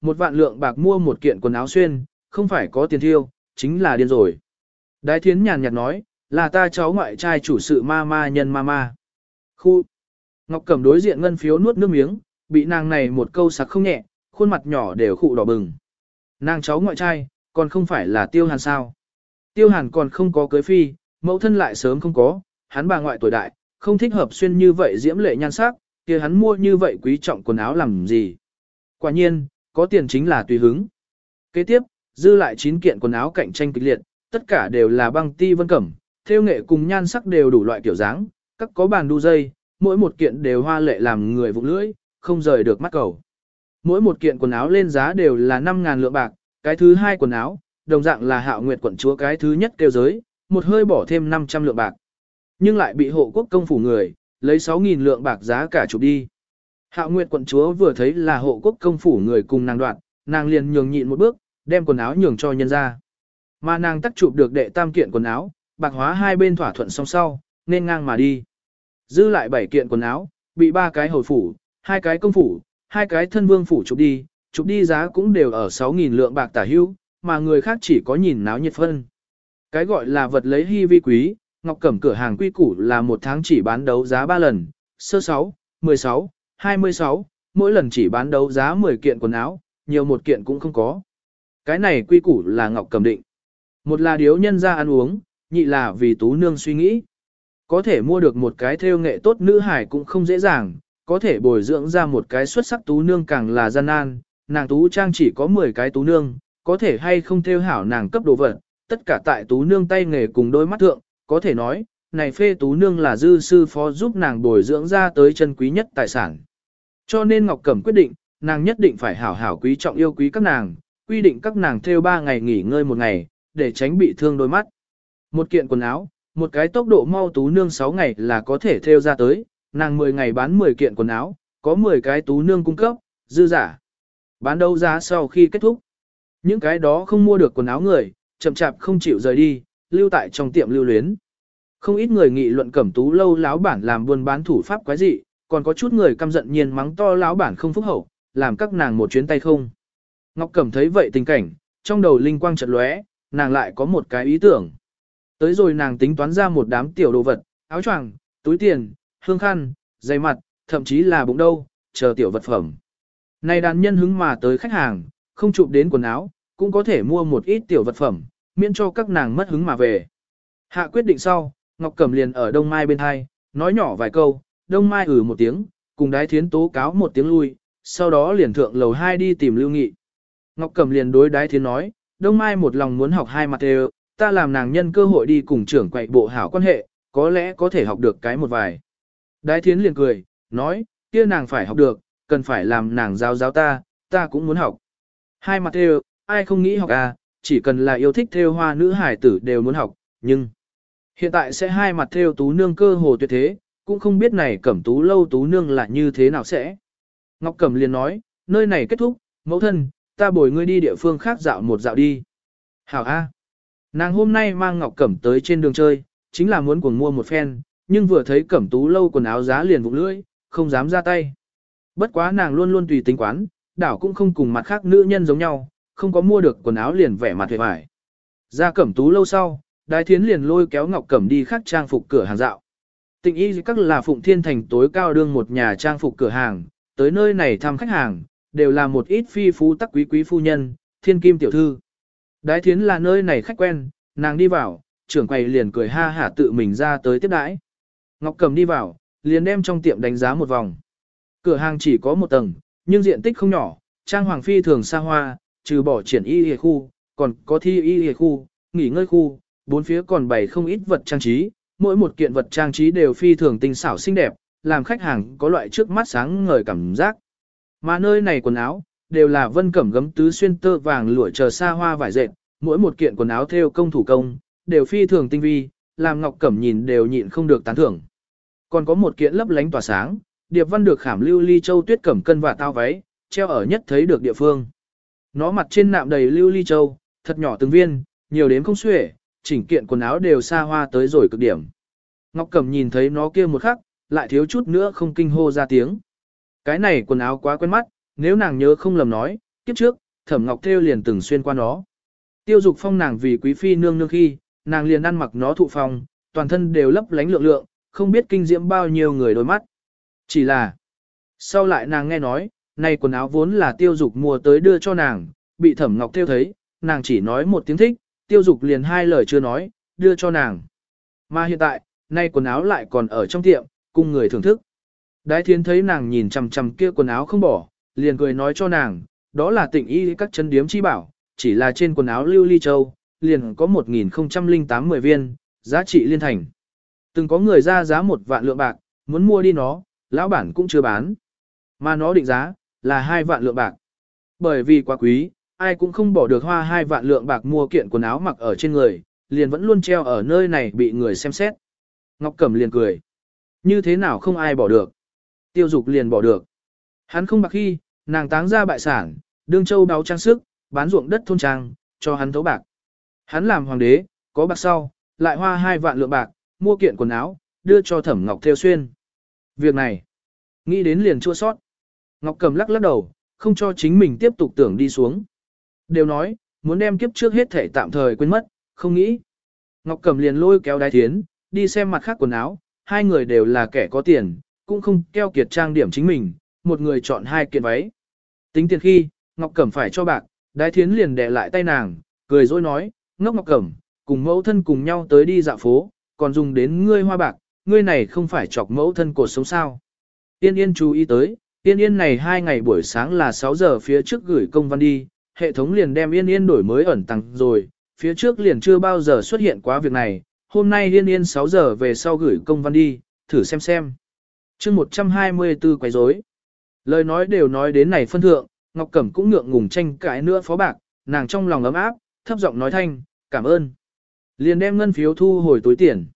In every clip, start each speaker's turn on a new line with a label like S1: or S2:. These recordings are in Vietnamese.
S1: một vạn lượng bạc mua một kiện quần áo xuyên, không phải có tiền thiêu, chính là điên rồi. Đái thiến nhàn nhạt nói, là ta cháu ngoại trai chủ sự ma ma nhân ma ma. Khu. Ngọc Cẩm đối diện ngân phiếu nuốt nước miếng, bị nàng này một câu sặc không nhẹ, khuôn mặt nhỏ đều khụ đỏ bừng. Nàng cháu ngoại trai, còn không phải là tiêu hàn sao. Tiêu hàn còn không có cưới phi, mẫu thân lại sớm không có, hắn bà ngoại tuổi đại, không thích hợp xuyên như vậy diễm lệ nhan sắc, kia hắn mua như vậy quý trọng quần áo làm gì. Quả nhiên, có tiền chính là tùy hứng. Kế tiếp, dư lại 9 kiện quần áo cạnh tranh kịch liệt, tất cả đều là băng ti vân cẩm, theo nghệ cùng nhan sắc đều đủ loại kiểu dáng, các có bàn đu dây, mỗi một kiện đều hoa lệ làm người vụng lưỡi, không rời được mắt cầu. Mỗi một kiện quần áo lên giá đều là 5.000 lượng bạc, cái thứ hai quần áo, đồng dạng là hạo nguyệt quận chúa cái thứ nhất kêu giới, một hơi bỏ thêm 500 lượng bạc. Nhưng lại bị hộ quốc công phủ người, lấy 6.000 lượng bạc giá cả chụp đi. Hạo Nguyệt quận chúa vừa thấy là hộ quốc công phủ người cùng nàng đoạn, nàng liền nhường nhịn một bước, đem quần áo nhường cho nhân ra. Mà nàng tắt chụp được đệ tam kiện quần áo, bạc hóa hai bên thỏa thuận song sau, nên ngang mà đi. Dư lại bảy kiện quần áo, bị ba cái hồi phủ, hai cái công phủ, hai cái thân vương phủ chụp đi, chụp đi giá cũng đều ở 6.000 lượng bạc tả hữu, mà người khác chỉ có nhìn náo nhiệt phân. Cái gọi là vật lấy hy vi quý, Ngọc Cẩm cửa hàng quy củ là một tháng chỉ bán đấu giá 3 lần, sơ 6, 16, 26, mỗi lần chỉ bán đấu giá 10 kiện quần áo, nhiều một kiện cũng không có. Cái này quy củ là Ngọc Cầm định. Một là điếu nhân ra ăn uống, nhị là vì tú nương suy nghĩ. Có thể mua được một cái thêu nghệ tốt nữ hải cũng không dễ dàng, có thể bồi dưỡng ra một cái xuất sắc tú nương càng là gian nan, nàng tú trang chỉ có 10 cái tú nương, có thể hay không thêu hảo nàng cấp đồ vật, tất cả tại tú nương tay nghề cùng đôi mắt thượng, có thể nói, này phê tú nương là dư sư phó giúp nàng bồi dưỡng ra tới chân quý nhất tài sản. Cho nên Ngọc Cẩm quyết định, nàng nhất định phải hảo hảo quý trọng yêu quý các nàng, quy định các nàng theo 3 ngày nghỉ ngơi một ngày, để tránh bị thương đôi mắt. Một kiện quần áo, một cái tốc độ mau tú nương 6 ngày là có thể theo ra tới, nàng 10 ngày bán 10 kiện quần áo, có 10 cái tú nương cung cấp, dư giả. Bán đâu giá sau khi kết thúc. Những cái đó không mua được quần áo người, chậm chạp không chịu rời đi, lưu tại trong tiệm lưu luyến. Không ít người nghị luận cẩm tú lâu láo bản làm buôn bán thủ pháp quái dị, còn có chút người căm giận nhiên mắng to lão bản không phúc hậu, làm các nàng một chuyến tay không. Ngọc Cẩm thấy vậy tình cảnh, trong đầu linh quang chợt lóe, nàng lại có một cái ý tưởng. Tới rồi nàng tính toán ra một đám tiểu đồ vật, áo choàng, túi tiền, hương khăn, giày mặt, thậm chí là bụng đâu, chờ tiểu vật phẩm. Này đàn nhân hứng mà tới khách hàng, không chụp đến quần áo, cũng có thể mua một ít tiểu vật phẩm, miễn cho các nàng mất hứng mà về. Hạ quyết định sau, Ngọc Cẩm liền ở Đông Mai bên hai, nói nhỏ vài câu, đông mai ử một tiếng, cùng đái thiến tố cáo một tiếng lui, sau đó liền thượng lầu hai đi tìm lưu nghị. Ngọc Cẩm liền đối đái thiến nói, đông mai một lòng muốn học hai mặt đều, ta làm nàng nhân cơ hội đi cùng trưởng quậy bộ hảo quan hệ, có lẽ có thể học được cái một vài. Đái thiến liền cười, nói, kia nàng phải học được, cần phải làm nàng giáo giáo ta, ta cũng muốn học. Hai mặt theo, ai không nghĩ học à, chỉ cần là yêu thích theo hoa nữ hải tử đều muốn học, nhưng hiện tại sẽ hai mặt theo tú nương cơ hồ tuyệt thế, cũng không biết này cẩm tú lâu tú nương là như thế nào sẽ. Ngọc Cẩm liền nói, nơi này kết thúc, mẫu thân, ta bồi ngươi đi địa phương khác dạo một dạo đi. Hảo A. Nàng hôm nay mang Ngọc Cẩm tới trên đường chơi, chính là muốn cùng mua một phen, nhưng vừa thấy Cẩm Tú lâu quần áo giá liền vụng lưỡi, không dám ra tay. Bất quá nàng luôn luôn tùy tính quán, đảo cũng không cùng mặt khác nữ nhân giống nhau, không có mua được quần áo liền vẻ mặt hề hoài. Ra Cẩm Tú lâu sau, đai Thiến liền lôi kéo Ngọc Cẩm đi khác trang phục cửa hàng dạo. Tình y các là Phụng Thiên Thành tối cao đương một nhà trang phục cửa hàng, tới nơi này thăm khách hàng, đều là một ít phi phú tắc quý quý phu nhân, thiên kim tiểu thư. Đái thiến là nơi này khách quen, nàng đi vào, trưởng quầy liền cười ha hả tự mình ra tới tiếp đãi. Ngọc Cầm đi vào, liền đem trong tiệm đánh giá một vòng. Cửa hàng chỉ có một tầng, nhưng diện tích không nhỏ, trang hoàng phi thường xa hoa, trừ bỏ triển y y khu, còn có thi y y khu, nghỉ ngơi khu, bốn phía còn bày không ít vật trang trí, mỗi một kiện vật trang trí đều phi thường tinh xảo xinh đẹp, làm khách hàng có loại trước mắt sáng ngời cảm giác. Mà nơi này quần áo, đều là vân cẩm gấm tứ xuyên tơ vàng lụa chờ xa hoa vải dệt, mỗi một kiện quần áo theo công thủ công, đều phi thường tinh vi, làm ngọc cẩm nhìn đều nhịn không được tán thưởng. Còn có một kiện lấp lánh tỏa sáng, điệp văn được khảm lưu ly châu tuyết cẩm cân và tao váy, treo ở nhất thấy được địa phương. Nó mặt trên nạm đầy lưu ly châu, thật nhỏ từng viên, nhiều đến không xuể, chỉnh kiện quần áo đều xa hoa tới rồi cực điểm. Ngọc Cẩm nhìn thấy nó kia một khắc, lại thiếu chút nữa không kinh hô ra tiếng. Cái này quần áo quá quen mắt, nếu nàng nhớ không lầm nói, kiếp trước, Thẩm Ngọc Thêu liền từng xuyên qua nó. Tiêu Dục Phong nàng vì quý phi nương nương khi, nàng liền ăn mặc nó thụ phong, toàn thân đều lấp lánh lượng lượng, không biết kinh diễm bao nhiêu người đôi mắt. Chỉ là, sau lại nàng nghe nói, này quần áo vốn là Tiêu Dục mua tới đưa cho nàng, bị Thẩm Ngọc Thêu thấy, nàng chỉ nói một tiếng thích, tiêu dục liền hai lời chưa nói, đưa cho nàng. Mà hiện tại, nay quần áo lại còn ở trong tiệm, cùng người thưởng thức. Đái thiến thấy nàng nhìn chằm chằm kia quần áo không bỏ, liền cười nói cho nàng, đó là tịnh y các chân điếm chi bảo, chỉ là trên quần áo lưu ly châu, liền có 1.008 viên, giá trị liên thành. Từng có người ra giá một vạn lượng bạc, muốn mua đi nó, lão bản cũng chưa bán. Mà nó định giá, là hai vạn lượng bạc. Bởi vì quá quý, ai cũng không bỏ được hoa hai vạn lượng bạc mua kiện quần áo mặc ở trên người, liền vẫn luôn treo ở nơi này bị người xem xét. Ngọc Cẩm liền cười. Như thế nào không ai bỏ được. Tiêu dục liền bỏ được. Hắn không bạc khi, nàng táng ra bại sản, đương châu đáo trang sức, bán ruộng đất thôn trang, cho hắn thấu bạc. Hắn làm hoàng đế, có bạc sau, lại hoa hai vạn lượng bạc, mua kiện quần áo, đưa cho thẩm ngọc theo xuyên. Việc này, nghĩ đến liền chua sót. Ngọc Cẩm lắc lắc đầu, không cho chính mình tiếp tục tưởng đi xuống. Đều nói, muốn đem kiếp trước hết thể tạm thời quên mất, không nghĩ. Ngọc Cẩm liền lôi kéo đái thiến, đi xem mặt khác quần áo, hai người đều là kẻ có tiền, cũng không keo kiệt trang điểm chính mình, một người chọn hai kiện váy. Tính tiền khi, Ngọc Cẩm phải cho bạc, đái thiến liền đè lại tay nàng, cười dối nói, ngốc Ngọc Cẩm, cùng mẫu thân cùng nhau tới đi dạo phố, còn dùng đến ngươi hoa bạc, ngươi này không phải chọc mẫu thân cột sống sao. Tiên yên chú ý tới, tiên yên này hai ngày buổi sáng là 6 giờ phía trước gửi công văn đi, hệ thống liền đem Yên Yên đổi mới ẩn tăng rồi, phía trước liền chưa bao giờ xuất hiện quá việc này, hôm nay Yên Yên 6 giờ về sau gửi công văn đi, thử xem xem. chương 124 quấy rối Lời nói đều nói đến này phân thượng, Ngọc Cẩm cũng ngượng ngùng tranh cãi nữa phó bạc, nàng trong lòng ấm áp, thấp giọng nói thanh, cảm ơn. Liền đem ngân phiếu thu hồi túi tiền.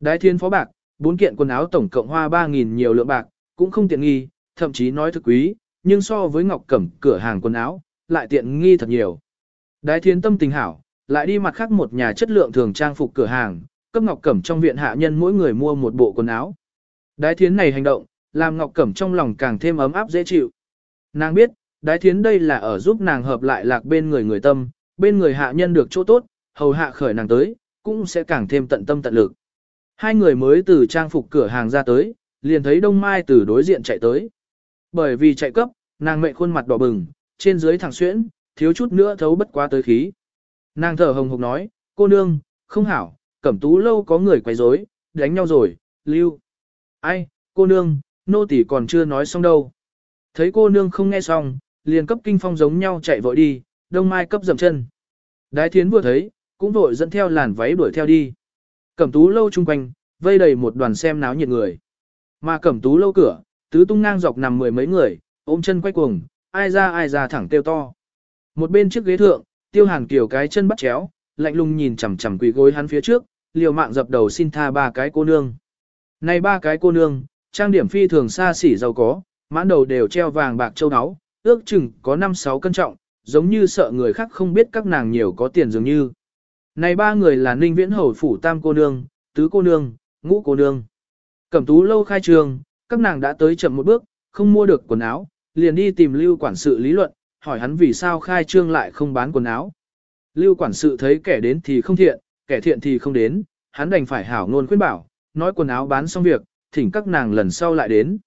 S1: Đái thiên phó bạc, bốn kiện quần áo tổng cộng hoa 3.000 nhiều lượng bạc, cũng không tiện nghi, thậm chí nói thực quý, nhưng so với Ngọc Cẩm cửa hàng quần áo, lại tiện nghi thật nhiều. Đái thiến tâm tình hảo, lại đi mặt khác một nhà chất lượng thường trang phục cửa hàng, cấp Ngọc Cẩm trong viện hạ nhân mỗi người mua một bộ quần áo. Đái thiến này hành động, làm Ngọc Cẩm trong lòng càng thêm ấm áp dễ chịu. Nàng biết, đái thiến đây là ở giúp nàng hợp lại lạc bên người người tâm, bên người hạ nhân được chỗ tốt, hầu hạ khởi nàng tới, cũng sẽ càng thêm tận tâm tận lực. Hai người mới từ trang phục cửa hàng ra tới, liền thấy Đông Mai từ đối diện chạy tới. Bởi vì chạy cấp, nàng mệnh khuôn mặt đỏ bừng, trên dưới thẳng xuyễn, thiếu chút nữa thấu bất quá tới khí. Nàng thở hồng hộc nói, cô nương, không hảo, cẩm tú lâu có người quấy rối, đánh nhau rồi, lưu. Ai, cô nương, nô tỷ còn chưa nói xong đâu. Thấy cô nương không nghe xong, liền cấp kinh phong giống nhau chạy vội đi, đông mai cấp dầm chân. Đái thiến vừa thấy, cũng vội dẫn theo làn váy đuổi theo đi. Cẩm tú lâu chung quanh, vây đầy một đoàn xem náo nhiệt người. Mà cẩm tú lâu cửa, tứ tung ngang dọc nằm mười mấy người, ôm chân quay cuồng, ai ra ai ra thẳng tiêu to. Một bên trước ghế thượng, tiêu hàn kiểu cái chân bắt chéo, lạnh lùng nhìn chằm chằm quỳ gối hắn phía trước, liều mạng dập đầu xin tha ba cái cô nương. Này ba cái cô nương, trang điểm phi thường xa xỉ giàu có, mãn đầu đều treo vàng bạc châu áo, ước chừng có 5-6 cân trọng, giống như sợ người khác không biết các nàng nhiều có tiền dường như. Này ba người là Ninh Viễn Hầu phủ tam cô nương, tứ cô nương, ngũ cô nương. Cẩm tú lâu khai trường, các nàng đã tới chậm một bước, không mua được quần áo, liền đi tìm Lưu quản sự lý luận, hỏi hắn vì sao khai trương lại không bán quần áo. Lưu quản sự thấy kẻ đến thì không thiện, kẻ thiện thì không đến, hắn đành phải hảo ngôn khuyên bảo, nói quần áo bán xong việc, thỉnh các nàng lần sau lại đến.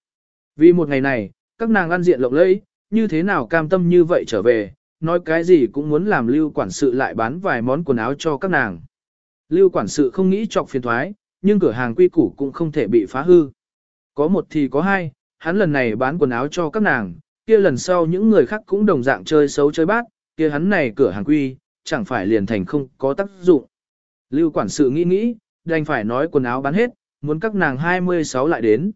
S1: Vì một ngày này, các nàng ăn diện lộng lẫy, như thế nào cam tâm như vậy trở về, nói cái gì cũng muốn làm lưu quản sự lại bán vài món quần áo cho các nàng. Lưu quản sự không nghĩ chọc phiền thoái, nhưng cửa hàng quy củ cũng không thể bị phá hư. Có một thì có hai, hắn lần này bán quần áo cho các nàng, kia lần sau những người khác cũng đồng dạng chơi xấu chơi bát, kia hắn này cửa hàng quy, chẳng phải liền thành không có tác dụng. Lưu quản sự nghĩ nghĩ, đành phải nói quần áo bán hết, muốn các nàng 26 lại đến.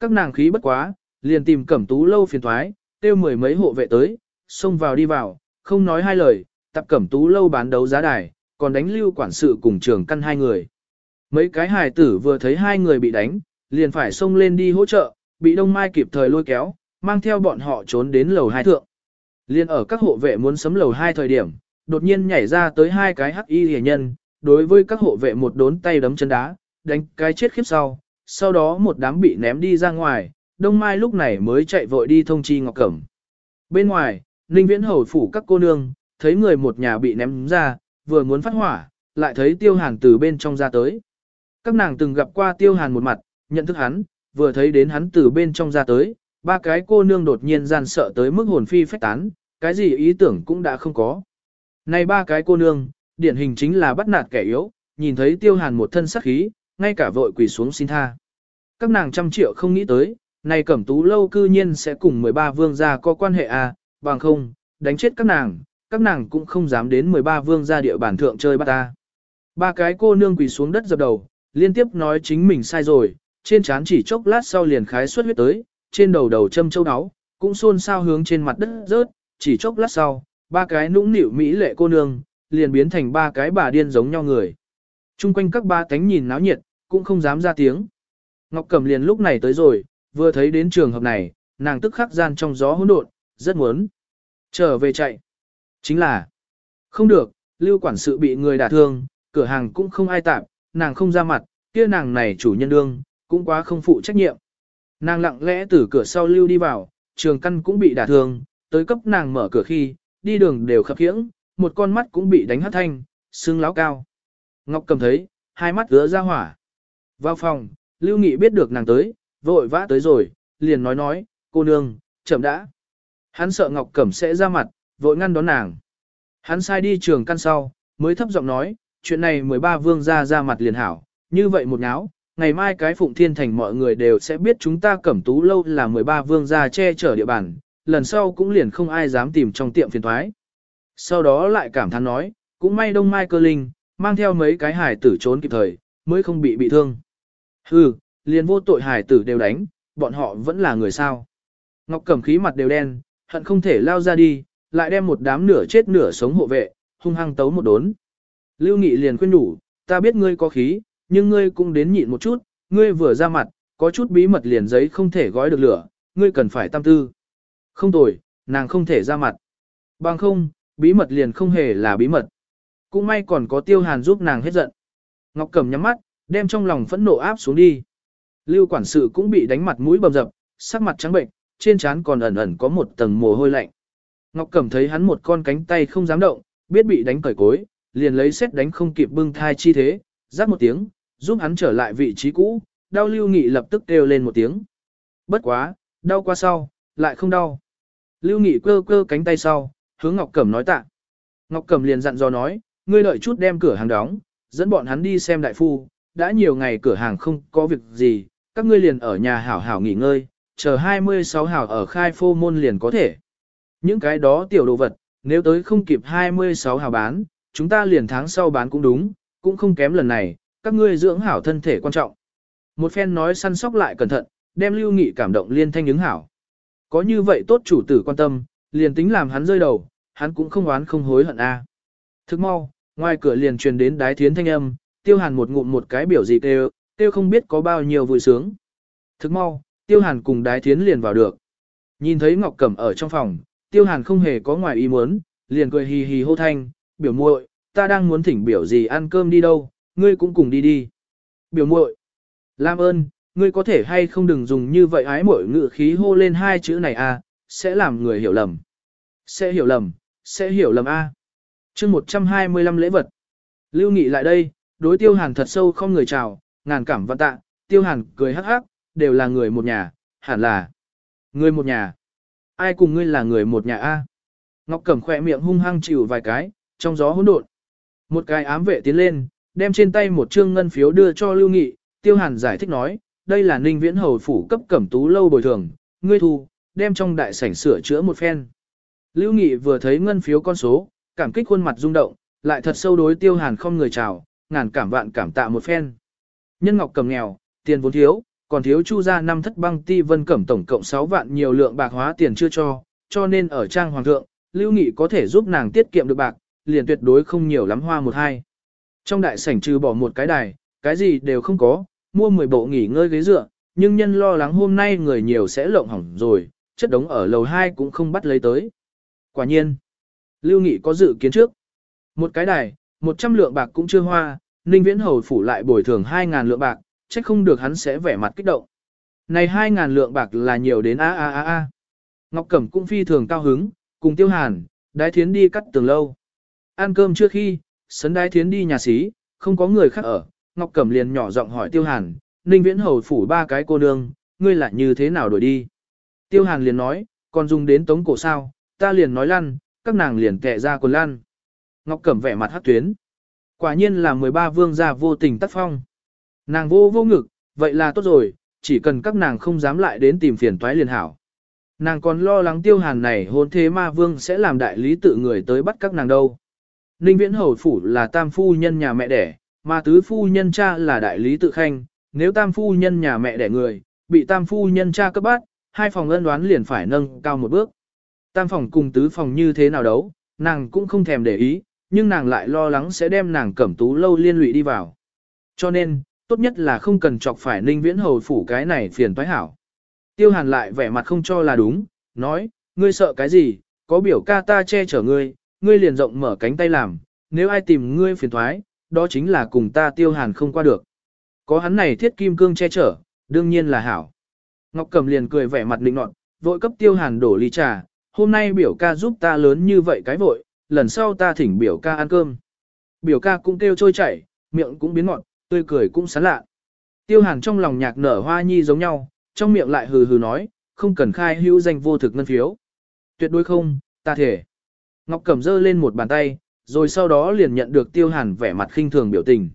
S1: Các nàng khí bất quá, liền tìm cẩm tú lâu phiền thoái, tiêu mười mấy hộ vệ tới, xông vào đi vào, không nói hai lời, tập cẩm tú lâu bán đấu giá đài, còn đánh lưu quản sự cùng trường căn hai người. Mấy cái hài tử vừa thấy hai người bị đánh, liền phải xông lên đi hỗ trợ, bị Đông Mai kịp thời lôi kéo, mang theo bọn họ trốn đến lầu hai thượng. Liên ở các hộ vệ muốn sấm lầu hai thời điểm, đột nhiên nhảy ra tới hai cái hắc y rìa nhân, đối với các hộ vệ một đốn tay đấm chân đá, đánh cái chết khiếp sau, sau đó một đám bị ném đi ra ngoài, Đông Mai lúc này mới chạy vội đi thông chi Ngọc Cẩm. Bên ngoài, Ninh Viễn hầu phủ các cô nương, thấy người một nhà bị ném ra, vừa muốn phát hỏa, lại thấy Tiêu Hàn từ bên trong ra tới. Các nàng từng gặp qua Tiêu Hàn một mặt, nhận thức hắn, vừa thấy đến hắn từ bên trong ra tới, ba cái cô nương đột nhiên gian sợ tới mức hồn phi phách tán, cái gì ý tưởng cũng đã không có. Này ba cái cô nương, điển hình chính là bắt nạt kẻ yếu, nhìn thấy tiêu hàn một thân sắc khí, ngay cả vội quỳ xuống xin tha. Các nàng trăm triệu không nghĩ tới, này cẩm tú lâu cư nhiên sẽ cùng 13 vương gia có quan hệ à, bằng không, đánh chết các nàng, các nàng cũng không dám đến 13 vương gia địa bàn thượng chơi bắt ta. Ba cái cô nương quỳ xuống đất dập đầu, liên tiếp nói chính mình sai rồi, trên trán chỉ chốc lát sau liền khái xuất huyết tới, trên đầu đầu châm châu đáo, cũng xôn xao hướng trên mặt đất rớt, chỉ chốc lát sau, ba cái nũng nịu mỹ lệ cô nương, liền biến thành ba cái bà điên giống nhau người. Trung quanh các ba cánh nhìn náo nhiệt, cũng không dám ra tiếng. Ngọc Cẩm liền lúc này tới rồi, vừa thấy đến trường hợp này, nàng tức khắc gian trong gió hỗn độn, rất muốn trở về chạy. Chính là không được, lưu quản sự bị người đả thương, cửa hàng cũng không ai tạm, nàng không ra mặt, kia nàng này chủ nhân đương, cũng quá không phụ trách nhiệm. Nàng lặng lẽ từ cửa sau lưu đi vào, trường căn cũng bị đả thương, tới cấp nàng mở cửa khi, đi đường đều khập khiễng, một con mắt cũng bị đánh hắt thanh, xương láo cao. Ngọc cầm thấy, hai mắt ứa ra hỏa. Vào phòng, Lưu Nghị biết được nàng tới, vội vã tới rồi, liền nói nói, cô nương, chậm đã. Hắn sợ Ngọc Cẩm sẽ ra mặt, vội ngăn đón nàng. Hắn sai đi trường căn sau, mới thấp giọng nói, chuyện này 13 vương ra ra mặt liền hảo, như vậy một nháo, ngày mai cái Phụng Thiên Thành mọi người đều sẽ biết chúng ta cẩm tú lâu là 13 vương gia che chở địa bàn, lần sau cũng liền không ai dám tìm trong tiệm phiền thoái. Sau đó lại cảm thán nói, cũng may đông mai cơ linh, mang theo mấy cái hải tử trốn kịp thời, mới không bị bị thương. Hừ, liền vô tội hải tử đều đánh, bọn họ vẫn là người sao. Ngọc Cẩm khí mặt đều đen, hận không thể lao ra đi, lại đem một đám nửa chết nửa sống hộ vệ, hung hăng tấu một đốn. Lưu Nghị liền khuyên đủ, ta biết ngươi có khí, nhưng ngươi cũng đến nhịn một chút, ngươi vừa ra mặt, có chút bí mật liền giấy không thể gói được lửa, ngươi cần phải tâm tư. Không tồi, nàng không thể ra mặt. Bằng không, bí mật liền không hề là bí mật. Cũng may còn có tiêu hàn giúp nàng hết giận. Ngọc Cẩm nhắm mắt, đem trong lòng phẫn nộ áp xuống đi. Lưu quản sự cũng bị đánh mặt mũi bầm dập, sắc mặt trắng bệnh, trên trán còn ẩn ẩn có một tầng mồ hôi lạnh. Ngọc Cẩm thấy hắn một con cánh tay không dám động, biết bị đánh cởi cối, liền lấy xét đánh không kịp bưng thai chi thế, rắc một tiếng, giúp hắn trở lại vị trí cũ, đau Lưu Nghị lập tức kêu lên một tiếng. Bất quá, đau qua sau, lại không đau. Lưu Nghị cơ cơ cánh tay sau, hướng Ngọc Cẩm nói tạ. Ngọc Cẩm liền dặn dò nói, ngươi đợi chút đem cửa hàng đóng, dẫn bọn hắn đi xem đại phu, đã nhiều ngày cửa hàng không có việc gì, các ngươi liền ở nhà hảo hảo nghỉ ngơi, chờ 26 hảo ở khai phô môn liền có thể. Những cái đó tiểu đồ vật, nếu tới không kịp 26 hảo bán, chúng ta liền tháng sau bán cũng đúng, cũng không kém lần này, các ngươi dưỡng hảo thân thể quan trọng. Một phen nói săn sóc lại cẩn thận, đem Lưu Nghị cảm động liên thanh ứng hảo. Có như vậy tốt chủ tử quan tâm, liền tính làm hắn rơi đầu, hắn cũng không oán không hối hận a. À. Thức mau, ngoài cửa liền truyền đến đái thiến thanh âm, Tiêu Hàn một ngụm một cái biểu gì kêu, tiêu không biết có bao nhiêu vui sướng. Thức mau, Tiêu Hàn cùng đái thiến liền vào được. Nhìn thấy Ngọc Cẩm ở trong phòng, Tiêu Hàn không hề có ngoài ý muốn, liền cười hì hì hô thanh, biểu muội, ta đang muốn thỉnh biểu gì ăn cơm đi đâu, ngươi cũng cùng đi đi. Biểu muội, làm ơn, ngươi có thể hay không đừng dùng như vậy ái muội ngữ khí hô lên hai chữ này à, sẽ làm người hiểu lầm. Sẽ hiểu lầm, sẽ hiểu lầm a. À. Chương 125 lễ vật. Lưu Nghị lại đây, đối Tiêu Hàn thật sâu không người chào, ngàn cảm vạn tạ, Tiêu Hàn cười hắc hắc, đều là người một nhà, hẳn là người một nhà. Ai cùng ngươi là người một nhà a? Ngọc Cẩm khỏe miệng hung hăng chịu vài cái, trong gió hỗn độn. Một cái ám vệ tiến lên, đem trên tay một trương ngân phiếu đưa cho Lưu Nghị, Tiêu Hàn giải thích nói, đây là Ninh Viễn Hầu phủ cấp cẩm tú lâu bồi thường, ngươi thu, đem trong đại sảnh sửa chữa một phen. Lưu Nghị vừa thấy ngân phiếu con số, cảm kích khuôn mặt rung động, lại thật sâu đối Tiêu Hàn không người chào, ngàn cảm vạn cảm tạ một phen. Nhân Ngọc cầm nghèo, tiền vốn thiếu, còn thiếu chu gia năm thất băng ti vân cẩm tổng cộng 6 vạn nhiều lượng bạc hóa tiền chưa cho, cho nên ở trang hoàng thượng, Lưu Nghị có thể giúp nàng tiết kiệm được bạc, liền tuyệt đối không nhiều lắm hoa một hai. Trong đại sảnh trừ bỏ một cái đài, cái gì đều không có, mua 10 bộ nghỉ ngơi ghế dựa, nhưng nhân lo lắng hôm nay người nhiều sẽ lộng hỏng rồi, chất đống ở lầu 2 cũng không bắt lấy tới. Quả nhiên, Lưu Nghị có dự kiến trước. Một cái đài, 100 lượng bạc cũng chưa hoa, Ninh Viễn Hầu phủ lại bồi thường 2.000 lượng bạc, chắc không được hắn sẽ vẻ mặt kích động. Này 2.000 lượng bạc là nhiều đến a a a a. Ngọc Cẩm cũng phi thường cao hứng, cùng Tiêu Hàn, Đái Thiến đi cắt tường lâu. Ăn cơm trước khi, Sấn đái thiến đi nhà xí, không có người khác ở, Ngọc Cẩm liền nhỏ giọng hỏi Tiêu Hàn, Ninh Viễn Hầu phủ ba cái cô nương, ngươi lại như thế nào đổi đi. Tiêu Hàn liền nói, còn dùng đến tống cổ sao, ta liền nói lăn, các nàng liền kẹ ra quần lăn. Ngọc Cẩm vẻ mặt hát tuyến. Quả nhiên là 13 vương gia vô tình tắt phong. Nàng vô vô ngực, vậy là tốt rồi, chỉ cần các nàng không dám lại đến tìm phiền toái liền hảo. Nàng còn lo lắng tiêu hàn này hôn thế ma vương sẽ làm đại lý tự người tới bắt các nàng đâu. Ninh Viễn Hầu Phủ là tam phu nhân nhà mẹ đẻ, mà tứ phu nhân cha là đại lý tự khanh, nếu tam phu nhân nhà mẹ đẻ người, bị tam phu nhân cha cấp bát, hai phòng ân đoán liền phải nâng cao một bước. Tam phòng cùng tứ phòng như thế nào đấu, nàng cũng không thèm để ý, nhưng nàng lại lo lắng sẽ đem nàng cẩm tú lâu liên lụy đi vào. Cho nên, tốt nhất là không cần chọc phải ninh viễn hầu phủ cái này phiền toái hảo. Tiêu hàn lại vẻ mặt không cho là đúng, nói, ngươi sợ cái gì, có biểu ca ta che chở ngươi, ngươi liền rộng mở cánh tay làm, nếu ai tìm ngươi phiền thoái, đó chính là cùng ta tiêu hàn không qua được. Có hắn này thiết kim cương che chở, đương nhiên là hảo. Ngọc Cầm liền cười vẻ mặt định nọt, vội cấp tiêu hàn đổ ly trà, hôm nay biểu ca giúp ta lớn như vậy cái vội, lần sau ta thỉnh biểu ca ăn cơm. Biểu ca cũng kêu trôi chảy, miệng cũng biến ngọt, tươi cười cũng sán lạ. Tiêu hàn trong lòng nhạc nở hoa nhi giống nhau, trong miệng lại hừ hừ nói, không cần khai hữu danh vô thực ngân phiếu. Tuyệt đối không, ta thể. Ngọc Cẩm giơ lên một bàn tay, rồi sau đó liền nhận được tiêu hàn vẻ mặt khinh thường biểu tình.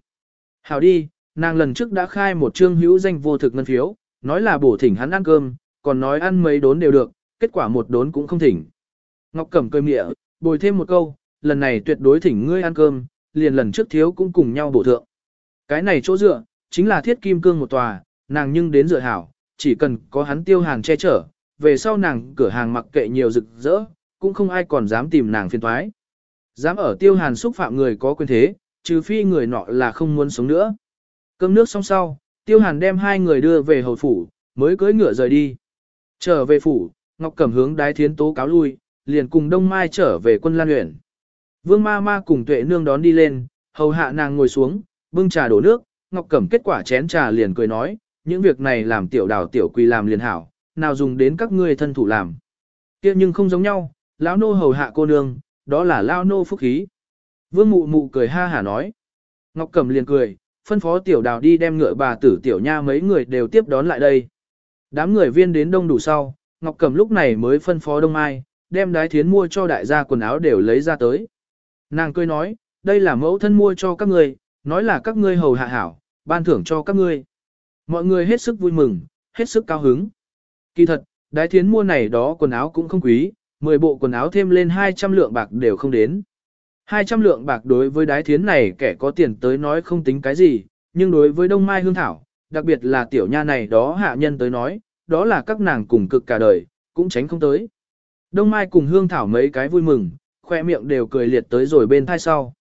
S1: Hảo đi, nàng lần trước đã khai một trương hữu danh vô thực ngân phiếu, nói là bổ thỉnh hắn ăn cơm, còn nói ăn mấy đốn đều được, kết quả một đốn cũng không thỉnh. Ngọc Cẩm cười mịa, bồi thêm một câu, lần này tuyệt đối thỉnh ngươi ăn cơm, liền lần trước thiếu cũng cùng nhau bổ thượng. Cái này chỗ dựa, chính là thiết kim cương một tòa, nàng nhưng đến dựa hảo, chỉ cần có hắn tiêu Hàn che chở, về sau nàng cửa hàng mặc kệ nhiều rực rỡ, cũng không ai còn dám tìm nàng phiền thoái. Dám ở tiêu hàn xúc phạm người có quyền thế, trừ phi người nọ là không muốn sống nữa. Cơm nước xong sau, tiêu hàn đem hai người đưa về hầu phủ, mới cưới ngựa rời đi. Trở về phủ, Ngọc Cẩm hướng đái thiến tố cáo lui, liền cùng Đông Mai trở về quân lan huyện. Vương ma ma cùng tuệ nương đón đi lên, hầu hạ nàng ngồi xuống, bưng trà đổ nước, Ngọc Cẩm kết quả chén trà liền cười nói, những việc này làm tiểu đào tiểu quỳ làm liền hảo, nào dùng đến các ngươi thân thủ làm. kia nhưng không giống nhau, lão nô hầu hạ cô nương, đó là lão nô phúc khí. Vương mụ mụ cười ha hả nói. Ngọc Cẩm liền cười, phân phó tiểu đào đi đem ngựa bà tử tiểu nha mấy người đều tiếp đón lại đây. Đám người viên đến đông đủ sau, Ngọc Cẩm lúc này mới phân phó đông ai, đem đái thiến mua cho đại gia quần áo đều lấy ra tới. Nàng cười nói, đây là mẫu thân mua cho các người, nói là các ngươi hầu hạ hảo, ban thưởng cho các ngươi. Mọi người hết sức vui mừng, hết sức cao hứng. Kỳ thật, đái thiến mua này đó quần áo cũng không quý, 10 bộ quần áo thêm lên 200 lượng bạc đều không đến. 200 lượng bạc đối với đái thiến này kẻ có tiền tới nói không tính cái gì, nhưng đối với đông mai hương thảo, đặc biệt là tiểu nha này đó hạ nhân tới nói, đó là các nàng cùng cực cả đời, cũng tránh không tới. Đông mai cùng hương thảo mấy cái vui mừng, khoe miệng đều cười liệt tới rồi bên thai sau.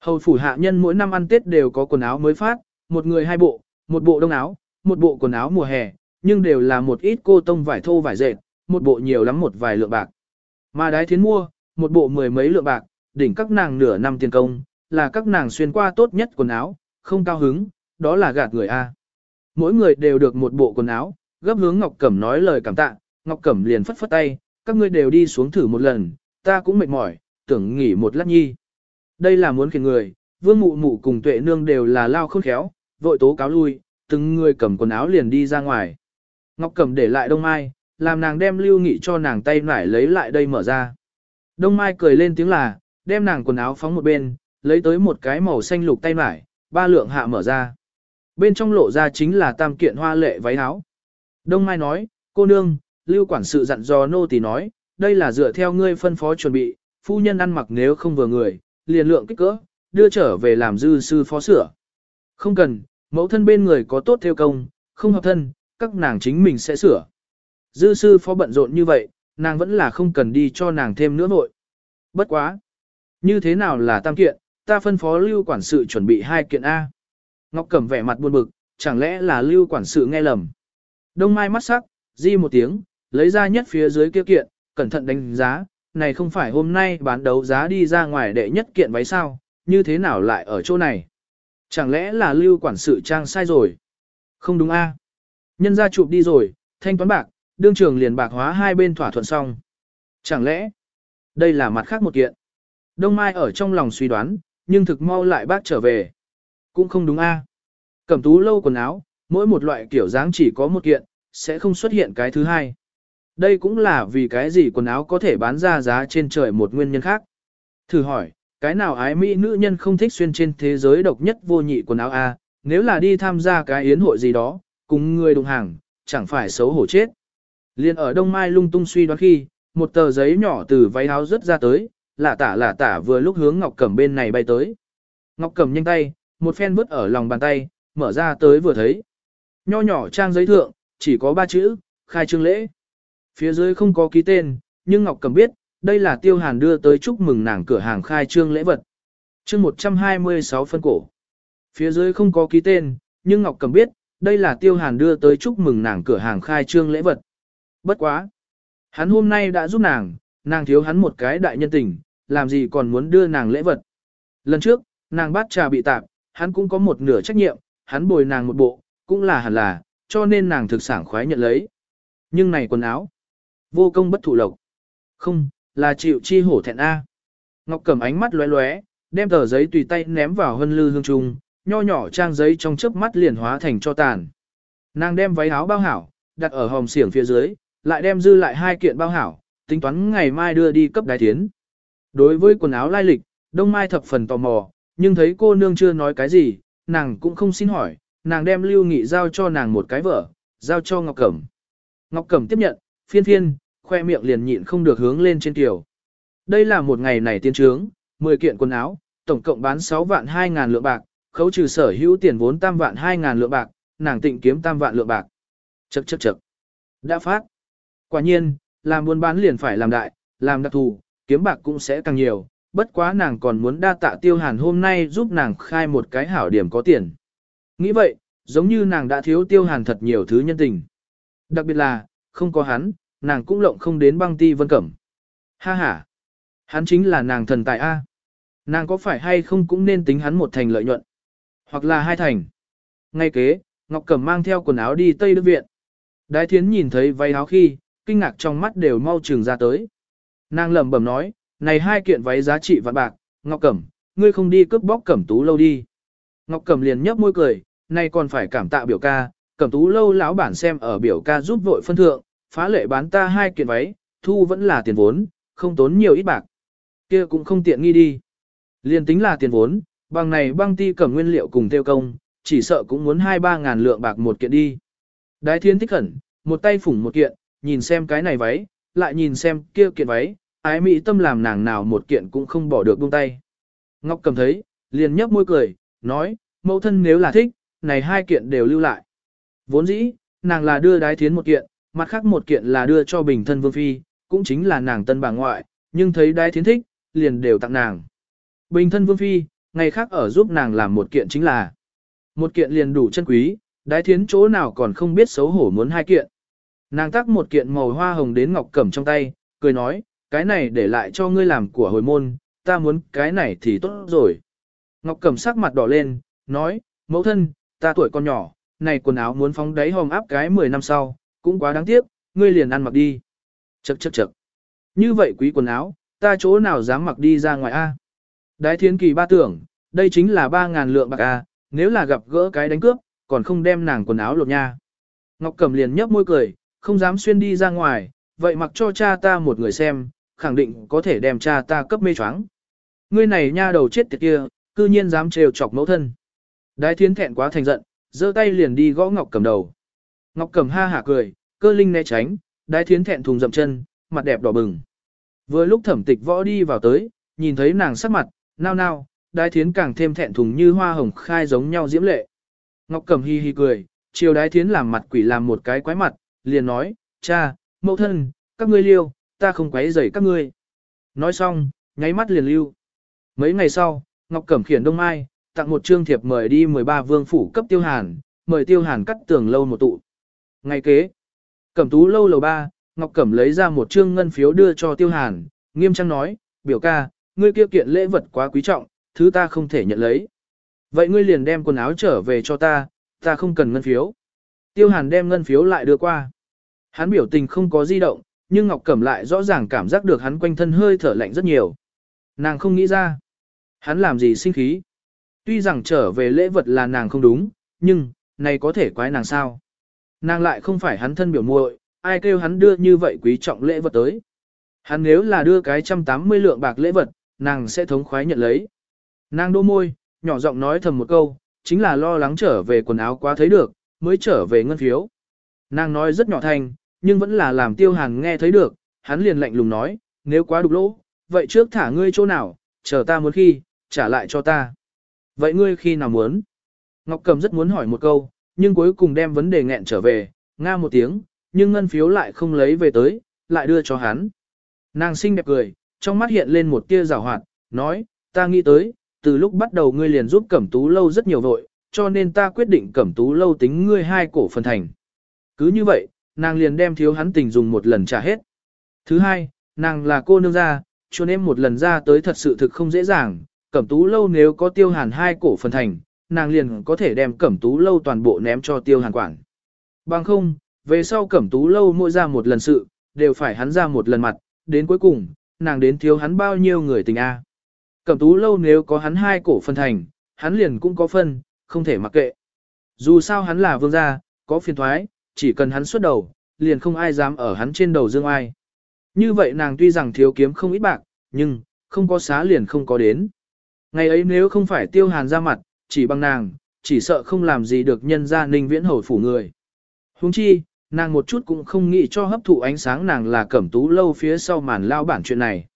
S1: Hầu phủ hạ nhân mỗi năm ăn Tết đều có quần áo mới phát, một người hai bộ, một bộ đông áo, một bộ quần áo mùa hè, nhưng đều là một ít cô tông vải thô vải dệt, một bộ nhiều lắm một vài lượng bạc. Mà đái thiến mua, một bộ mười mấy lượng bạc, đỉnh các nàng nửa năm tiền công, là các nàng xuyên qua tốt nhất quần áo, không cao hứng, đó là gạt người A. Mỗi người đều được một bộ quần áo, gấp hướng Ngọc Cẩm nói lời cảm tạ, Ngọc Cẩm liền phất phất tay, các ngươi đều đi xuống thử một lần, ta cũng mệt mỏi, tưởng nghỉ một lát nhi. Đây là muốn khiến người, vương mụ mụ cùng tuệ nương đều là lao khôn khéo, vội tố cáo lui, từng người cầm quần áo liền đi ra ngoài. Ngọc Cẩm để lại đông mai, làm nàng đem lưu nghị cho nàng tay nải lấy lại đây mở ra. Đông Mai cười lên tiếng là, đem nàng quần áo phóng một bên, lấy tới một cái màu xanh lục tay nải, ba lượng hạ mở ra. Bên trong lộ ra chính là tam kiện hoa lệ váy áo. Đông Mai nói, cô nương, lưu quản sự dặn dò nô tỳ nói, đây là dựa theo ngươi phân phó chuẩn bị, phu nhân ăn mặc nếu không vừa người, liền lượng kích cỡ, đưa trở về làm dư sư phó sửa. Không cần, mẫu thân bên người có tốt theo công, không hợp thân, các nàng chính mình sẽ sửa dư sư phó bận rộn như vậy, nàng vẫn là không cần đi cho nàng thêm nữa nội. Bất quá. Như thế nào là tam kiện, ta phân phó lưu quản sự chuẩn bị hai kiện A. Ngọc Cẩm vẻ mặt buồn bực, chẳng lẽ là lưu quản sự nghe lầm. Đông mai mắt sắc, di một tiếng, lấy ra nhất phía dưới kia kiện, cẩn thận đánh giá, này không phải hôm nay bán đấu giá đi ra ngoài để nhất kiện váy sao, như thế nào lại ở chỗ này. Chẳng lẽ là lưu quản sự trang sai rồi? Không đúng a? Nhân gia chụp đi rồi, thanh toán bạc, đương trường liền bạc hóa hai bên thỏa thuận xong. Chẳng lẽ, đây là mặt khác một kiện. Đông Mai ở trong lòng suy đoán, nhưng thực mau lại bác trở về. Cũng không đúng a. Cẩm tú lâu quần áo, mỗi một loại kiểu dáng chỉ có một kiện, sẽ không xuất hiện cái thứ hai. Đây cũng là vì cái gì quần áo có thể bán ra giá trên trời một nguyên nhân khác. Thử hỏi, cái nào ái mỹ nữ nhân không thích xuyên trên thế giới độc nhất vô nhị quần áo a, nếu là đi tham gia cái yến hội gì đó, cùng người đồng hàng, chẳng phải xấu hổ chết. Liên ở Đông Mai lung tung suy đoán khi, một tờ giấy nhỏ từ váy áo rớt ra tới, lạ tả lạ tả vừa lúc hướng Ngọc Cẩm bên này bay tới. Ngọc Cẩm nhanh tay, một phen vứt ở lòng bàn tay, mở ra tới vừa thấy. Nho nhỏ trang giấy thượng, chỉ có ba chữ, khai trương lễ. Phía dưới không có ký tên, nhưng Ngọc Cẩm biết, đây là Tiêu Hàn đưa tới chúc mừng nàng cửa hàng khai trương lễ vật. Chương 126 phân cổ. Phía dưới không có ký tên, nhưng Ngọc Cẩm biết, đây là Tiêu Hàn đưa tới chúc mừng nàng cửa hàng khai trương lễ vật. Bất quá. Hắn hôm nay đã giúp nàng, nàng thiếu hắn một cái đại nhân tình, làm gì còn muốn đưa nàng lễ vật. Lần trước, nàng bát trà bị tạp, hắn cũng có một nửa trách nhiệm, hắn bồi nàng một bộ, cũng là hẳn là, cho nên nàng thực sảng khoái nhận lấy. Nhưng này quần áo, vô công bất thụ lộc. Không, là chịu chi hổ thẹn A. Ngọc cầm ánh mắt lóe lóe, đem tờ giấy tùy tay ném vào hân lư hương trung, nho nhỏ trang giấy trong chớp mắt liền hóa thành cho tàn. Nàng đem váy áo bao hảo, đặt ở hòm xiển phía dưới, lại đem dư lại hai kiện bao hảo, tính toán ngày mai đưa đi cấp đại tiến. Đối với quần áo lai lịch, Đông Mai thập phần tò mò, nhưng thấy cô nương chưa nói cái gì, nàng cũng không xin hỏi, nàng đem Lưu Nghị giao cho nàng một cái vở, giao cho Ngọc Cẩm. Ngọc Cẩm tiếp nhận, phiên phiên, khoe miệng liền nhịn không được hướng lên trên tiểu. Đây là một ngày này tiên trướng, 10 kiện quần áo, tổng cộng bán 6 vạn 2 ngàn lượng bạc, khấu trừ sở hữu tiền vốn tam vạn 2 ngàn lượng bạc, nàng tịnh kiếm tam vạn lượng bạc. Chậc chậc chậc. Đã phát. Quả nhiên, làm buôn bán liền phải làm đại, làm đặc thù, kiếm bạc cũng sẽ càng nhiều, bất quá nàng còn muốn đa tạ tiêu hàn hôm nay giúp nàng khai một cái hảo điểm có tiền. Nghĩ vậy, giống như nàng đã thiếu tiêu hàn thật nhiều thứ nhân tình. Đặc biệt là, không có hắn, nàng cũng lộng không đến băng ti vân cẩm. Ha ha, hắn chính là nàng thần tài A. Nàng có phải hay không cũng nên tính hắn một thành lợi nhuận, hoặc là hai thành. Ngay kế, Ngọc Cẩm mang theo quần áo đi Tây Đức Viện. Đái Thiến nhìn thấy váy áo khi, kinh ngạc trong mắt đều mau trường ra tới. Nàng lẩm bẩm nói, này hai kiện váy giá trị vạn bạc, Ngọc Cẩm, ngươi không đi cướp bóc Cẩm Tú lâu đi. Ngọc Cẩm liền nhấp môi cười, nay còn phải cảm tạ biểu ca, Cẩm Tú lâu lão bản xem ở biểu ca giúp vội phân thượng, phá lệ bán ta hai kiện váy, thu vẫn là tiền vốn, không tốn nhiều ít bạc. Kia cũng không tiện nghi đi. Liền tính là tiền vốn, bằng này băng ti Cẩm nguyên liệu cùng tiêu công, chỉ sợ cũng muốn 2 ba ngàn lượng bạc một kiện đi. Đái Thiên thích khẩn, một tay phủng một kiện, nhìn xem cái này váy, lại nhìn xem kia kiện váy, ái mỹ tâm làm nàng nào một kiện cũng không bỏ được buông tay. Ngọc cầm thấy, liền nhấp môi cười, nói, mẫu thân nếu là thích, này hai kiện đều lưu lại. Vốn dĩ, nàng là đưa đái thiến một kiện, mặt khác một kiện là đưa cho bình thân vương phi, cũng chính là nàng tân bà ngoại, nhưng thấy đái thiến thích, liền đều tặng nàng. Bình thân vương phi, ngày khác ở giúp nàng làm một kiện chính là một kiện liền đủ chân quý, đái thiến chỗ nào còn không biết xấu hổ muốn hai kiện. Nàng tắc một kiện màu hoa hồng đến ngọc cẩm trong tay, cười nói, cái này để lại cho ngươi làm của hồi môn, ta muốn cái này thì tốt rồi. Ngọc cẩm sắc mặt đỏ lên, nói, mẫu thân, ta tuổi còn nhỏ, này quần áo muốn phóng đáy hòm áp cái 10 năm sau, cũng quá đáng tiếc, ngươi liền ăn mặc đi. Chậc chậc chậc. Như vậy quý quần áo, ta chỗ nào dám mặc đi ra ngoài a? Đái Thiên Kỳ ba tưởng, đây chính là 3000 lượng bạc a, nếu là gặp gỡ cái đánh cướp, còn không đem nàng quần áo lột nha. Ngọc Cẩm liền nhấp môi cười, không dám xuyên đi ra ngoài, vậy mặc cho cha ta một người xem, khẳng định có thể đem cha ta cấp mê choáng. Ngươi này nha đầu chết tiệt kia, cư nhiên dám trêu chọc mẫu thân. Đái thiến thẹn quá thành giận, giơ tay liền đi gõ Ngọc Cẩm đầu. Ngọc Cẩm ha hả cười, cơ linh né tránh, đái thiến thẹn thùng dậm chân, mặt đẹp đỏ bừng. Vừa lúc thẩm tịch võ đi vào tới, nhìn thấy nàng sắc mặt, nao nao, đái thiến càng thêm thẹn thùng như hoa hồng khai giống nhau diễm lệ. Ngọc Cẩm hi hi cười, chiều đái thiến làm mặt quỷ làm một cái quái mặt, liền nói, cha, mẫu thân, các ngươi liêu, ta không quấy rầy các ngươi. Nói xong, nháy mắt liền lưu. Mấy ngày sau, Ngọc Cẩm khiển Đông Mai, tặng một trương thiệp mời đi 13 vương phủ cấp tiêu hàn, mời tiêu hàn cắt tường lâu một tụ. Ngày kế, Cẩm tú lâu lầu ba, Ngọc Cẩm lấy ra một trương ngân phiếu đưa cho tiêu hàn, nghiêm trang nói, biểu ca, ngươi kia kiện lễ vật quá quý trọng, thứ ta không thể nhận lấy. Vậy ngươi liền đem quần áo trở về cho ta, ta không cần ngân phiếu. Tiêu Hàn đem ngân phiếu lại đưa qua. Hắn biểu tình không có di động, nhưng Ngọc Cẩm lại rõ ràng cảm giác được hắn quanh thân hơi thở lạnh rất nhiều. Nàng không nghĩ ra. Hắn làm gì sinh khí. Tuy rằng trở về lễ vật là nàng không đúng, nhưng, này có thể quái nàng sao. Nàng lại không phải hắn thân biểu muội ai kêu hắn đưa như vậy quý trọng lễ vật tới. Hắn nếu là đưa cái 180 lượng bạc lễ vật, nàng sẽ thống khoái nhận lấy. Nàng đô môi, nhỏ giọng nói thầm một câu, chính là lo lắng trở về quần áo quá thấy được, mới trở về ngân phiếu. Nàng nói rất nhỏ thanh, nhưng vẫn là làm tiêu hàn nghe thấy được, hắn liền lạnh lùng nói, nếu quá đục lỗ, vậy trước thả ngươi chỗ nào, chờ ta muốn khi, trả lại cho ta. Vậy ngươi khi nào muốn? Ngọc Cầm rất muốn hỏi một câu, nhưng cuối cùng đem vấn đề nghẹn trở về, nga một tiếng, nhưng ngân phiếu lại không lấy về tới, lại đưa cho hắn. Nàng xinh đẹp cười, trong mắt hiện lên một tia rào hoạt, nói, ta nghĩ tới, từ lúc bắt đầu ngươi liền giúp Cẩm Tú lâu rất nhiều vội, cho nên ta quyết định cẩm tú lâu tính ngươi hai cổ phần thành. Cứ như vậy, nàng liền đem thiếu hắn tình dùng một lần trả hết. Thứ hai, nàng là cô nương gia, cho nên một lần ra tới thật sự thực không dễ dàng, cẩm tú lâu nếu có tiêu hàn hai cổ phần thành, nàng liền có thể đem cẩm tú lâu toàn bộ ném cho tiêu hàn quản. Bằng không, về sau cẩm tú lâu mỗi ra một lần sự, đều phải hắn ra một lần mặt, đến cuối cùng, nàng đến thiếu hắn bao nhiêu người tình A. Cẩm tú lâu nếu có hắn hai cổ phần thành, hắn liền cũng có phân, không thể mặc kệ. Dù sao hắn là vương gia, có phiền thoái, chỉ cần hắn xuất đầu, liền không ai dám ở hắn trên đầu dương ai. Như vậy nàng tuy rằng thiếu kiếm không ít bạc, nhưng, không có xá liền không có đến. Ngày ấy nếu không phải tiêu hàn ra mặt, chỉ bằng nàng, chỉ sợ không làm gì được nhân gia ninh viễn hầu phủ người. huống chi, nàng một chút cũng không nghĩ cho hấp thụ ánh sáng nàng là cẩm tú lâu phía sau màn lao bản chuyện này.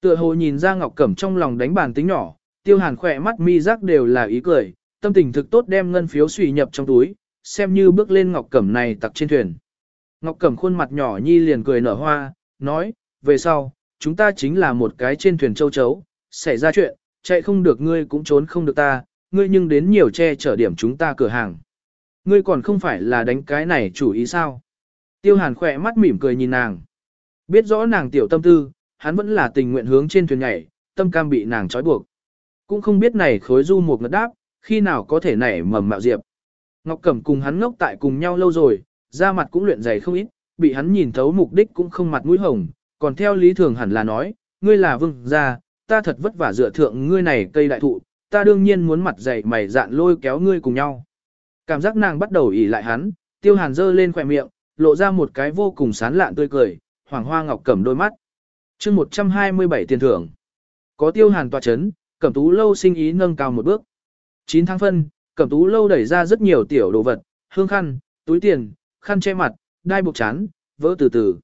S1: Tựa hồ nhìn ra ngọc cẩm trong lòng đánh bàn tính nhỏ, tiêu hàn khỏe mắt mi rắc đều là ý cười, Tâm tình thực tốt đem ngân phiếu suy nhập trong túi, xem như bước lên Ngọc Cẩm này tặc trên thuyền. Ngọc Cẩm khuôn mặt nhỏ nhi liền cười nở hoa, nói, về sau, chúng ta chính là một cái trên thuyền châu chấu, xảy ra chuyện, chạy không được ngươi cũng trốn không được ta, ngươi nhưng đến nhiều che chở điểm chúng ta cửa hàng. Ngươi còn không phải là đánh cái này chủ ý sao? Tiêu Hàn khỏe mắt mỉm cười nhìn nàng. Biết rõ nàng tiểu tâm tư, hắn vẫn là tình nguyện hướng trên thuyền nhảy, tâm cam bị nàng trói buộc. Cũng không biết này khối du một ngất đáp, khi nào có thể nảy mầm mạo diệp. Ngọc Cẩm cùng hắn ngốc tại cùng nhau lâu rồi, da mặt cũng luyện dày không ít, bị hắn nhìn thấu mục đích cũng không mặt mũi hồng, còn theo lý thường hẳn là nói, ngươi là vương gia, ta thật vất vả dựa thượng ngươi này cây đại thụ, ta đương nhiên muốn mặt dày mày dạn lôi kéo ngươi cùng nhau. Cảm giác nàng bắt đầu ỉ lại hắn, tiêu hàn giơ lên khỏe miệng, lộ ra một cái vô cùng sán lạn tươi cười, hoàng hoa ngọc cẩm đôi mắt. chương 127 tiền thưởng. Có tiêu hàn tòa chấn, cẩm tú lâu sinh ý nâng cao một bước. 9 tháng phân, Cẩm Tú lâu đẩy ra rất nhiều tiểu đồ vật, hương khăn, túi tiền, khăn che mặt, đai buộc chán, vỡ từ từ.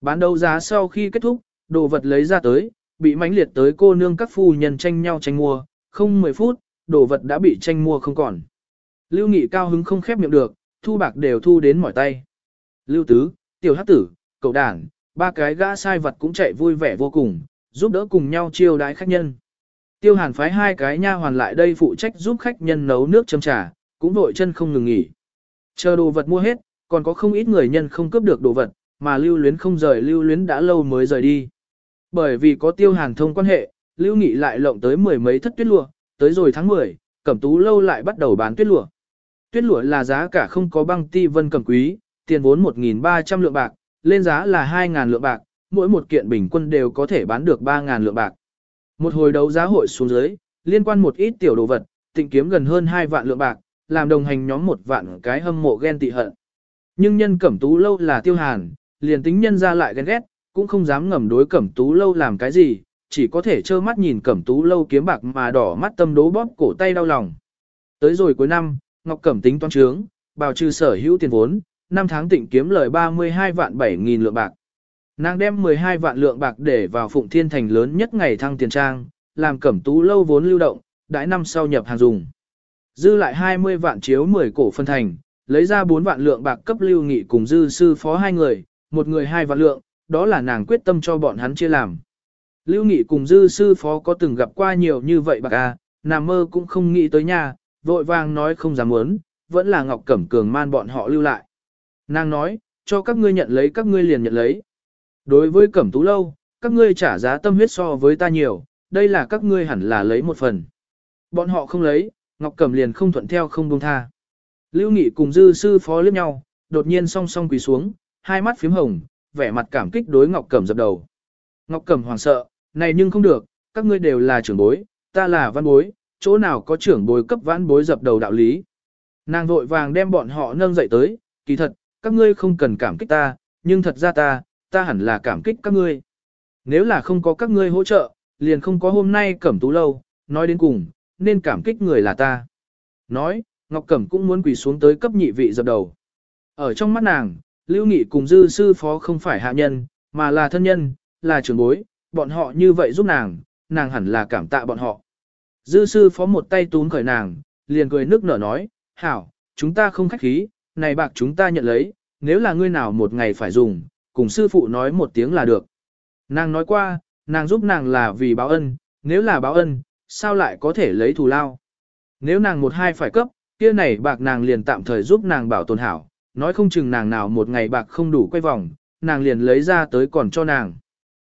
S1: Bán đấu giá sau khi kết thúc, đồ vật lấy ra tới, bị mãnh liệt tới cô nương các phu nhân tranh nhau tranh mua, không 10 phút, đồ vật đã bị tranh mua không còn. Lưu Nghị cao hứng không khép miệng được, thu bạc đều thu đến mỏi tay. Lưu Tứ, Tiểu Hát Tử, Cậu Đảng, ba cái gã sai vật cũng chạy vui vẻ vô cùng, giúp đỡ cùng nhau chiêu đái khách nhân. Tiêu Hàn phái hai cái nha hoàn lại đây phụ trách giúp khách nhân nấu nước châm trà, cũng vội chân không ngừng nghỉ. Chờ đồ vật mua hết, còn có không ít người nhân không cướp được đồ vật, mà lưu luyến không rời lưu luyến đã lâu mới rời đi. Bởi vì có tiêu hàn thông quan hệ, lưu nghị lại lộng tới mười mấy thất tuyết lụa, tới rồi tháng 10, cẩm tú lâu lại bắt đầu bán tuyết lụa. Tuyết lụa là giá cả không có băng ti vân cẩm quý, tiền vốn 1.300 lượng bạc, lên giá là 2.000 lượng bạc, mỗi một kiện bình quân đều có thể bán được 3.000 lượng bạc. Một hồi đấu giá hội xuống dưới, liên quan một ít tiểu đồ vật, tịnh kiếm gần hơn 2 vạn lượng bạc, làm đồng hành nhóm một vạn cái hâm mộ ghen tị hận. Nhưng nhân cẩm tú lâu là tiêu hàn, liền tính nhân ra lại ghen ghét, cũng không dám ngầm đối cẩm tú lâu làm cái gì, chỉ có thể trơ mắt nhìn cẩm tú lâu kiếm bạc mà đỏ mắt tâm đố bóp cổ tay đau lòng. Tới rồi cuối năm, Ngọc Cẩm tính toán trướng, bào trừ sở hữu tiền vốn, năm tháng tịnh kiếm lời 32 vạn 7 nghìn lượng bạc. Nàng đem 12 vạn lượng bạc để vào Phụng Thiên Thành lớn nhất ngày thăng tiền trang, làm cẩm tú lâu vốn lưu động, đãi năm sau nhập hàng dùng. Dư lại 20 vạn chiếu 10 cổ phân thành, lấy ra 4 vạn lượng bạc cấp lưu nghị cùng dư sư phó hai người, một người hai vạn lượng, đó là nàng quyết tâm cho bọn hắn chia làm. Lưu nghị cùng dư sư phó có từng gặp qua nhiều như vậy bạc à, nàng mơ cũng không nghĩ tới nhà, vội vàng nói không dám muốn, vẫn là Ngọc Cẩm Cường man bọn họ lưu lại. Nàng nói, cho các ngươi nhận lấy các ngươi liền nhận lấy, Đối với cẩm tú lâu, các ngươi trả giá tâm huyết so với ta nhiều, đây là các ngươi hẳn là lấy một phần. Bọn họ không lấy, Ngọc Cẩm liền không thuận theo không buông tha. Lưu Nghị cùng dư sư phó liếc nhau, đột nhiên song song quỳ xuống, hai mắt phím hồng, vẻ mặt cảm kích đối Ngọc Cẩm dập đầu. Ngọc Cẩm hoảng sợ, này nhưng không được, các ngươi đều là trưởng bối, ta là văn bối, chỗ nào có trưởng bối cấp vãn bối dập đầu đạo lý. Nàng vội vàng đem bọn họ nâng dậy tới, kỳ thật, các ngươi không cần cảm kích ta, nhưng thật ra ta, ta hẳn là cảm kích các ngươi. Nếu là không có các ngươi hỗ trợ, liền không có hôm nay cẩm tú lâu, nói đến cùng, nên cảm kích người là ta. Nói, Ngọc Cẩm cũng muốn quỳ xuống tới cấp nhị vị dập đầu. Ở trong mắt nàng, Lưu Nghị cùng dư sư phó không phải hạ nhân, mà là thân nhân, là trưởng bối, bọn họ như vậy giúp nàng, nàng hẳn là cảm tạ bọn họ. Dư sư phó một tay túm khởi nàng, liền cười nước nở nói, hảo, chúng ta không khách khí, này bạc chúng ta nhận lấy, nếu là ngươi nào một ngày phải dùng, cùng sư phụ nói một tiếng là được. Nàng nói qua, nàng giúp nàng là vì báo ân, nếu là báo ân, sao lại có thể lấy thù lao. Nếu nàng một hai phải cấp, kia này bạc nàng liền tạm thời giúp nàng bảo tồn hảo, nói không chừng nàng nào một ngày bạc không đủ quay vòng, nàng liền lấy ra tới còn cho nàng.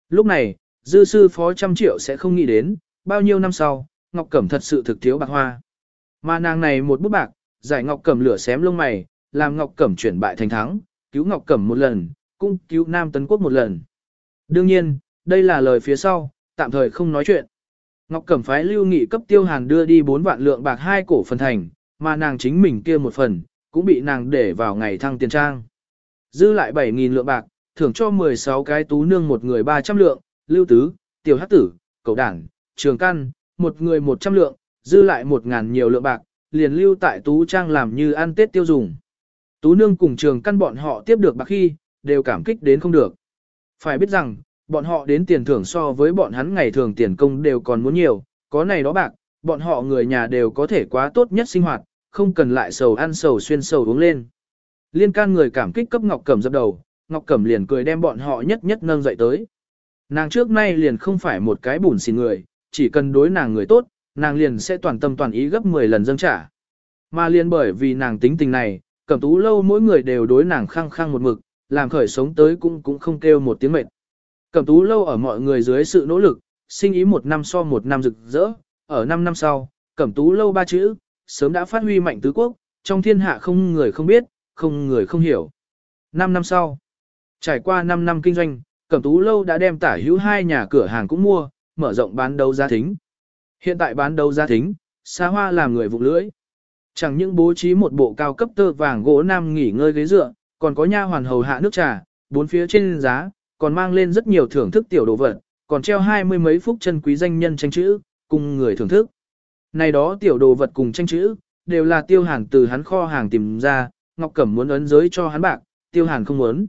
S1: Lúc này, dư sư phó trăm triệu sẽ không nghĩ đến, bao nhiêu năm sau, Ngọc Cẩm thật sự thực thiếu bạc hoa. Mà nàng này một bút bạc, giải Ngọc Cẩm lửa xém lông mày, làm Ngọc Cẩm chuyển bại thành thắng, cứu Ngọc Cẩm một lần, cung cứu Nam Tấn Quốc một lần. Đương nhiên, đây là lời phía sau, tạm thời không nói chuyện. Ngọc Cẩm phái Lưu Nghị cấp Tiêu Hàn đưa đi 4 vạn lượng bạc hai cổ phần thành, mà nàng chính mình kia một phần, cũng bị nàng để vào ngày thăng tiền trang. Dư lại 7.000 lượng bạc, thưởng cho 16 cái tú nương một người 300 lượng, Lưu Tứ, Tiểu Hắc Tử, Cậu Đảng, Trường Căn, một người 100 lượng, dư lại 1.000 nhiều lượng bạc, liền lưu tại tú trang làm như ăn tết tiêu dùng. Tú nương cùng trường căn bọn họ tiếp được bạc khi, đều cảm kích đến không được. Phải biết rằng, bọn họ đến tiền thưởng so với bọn hắn ngày thường tiền công đều còn muốn nhiều, có này đó bạc, bọn họ người nhà đều có thể quá tốt nhất sinh hoạt, không cần lại sầu ăn sầu xuyên sầu uống lên. Liên can người cảm kích cấp Ngọc Cẩm dập đầu, Ngọc Cẩm liền cười đem bọn họ nhất nhất nâng dậy tới. Nàng trước nay liền không phải một cái bùn xỉn người, chỉ cần đối nàng người tốt, nàng liền sẽ toàn tâm toàn ý gấp 10 lần dâng trả. Mà liền bởi vì nàng tính tình này, Cẩm Tú lâu mỗi người đều đối nàng khăng khăng một mực, làm khởi sống tới cũng cũng không kêu một tiếng mệt. Cẩm tú lâu ở mọi người dưới sự nỗ lực, sinh ý một năm so một năm rực rỡ, ở năm năm sau, cẩm tú lâu ba chữ, sớm đã phát huy mạnh tứ quốc, trong thiên hạ không người không biết, không người không hiểu. Năm năm sau, trải qua năm năm kinh doanh, cẩm tú lâu đã đem tả hữu hai nhà cửa hàng cũng mua, mở rộng bán đấu giá thính. Hiện tại bán đấu giá thính, xa hoa làm người vụ lưỡi. Chẳng những bố trí một bộ cao cấp tơ vàng gỗ nam nghỉ ngơi ghế dựa, còn có nha hoàn hầu hạ nước trà, bốn phía trên giá, còn mang lên rất nhiều thưởng thức tiểu đồ vật, còn treo hai mươi mấy phúc chân quý danh nhân tranh chữ, cùng người thưởng thức. Này đó tiểu đồ vật cùng tranh chữ, đều là tiêu hàng từ hắn kho hàng tìm ra, Ngọc Cẩm muốn ấn giới cho hắn bạc, tiêu hàng không muốn.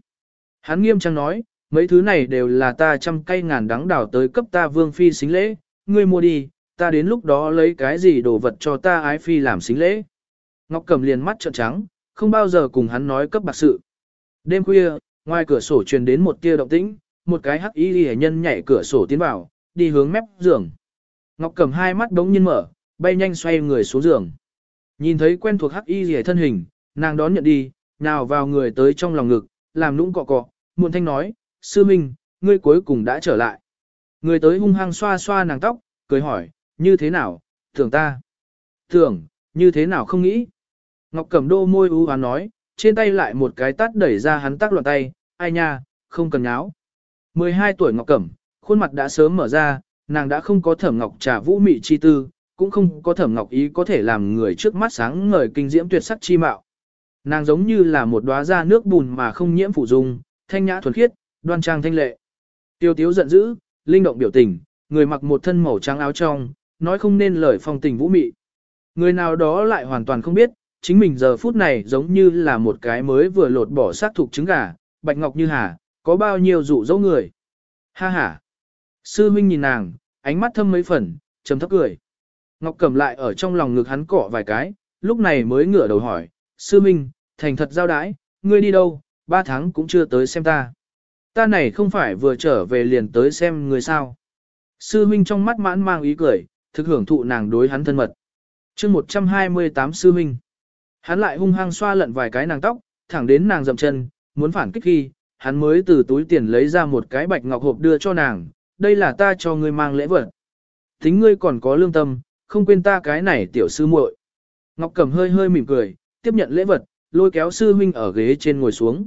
S1: Hắn nghiêm trang nói, mấy thứ này đều là ta trăm cây ngàn đắng đảo tới cấp ta vương phi xính lễ, ngươi mua đi, ta đến lúc đó lấy cái gì đồ vật cho ta ái phi làm xính lễ. Ngọc Cẩm liền mắt trợn trắng, không bao giờ cùng hắn nói cấp bạc sự. Đêm khuya, ngoài cửa sổ truyền đến một tia động tĩnh, một cái hắc y hệ nhân nhảy cửa sổ tiến vào, đi hướng mép giường. Ngọc Cẩm hai mắt đống nhiên mở, bay nhanh xoay người xuống giường. Nhìn thấy quen thuộc hắc y hệ thân hình, nàng đón nhận đi, nào vào người tới trong lòng ngực, làm nũng cọ cọ, muộn thanh nói, sư minh, ngươi cuối cùng đã trở lại. Người tới hung hăng xoa xoa nàng tóc, cười hỏi, như thế nào, Thưởng ta. Thưởng, như thế nào không nghĩ. Ngọc Cẩm Đô môi u hoán nói, trên tay lại một cái tát đẩy ra hắn tác loạn tay, ai nha, không cần nháo. 12 tuổi Ngọc Cẩm, khuôn mặt đã sớm mở ra, nàng đã không có thẩm ngọc trà vũ mị chi tư, cũng không có thẩm ngọc ý có thể làm người trước mắt sáng ngời kinh diễm tuyệt sắc chi mạo. Nàng giống như là một đóa da nước bùn mà không nhiễm phủ dung, thanh nhã thuần khiết, đoan trang thanh lệ. Tiêu Tiếu giận dữ, linh động biểu tình, người mặc một thân màu trắng áo trong, nói không nên lời phong tình vũ mị. Người nào đó lại hoàn toàn không biết, chính mình giờ phút này giống như là một cái mới vừa lột bỏ xác thục trứng gà, bạch ngọc như hà, có bao nhiêu dụ dỗ người. Ha ha. Sư huynh nhìn nàng, ánh mắt thâm mấy phần, trầm thấp cười. Ngọc cầm lại ở trong lòng ngực hắn cọ vài cái, lúc này mới ngửa đầu hỏi, sư huynh, thành thật giao đãi, ngươi đi đâu, ba tháng cũng chưa tới xem ta. Ta này không phải vừa trở về liền tới xem người sao. Sư huynh trong mắt mãn mang ý cười, thực hưởng thụ nàng đối hắn thân mật. chương 128 sư huynh. Hắn lại hung hăng xoa lận vài cái nàng tóc, thẳng đến nàng dậm chân, muốn phản kích khi, hắn mới từ túi tiền lấy ra một cái bạch ngọc hộp đưa cho nàng, đây là ta cho ngươi mang lễ vật. Tính ngươi còn có lương tâm, không quên ta cái này tiểu sư muội. Ngọc Cẩm hơi hơi mỉm cười, tiếp nhận lễ vật, lôi kéo sư huynh ở ghế trên ngồi xuống.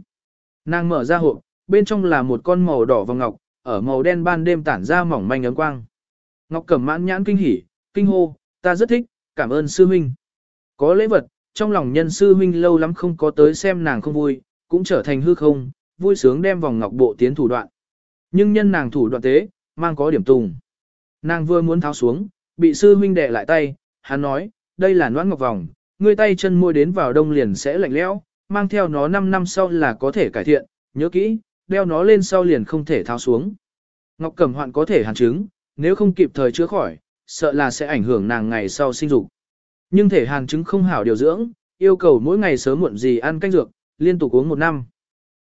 S1: Nàng mở ra hộp, bên trong là một con màu đỏ vàng ngọc, ở màu đen ban đêm tản ra mỏng manh ánh quang. Ngọc Cẩm mãn nhãn kinh hỉ, kinh hô, ta rất thích, cảm ơn sư huynh. Có lễ vật, trong lòng nhân sư huynh lâu lắm không có tới xem nàng không vui, cũng trở thành hư không, vui sướng đem vòng ngọc bộ tiến thủ đoạn. Nhưng nhân nàng thủ đoạn tế, mang có điểm tùng. Nàng vừa muốn tháo xuống, bị sư huynh đè lại tay, hắn nói, đây là noãn ngọc vòng, người tay chân môi đến vào đông liền sẽ lạnh lẽo, mang theo nó 5 năm sau là có thể cải thiện, nhớ kỹ, đeo nó lên sau liền không thể tháo xuống. Ngọc Cẩm Hoạn có thể hàn chứng, nếu không kịp thời chữa khỏi, sợ là sẽ ảnh hưởng nàng ngày sau sinh dục. Nhưng thể hàn chứng không hảo điều dưỡng, yêu cầu mỗi ngày sớm muộn gì ăn canh dược, liên tục uống một năm.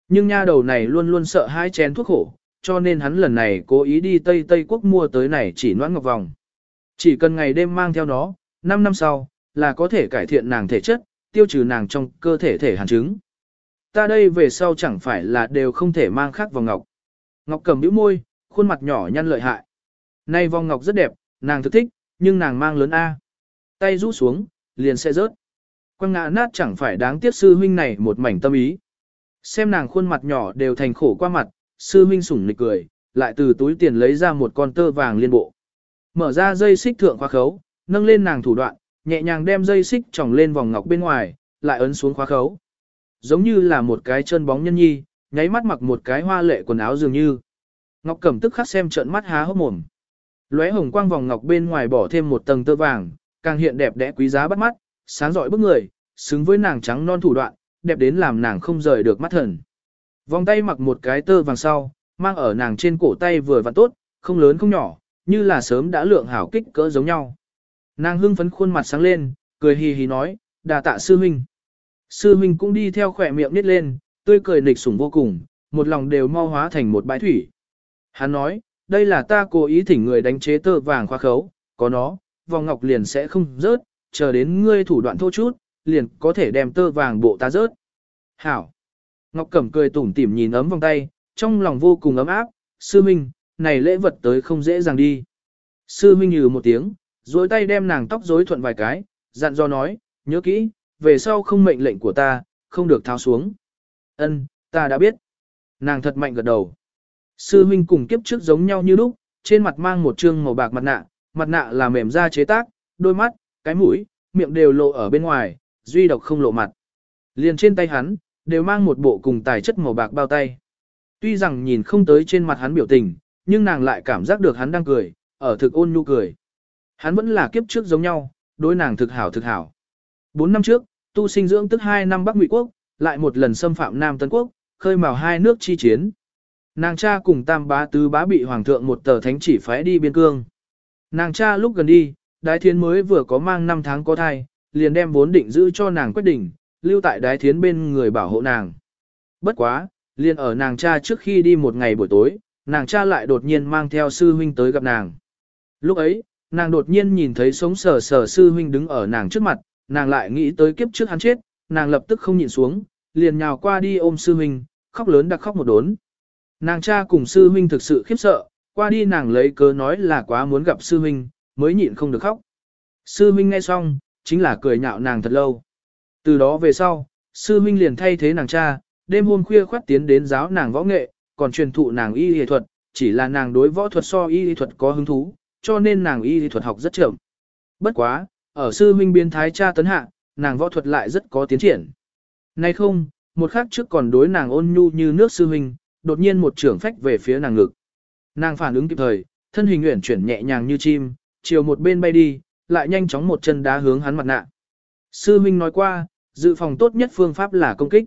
S1: Nhưng nha đầu này luôn luôn sợ hai chén thuốc khổ, cho nên hắn lần này cố ý đi Tây Tây Quốc mua tới này chỉ noãn ngọc vòng. Chỉ cần ngày đêm mang theo nó, 5 năm sau, là có thể cải thiện nàng thể chất, tiêu trừ nàng trong cơ thể thể hàn chứng. Ta đây về sau chẳng phải là đều không thể mang khác vòng ngọc. Ngọc cầm bĩu môi, khuôn mặt nhỏ nhăn lợi hại. Nay vòng ngọc rất đẹp, nàng thực thích, nhưng nàng mang lớn A tay rũ xuống, liền sẽ rớt. quang ngã nát chẳng phải đáng tiếc sư huynh này một mảnh tâm ý. Xem nàng khuôn mặt nhỏ đều thành khổ qua mặt, sư huynh sủng nịch cười, lại từ túi tiền lấy ra một con tơ vàng liên bộ. Mở ra dây xích thượng khóa khấu, nâng lên nàng thủ đoạn, nhẹ nhàng đem dây xích tròng lên vòng ngọc bên ngoài, lại ấn xuống khóa khấu. Giống như là một cái chân bóng nhân nhi, nháy mắt mặc một cái hoa lệ quần áo dường như. Ngọc Cẩm tức khắc xem trợn mắt há hốc mồm. Lóe hồng quang vòng ngọc bên ngoài bỏ thêm một tầng tơ vàng, càng hiện đẹp đẽ quý giá bắt mắt, sáng rọi bức người, xứng với nàng trắng non thủ đoạn, đẹp đến làm nàng không rời được mắt thần. Vòng tay mặc một cái tơ vàng sau, mang ở nàng trên cổ tay vừa vặn tốt, không lớn không nhỏ, như là sớm đã lượng hảo kích cỡ giống nhau. Nàng hưng phấn khuôn mặt sáng lên, cười hì hì nói, đà tạ sư huynh. Sư huynh cũng đi theo khỏe miệng nít lên, tươi cười nịch sủng vô cùng, một lòng đều mau hóa thành một bãi thủy. Hắn nói, đây là ta cố ý thỉnh người đánh chế tơ vàng khoa khấu, có nó, vòng ngọc liền sẽ không rớt, chờ đến ngươi thủ đoạn thô chút, liền có thể đem tơ vàng bộ ta rớt. Hảo. Ngọc Cẩm cười tủm tỉm nhìn ấm vòng tay, trong lòng vô cùng ấm áp, sư minh, này lễ vật tới không dễ dàng đi. Sư minh hừ một tiếng, dối tay đem nàng tóc rối thuận vài cái, dặn do nói, nhớ kỹ, về sau không mệnh lệnh của ta, không được tháo xuống. ân ta đã biết. Nàng thật mạnh gật đầu. Sư Minh cùng kiếp trước giống nhau như lúc, trên mặt mang một trương màu bạc mặt nạ, mặt nạ là mềm da chế tác, đôi mắt, cái mũi, miệng đều lộ ở bên ngoài, duy độc không lộ mặt. Liền trên tay hắn, đều mang một bộ cùng tài chất màu bạc bao tay. Tuy rằng nhìn không tới trên mặt hắn biểu tình, nhưng nàng lại cảm giác được hắn đang cười, ở thực ôn nhu cười. Hắn vẫn là kiếp trước giống nhau, đối nàng thực hảo thực hảo. Bốn năm trước, tu sinh dưỡng tức hai năm Bắc Ngụy quốc, lại một lần xâm phạm Nam Tân quốc, khơi mào hai nước chi chiến. Nàng cha cùng Tam Bá Tứ Bá bị Hoàng thượng một tờ thánh chỉ phái đi biên cương. Nàng cha lúc gần đi, đái thiến mới vừa có mang 5 tháng có thai, liền đem vốn định giữ cho nàng quyết định, lưu tại đái thiến bên người bảo hộ nàng. Bất quá, liền ở nàng cha trước khi đi một ngày buổi tối, nàng cha lại đột nhiên mang theo sư huynh tới gặp nàng. Lúc ấy, nàng đột nhiên nhìn thấy sống sờ sờ sư huynh đứng ở nàng trước mặt, nàng lại nghĩ tới kiếp trước hắn chết, nàng lập tức không nhìn xuống, liền nhào qua đi ôm sư huynh, khóc lớn đặc khóc một đốn. Nàng cha cùng sư huynh thực sự khiếp sợ, qua đi nàng lấy cớ nói là quá muốn gặp sư huynh, mới nhịn không được khóc. Sư huynh nghe xong, chính là cười nhạo nàng thật lâu. Từ đó về sau, sư huynh liền thay thế nàng cha, đêm hôm khuya khoát tiến đến giáo nàng võ nghệ, còn truyền thụ nàng y y thuật, chỉ là nàng đối võ thuật so y y thuật có hứng thú, cho nên nàng y y thuật học rất chậm. Bất quá, ở sư huynh biến thái cha tấn hạ, nàng võ thuật lại rất có tiến triển. Nay không, một khắc trước còn đối nàng ôn nhu như nước sư huynh, đột nhiên một trưởng phách về phía nàng ngực. Nàng phản ứng kịp thời, thân hình uyển chuyển nhẹ nhàng như chim, chiều một bên bay đi, lại nhanh chóng một chân đá hướng hắn mặt nạ. Sư huynh nói qua, dự phòng tốt nhất phương pháp là công kích.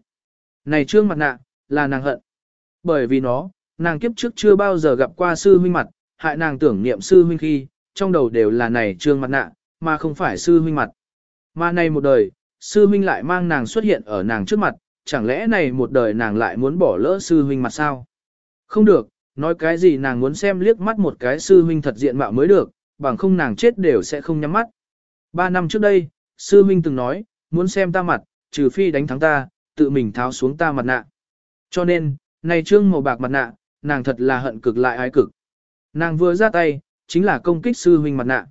S1: Này trương mặt nạ, là nàng hận. Bởi vì nó, nàng kiếp trước chưa bao giờ gặp qua sư huynh mặt, hại nàng tưởng niệm sư huynh khi, trong đầu đều là này trương mặt nạ, mà không phải sư huynh mặt. Mà này một đời, sư huynh lại mang nàng xuất hiện ở nàng trước mặt, chẳng lẽ này một đời nàng lại muốn bỏ lỡ sư huynh mặt sao? Không được, Nói cái gì nàng muốn xem liếc mắt một cái sư huynh thật diện mạo mới được, bằng không nàng chết đều sẽ không nhắm mắt. Ba năm trước đây, sư huynh từng nói, muốn xem ta mặt, trừ phi đánh thắng ta, tự mình tháo xuống ta mặt nạ. Cho nên, này trương màu bạc mặt nạ, nàng thật là hận cực lại ái cực. Nàng vừa ra tay, chính là công kích sư huynh mặt nạ.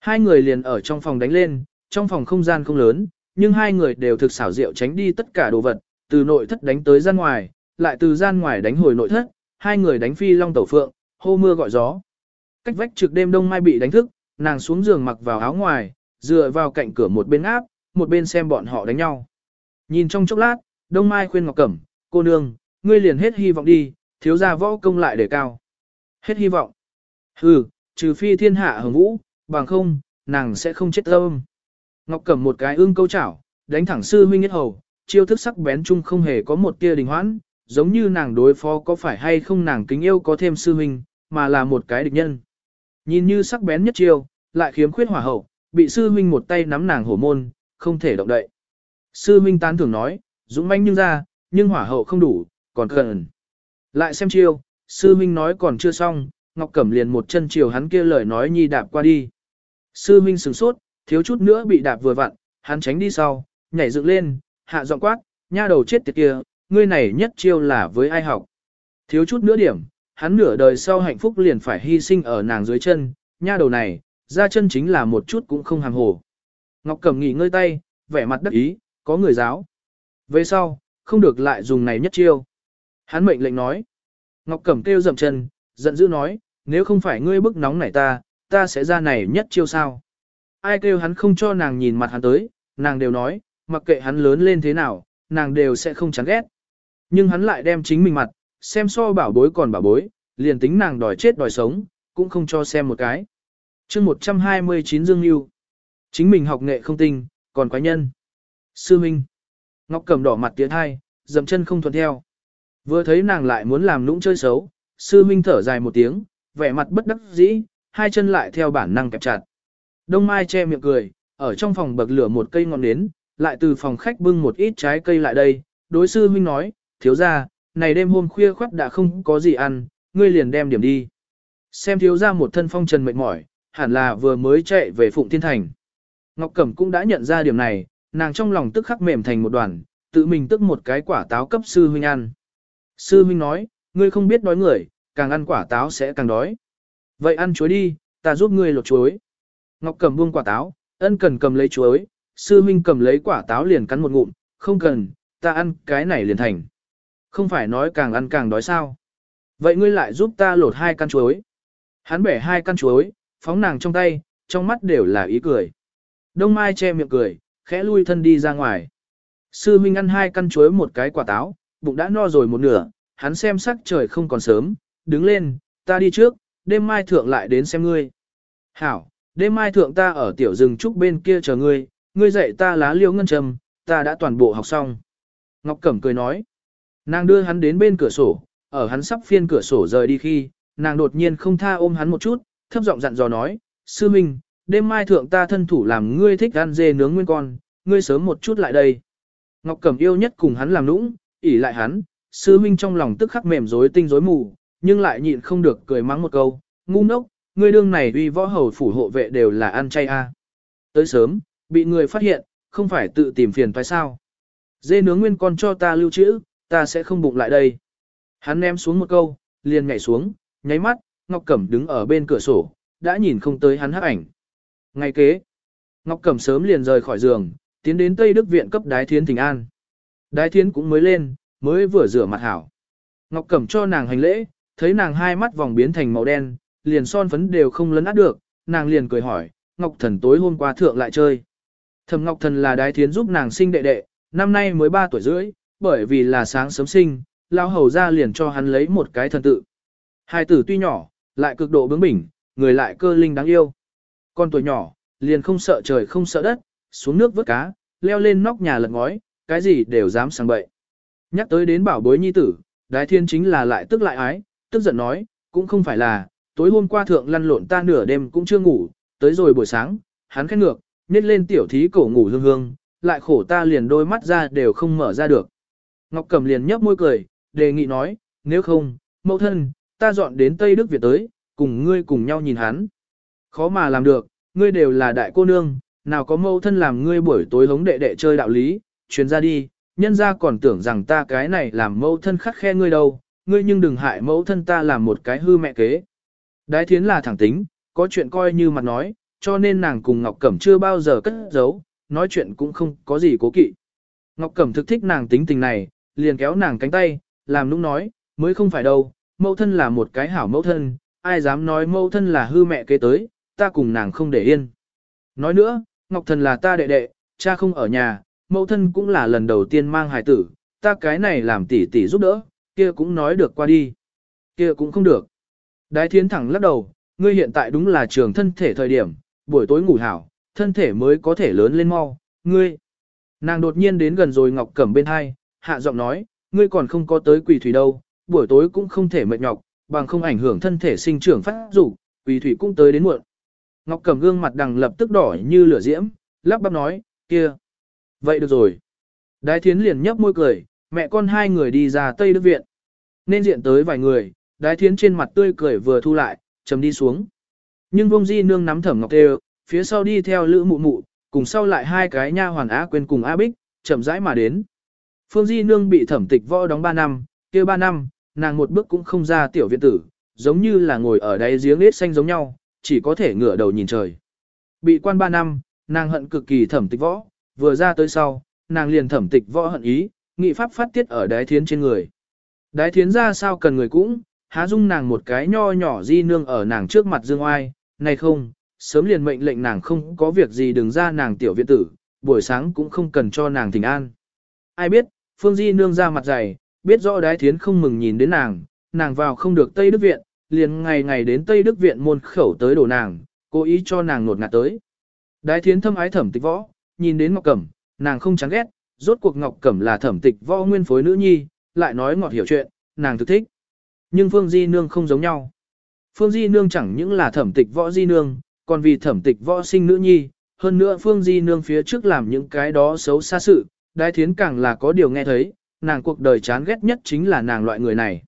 S1: Hai người liền ở trong phòng đánh lên, trong phòng không gian không lớn, nhưng hai người đều thực xảo diệu tránh đi tất cả đồ vật, từ nội thất đánh tới gian ngoài, lại từ gian ngoài đánh hồi nội thất, hai người đánh phi long tẩu phượng, hô mưa gọi gió. Cách vách trực đêm đông mai bị đánh thức, nàng xuống giường mặc vào áo ngoài, dựa vào cạnh cửa một bên áp, một bên xem bọn họ đánh nhau. Nhìn trong chốc lát, đông mai khuyên Ngọc Cẩm, cô nương, ngươi liền hết hy vọng đi, thiếu gia võ công lại để cao. Hết hy vọng. Hừ, trừ phi thiên hạ hồng vũ, bằng không, nàng sẽ không chết tâm. Ngọc Cẩm một cái ương câu chảo, đánh thẳng sư huynh nhất hầu, chiêu thức sắc bén chung không hề có một tia đình hoãn, giống như nàng đối phó có phải hay không nàng kính yêu có thêm sư huynh, mà là một cái địch nhân. Nhìn như sắc bén nhất chiêu, lại khiếm khuyết hỏa hậu, bị sư huynh một tay nắm nàng hổ môn, không thể động đậy. Sư huynh tán thưởng nói, dũng manh nhưng ra, nhưng hỏa hậu không đủ, còn cần. Lại xem chiêu, sư huynh nói còn chưa xong, Ngọc Cẩm liền một chân chiều hắn kia lời nói nhi đạp qua đi. Sư huynh sửng sốt, thiếu chút nữa bị đạp vừa vặn, hắn tránh đi sau, nhảy dựng lên, hạ giọng quát, nha đầu chết tiệt kia, ngươi này nhất chiêu là với ai học. Thiếu chút nữa điểm, hắn nửa đời sau hạnh phúc liền phải hy sinh ở nàng dưới chân, nha đầu này, ra chân chính là một chút cũng không hàng hồ. Ngọc Cẩm nghỉ ngơi tay, vẻ mặt đắc ý, có người giáo. Về sau, không được lại dùng này nhất chiêu. Hắn mệnh lệnh nói. Ngọc Cẩm kêu dậm chân, giận dữ nói, nếu không phải ngươi bức nóng này ta, ta sẽ ra này nhất chiêu sao. Ai kêu hắn không cho nàng nhìn mặt hắn tới, nàng đều nói, mặc kệ hắn lớn lên thế nào, nàng đều sẽ không chán ghét. Nhưng hắn lại đem chính mình mặt, xem so bảo bối còn bảo bối, liền tính nàng đòi chết đòi sống, cũng không cho xem một cái. chương 129 Dương Yêu. Chính mình học nghệ không tinh, còn quái nhân. Sư Minh. Ngọc cầm đỏ mặt tiến hai, dầm chân không thuận theo. Vừa thấy nàng lại muốn làm nũng chơi xấu, sư Minh thở dài một tiếng, vẻ mặt bất đắc dĩ, hai chân lại theo bản năng kẹp chặt. Đông Mai che miệng cười, ở trong phòng bậc lửa một cây ngọn nến, lại từ phòng khách bưng một ít trái cây lại đây, đối sư minh nói, thiếu ra, này đêm hôm khuya khoắt đã không có gì ăn, ngươi liền đem điểm đi. Xem thiếu ra một thân phong trần mệt mỏi, hẳn là vừa mới chạy về Phụng Thiên Thành. Ngọc Cẩm cũng đã nhận ra điểm này, nàng trong lòng tức khắc mềm thành một đoàn, tự mình tức một cái quả táo cấp sư huynh ăn. Sư huynh nói, ngươi không biết đói người, càng ăn quả táo sẽ càng đói. Vậy ăn chuối đi, ta giúp ngươi lột chuối. Ngọc Cẩm buông quả táo, ân cần cầm lấy chuối, sư huynh cầm lấy quả táo liền cắn một ngụm, không cần, ta ăn cái này liền thành. Không phải nói càng ăn càng đói sao. Vậy ngươi lại giúp ta lột hai căn chuối. Hắn bẻ hai căn chuối, phóng nàng trong tay, trong mắt đều là ý cười. Đông Mai che miệng cười, khẽ lui thân đi ra ngoài. Sư huynh ăn hai căn chuối một cái quả táo, bụng đã no rồi một nửa, hắn xem sắc trời không còn sớm, đứng lên, ta đi trước, đêm mai thượng lại đến xem ngươi. Hảo, đêm mai thượng ta ở tiểu rừng trúc bên kia chờ ngươi, ngươi dạy ta lá liễu ngân trầm, ta đã toàn bộ học xong. Ngọc Cẩm cười nói. Nàng đưa hắn đến bên cửa sổ, ở hắn sắp phiên cửa sổ rời đi khi, nàng đột nhiên không tha ôm hắn một chút, thấp giọng dặn dò nói, sư minh, đêm mai thượng ta thân thủ làm ngươi thích ăn dê nướng nguyên con, ngươi sớm một chút lại đây. Ngọc Cẩm yêu nhất cùng hắn làm nũng, ỉ lại hắn, sư minh trong lòng tức khắc mềm rối tinh rối mù, nhưng lại nhịn không được cười mắng một câu, ngu ngốc, ngươi đương này uy võ hầu phủ hộ vệ đều là ăn chay a. À. Tới sớm, bị người phát hiện, không phải tự tìm phiền phải sao? Dê nướng nguyên con cho ta lưu trữ, ta sẽ không bụng lại đây. Hắn ném xuống một câu, liền nhảy xuống, nháy mắt, Ngọc Cẩm đứng ở bên cửa sổ, đã nhìn không tới hắn hắc ảnh. Ngay kế, Ngọc Cẩm sớm liền rời khỏi giường, tiến đến Tây Đức Viện cấp Đái Thiến Thình An. Đái Thiến cũng mới lên, mới vừa rửa mặt hảo. Ngọc Cẩm cho nàng hành lễ, thấy nàng hai mắt vòng biến thành màu đen, liền son phấn đều không lấn át được, nàng liền cười hỏi, Ngọc Thần tối hôm qua thượng lại chơi. Thầm Ngọc Thần là Đái Thiến giúp nàng sinh đệ đệ, năm nay mới 3 tuổi rưỡi, bởi vì là sáng sớm sinh, lao hầu ra liền cho hắn lấy một cái thần tự. Hai tử tuy nhỏ, lại cực độ bướng bỉnh, người lại cơ linh đáng yêu. Con tuổi nhỏ, liền không sợ trời không sợ đất, xuống nước vớt cá, leo lên nóc nhà lật ngói, cái gì đều dám sang bậy. Nhắc tới đến bảo bối nhi tử, đái thiên chính là lại tức lại ái, tức giận nói, cũng không phải là, tối hôm qua thượng lăn lộn ta nửa đêm cũng chưa ngủ, tới rồi buổi sáng, hắn khét ngược, nhét lên tiểu thí cổ ngủ hương hương, lại khổ ta liền đôi mắt ra đều không mở ra được. Ngọc Cẩm liền nhấp môi cười, đề nghị nói, nếu không, mẫu thân, ta dọn đến Tây Đức Việt tới, cùng ngươi cùng nhau nhìn hắn. Khó mà làm được, ngươi đều là đại cô nương, nào có mẫu thân làm ngươi buổi tối hống đệ đệ chơi đạo lý, chuyến ra đi, nhân ra còn tưởng rằng ta cái này làm mẫu thân khắc khe ngươi đâu, ngươi nhưng đừng hại mẫu thân ta làm một cái hư mẹ kế. Đái thiến là thẳng tính, có chuyện coi như mặt nói, cho nên nàng cùng Ngọc Cẩm chưa bao giờ cất giấu, nói chuyện cũng không có gì cố kỵ. Ngọc Cẩm thực thích nàng tính tình này, liền kéo nàng cánh tay, làm nũng nói, mới không phải đâu, mẫu thân là một cái hảo mẫu thân, ai dám nói mẫu thân là hư mẹ kế tới, ta cùng nàng không để yên. Nói nữa, Ngọc Thần là ta đệ đệ, cha không ở nhà, mẫu thân cũng là lần đầu tiên mang hài tử, ta cái này làm tỷ tỷ giúp đỡ, kia cũng nói được qua đi. Kia cũng không được. Đái thiến thẳng lắc đầu, ngươi hiện tại đúng là trường thân thể thời điểm, buổi tối ngủ hảo, thân thể mới có thể lớn lên mau, ngươi. Nàng đột nhiên đến gần rồi Ngọc Cẩm bên hai, hạ giọng nói, ngươi còn không có tới quỷ thủy đâu, buổi tối cũng không thể mệt nhọc, bằng không ảnh hưởng thân thể sinh trưởng phát dục, quỷ thủy cũng tới đến muộn. Ngọc cầm gương mặt đằng lập tức đỏ như lửa diễm, lắp bắp nói, kia. Vậy được rồi. Đái thiến liền nhấp môi cười, mẹ con hai người đi ra Tây Đức Viện. Nên diện tới vài người, đái thiến trên mặt tươi cười vừa thu lại, chấm đi xuống. Nhưng vông di nương nắm thẩm ngọc tê phía sau đi theo lữ mụ mụ, cùng sau lại hai cái nha hoàn á quên cùng á bích, chậm rãi mà đến. Phương Di Nương bị thẩm tịch võ đóng 3 năm, kia 3 năm, nàng một bước cũng không ra tiểu viện tử, giống như là ngồi ở đáy giếng nết xanh giống nhau, chỉ có thể ngửa đầu nhìn trời. Bị quan 3 năm, nàng hận cực kỳ thẩm tịch võ, vừa ra tới sau, nàng liền thẩm tịch võ hận ý, nghị pháp phát tiết ở đáy thiến trên người. Đái thiến ra sao cần người cũng, há dung nàng một cái nho nhỏ di nương ở nàng trước mặt dương oai, này không, sớm liền mệnh lệnh nàng không có việc gì đừng ra nàng tiểu viện tử, buổi sáng cũng không cần cho nàng thỉnh an. Ai biết, Phương Di nương ra mặt dày, biết rõ đái thiến không mừng nhìn đến nàng, nàng vào không được Tây Đức Viện, liền ngày ngày đến Tây Đức Viện môn khẩu tới đổ nàng, cố ý cho nàng nột ngạt tới. Đái thiến thâm ái thẩm tịch võ, nhìn đến Ngọc Cẩm, nàng không chán ghét, rốt cuộc Ngọc Cẩm là thẩm tịch võ nguyên phối nữ nhi, lại nói ngọt hiểu chuyện, nàng thực thích. Nhưng Phương Di Nương không giống nhau. Phương Di Nương chẳng những là thẩm tịch võ Di Nương, còn vì thẩm tịch võ sinh nữ nhi, hơn nữa Phương Di Nương phía trước làm những cái đó xấu xa sự, đái thiến càng là có điều nghe thấy, nàng cuộc đời chán ghét nhất chính là nàng loại người này.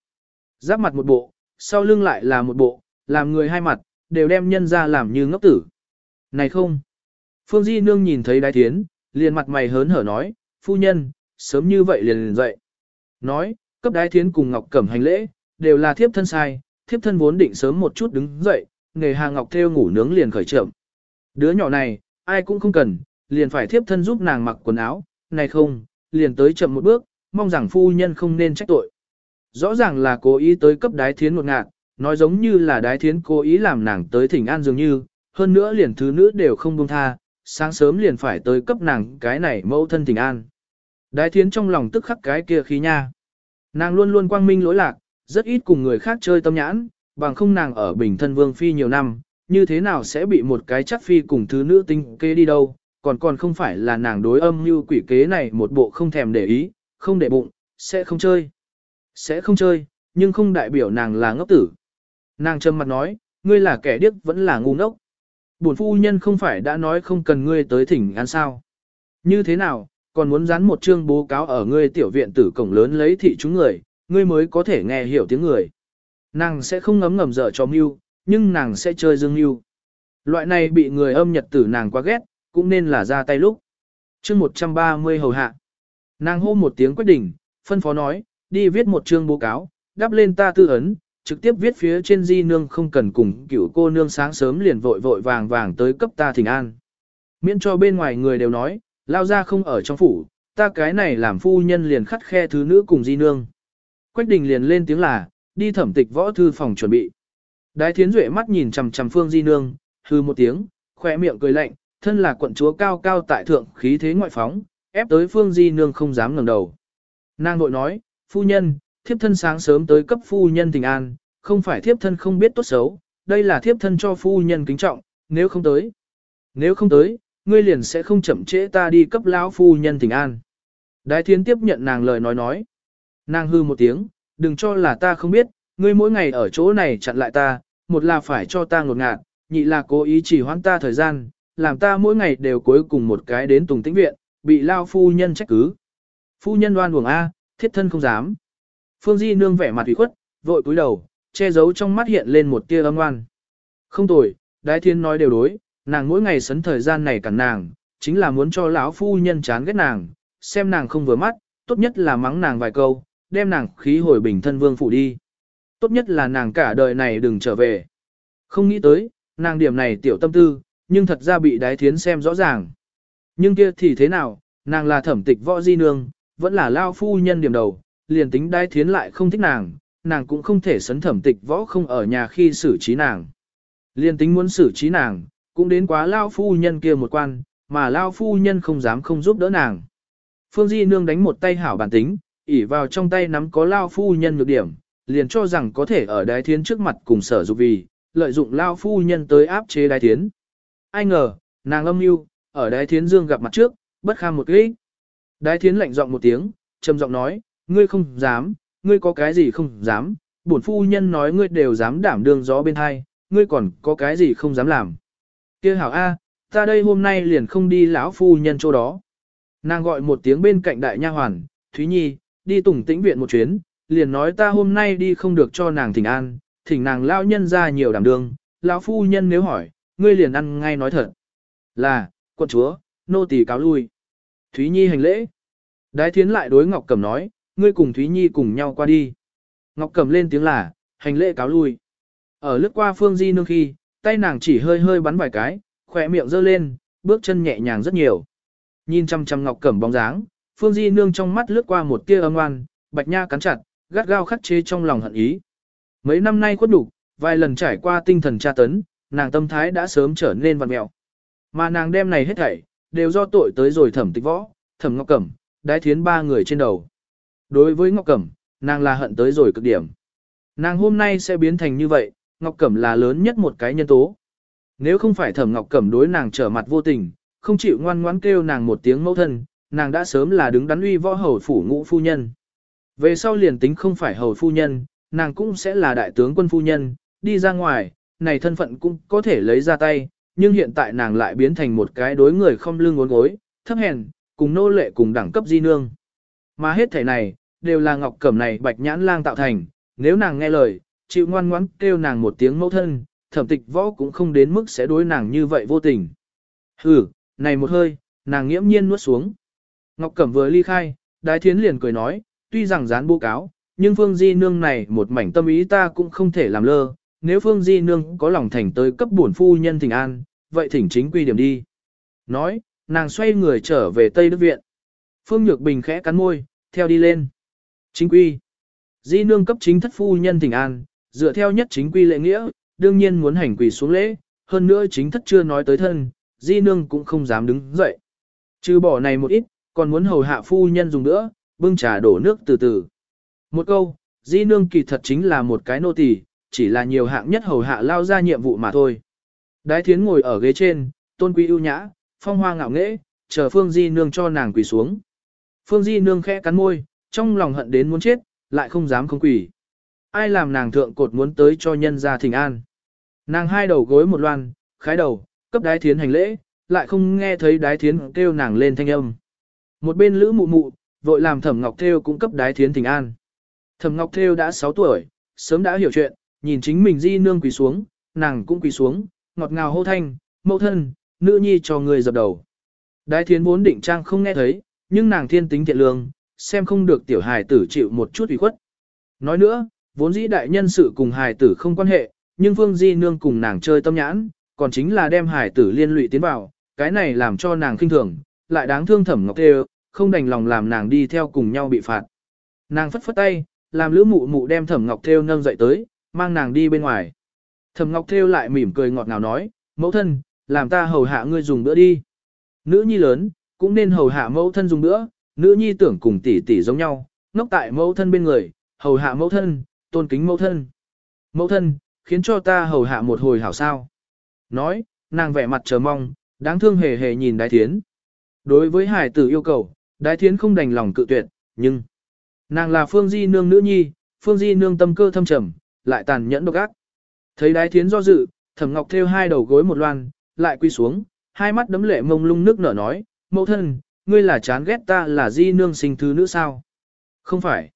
S1: Giáp mặt một bộ, sau lưng lại là một bộ, làm người hai mặt, đều đem nhân ra làm như ngốc tử. Này không! Phương Di Nương nhìn thấy đái thiến, liền mặt mày hớn hở nói, phu nhân, sớm như vậy liền liền dậy. Nói, cấp đái thiến cùng Ngọc Cẩm hành lễ, đều là thiếp thân sai, thiếp thân vốn định sớm một chút đứng dậy, nghề Hà Ngọc theo ngủ nướng liền khởi trộm. Đứa nhỏ này, ai cũng không cần, liền phải thiếp thân giúp nàng mặc quần áo, này không, liền tới chậm một bước, mong rằng phu nhân không nên trách tội. Rõ ràng là cố ý tới cấp đái thiến một ngạc, nói giống như là đái thiến cố ý làm nàng tới thỉnh an dường như, hơn nữa liền thứ nữ đều không buông tha, sáng sớm liền phải tới cấp nàng cái này mẫu thân thỉnh an. Đái thiến trong lòng tức khắc cái kia khí nha. Nàng luôn luôn quang minh lỗi lạc, rất ít cùng người khác chơi tâm nhãn, bằng không nàng ở bình thân vương phi nhiều năm, như thế nào sẽ bị một cái chắc phi cùng thứ nữ tinh kê đi đâu, còn còn không phải là nàng đối âm như quỷ kế này một bộ không thèm để ý, không để bụng, sẽ không chơi. Sẽ không chơi, nhưng không đại biểu nàng là ngốc tử. Nàng trầm mặt nói, ngươi là kẻ điếc vẫn là ngu ngốc. Bổn phu nhân không phải đã nói không cần ngươi tới thỉnh ăn sao. Như thế nào, còn muốn dán một chương bố cáo ở ngươi tiểu viện tử cổng lớn lấy thị chúng người, ngươi mới có thể nghe hiểu tiếng người. Nàng sẽ không ngấm ngầm dở cho mưu, nhưng nàng sẽ chơi dương mưu. Loại này bị người âm nhật tử nàng quá ghét, cũng nên là ra tay lúc. chương 130 hầu hạ. Nàng hô một tiếng quyết định, phân phó nói, đi viết một chương báo cáo, đáp lên ta tư ấn, trực tiếp viết phía trên di nương không cần cùng cửu cô nương sáng sớm liền vội vội vàng vàng tới cấp ta thỉnh an. Miễn cho bên ngoài người đều nói, lao ra không ở trong phủ, ta cái này làm phu nhân liền khắt khe thứ nữ cùng di nương. Quách đình liền lên tiếng là, đi thẩm tịch võ thư phòng chuẩn bị. Đái thiến duệ mắt nhìn chằm chằm phương di nương, hư một tiếng, khỏe miệng cười lạnh, thân là quận chúa cao cao tại thượng khí thế ngoại phóng, ép tới Phương Di Nương không dám ngẩng đầu. Nàng nội nói, phu nhân, thiếp thân sáng sớm tới cấp phu nhân tình an, không phải thiếp thân không biết tốt xấu, đây là thiếp thân cho phu nhân kính trọng, nếu không tới. Nếu không tới, ngươi liền sẽ không chậm trễ ta đi cấp lão phu nhân tình an. đại thiên tiếp nhận nàng lời nói nói. Nàng hư một tiếng, đừng cho là ta không biết, ngươi mỗi ngày ở chỗ này chặn lại ta, một là phải cho ta ngột ngạt, nhị là cố ý chỉ hoãn ta thời gian, làm ta mỗi ngày đều cuối cùng một cái đến tùng tĩnh viện, bị lao phu nhân trách cứ. Phu nhân đoan buồng A, thiết thân không dám. Phương Di nương vẻ mặt ủy khuất, vội cúi đầu, che giấu trong mắt hiện lên một tia âm ngoan. Không tồi, Đái Thiên nói đều đối, nàng mỗi ngày sấn thời gian này cản nàng, chính là muốn cho lão phu nhân chán ghét nàng, xem nàng không vừa mắt, tốt nhất là mắng nàng vài câu, đem nàng khí hồi bình thân vương phủ đi. Tốt nhất là nàng cả đời này đừng trở về. Không nghĩ tới, nàng điểm này tiểu tâm tư, nhưng thật ra bị đái thiến xem rõ ràng. Nhưng kia thì thế nào, nàng là thẩm tịch võ di nương, vẫn là lao phu nhân điểm đầu, liền tính đái thiến lại không thích nàng, nàng cũng không thể sấn thẩm tịch võ không ở nhà khi xử trí nàng. Liền tính muốn xử trí nàng, cũng đến quá lao phu nhân kia một quan, mà lao phu nhân không dám không giúp đỡ nàng. Phương Di Nương đánh một tay hảo bản tính, ỉ vào trong tay nắm có lao phu nhân nhược điểm, liền cho rằng có thể ở đái thiến trước mặt cùng sở dục vì, lợi dụng lao phu nhân tới áp chế đái thiến ai ngờ, nàng âm mưu ở đái thiến dương gặp mặt trước, bất kham một kích. Đái thiến lạnh giọng một tiếng, trầm giọng nói, ngươi không dám, ngươi có cái gì không dám, bổn phu nhân nói ngươi đều dám đảm đương gió bên hai, ngươi còn có cái gì không dám làm. kia hảo A, ta đây hôm nay liền không đi lão phu nhân chỗ đó. Nàng gọi một tiếng bên cạnh đại nha hoàn, Thúy Nhi, đi tùng tĩnh viện một chuyến, liền nói ta hôm nay đi không được cho nàng thỉnh an, thỉnh nàng lao nhân ra nhiều đảm đương, lão phu nhân nếu hỏi, ngươi liền ăn ngay nói thật. Là, quận chúa, nô tỳ cáo lui. Thúy Nhi hành lễ. Đái thiến lại đối Ngọc Cẩm nói, ngươi cùng Thúy Nhi cùng nhau qua đi. Ngọc Cẩm lên tiếng là, hành lễ cáo lui. Ở lướt qua Phương Di nương khi, tay nàng chỉ hơi hơi bắn vài cái, khỏe miệng dơ lên, bước chân nhẹ nhàng rất nhiều. Nhìn chăm chăm Ngọc Cẩm bóng dáng, Phương Di nương trong mắt lướt qua một tia âm oan, bạch nha cắn chặt, gắt gao khắc chế trong lòng hận ý. Mấy năm nay khuất đủ, vài lần trải qua tinh thần tra tấn, nàng tâm thái đã sớm trở nên vặn mẹo. Mà nàng đem này hết thảy, đều do tội tới rồi thẩm tịch võ, thẩm ngọc cẩm, đái thiến ba người trên đầu. Đối với ngọc cẩm, nàng là hận tới rồi cực điểm. Nàng hôm nay sẽ biến thành như vậy, ngọc cẩm là lớn nhất một cái nhân tố. Nếu không phải thẩm ngọc cẩm đối nàng trở mặt vô tình, không chịu ngoan ngoãn kêu nàng một tiếng mẫu thân, nàng đã sớm là đứng đắn uy võ hầu phủ ngũ phu nhân. Về sau liền tính không phải hầu phu nhân, nàng cũng sẽ là đại tướng quân phu nhân, đi ra ngoài, này thân phận cũng có thể lấy ra tay, nhưng hiện tại nàng lại biến thành một cái đối người không lương ngốn gối, thấp hèn, cùng nô lệ cùng đẳng cấp di nương. Mà hết thể này, đều là ngọc cẩm này bạch nhãn lang tạo thành, nếu nàng nghe lời, chịu ngoan ngoãn kêu nàng một tiếng mẫu thân, thẩm tịch võ cũng không đến mức sẽ đối nàng như vậy vô tình. Hừ, này một hơi, nàng nghiễm nhiên nuốt xuống. Ngọc Cẩm vừa ly khai, Đái Thiến liền cười nói, tuy rằng dán bố cáo, nhưng Phương Di Nương này một mảnh tâm ý ta cũng không thể làm lơ, nếu Phương Di Nương có lòng thành tới cấp bổn phu nhân thỉnh an, vậy thỉnh chính quy điểm đi. Nói, nàng xoay người trở về Tây Đức Viện. Phương Nhược Bình khẽ cắn môi, theo đi lên. Chính quy. Di Nương cấp chính thất phu nhân thỉnh an, dựa theo nhất chính quy lệ nghĩa, đương nhiên muốn hành quỳ xuống lễ, hơn nữa chính thất chưa nói tới thân, Di Nương cũng không dám đứng dậy. Trừ bỏ này một ít, còn muốn hầu hạ phu nhân dùng nữa, bưng trà đổ nước từ từ. Một câu, Di Nương kỳ thật chính là một cái nô tỳ, chỉ là nhiều hạng nhất hầu hạ lao ra nhiệm vụ mà thôi. Đái thiến ngồi ở ghế trên, tôn quý ưu nhã, phong hoa ngạo nghễ, chờ Phương Di Nương cho nàng quỳ xuống. Phương Di Nương khẽ cắn môi, trong lòng hận đến muốn chết, lại không dám không quỳ. Ai làm nàng thượng cột muốn tới cho nhân gia thỉnh an. Nàng hai đầu gối một loan, khái đầu, cấp đái thiến hành lễ, lại không nghe thấy đái thiến kêu nàng lên thanh âm. Một bên lữ mụ mụ, vội làm thẩm ngọc theo cũng cấp đái thiến thỉnh an. Thẩm ngọc theo đã 6 tuổi, sớm đã hiểu chuyện, nhìn chính mình di nương quỳ xuống, nàng cũng quỳ xuống, ngọt ngào hô thanh, mẫu thân, nữ nhi cho người dập đầu. Đái thiến vốn định trang không nghe thấy, nhưng nàng thiên tính thiện lương, xem không được tiểu hài tử chịu một chút ủy khuất. Nói nữa, vốn dĩ đại nhân sự cùng hài tử không quan hệ, nhưng Phương Di Nương cùng nàng chơi tâm nhãn, còn chính là đem hài tử liên lụy tiến vào, cái này làm cho nàng khinh thường, lại đáng thương thẩm ngọc tê không đành lòng làm nàng đi theo cùng nhau bị phạt. Nàng phất phất tay, làm lữ mụ mụ đem thẩm ngọc theo nâng dậy tới, mang nàng đi bên ngoài. Thẩm Ngọc Thêu lại mỉm cười ngọt ngào nói, mẫu thân, làm ta hầu hạ ngươi dùng bữa đi. Nữ nhi lớn, cũng nên hầu hạ mẫu thân dùng bữa, nữ nhi tưởng cùng tỷ tỷ giống nhau, ngốc tại mẫu thân bên người, hầu hạ mẫu thân, tôn kính mẫu thân. Mẫu thân, khiến cho ta hầu hạ một hồi hảo sao. Nói, nàng vẻ mặt chờ mong, đáng thương hề hề nhìn đái thiến. Đối với hải tử yêu cầu, đái thiến không đành lòng cự tuyệt, nhưng... Nàng là phương di nương nữ nhi, phương di nương tâm cơ thâm trầm, lại tàn nhẫn độc ác. Thấy đái thiến do dự, thẩm ngọc theo hai đầu gối một loan, lại quy xuống, hai mắt đấm lệ mông lung nước nở nói, mẫu thân, ngươi là chán ghét ta là di nương sinh thứ nữ sao? Không phải.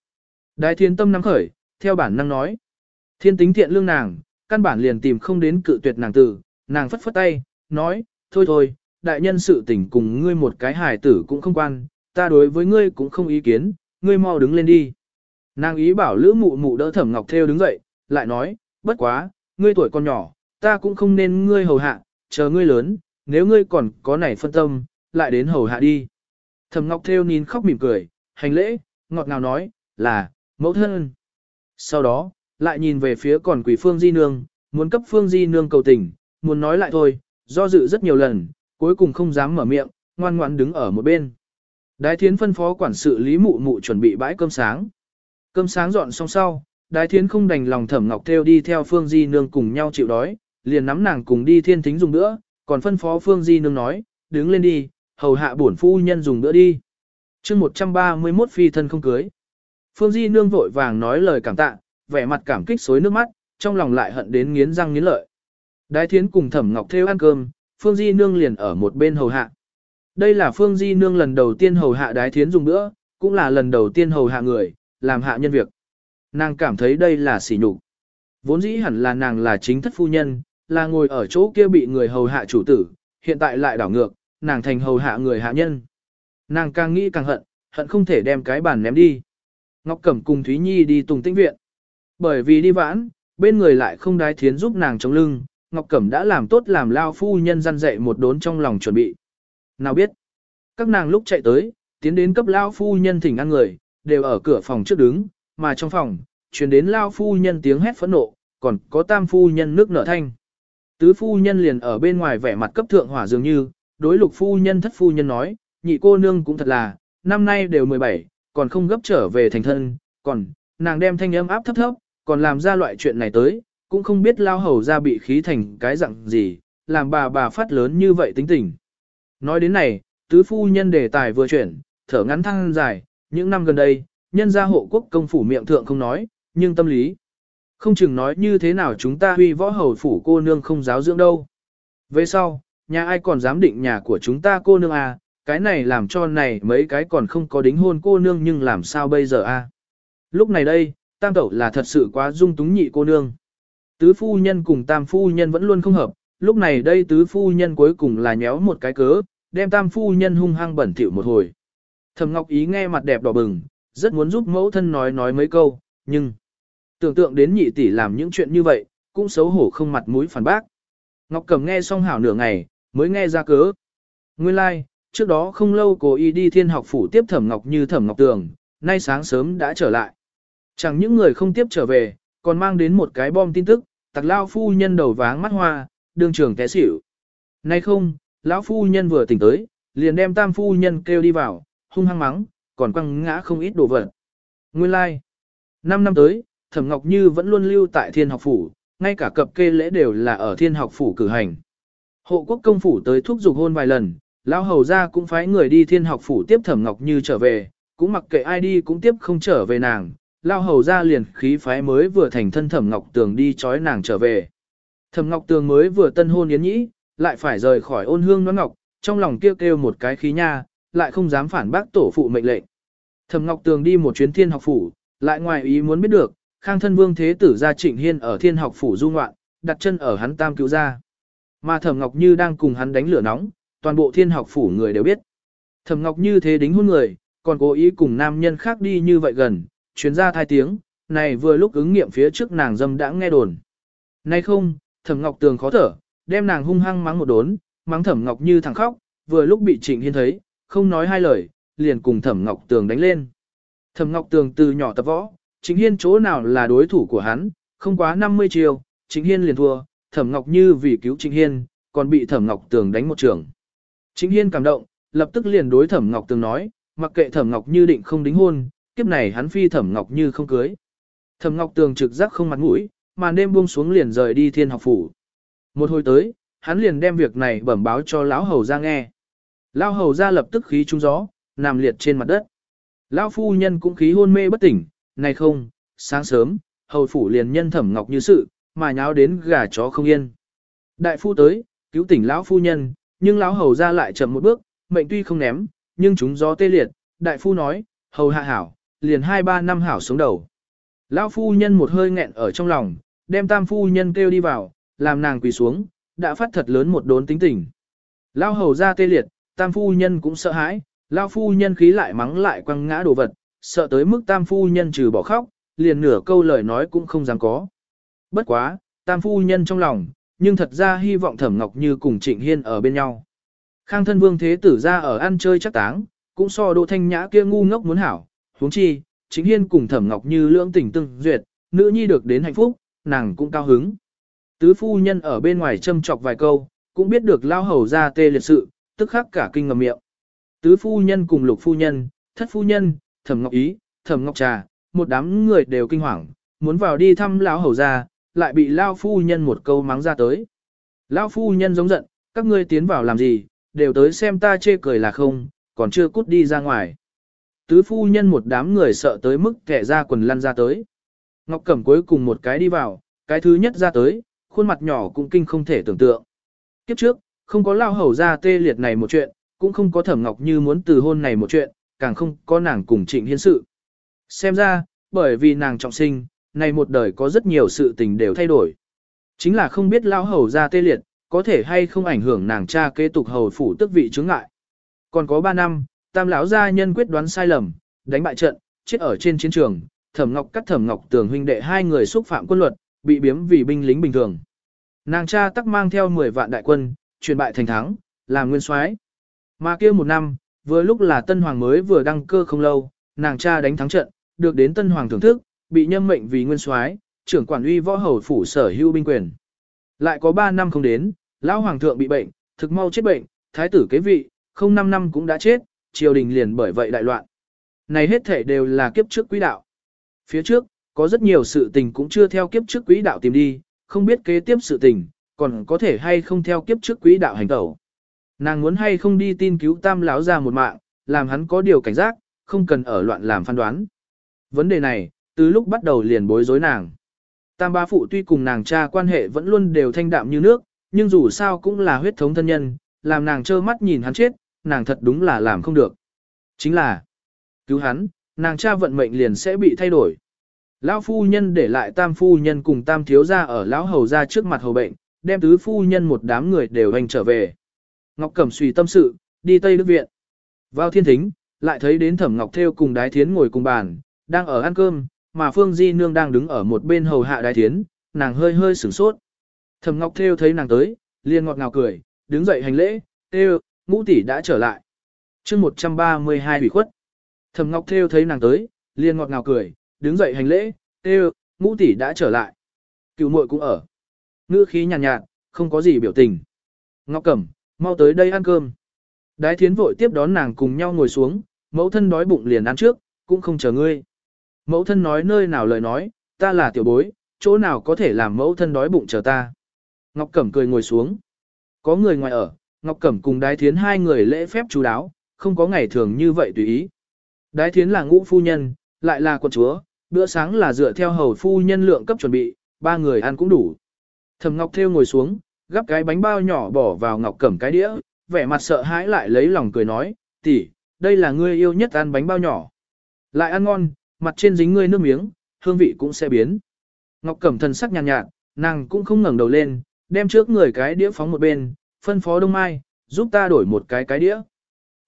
S1: Đái thiến tâm nắm khởi, theo bản năng nói. Thiên tính thiện lương nàng, căn bản liền tìm không đến cự tuyệt nàng tử, nàng phất phất tay, nói, thôi thôi, đại nhân sự tình cùng ngươi một cái hài tử cũng không quan, ta đối với ngươi cũng không ý kiến, ngươi mau đứng lên đi. Nàng ý bảo lữ mụ mụ đỡ thẩm ngọc theo đứng dậy, lại nói, bất quá, ngươi tuổi còn nhỏ, ta cũng không nên ngươi hầu hạ, chờ ngươi lớn, nếu ngươi còn có này phân tâm, lại đến hầu hạ đi. Thẩm Ngọc Thêu nhìn khóc mỉm cười, hành lễ, ngọt ngào nói, là, mẫu thân. Sau đó, lại nhìn về phía còn quỷ Phương Di Nương, muốn cấp Phương Di Nương cầu tình, muốn nói lại thôi, do dự rất nhiều lần, cuối cùng không dám mở miệng, ngoan ngoãn đứng ở một bên. Đái thiến phân phó quản sự Lý Mụ Mụ chuẩn bị bãi cơm sáng. Cơm sáng dọn xong sau, Đái Thiến không đành lòng Thẩm Ngọc theo đi theo Phương Di Nương cùng nhau chịu đói, liền nắm nàng cùng đi thiên thính dùng nữa, còn phân phó Phương Di Nương nói, đứng lên đi, hầu hạ bổn phu nhân dùng nữa đi. chương 131 phi thân không cưới. Phương Di Nương vội vàng nói lời cảm tạ, vẻ mặt cảm kích xối nước mắt, trong lòng lại hận đến nghiến răng nghiến lợi. Đái Thiến cùng Thẩm Ngọc theo ăn cơm, Phương Di Nương liền ở một bên hầu hạ. Đây là Phương Di Nương lần đầu tiên hầu hạ Đái Thiến dùng nữa, cũng là lần đầu tiên hầu hạ người, làm hạ nhân việc nàng cảm thấy đây là sỉ nhục. Vốn dĩ hẳn là nàng là chính thất phu nhân, là ngồi ở chỗ kia bị người hầu hạ chủ tử, hiện tại lại đảo ngược, nàng thành hầu hạ người hạ nhân. Nàng càng nghĩ càng hận, hận không thể đem cái bàn ném đi. Ngọc Cẩm cùng Thúy Nhi đi tùng tĩnh viện. Bởi vì đi vãn, bên người lại không đái thiến giúp nàng chống lưng, Ngọc Cẩm đã làm tốt làm lao phu nhân răn dậy một đốn trong lòng chuẩn bị. Nào biết, các nàng lúc chạy tới, tiến đến cấp lao phu nhân thỉnh ăn người, đều ở cửa phòng trước đứng, mà trong phòng, truyền đến lao phu nhân tiếng hét phẫn nộ, còn có tam phu nhân nước nở thanh. Tứ phu nhân liền ở bên ngoài vẻ mặt cấp thượng hỏa dường như, đối lục phu nhân thất phu nhân nói, nhị cô nương cũng thật là, năm nay đều 17, còn không gấp trở về thành thân, còn, nàng đem thanh âm áp thấp thấp, còn làm ra loại chuyện này tới, cũng không biết lao hầu ra bị khí thành cái dặn gì, làm bà bà phát lớn như vậy tính tình. Nói đến này, tứ phu nhân đề tài vừa chuyển, thở ngắn thăng dài, những năm gần đây, nhân gia hộ quốc công phủ miệng thượng không nói, nhưng tâm lý. Không chừng nói như thế nào chúng ta huy võ hầu phủ cô nương không giáo dưỡng đâu. Về sau, nhà ai còn dám định nhà của chúng ta cô nương à, cái này làm cho này mấy cái còn không có đính hôn cô nương nhưng làm sao bây giờ? À? Lúc này đây, tam tẩu là thật sự quá dung túng nhị cô nương. Tứ phu nhân cùng tam phu nhân vẫn luôn không hợp, lúc này đây tứ phu nhân cuối cùng là nhéo một cái cớ, đem tam phu nhân hung hăng bẩn thỉu một hồi. Thẩm Ngọc Ý nghe mặt đẹp đỏ bừng, rất muốn giúp mẫu thân nói nói mấy câu, nhưng tưởng tượng đến nhị tỷ làm những chuyện như vậy, cũng xấu hổ không mặt mũi phản bác. Ngọc Cẩm nghe xong hảo nửa ngày, mới nghe ra cớ. Nguyên lai, like, trước đó không lâu cô y đi thiên học phủ tiếp Thẩm Ngọc như Thẩm Ngọc Tường, nay sáng sớm đã trở lại. Chẳng những người không tiếp trở về, còn mang đến một cái bom tin tức, tặc lao phu nhân đầu váng mắt hoa, đường trường té xỉu. Nay không, lão phu nhân vừa tỉnh tới, liền đem tam phu nhân kêu đi vào, hung hăng mắng, còn quăng ngã không ít đồ vật. Nguyên lai, like. 5 năm tới, Thẩm Ngọc Như vẫn luôn lưu tại Thiên Học Phủ, ngay cả cập kê lễ đều là ở Thiên Học Phủ cử hành. Hộ quốc công phủ tới thúc giục hôn vài lần, lão hầu gia cũng phái người đi Thiên Học Phủ tiếp Thẩm Ngọc Như trở về, cũng mặc kệ ai đi cũng tiếp không trở về nàng. Lão hầu gia liền khí phái mới vừa thành thân Thẩm Ngọc Tường đi chói nàng trở về. Thẩm Ngọc Tường mới vừa tân hôn yến nhĩ, lại phải rời khỏi ôn hương nón ngọc, trong lòng kêu kêu một cái khí nha, lại không dám phản bác tổ phụ mệnh lệnh. Thẩm Ngọc Tường đi một chuyến thiên học phủ, lại ngoài ý muốn biết được, Khang thân vương thế tử gia Trịnh Hiên ở thiên học phủ du ngoạn, đặt chân ở hắn tam cứu gia. Mà Thẩm Ngọc Như đang cùng hắn đánh lửa nóng, toàn bộ thiên học phủ người đều biết. Thẩm Ngọc Như thế đính hôn người, còn cố ý cùng nam nhân khác đi như vậy gần, chuyến ra thai tiếng, này vừa lúc ứng nghiệm phía trước nàng dâm đã nghe đồn. Nay không, Thẩm Ngọc Tường khó thở, đem nàng hung hăng mắng một đốn, mắng Thẩm Ngọc Như thẳng khóc, vừa lúc bị Trịnh Hiên thấy, không nói hai lời, liền cùng Thẩm Ngọc Tường đánh lên. Thẩm Ngọc Tường từ nhỏ tập võ, Chính Hiên chỗ nào là đối thủ của hắn, không quá 50 chiêu, Chính Hiên liền thua, Thẩm Ngọc Như vì cứu Chính Hiên, còn bị Thẩm Ngọc Tường đánh một trường. Chính Hiên cảm động, lập tức liền đối Thẩm Ngọc Tường nói, mặc kệ Thẩm Ngọc Như định không đính hôn, kiếp này hắn phi Thẩm Ngọc Như không cưới. Thẩm Ngọc Tường trực giác không mặt mũi, mà đêm buông xuống liền rời đi thiên học phủ. Một hồi tới, hắn liền đem việc này bẩm báo cho lão hầu ra nghe. Lao hầu ra lập tức khí trúng gió, nằm liệt trên mặt đất. Lao phu nhân cũng khí hôn mê bất tỉnh, này không, sáng sớm, hầu phủ liền nhân thẩm ngọc như sự, mà nháo đến gà chó không yên. Đại phu tới, cứu tỉnh lão phu nhân, nhưng lão hầu ra lại chậm một bước, mệnh tuy không ném, nhưng chúng gió tê liệt, đại phu nói, hầu hạ hảo, liền hai ba năm hảo xuống đầu. Lão phu nhân một hơi nghẹn ở trong lòng, đem tam phu nhân kêu đi vào, làm nàng quỳ xuống, đã phát thật lớn một đốn tính tỉnh. Lão hầu ra tê liệt, tam phu nhân cũng sợ hãi, lao phu nhân khí lại mắng lại quăng ngã đồ vật, sợ tới mức tam phu nhân trừ bỏ khóc, liền nửa câu lời nói cũng không dám có. Bất quá, tam phu nhân trong lòng, nhưng thật ra hy vọng thẩm ngọc như cùng trịnh hiên ở bên nhau. Khang thân vương thế tử ra ở ăn chơi chắc táng, cũng so đỗ thanh nhã kia ngu ngốc muốn hảo, huống chi, chính hiên cùng thẩm ngọc như lưỡng tình tương duyệt, nữ nhi được đến hạnh phúc, nàng cũng cao hứng. Tứ phu nhân ở bên ngoài châm chọc vài câu, cũng biết được lao hầu ra tê liệt sự, tức khắc cả kinh ngầm miệng. Tứ phu nhân cùng lục phu nhân, thất phu nhân, thẩm ngọc ý, thẩm ngọc trà, một đám người đều kinh hoàng, muốn vào đi thăm lão hầu gia, lại bị lão phu nhân một câu mắng ra tới. Lão phu nhân giống giận, các ngươi tiến vào làm gì, đều tới xem ta chê cười là không, còn chưa cút đi ra ngoài. Tứ phu nhân một đám người sợ tới mức kẻ ra quần lăn ra tới. Ngọc Cẩm cuối cùng một cái đi vào, cái thứ nhất ra tới, khuôn mặt nhỏ cũng kinh không thể tưởng tượng. Kiếp trước, không có lao hầu ra tê liệt này một chuyện, cũng không có thẩm ngọc như muốn từ hôn này một chuyện, càng không có nàng cùng trịnh hiên sự. Xem ra, bởi vì nàng trọng sinh, này một đời có rất nhiều sự tình đều thay đổi. Chính là không biết lao hầu ra tê liệt, có thể hay không ảnh hưởng nàng cha kế tục hầu phủ tức vị chứng ngại. Còn có 3 năm, tam lão gia nhân quyết đoán sai lầm, đánh bại trận, chết ở trên chiến trường, thẩm ngọc cắt thẩm ngọc tường huynh đệ hai người xúc phạm quân luật, bị biếm vì binh lính bình thường. Nàng cha tắc mang theo 10 vạn đại quân, chuyển bại thành thắng, làm nguyên soái. Mà kia một năm, vừa lúc là tân hoàng mới vừa đăng cơ không lâu, nàng cha đánh thắng trận, được đến tân hoàng thưởng thức, bị nhâm mệnh vì nguyên soái, trưởng quản uy võ hầu phủ sở hữu binh quyền. Lại có 3 năm không đến, lão hoàng thượng bị bệnh, thực mau chết bệnh, thái tử kế vị, không 5 năm cũng đã chết, triều đình liền bởi vậy đại loạn. Này hết thể đều là kiếp trước quý đạo. Phía trước, có rất nhiều sự tình cũng chưa theo kiếp trước quý đạo tìm đi, không biết kế tiếp sự tình, còn có thể hay không theo kiếp trước quỹ đạo hành tẩu. Nàng muốn hay không đi tin cứu tam lão ra một mạng, làm hắn có điều cảnh giác, không cần ở loạn làm phán đoán. Vấn đề này, từ lúc bắt đầu liền bối rối nàng. Tam ba phụ tuy cùng nàng cha quan hệ vẫn luôn đều thanh đạm như nước, nhưng dù sao cũng là huyết thống thân nhân, làm nàng trơ mắt nhìn hắn chết, nàng thật đúng là làm không được. Chính là, cứu hắn, nàng cha vận mệnh liền sẽ bị thay đổi. Lão phu nhân để lại tam phu nhân cùng tam thiếu gia ở lão hầu gia trước mặt hầu bệnh, đem tứ phu nhân một đám người đều hành trở về. Ngọc Cẩm suy tâm sự, đi Tây Đức Viện. Vào thiên thính, lại thấy đến Thẩm Ngọc Thêu cùng Đái Thiến ngồi cùng bàn, đang ở ăn cơm, mà Phương Di Nương đang đứng ở một bên hầu hạ Đái Thiến, nàng hơi hơi sửng sốt. Thẩm Ngọc Thêu thấy nàng tới, liền ngọt ngào cười, đứng dậy hành lễ, Thêu, ngũ tỷ đã trở lại." Chương 132 ủy khuất. Thẩm Ngọc Thêu thấy nàng tới, liền ngọt ngào cười, đứng dậy hành lễ, Thêu, ngũ tỷ đã trở lại." Cửu muội cũng ở ngữ khí nhàn nhạt, nhạt, không có gì biểu tình. Ngọc Cẩm, mau tới đây ăn cơm. Đái thiến vội tiếp đón nàng cùng nhau ngồi xuống, mẫu thân đói bụng liền ăn trước, cũng không chờ ngươi. Mẫu thân nói nơi nào lời nói, ta là tiểu bối, chỗ nào có thể làm mẫu thân đói bụng chờ ta. Ngọc Cẩm cười ngồi xuống. Có người ngoài ở, Ngọc Cẩm cùng Đái Thiến hai người lễ phép chú đáo, không có ngày thường như vậy tùy ý. Đái Thiến là ngũ phu nhân, lại là quận chúa, bữa sáng là dựa theo hầu phu nhân lượng cấp chuẩn bị, ba người ăn cũng đủ. Thẩm Ngọc Thêu ngồi xuống, gắp cái bánh bao nhỏ bỏ vào Ngọc Cẩm cái đĩa, vẻ mặt sợ hãi lại lấy lòng cười nói, tỷ, đây là ngươi yêu nhất ăn bánh bao nhỏ. Lại ăn ngon, mặt trên dính ngươi nước miếng, hương vị cũng sẽ biến. Ngọc Cẩm thần sắc nhàn nhạt, nhạt, nàng cũng không ngẩng đầu lên, đem trước người cái đĩa phóng một bên, phân phó Đông Mai, giúp ta đổi một cái cái đĩa.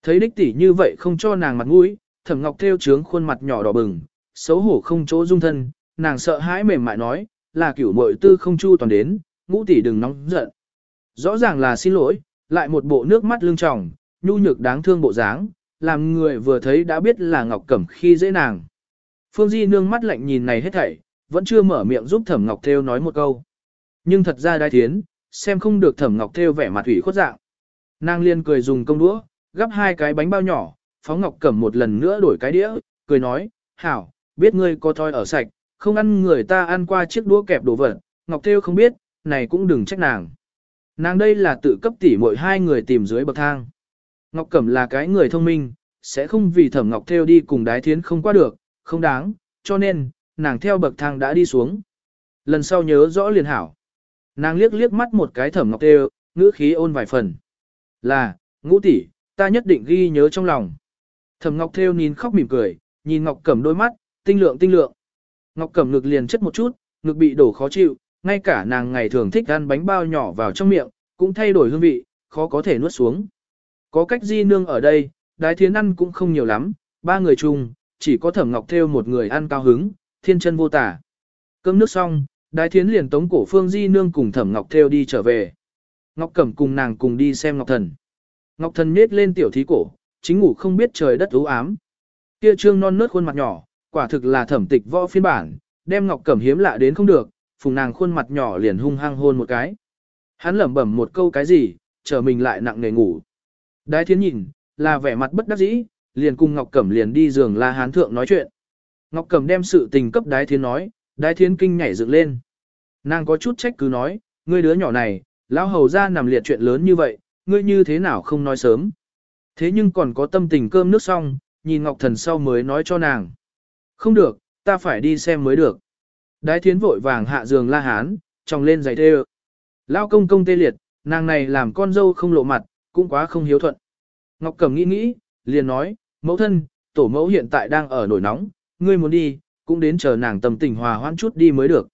S1: Thấy đích tỷ như vậy không cho nàng mặt mũi, Thẩm Ngọc Thêu trướng khuôn mặt nhỏ đỏ bừng, xấu hổ không chỗ dung thân, nàng sợ hãi mềm mại nói, là cửu muội tư không chu toàn đến, ngũ tỷ đừng nóng giận. Rõ ràng là xin lỗi, lại một bộ nước mắt lưng tròng, nhu nhược đáng thương bộ dáng, làm người vừa thấy đã biết là Ngọc Cẩm khi dễ nàng. Phương Di nương mắt lạnh nhìn này hết thảy, vẫn chưa mở miệng giúp Thẩm Ngọc Thêu nói một câu. Nhưng thật ra đai thiến, xem không được Thẩm Ngọc Thêu vẻ mặt ủy khuất dạng. Nàng liên cười dùng công đũa, gắp hai cái bánh bao nhỏ, phóng Ngọc Cẩm một lần nữa đổi cái đĩa, cười nói, hảo, biết ngươi có thoi ở sạch, không ăn người ta ăn qua chiếc đũa kẹp đồ vật, Ngọc Thêu không biết, này cũng đừng trách nàng. Nàng đây là tự cấp tỉ mỗi hai người tìm dưới bậc thang. Ngọc Cẩm là cái người thông minh, sẽ không vì Thẩm Ngọc Thêu đi cùng đái thiến không qua được, không đáng, cho nên, nàng theo bậc thang đã đi xuống. Lần sau nhớ rõ liền hảo. Nàng liếc liếc mắt một cái Thẩm Ngọc Thêu, ngữ khí ôn vài phần. Là, ngũ tỷ ta nhất định ghi nhớ trong lòng. Thẩm Ngọc Thêu nín khóc mỉm cười, nhìn Ngọc Cẩm đôi mắt, tinh lượng tinh lượng. Ngọc Cẩm ngực liền chất một chút, ngực bị đổ khó chịu, ngay cả nàng ngày thường thích ăn bánh bao nhỏ vào trong miệng, cũng thay đổi hương vị, khó có thể nuốt xuống. Có cách di nương ở đây, đái thiến ăn cũng không nhiều lắm, ba người chung, chỉ có thẩm ngọc theo một người ăn cao hứng, thiên chân vô tả. Cơm nước xong, đái thiến liền tống cổ phương di nương cùng thẩm ngọc theo đi trở về. Ngọc Cẩm cùng nàng cùng đi xem Ngọc Thần. Ngọc Thần nhết lên tiểu thí cổ, chính ngủ không biết trời đất ú ám. Kia trương non nớt khuôn mặt nhỏ, quả thực là thẩm tịch võ phiên bản, đem Ngọc Cẩm hiếm lạ đến không được, phùng nàng khuôn mặt nhỏ liền hung hăng hôn một cái. Hắn lẩm bẩm một câu cái gì, chờ mình lại nặng nề ngủ. Đái Thiến nhìn, là vẻ mặt bất đắc dĩ, liền cùng Ngọc Cẩm liền đi giường La Hán thượng nói chuyện. Ngọc Cẩm đem sự tình cấp Đái Thiến nói, Đái Thiến kinh nhảy dựng lên. Nàng có chút trách cứ nói, ngươi đứa nhỏ này, lão hầu ra nằm liệt chuyện lớn như vậy, ngươi như thế nào không nói sớm. Thế nhưng còn có tâm tình cơm nước xong, nhìn Ngọc Thần sau mới nói cho nàng. Không được, ta phải đi xem mới được. Đái thiến vội vàng hạ giường la hán, tròng lên giày tê ơ. Lao công công tê liệt, nàng này làm con dâu không lộ mặt, cũng quá không hiếu thuận. Ngọc Cẩm nghĩ nghĩ, liền nói, mẫu thân, tổ mẫu hiện tại đang ở nổi nóng, ngươi muốn đi, cũng đến chờ nàng tâm tình hòa hoãn chút đi mới được.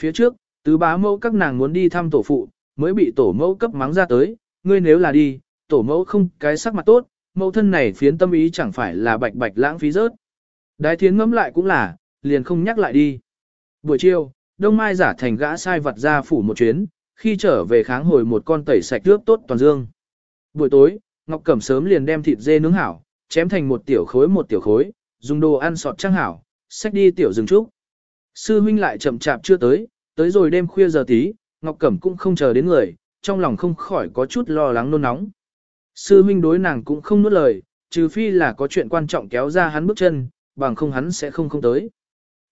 S1: Phía trước, tứ bá mẫu các nàng muốn đi thăm tổ phụ, mới bị tổ mẫu cấp mắng ra tới, ngươi nếu là đi, tổ mẫu không cái sắc mặt tốt, mẫu thân này phiến tâm ý chẳng phải là bạch bạch lãng phí rớt. Đái thiến ngẫm lại cũng là, liền không nhắc lại đi. Buổi chiều, đông mai giả thành gã sai vật ra phủ một chuyến, khi trở về kháng hồi một con tẩy sạch trước tốt toàn dương. Buổi tối, Ngọc Cẩm sớm liền đem thịt dê nướng hảo, chém thành một tiểu khối một tiểu khối, dùng đồ ăn sọt trang hảo, xách đi tiểu rừng trúc. Sư huynh lại chậm chạp chưa tới, tới rồi đêm khuya giờ tí, Ngọc Cẩm cũng không chờ đến người, trong lòng không khỏi có chút lo lắng nôn nóng. Sư huynh đối nàng cũng không nuốt lời, trừ phi là có chuyện quan trọng kéo ra hắn bước chân, bằng không hắn sẽ không không tới.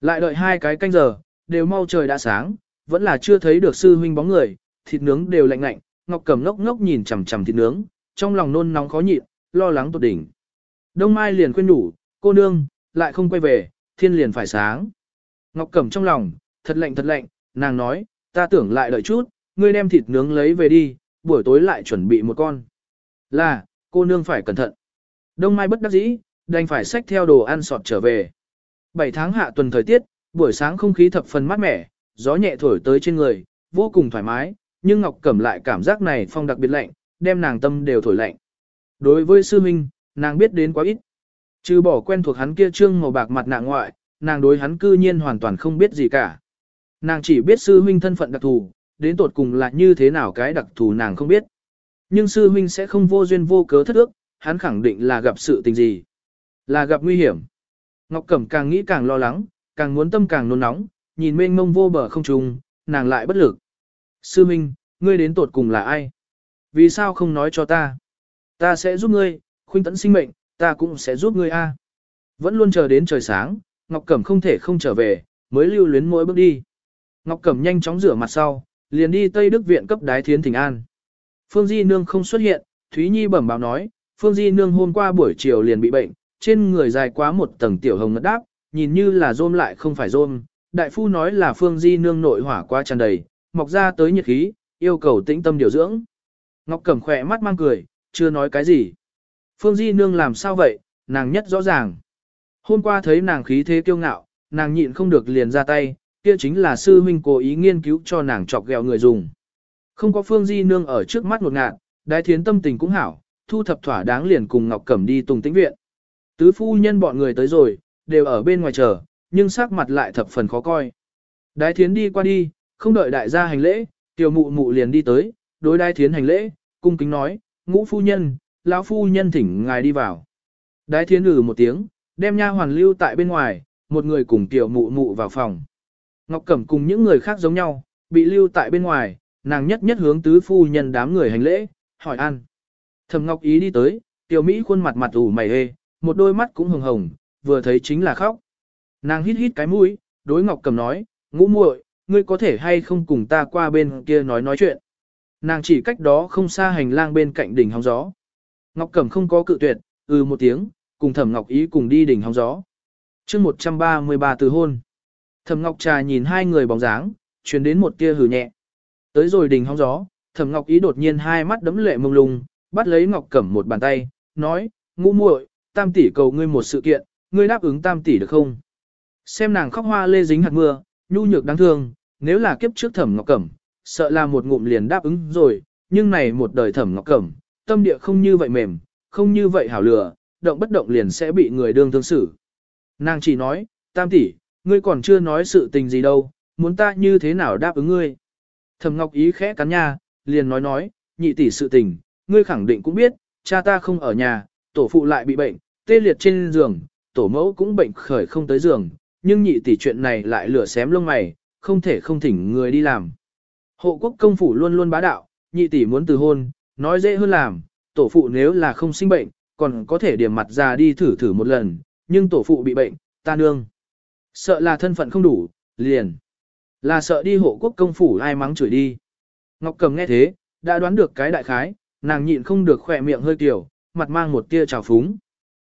S1: Lại đợi hai cái canh giờ, đều mau trời đã sáng, vẫn là chưa thấy được sư huynh bóng người, thịt nướng đều lạnh lạnh, Ngọc Cẩm ngốc ngốc nhìn chằm chằm thịt nướng, trong lòng nôn nóng khó nhịn, lo lắng tột đỉnh. Đông Mai liền khuyên nhủ, cô nương, lại không quay về, thiên liền phải sáng. Ngọc Cẩm trong lòng, thật lạnh thật lạnh, nàng nói, ta tưởng lại đợi chút, ngươi đem thịt nướng lấy về đi, buổi tối lại chuẩn bị một con. Là, cô nương phải cẩn thận. Đông Mai bất đắc dĩ, đành phải xách theo đồ ăn sọt trở về. 7 tháng hạ tuần thời tiết, buổi sáng không khí thập phần mát mẻ, gió nhẹ thổi tới trên người, vô cùng thoải mái, nhưng Ngọc Cẩm lại cảm giác này phong đặc biệt lạnh, đem nàng tâm đều thổi lạnh. Đối với sư huynh, nàng biết đến quá ít. Trừ bỏ quen thuộc hắn kia trương màu bạc mặt nạ ngoại, nàng đối hắn cư nhiên hoàn toàn không biết gì cả. Nàng chỉ biết sư huynh thân phận đặc thù, đến tột cùng là như thế nào cái đặc thù nàng không biết. Nhưng sư huynh sẽ không vô duyên vô cớ thất ước, hắn khẳng định là gặp sự tình gì. Là gặp nguy hiểm. Ngọc Cẩm càng nghĩ càng lo lắng, càng muốn tâm càng nôn nóng, nhìn mênh mông vô bờ không trùng, nàng lại bất lực. Sư Minh, ngươi đến tột cùng là ai? Vì sao không nói cho ta? Ta sẽ giúp ngươi, khuyên tấn sinh mệnh, ta cũng sẽ giúp ngươi a. Vẫn luôn chờ đến trời sáng, Ngọc Cẩm không thể không trở về, mới lưu luyến mỗi bước đi. Ngọc Cẩm nhanh chóng rửa mặt sau, liền đi Tây Đức viện cấp đái thiến thỉnh an. Phương Di Nương không xuất hiện, Thúy Nhi bẩm báo nói, Phương Di Nương hôm qua buổi chiều liền bị bệnh, trên người dài quá một tầng tiểu hồng ngất đáp, nhìn như là rôm lại không phải rôm. Đại phu nói là phương di nương nội hỏa quá tràn đầy, mọc ra tới nhiệt khí, yêu cầu tĩnh tâm điều dưỡng. Ngọc Cẩm khỏe mắt mang cười, chưa nói cái gì. Phương Di Nương làm sao vậy, nàng nhất rõ ràng. Hôm qua thấy nàng khí thế kiêu ngạo, nàng nhịn không được liền ra tay, kia chính là sư huynh cố ý nghiên cứu cho nàng chọc ghẹo người dùng. Không có Phương Di Nương ở trước mắt một ngạn, đái thiến tâm tình cũng hảo, thu thập thỏa đáng liền cùng Ngọc Cẩm đi tùng tĩnh viện. Tứ phu nhân bọn người tới rồi, đều ở bên ngoài chờ, nhưng sắc mặt lại thập phần khó coi. Đái thiến đi qua đi, không đợi đại gia hành lễ, tiểu mụ mụ liền đi tới, đối đái thiến hành lễ, cung kính nói, ngũ phu nhân, lão phu nhân thỉnh ngài đi vào. Đái thiến ử một tiếng, đem nha hoàn lưu tại bên ngoài, một người cùng tiểu mụ mụ vào phòng. Ngọc Cẩm cùng những người khác giống nhau, bị lưu tại bên ngoài, nàng nhất nhất hướng tứ phu nhân đám người hành lễ, hỏi ăn. Thầm Ngọc Ý đi tới, tiểu Mỹ khuôn mặt mặt ủ mày hê, một đôi mắt cũng hồng hồng, vừa thấy chính là khóc. Nàng hít hít cái mũi, đối Ngọc Cầm nói, ngũ muội, ngươi có thể hay không cùng ta qua bên kia nói nói chuyện. Nàng chỉ cách đó không xa hành lang bên cạnh đỉnh hóng gió. Ngọc Cẩm không có cự tuyệt, ừ một tiếng, cùng Thẩm Ngọc Ý cùng đi đỉnh hóng gió. chương 133 từ hôn. Thẩm Ngọc Trà nhìn hai người bóng dáng, chuyển đến một tia hử nhẹ. Tới rồi đỉnh hóng gió, Thẩm Ngọc Ý đột nhiên hai mắt đấm lệ mông lung, bắt lấy Ngọc Cẩm một bàn tay, nói, ngũ muội tam tỷ cầu ngươi một sự kiện, ngươi đáp ứng tam tỷ được không? Xem nàng khóc hoa lê dính hạt mưa, nhu nhược đáng thương, nếu là kiếp trước thẩm ngọc cẩm, sợ là một ngụm liền đáp ứng rồi, nhưng này một đời thẩm ngọc cẩm, tâm địa không như vậy mềm, không như vậy hảo lửa, động bất động liền sẽ bị người đương thương xử. Nàng chỉ nói, tam tỷ, ngươi còn chưa nói sự tình gì đâu, muốn ta như thế nào đáp ứng ngươi? Thẩm ngọc ý khẽ cắn nha, liền nói nói, nhị tỷ sự tình, ngươi khẳng định cũng biết, cha ta không ở nhà, tổ phụ lại bị bệnh, tê liệt trên giường, tổ mẫu cũng bệnh khởi không tới giường, nhưng nhị tỷ chuyện này lại lửa xém lông mày, không thể không thỉnh người đi làm. Hộ quốc công phủ luôn luôn bá đạo, nhị tỷ muốn từ hôn, nói dễ hơn làm, tổ phụ nếu là không sinh bệnh, còn có thể điểm mặt ra đi thử thử một lần, nhưng tổ phụ bị bệnh, ta nương. Sợ là thân phận không đủ, liền. Là sợ đi hộ quốc công phủ ai mắng chửi đi. Ngọc Cầm nghe thế, đã đoán được cái đại khái, nàng nhịn không được khỏe miệng hơi tiểu, mặt mang một tia trào phúng.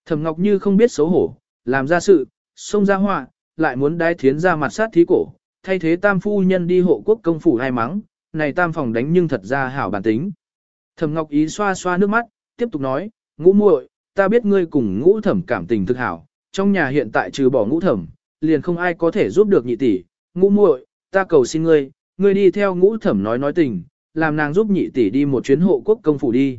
S1: Thẩm Ngọc Như không biết xấu hổ, làm ra sự, xông ra họa, lại muốn đái thiến ra mặt sát thí cổ, thay thế tam phu nhân đi hộ quốc công phủ hai mắng, này tam phòng đánh nhưng thật ra hảo bản tính. Thẩm Ngọc Ý xoa xoa nước mắt, tiếp tục nói, ngũ muội, ta biết ngươi cùng ngũ thẩm cảm tình thực hảo, trong nhà hiện tại trừ bỏ ngũ thẩm, liền không ai có thể giúp được nhị tỷ, ngũ muội, ta cầu xin ngươi, ngươi đi theo ngũ thẩm nói nói tình, làm nàng giúp nhị tỷ đi một chuyến hộ quốc công phủ đi.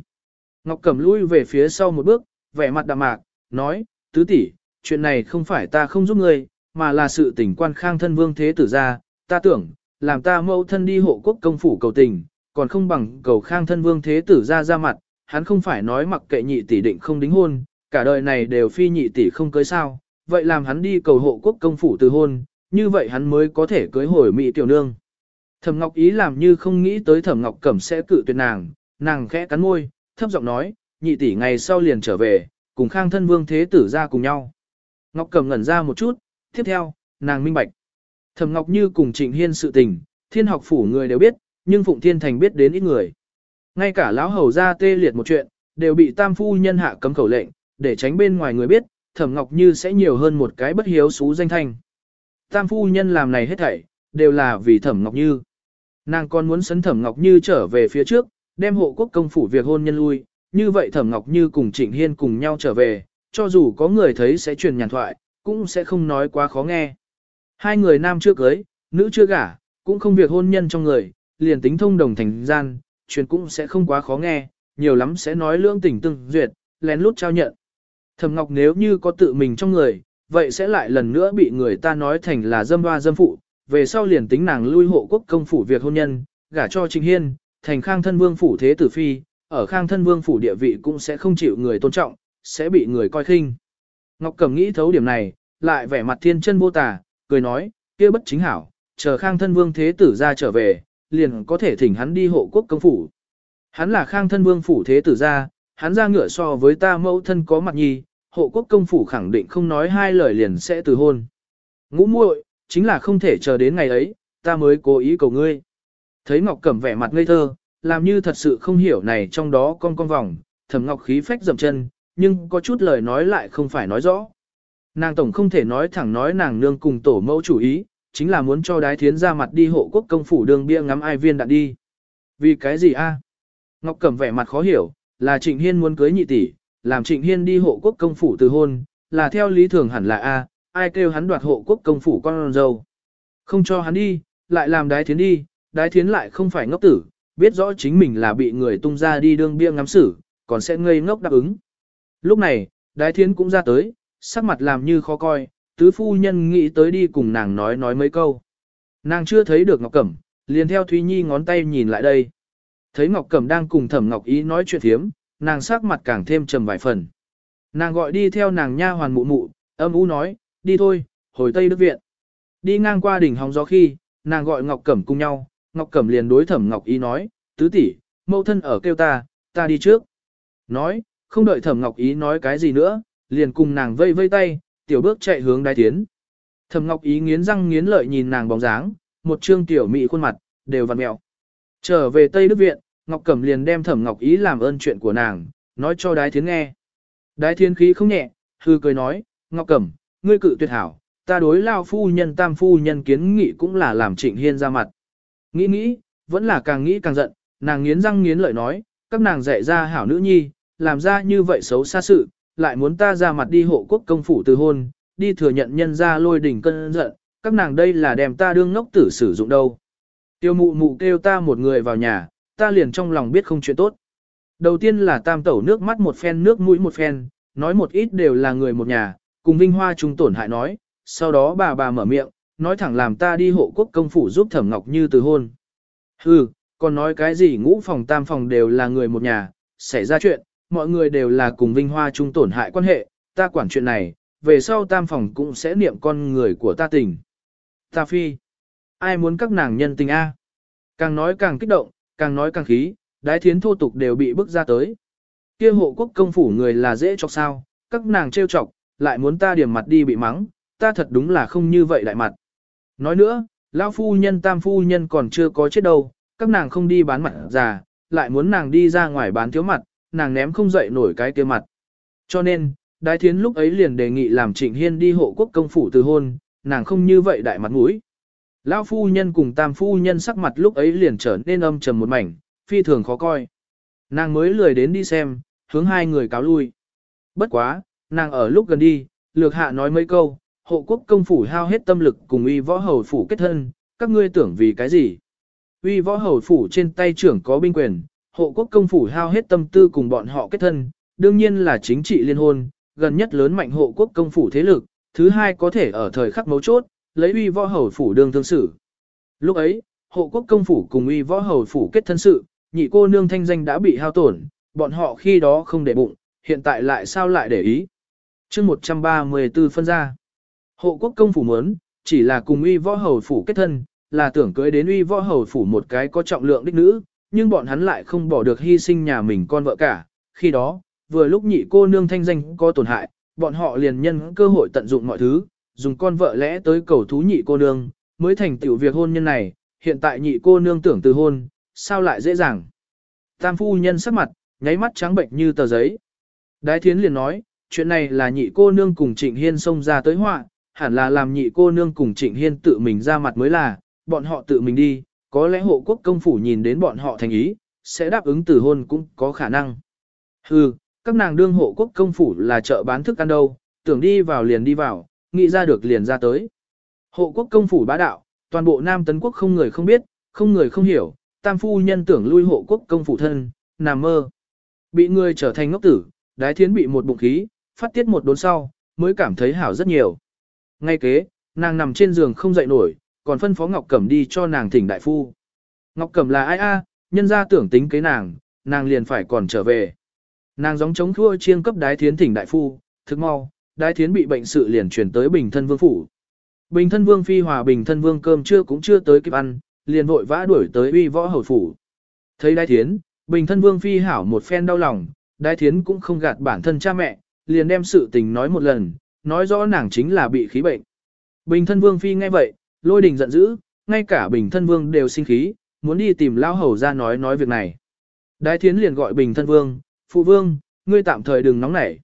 S1: Ngọc Cẩm lui về phía sau một bước, vẻ mặt đạm mạc, nói, tứ tỷ, chuyện này không phải ta không giúp ngươi, mà là sự tình quan khang thân vương thế tử ra, ta tưởng, làm ta mẫu thân đi hộ quốc công phủ cầu tình, còn không bằng cầu khang thân vương thế tử ra ra mặt, hắn không phải nói mặc kệ nhị tỷ định không đính hôn, cả đời này đều phi nhị tỷ không cưới sao, vậy làm hắn đi cầu hộ quốc công phủ từ hôn, như vậy hắn mới có thể cưới hồi Mị tiểu nương. Thẩm Ngọc ý làm như không nghĩ tới Thẩm Ngọc Cẩm sẽ cự tuyệt nàng, nàng khẽ cắn môi, thấp giọng nói, nhị tỷ ngày sau liền trở về, cùng khang thân vương thế tử ra cùng nhau. Ngọc Cầm ngẩn ra một chút, tiếp theo, nàng minh bạch. thầm Ngọc Như cùng Trịnh Hiên sự tình, thiên học phủ người đều biết, nhưng Phụng Thiên Thành biết đến ít người. Ngay cả lão hầu ra tê liệt một chuyện, đều bị tam phu nhân hạ cấm khẩu lệnh, để tránh bên ngoài người biết, Thẩm Ngọc Như sẽ nhiều hơn một cái bất hiếu xú danh thanh. Tam phu nhân làm này hết thảy, đều là vì Thẩm Ngọc Như. Nàng còn muốn sấn Thẩm Ngọc Như trở về phía trước, đem hộ quốc công phủ việc hôn nhân lui, như vậy Thẩm Ngọc Như cùng Trịnh Hiên cùng nhau trở về, cho dù có người thấy sẽ truyền nhàn thoại, cũng sẽ không nói quá khó nghe. Hai người nam chưa cưới, nữ chưa gả, cũng không việc hôn nhân trong người, liền tính thông đồng thành gian, truyền cũng sẽ không quá khó nghe, nhiều lắm sẽ nói lương tình tương duyệt, lén lút trao nhận. Thẩm Ngọc nếu như có tự mình trong người, vậy sẽ lại lần nữa bị người ta nói thành là dâm hoa dâm phụ, về sau liền tính nàng lui hộ quốc công phủ việc hôn nhân, gả cho trịnh Hiên, thành khang thân vương phủ thế tử phi, ở khang thân vương phủ địa vị cũng sẽ không chịu người tôn trọng, sẽ bị người coi khinh. Ngọc Cẩm nghĩ thấu điểm này, lại vẻ mặt thiên chân vô tà, cười nói, kia bất chính hảo, chờ khang thân vương thế tử ra trở về, liền có thể thỉnh hắn đi hộ quốc công phủ. Hắn là khang thân vương phủ thế tử ra, hắn ra ngựa so với ta mẫu thân có mặt nhi, hộ quốc công phủ khẳng định không nói hai lời liền sẽ từ hôn. Ngũ muội, chính là không thể chờ đến ngày ấy, ta mới cố ý cầu ngươi. Thấy Ngọc Cẩm vẻ mặt ngây thơ, làm như thật sự không hiểu này trong đó con con vòng, thẩm Ngọc khí phách dầm chân, nhưng có chút lời nói lại không phải nói rõ. Nàng tổng không thể nói thẳng nói nàng nương cùng tổ mẫu chủ ý, chính là muốn cho đái thiến ra mặt đi hộ quốc công phủ đường bia ngắm ai viên đạn đi. Vì cái gì a? Ngọc Cẩm vẻ mặt khó hiểu, là Trịnh Hiên muốn cưới nhị tỷ, làm Trịnh Hiên đi hộ quốc công phủ từ hôn, là theo lý thường hẳn là a, ai kêu hắn đoạt hộ quốc công phủ con dâu. Không cho hắn đi, lại làm đái thiến đi, đái thiến lại không phải ngốc tử, biết rõ chính mình là bị người tung ra đi đương bia ngắm xử, còn sẽ ngây ngốc đáp ứng. Lúc này, đái thiến cũng ra tới, sắc mặt làm như khó coi, tứ phu nhân nghĩ tới đi cùng nàng nói nói mấy câu. Nàng chưa thấy được Ngọc Cẩm, liền theo Thúy Nhi ngón tay nhìn lại đây. Thấy Ngọc Cẩm đang cùng Thẩm Ngọc Ý nói chuyện thiếm, nàng sắc mặt càng thêm trầm vài phần. Nàng gọi đi theo nàng nha hoàn mụ mụ, âm u nói, đi thôi, hồi Tây Đức Viện. Đi ngang qua đỉnh hóng gió khi, nàng gọi Ngọc Cẩm cùng nhau, Ngọc Cẩm liền đối Thẩm Ngọc Ý nói, tứ tỷ, mẫu thân ở kêu ta, ta đi trước. Nói, không đợi Thẩm Ngọc Ý nói cái gì nữa, liền cùng nàng vây vây tay, tiểu bước chạy hướng đai tiến. Thẩm Ngọc Ý nghiến răng nghiến lợi nhìn nàng bóng dáng, một trương tiểu mị khuôn mặt, đều vặn mèo. Trở về Tây Đức Viện, Ngọc Cẩm liền đem Thẩm Ngọc Ý làm ơn chuyện của nàng, nói cho Đái Thiến nghe. Đái Thiến khí không nhẹ, hư cười nói, Ngọc Cẩm, ngươi cự tuyệt hảo, ta đối lao phu nhân tam phu nhân kiến nghị cũng là làm trịnh hiên ra mặt. Nghĩ nghĩ, vẫn là càng nghĩ càng giận, nàng nghiến răng nghiến lợi nói, các nàng dạy ra hảo nữ nhi, làm ra như vậy xấu xa sự, lại muốn ta ra mặt đi hộ quốc công phủ từ hôn, đi thừa nhận nhân ra lôi đỉnh cơn giận, các nàng đây là đem ta đương ngốc tử sử dụng đâu. Tiêu mụ mụ kêu ta một người vào nhà, ta liền trong lòng biết không chuyện tốt. Đầu tiên là tam tẩu nước mắt một phen nước mũi một phen, nói một ít đều là người một nhà, cùng Vinh Hoa chúng tổn hại nói, sau đó bà bà mở miệng, nói thẳng làm ta đi hộ quốc công phủ giúp Thẩm Ngọc Như từ hôn. Hừ, còn nói cái gì ngũ phòng tam phòng đều là người một nhà, xảy ra chuyện, mọi người đều là cùng vinh hoa chung tổn hại quan hệ, ta quản chuyện này, về sau tam phòng cũng sẽ niệm con người của ta tình. Ta phi, ai muốn các nàng nhân tình a? Càng nói càng kích động, càng nói càng khí, đái thiến thô tục đều bị bức ra tới. Kia hộ quốc công phủ người là dễ chọc sao, các nàng trêu chọc, lại muốn ta điểm mặt đi bị mắng, ta thật đúng là không như vậy đại mặt. Nói nữa, lão phu nhân tam phu nhân còn chưa có chết đâu, các nàng không đi bán mặt già, lại muốn nàng đi ra ngoài bán thiếu mặt, nàng ném không dậy nổi cái kia mặt. Cho nên, Đái Thiến lúc ấy liền đề nghị làm Trịnh Hiên đi hộ quốc công phủ từ hôn, nàng không như vậy đại mặt mũi. Lão phu nhân cùng tam phu nhân sắc mặt lúc ấy liền trở nên âm trầm một mảnh, phi thường khó coi. Nàng mới lười đến đi xem, hướng hai người cáo lui. Bất quá, nàng ở lúc gần đi, lược hạ nói mấy câu, hộ quốc công phủ hao hết tâm lực cùng uy võ hầu phủ kết thân, các ngươi tưởng vì cái gì? Uy võ hầu phủ trên tay trưởng có binh quyền, hộ quốc công phủ hao hết tâm tư cùng bọn họ kết thân, đương nhiên là chính trị liên hôn, gần nhất lớn mạnh hộ quốc công phủ thế lực, thứ hai có thể ở thời khắc mấu chốt, lấy uy võ hầu phủ đương thương xử. Lúc ấy, hộ quốc công phủ cùng uy võ hầu phủ kết thân sự, nhị cô nương thanh danh đã bị hao tổn, bọn họ khi đó không để bụng, hiện tại lại sao lại để ý. chương 134 phân ra. Hộ quốc công phủ muốn, chỉ là cùng uy võ hầu phủ kết thân, là tưởng cưới đến uy võ hầu phủ một cái có trọng lượng đích nữ, nhưng bọn hắn lại không bỏ được hy sinh nhà mình con vợ cả. Khi đó, vừa lúc nhị cô nương thanh danh có tổn hại, bọn họ liền nhân cơ hội tận dụng mọi thứ, dùng con vợ lẽ tới cầu thú nhị cô nương, mới thành tiểu việc hôn nhân này, hiện tại nhị cô nương tưởng từ hôn, sao lại dễ dàng. Tam phu nhân sắc mặt, nháy mắt trắng bệnh như tờ giấy. Đái thiến liền nói, chuyện này là nhị cô nương cùng trịnh hiên xông ra tới họa, hẳn là làm nhị cô nương cùng trịnh hiên tự mình ra mặt mới là, bọn họ tự mình đi, có lẽ hộ quốc công phủ nhìn đến bọn họ thành ý, sẽ đáp ứng từ hôn cũng có khả năng. Hừ, các nàng đương hộ quốc công phủ là chợ bán thức ăn đâu, tưởng đi vào liền đi vào, nghĩ ra được liền ra tới. Hộ quốc công phủ bá đạo, toàn bộ Nam Tấn Quốc không người không biết, không người không hiểu, tam phu nhân tưởng lui hộ quốc công phủ thân, nằm mơ. Bị người trở thành ngốc tử, đái thiến bị một bụng khí, phát tiết một đốn sau, mới cảm thấy hảo rất nhiều. Ngay kế, nàng nằm trên giường không dậy nổi, còn phân phó Ngọc Cẩm đi cho nàng thỉnh đại phu. Ngọc Cẩm là ai a, nhân ra tưởng tính kế nàng, nàng liền phải còn trở về. Nàng gióng chống thua chiêng cấp đái thiến thỉnh đại phu, thực mau, đái thiến bị bệnh sự liền chuyển tới bình thân vương phủ. Bình thân vương phi hòa bình thân vương cơm trưa cũng chưa tới kịp ăn, liền vội vã đuổi tới uy võ hầu phủ. Thấy đái thiến, bình thân vương phi hảo một phen đau lòng, đái thiến cũng không gạt bản thân cha mẹ, liền đem sự tình nói một lần, nói rõ nàng chính là bị khí bệnh. Bình thân vương phi nghe vậy, lôi đình giận dữ, ngay cả bình thân vương đều sinh khí, muốn đi tìm lao hầu ra nói nói việc này. Đái thiến liền gọi bình thân vương, phụ vương, ngươi tạm thời đừng nóng nảy.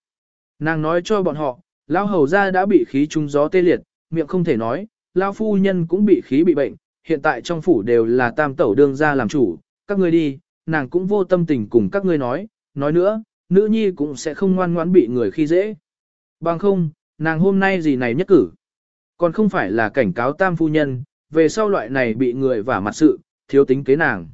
S1: Nàng nói cho bọn họ, lao hầu ra đã bị khí trung gió tê liệt, miệng không thể nói, lao phu nhân cũng bị khí bị bệnh, hiện tại trong phủ đều là tam tẩu đương ra làm chủ, các ngươi đi, nàng cũng vô tâm tình cùng các ngươi nói, nói nữa, nữ nhi cũng sẽ không ngoan ngoãn bị người khi dễ. Bằng không, nàng hôm nay gì này nhất cử. Còn không phải là cảnh cáo tam phu nhân, về sau loại này bị người vả mặt sự, thiếu tính kế nàng.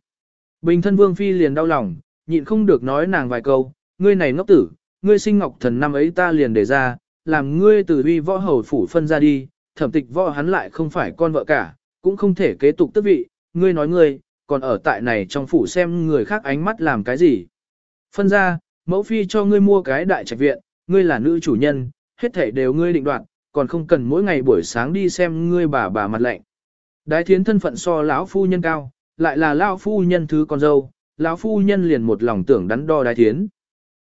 S1: Bình thân vương phi liền đau lòng, nhịn không được nói nàng vài câu, ngươi này ngốc tử, ngươi sinh ngọc thần năm ấy ta liền để ra, làm ngươi từ uy võ hầu phủ phân ra đi, thẩm tịch võ hắn lại không phải con vợ cả, cũng không thể kế tục tước vị, ngươi nói ngươi, còn ở tại này trong phủ xem người khác ánh mắt làm cái gì. Phân ra, mẫu phi cho ngươi mua cái đại trạch viện, ngươi là nữ chủ nhân, hết thảy đều ngươi định đoạt, còn không cần mỗi ngày buổi sáng đi xem ngươi bà bà mặt lạnh. Đái thiến thân phận so lão phu nhân cao, lại là lão phu nhân thứ con dâu, lão phu nhân liền một lòng tưởng đắn đo đái thiến.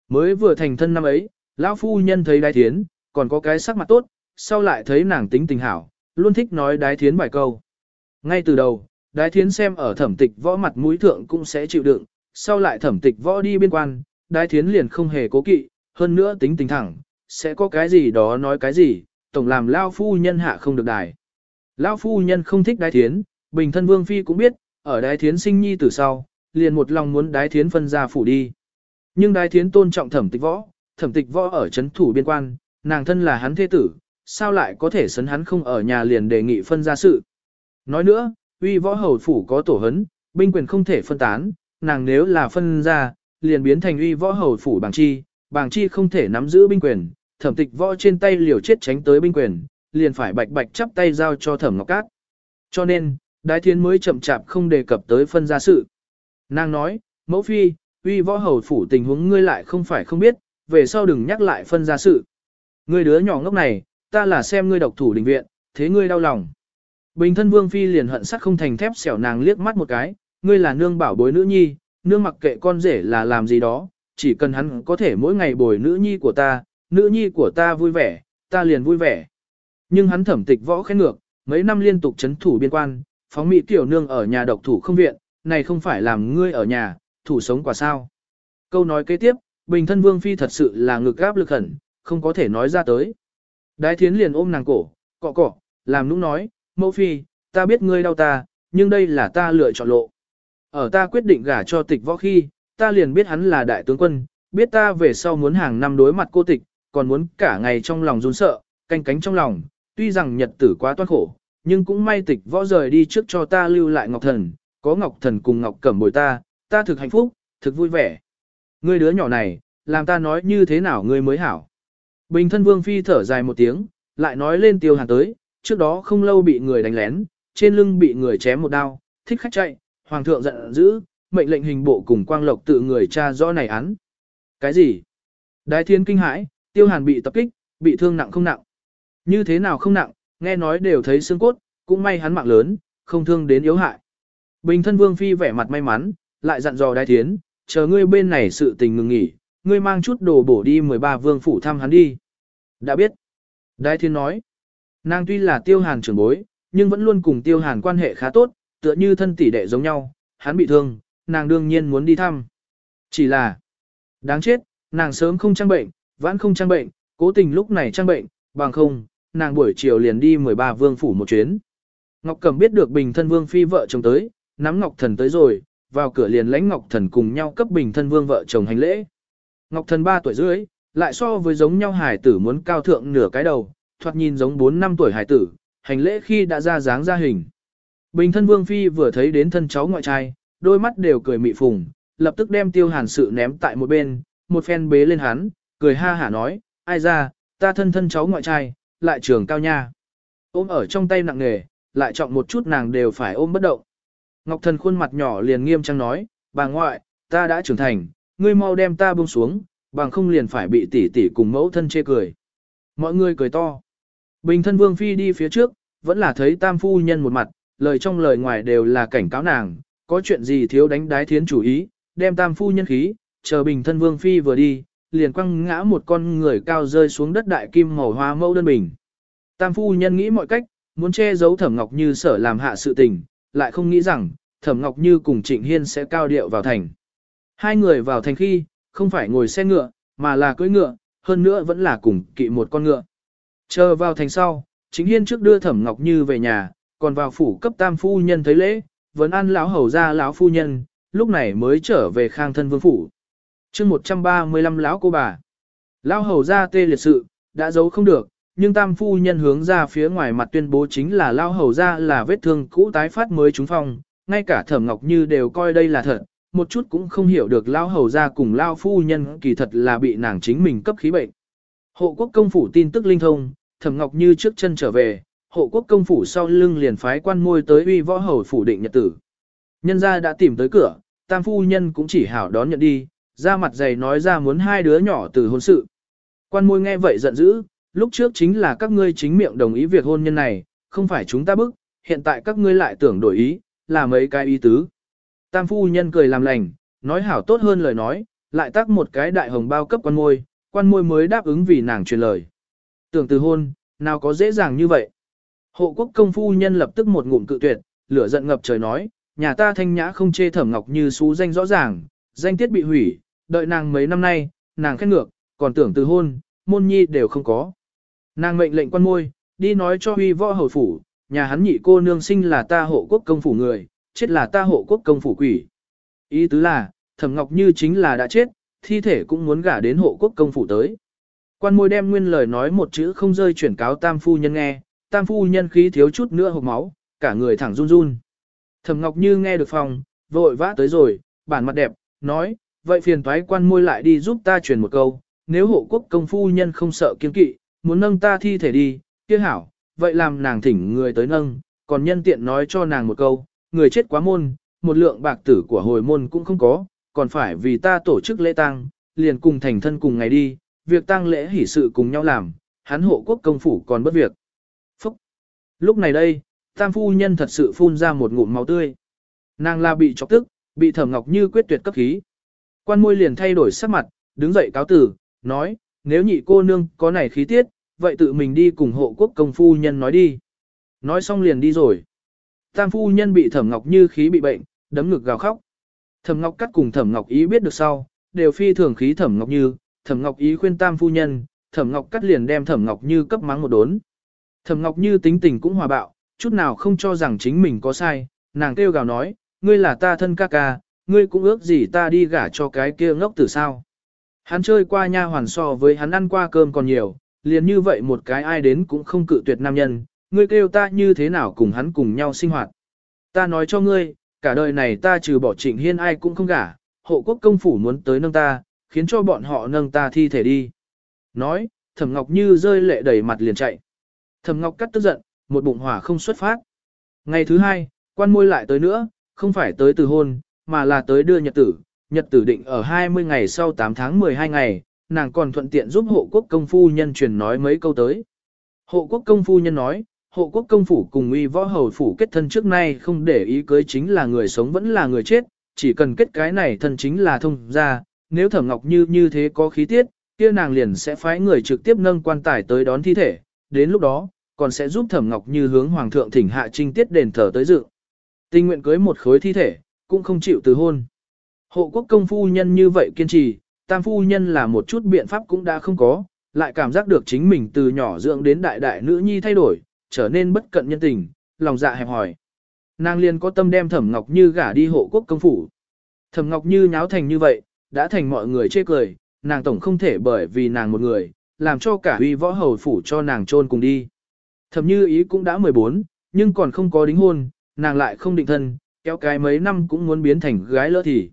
S1: Mới vừa thành thân năm ấy, lão phu nhân thấy đái thiến, còn có cái sắc mặt tốt, sau lại thấy nàng tính tình hảo, luôn thích nói đái thiến vài câu. Ngay từ đầu, đái thiến xem ở thẩm tịch võ mặt mũi thượng cũng sẽ chịu đựng, sau lại thẩm tịch võ đi biên quan, đái thiến liền không hề cố kỵ, hơn nữa tính tình thẳng, sẽ có cái gì đó nói cái gì, tổng làm Lao Phu Nhân hạ không được đài. Lao Phu Nhân không thích đái thiến, bình thân Vương Phi cũng biết, ở đái thiến sinh nhi từ sau, liền một lòng muốn đái thiến phân ra phủ đi. Nhưng đái thiến tôn trọng thẩm tịch võ, thẩm tịch võ ở chấn thủ biên quan, nàng thân là hắn thế tử, sao lại có thể sấn hắn không ở nhà liền đề nghị phân ra sự. Nói nữa, uy võ hầu phủ có tổ hấn, binh quyền không thể phân tán, nàng nếu là phân ra, liền biến thành uy võ hầu phủ bằng chi, bàng chi không thể nắm giữ binh quyền, thẩm tịch võ trên tay liều chết tránh tới binh quyền, liền phải bạch bạch chắp tay giao cho thẩm ngọc cát. Cho nên, đái thiến mới chậm chạp không đề cập tới phân gia sự. Nàng nói, mẫu phi, uy võ hầu phủ tình huống ngươi lại không phải không biết, về sau đừng nhắc lại phân gia sự. Ngươi đứa nhỏ ngốc này, ta là xem ngươi độc thủ đình viện, thế ngươi đau lòng. Bình thân vương phi liền hận sắt không thành thép xẻo nàng liếc mắt một cái, ngươi là nương bảo bối nữ nhi, nương mặc kệ con rể là làm gì đó, chỉ cần hắn có thể mỗi ngày bồi nữ nhi của ta, nữ nhi của ta vui vẻ, ta liền vui vẻ. Nhưng hắn thẩm tịch võ khen ngược, mấy năm liên tục chấn thủ biên quan, phóng mỹ tiểu nương ở nhà độc thủ không viện, này không phải làm ngươi ở nhà, thủ sống quả sao. Câu nói kế tiếp, bình thân vương phi thật sự là ngực gáp lực hẳn, không có thể nói ra tới. Đái thiến liền ôm nàng cổ, cọ cọ, làm nũng nói, mẫu phi, ta biết ngươi đau ta, nhưng đây là ta lựa chọn lộ. Ở ta quyết định gả cho tịch võ khi, ta liền biết hắn là đại tướng quân, biết ta về sau muốn hàng năm đối mặt cô tịch, còn muốn cả ngày trong lòng run sợ, canh cánh trong lòng, tuy rằng nhật tử quá toan khổ, nhưng cũng may tịch võ rời đi trước cho ta lưu lại Ngọc Thần, có Ngọc Thần cùng Ngọc Cẩm bồi ta, ta thực hạnh phúc, thực vui vẻ. Ngươi đứa nhỏ này, làm ta nói như thế nào ngươi mới hảo. Bình thân vương phi thở dài một tiếng, lại nói lên tiêu hàn tới, trước đó không lâu bị người đánh lén, trên lưng bị người chém một đao, thích khách chạy, hoàng thượng giận dữ, mệnh lệnh hình bộ cùng quang lộc tự người cha rõ này án. Cái gì? Đái thiên kinh hãi, tiêu hàn bị tập kích, bị thương nặng không nặng. Như thế nào không nặng, nghe nói đều thấy xương cốt, cũng may hắn mạng lớn, không thương đến yếu hại. Bình thân vương phi vẻ mặt may mắn, lại dặn dò đái thiến, chờ ngươi bên này sự tình ngừng nghỉ, ngươi mang chút đồ bổ đi 13 vương phủ thăm hắn đi. Đã biết. Đái thiên nói, nàng tuy là tiêu hàn trưởng bối, nhưng vẫn luôn cùng tiêu hàn quan hệ khá tốt, tựa như thân tỷ đệ giống nhau, hắn bị thương, nàng đương nhiên muốn đi thăm. Chỉ là, đáng chết, nàng sớm không trang bệnh, vãn không trang bệnh, cố tình lúc này trang bệnh, bằng không, nàng buổi chiều liền đi 13 vương phủ một chuyến. Ngọc Cẩm biết được Bình Thân Vương phi vợ chồng tới, nắm Ngọc Thần tới rồi, vào cửa liền lãnh Ngọc Thần cùng nhau cấp Bình Thân Vương vợ chồng hành lễ. Ngọc Thần 3 tuổi rưỡi, lại so với giống nhau hải tử muốn cao thượng nửa cái đầu, thoạt nhìn giống 4 năm tuổi hải tử, hành lễ khi đã ra dáng ra hình. Bình Thân Vương phi vừa thấy đến thân cháu ngoại trai, đôi mắt đều cười mị phùng, lập tức đem tiêu hàn sự ném tại một bên, một phen bế lên hắn, cười ha hả nói, ai ra, ta thân thân cháu ngoại trai, lại trường cao nha. Ôm ở trong tay nặng nề, lại chọn một chút nàng đều phải ôm bất động. Ngọc thần khuôn mặt nhỏ liền nghiêm trang nói, bà ngoại, ta đã trưởng thành, ngươi mau đem ta buông xuống, bằng không liền phải bị tỷ tỷ cùng mẫu thân chê cười. Mọi người cười to. Bình thân vương phi đi phía trước, vẫn là thấy tam phu nhân một mặt, lời trong lời ngoài đều là cảnh cáo nàng, có chuyện gì thiếu đánh đái thiến chủ ý, đem tam phu nhân khí, chờ bình thân vương phi vừa đi, liền quăng ngã một con người cao rơi xuống đất đại kim màu hoa mẫu đơn bình. Tam phu nhân nghĩ mọi cách, muốn che giấu thẩm ngọc như sở làm hạ sự tình, lại không nghĩ rằng, thẩm ngọc như cùng trịnh hiên sẽ cao điệu vào thành. Hai người vào thành khi, không phải ngồi xe ngựa, mà là cưỡi ngựa, hơn nữa vẫn là cùng kỵ một con ngựa. Chờ vào thành sau, chính hiên trước đưa thẩm ngọc như về nhà, còn vào phủ cấp tam phu nhân thấy lễ, vẫn an lão hầu ra lão phu nhân, lúc này mới trở về khang thân vương phủ. chương 135 lão cô bà. Lão hầu ra tê liệt sự, đã giấu không được, nhưng tam phu nhân hướng ra phía ngoài mặt tuyên bố chính là lão hầu ra là vết thương cũ tái phát mới trúng phong, ngay cả thẩm ngọc như đều coi đây là thật, một chút cũng không hiểu được lão hầu ra cùng lão phu nhân kỳ thật là bị nàng chính mình cấp khí bệnh. Hộ quốc công phủ tin tức linh thông, thẩm ngọc như trước chân trở về, hộ quốc công phủ sau lưng liền phái quan môi tới uy võ hầu phủ định nhật tử. Nhân gia đã tìm tới cửa, tam phu nhân cũng chỉ hảo đón nhận đi, ra mặt dày nói ra muốn hai đứa nhỏ từ hôn sự. Quan môi nghe vậy giận dữ, lúc trước chính là các ngươi chính miệng đồng ý việc hôn nhân này, không phải chúng ta bức, hiện tại các ngươi lại tưởng đổi ý, là mấy cái ý tứ. Tam phu nhân cười làm lành, nói hảo tốt hơn lời nói, lại tác một cái đại hồng bao cấp quan môi, quan môi mới đáp ứng vì nàng truyền lời. Tưởng từ hôn, nào có dễ dàng như vậy. Hộ quốc công phu nhân lập tức một ngụm cự tuyệt, lửa giận ngập trời nói, nhà ta thanh nhã không chê thẩm ngọc như xú danh rõ ràng, danh tiết bị hủy, đợi nàng mấy năm nay, nàng khét ngược, còn tưởng từ hôn, môn nhi đều không có. Nàng mệnh lệnh quan môi, đi nói cho huy võ hầu phủ, nhà hắn nhị cô nương sinh là ta hộ quốc công phủ người, chết là ta hộ quốc công phủ quỷ. Ý tứ là, thẩm ngọc như chính là đã chết, thi thể cũng muốn gả đến hộ quốc công phủ tới. Quan môi đem nguyên lời nói một chữ không rơi chuyển cáo tam phu nhân nghe, tam phu nhân khí thiếu chút nữa hộp máu, cả người thẳng run run. Thẩm Ngọc Như nghe được phòng, vội vã tới rồi, bản mặt đẹp, nói, vậy phiền toái quan môi lại đi giúp ta truyền một câu, nếu hộ quốc công phu nhân không sợ kiên kỵ, muốn nâng ta thi thể đi, kia hảo, vậy làm nàng thỉnh người tới nâng, còn nhân tiện nói cho nàng một câu, người chết quá môn, một lượng bạc tử của hồi môn cũng không có, còn phải vì ta tổ chức lễ tang, liền cùng thành thân cùng ngày đi, việc tang lễ hỷ sự cùng nhau làm, hắn hộ quốc công phủ còn bất việc. Lúc này đây, tam phu nhân thật sự phun ra một ngụm máu tươi. Nàng là bị chọc tức, bị thẩm ngọc như quyết tuyệt cấp khí. Quan môi liền thay đổi sắc mặt, đứng dậy cáo tử, nói, nếu nhị cô nương có này khí tiết, vậy tự mình đi cùng hộ quốc công phu nhân nói đi. Nói xong liền đi rồi. Tam phu nhân bị thẩm ngọc như khí bị bệnh, đấm ngực gào khóc. Thẩm ngọc cắt cùng thẩm ngọc ý biết được sau, đều phi thường khí thẩm ngọc như, thẩm ngọc ý khuyên tam phu nhân, thẩm ngọc cắt liền đem thẩm ngọc như cấp mắng một đốn. Thẩm Ngọc Như tính tình cũng hòa bạo, chút nào không cho rằng chính mình có sai, nàng kêu gào nói, ngươi là ta thân ca ca, ngươi cũng ước gì ta đi gả cho cái kia ngốc tử sao. Hắn chơi qua nha hoàn so với hắn ăn qua cơm còn nhiều, liền như vậy một cái ai đến cũng không cự tuyệt nam nhân, ngươi kêu ta như thế nào cùng hắn cùng nhau sinh hoạt. Ta nói cho ngươi, cả đời này ta trừ bỏ trịnh hiên ai cũng không gả, hộ quốc công phủ muốn tới nâng ta, khiến cho bọn họ nâng ta thi thể đi. Nói, thẩm ngọc như rơi lệ đầy mặt liền chạy. Thẩm Ngọc Cắt tức giận, một bụng hỏa không xuất phát. Ngày thứ hai, quan môi lại tới nữa, không phải tới từ hôn, mà là tới đưa nhật tử. Nhật tử định ở 20 ngày sau 8 tháng 12 ngày, nàng còn thuận tiện giúp hộ quốc công phu nhân truyền nói mấy câu tới. Hộ quốc công phu nhân nói, hộ quốc công phủ cùng uy võ hầu phủ kết thân trước nay không để ý cưới chính là người sống vẫn là người chết, chỉ cần kết cái này thân chính là thông ra, nếu thẩm ngọc như như thế có khí tiết, kia nàng liền sẽ phái người trực tiếp nâng quan tài tới đón thi thể, đến lúc đó, còn sẽ giúp Thẩm Ngọc Như hướng hoàng thượng thỉnh hạ trinh tiết đền thờ tới dự. Tình nguyện cưới một khối thi thể, cũng không chịu từ hôn. Hộ quốc công phu nhân như vậy kiên trì, tam phu nhân là một chút biện pháp cũng đã không có, lại cảm giác được chính mình từ nhỏ dưỡng đến đại đại nữ nhi thay đổi, trở nên bất cận nhân tình, lòng dạ hẹp hòi. Nàng liền có tâm đem Thẩm Ngọc Như gả đi hộ quốc công phủ. Thẩm Ngọc Như nháo thành như vậy, đã thành mọi người chê cười, nàng tổng không thể bởi vì nàng một người, làm cho cả huy võ hầu phủ cho nàng chôn cùng đi. Thẩm như ý cũng đã 14, nhưng còn không có đính hôn, nàng lại không định thân, kéo cái mấy năm cũng muốn biến thành gái lỡ thì.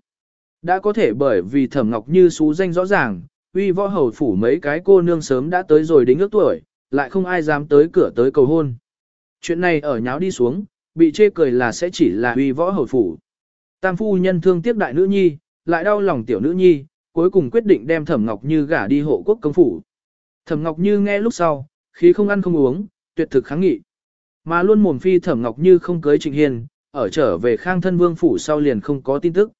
S1: Đã có thể bởi vì thẩm ngọc như xú danh rõ ràng, uy võ hầu phủ mấy cái cô nương sớm đã tới rồi đính ước tuổi, lại không ai dám tới cửa tới cầu hôn. Chuyện này ở nháo đi xuống, bị chê cười là sẽ chỉ là uy võ hầu phủ. Tam phu nhân thương tiếc đại nữ nhi, lại đau lòng tiểu nữ nhi, cuối cùng quyết định đem Thẩm Ngọc Như gả đi hộ quốc công phủ. Thẩm Ngọc Như nghe lúc sau, khí không ăn không uống, tuyệt thực kháng nghị. Mà luôn mồm phi Thẩm Ngọc Như không cưới Trịnh Hiền, ở trở về Khang Thân Vương phủ sau liền không có tin tức.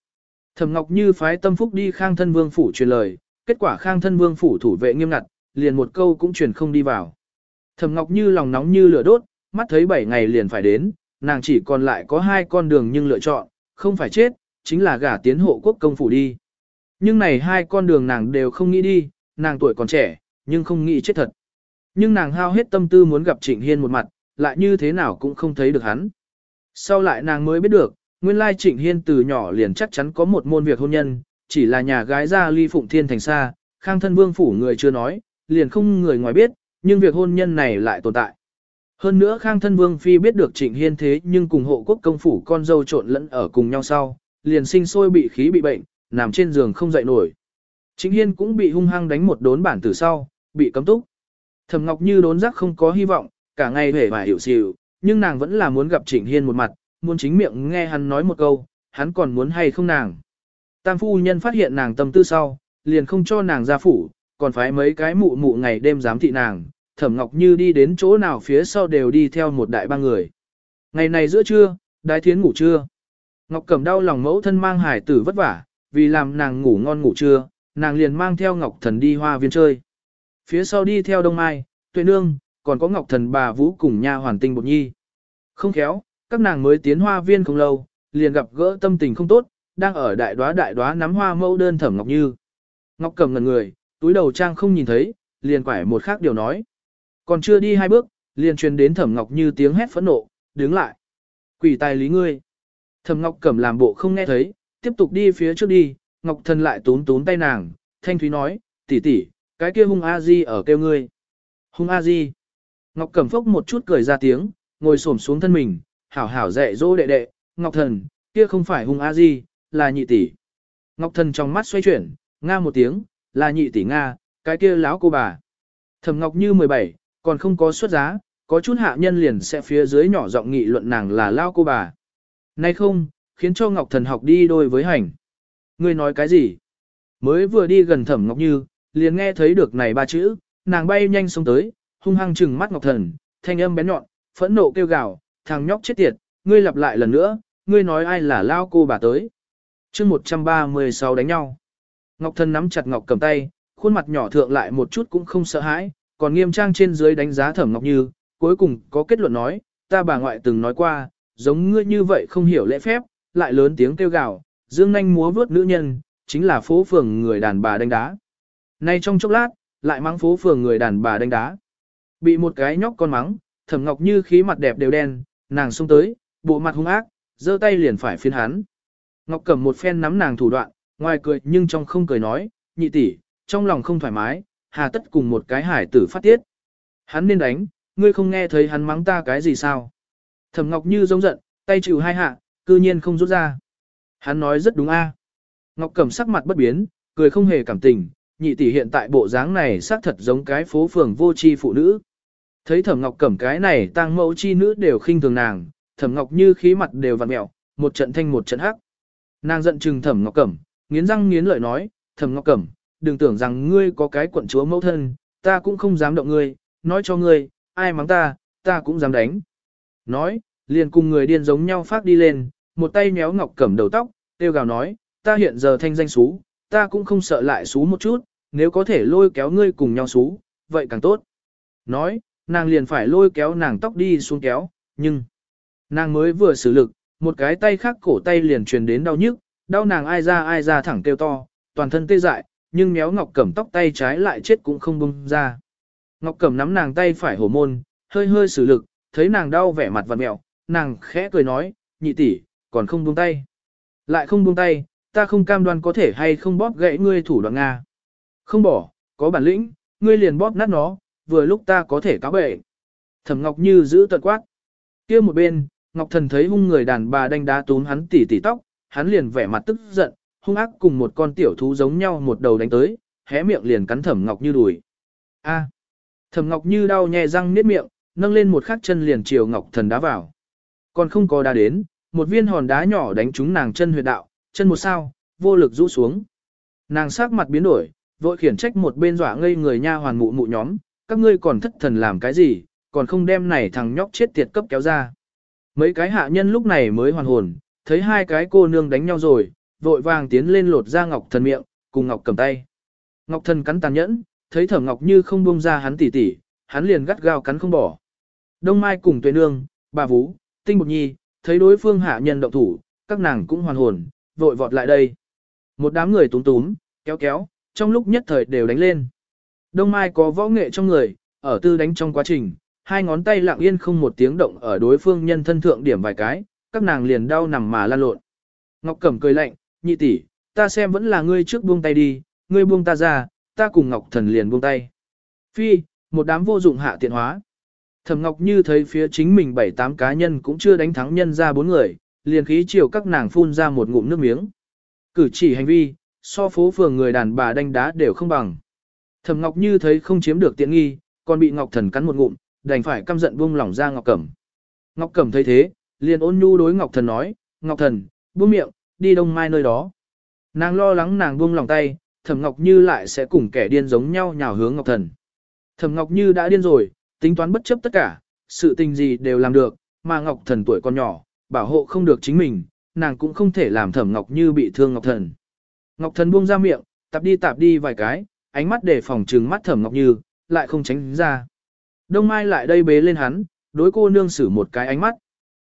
S1: Thẩm Ngọc Như phái Tâm Phúc đi Khang Thân Vương phủ truyền lời, kết quả Khang Thân Vương phủ thủ vệ nghiêm ngặt, liền một câu cũng truyền không đi vào. Thẩm Ngọc Như lòng nóng như lửa đốt, mắt thấy 7 ngày liền phải đến, nàng chỉ còn lại có hai con đường nhưng lựa chọn, không phải chết, chính là gả tiến hộ quốc công phủ đi. Nhưng này hai con đường nàng đều không nghĩ đi, nàng tuổi còn trẻ, nhưng không nghĩ chết thật. Nhưng nàng hao hết tâm tư muốn gặp Trịnh Hiên một mặt, lại như thế nào cũng không thấy được hắn. Sau lại nàng mới biết được, nguyên lai Trịnh Hiên từ nhỏ liền chắc chắn có một môn việc hôn nhân, chỉ là nhà gái ra ly phụng thiên thành xa, khang thân vương phủ người chưa nói, liền không người ngoài biết, nhưng việc hôn nhân này lại tồn tại. Hơn nữa khang thân vương phi biết được trịnh hiên thế nhưng cùng hộ quốc công phủ con dâu trộn lẫn ở cùng nhau sau, liền sinh sôi bị khí bị bệnh, nằm trên giường không dậy nổi. Trịnh hiên cũng bị hung hăng đánh một đốn bản tử sau, bị cấm túc. Thẩm Ngọc Như đốn giác không có hy vọng, cả ngày hề và hiểu xỉu, nhưng nàng vẫn là muốn gặp Trịnh Hiên một mặt, muốn chính miệng nghe hắn nói một câu, hắn còn muốn hay không nàng. Tam phu nhân phát hiện nàng tâm tư sau, liền không cho nàng ra phủ, còn phải mấy cái mụ mụ ngày đêm giám thị nàng, Thẩm Ngọc Như đi đến chỗ nào phía sau đều đi theo một đại ba người. Ngày này giữa trưa, Đại thiến ngủ trưa. Ngọc Cẩm đau lòng mẫu thân mang hải tử vất vả, vì làm nàng ngủ ngon ngủ trưa, nàng liền mang theo Ngọc Thần đi hoa viên chơi. Phía sau đi theo Đông Mai, Tuệ Nương, còn có Ngọc Thần bà Vũ cùng nha hoàn tinh bột nhi. Không khéo, các nàng mới tiến hoa viên không lâu, liền gặp gỡ tâm tình không tốt, đang ở đại đoá đại đoá nắm hoa mẫu đơn thẩm Ngọc Như. Ngọc cầm ngần người, túi đầu trang không nhìn thấy, liền quải một khác điều nói. Còn chưa đi hai bước, liền truyền đến thẩm Ngọc Như tiếng hét phẫn nộ, đứng lại. Quỷ tài lý ngươi. Thẩm Ngọc cầm làm bộ không nghe thấy, tiếp tục đi phía trước đi, Ngọc Thần lại tún tún tay nàng, thanh thúy nói, tỷ tỷ, cái kia hung a di ở kêu ngươi. Hung a di. Ngọc Cẩm Phốc một chút cười ra tiếng, ngồi xổm xuống thân mình, hảo hảo dạy dỗ đệ đệ, Ngọc Thần, kia không phải hung a di, là nhị tỷ. Ngọc Thần trong mắt xoay chuyển, nga một tiếng, là nhị tỷ nga, cái kia lão cô bà. Thẩm Ngọc Như 17, còn không có xuất giá, có chút hạ nhân liền sẽ phía dưới nhỏ giọng nghị luận nàng là lao cô bà. Nay không, khiến cho Ngọc Thần học đi đôi với hành. Ngươi nói cái gì? Mới vừa đi gần Thẩm Ngọc Như, liền nghe thấy được này ba chữ, nàng bay nhanh xuống tới, hung hăng trừng mắt Ngọc Thần, thanh âm bén nhọn, phẫn nộ kêu gào, thằng nhóc chết tiệt, ngươi lặp lại lần nữa, ngươi nói ai là lao cô bà tới. chương 136 đánh nhau. Ngọc Thần nắm chặt Ngọc cầm tay, khuôn mặt nhỏ thượng lại một chút cũng không sợ hãi, còn nghiêm trang trên dưới đánh giá Thẩm Ngọc Như, cuối cùng có kết luận nói, ta bà ngoại từng nói qua, giống ngươi như vậy không hiểu lễ phép, lại lớn tiếng kêu gào, dương nanh múa vướt nữ nhân, chính là phố phường người đàn bà đánh đá. Nay trong chốc lát, lại mắng phố phường người đàn bà đánh đá. Bị một cái nhóc con mắng, thẩm ngọc như khí mặt đẹp đều đen, nàng xông tới, bộ mặt hung ác, giơ tay liền phải phiến hắn. Ngọc cầm một phen nắm nàng thủ đoạn, ngoài cười nhưng trong không cười nói, nhị tỷ, trong lòng không thoải mái, hà tất cùng một cái hải tử phát tiết. Hắn nên đánh, ngươi không nghe thấy hắn mắng ta cái gì sao. Thẩm ngọc như giống giận, tay chịu hai hạ, cư nhiên không rút ra. Hắn nói rất đúng a. Ngọc cầm sắc mặt bất biến, cười không hề cảm tình, nhị tỷ hiện tại bộ dáng này xác thật giống cái phố phường vô tri phụ nữ. Thấy Thẩm Ngọc Cẩm cái này tang mẫu chi nữ đều khinh thường nàng, Thẩm Ngọc Như khí mặt đều vặn mẹo, một trận thanh một trận hắc. Nàng giận trừng Thẩm Ngọc Cẩm, nghiến răng nghiến lợi nói, "Thẩm Ngọc Cẩm, đừng tưởng rằng ngươi có cái quận chúa mẫu thân, ta cũng không dám động ngươi, nói cho ngươi, ai mắng ta, ta cũng dám đánh." Nói, liền cùng người điên giống nhau phát đi lên, một tay méo Ngọc Cẩm đầu tóc, tiêu gào nói, "Ta hiện giờ thanh danh xú, ta cũng không sợ lại xú một chút, nếu có thể lôi kéo ngươi cùng nhau xú, vậy càng tốt. Nói, nàng liền phải lôi kéo nàng tóc đi xuống kéo, nhưng nàng mới vừa xử lực, một cái tay khác cổ tay liền truyền đến đau nhức, đau nàng ai ra ai ra thẳng kêu to, toàn thân tê dại, nhưng méo Ngọc cầm tóc tay trái lại chết cũng không bung ra. Ngọc cầm nắm nàng tay phải hổ môn, hơi hơi xử lực, thấy nàng đau vẻ mặt vặn mẹo, nàng khẽ cười nói, nhị tỷ còn không buông tay. Lại không buông tay, ta không cam đoan có thể hay không bóp gãy ngươi thủ đoạn Nga. Không bỏ, có bản lĩnh, ngươi liền bóp nát nó, vừa lúc ta có thể cáo bệ. Thẩm Ngọc Như giữ tận quát. kia một bên, Ngọc Thần thấy hung người đàn bà đánh đá tún hắn tỉ tỉ tóc, hắn liền vẻ mặt tức giận, hung ác cùng một con tiểu thú giống nhau một đầu đánh tới, hé miệng liền cắn Thẩm Ngọc Như đùi. A. Thẩm Ngọc Như đau nhè răng niết miệng, nâng lên một khắc chân liền chiều Ngọc Thần đá vào. Còn không có đá đến, một viên hòn đá nhỏ đánh trúng nàng chân huyệt đạo, chân một sao, vô lực rũ xuống. Nàng sắc mặt biến đổi, vội khiển trách một bên dọa ngây người nha hoàn mụ mụ nhóm, các ngươi còn thất thần làm cái gì, còn không đem này thằng nhóc chết tiệt cấp kéo ra. Mấy cái hạ nhân lúc này mới hoàn hồn, thấy hai cái cô nương đánh nhau rồi, vội vàng tiến lên lột ra Ngọc Thần miệng, cùng Ngọc cầm tay. Ngọc Thần cắn tàn nhẫn, thấy Thẩm Ngọc Như không buông ra hắn tỉ tỉ, hắn liền gắt gao cắn không bỏ. Đông Mai cùng Tuệ Nương, bà Vũ, Tinh Bột Nhi, thấy đối phương hạ nhân động thủ, các nàng cũng hoàn hồn, vội vọt lại đây. Một đám người túm túm, kéo kéo, trong lúc nhất thời đều đánh lên. Đông Mai có võ nghệ trong người, ở tư đánh trong quá trình, hai ngón tay lặng yên không một tiếng động ở đối phương nhân thân thượng điểm vài cái, các nàng liền đau nằm mà lan lộn. Ngọc Cẩm cười lạnh, nhị tỷ, ta xem vẫn là ngươi trước buông tay đi, ngươi buông ta ra, ta cùng Ngọc Thần liền buông tay. Phi, một đám vô dụng hạ tiện hóa. Thẩm Ngọc Như thấy phía chính mình bảy tám cá nhân cũng chưa đánh thắng nhân ra bốn người, liền khí chiều các nàng phun ra một ngụm nước miếng. Cử chỉ hành vi, so phố phường người đàn bà đanh đá đều không bằng. Thẩm Ngọc Như thấy không chiếm được tiện nghi, còn bị Ngọc Thần cắn một ngụm, đành phải căm giận buông lỏng ra Ngọc Cẩm. Ngọc Cẩm thấy thế, liền ôn nhu đối Ngọc Thần nói, "Ngọc Thần, buông miệng, đi Đông Mai nơi đó." Nàng lo lắng nàng buông lỏng tay, Thẩm Ngọc Như lại sẽ cùng kẻ điên giống nhau nhào hướng Ngọc Thần. Thẩm Ngọc Như đã điên rồi, tính toán bất chấp tất cả, sự tình gì đều làm được, mà Ngọc Thần tuổi còn nhỏ, bảo hộ không được chính mình, nàng cũng không thể làm thẩm ngọc như bị thương ngọc thần. Ngọc thần buông ra miệng, tạp đi tạp đi vài cái, ánh mắt để phòng trừng mắt thẩm ngọc như, lại không tránh ra. Đông Mai lại đây bế lên hắn, đối cô nương xử một cái ánh mắt.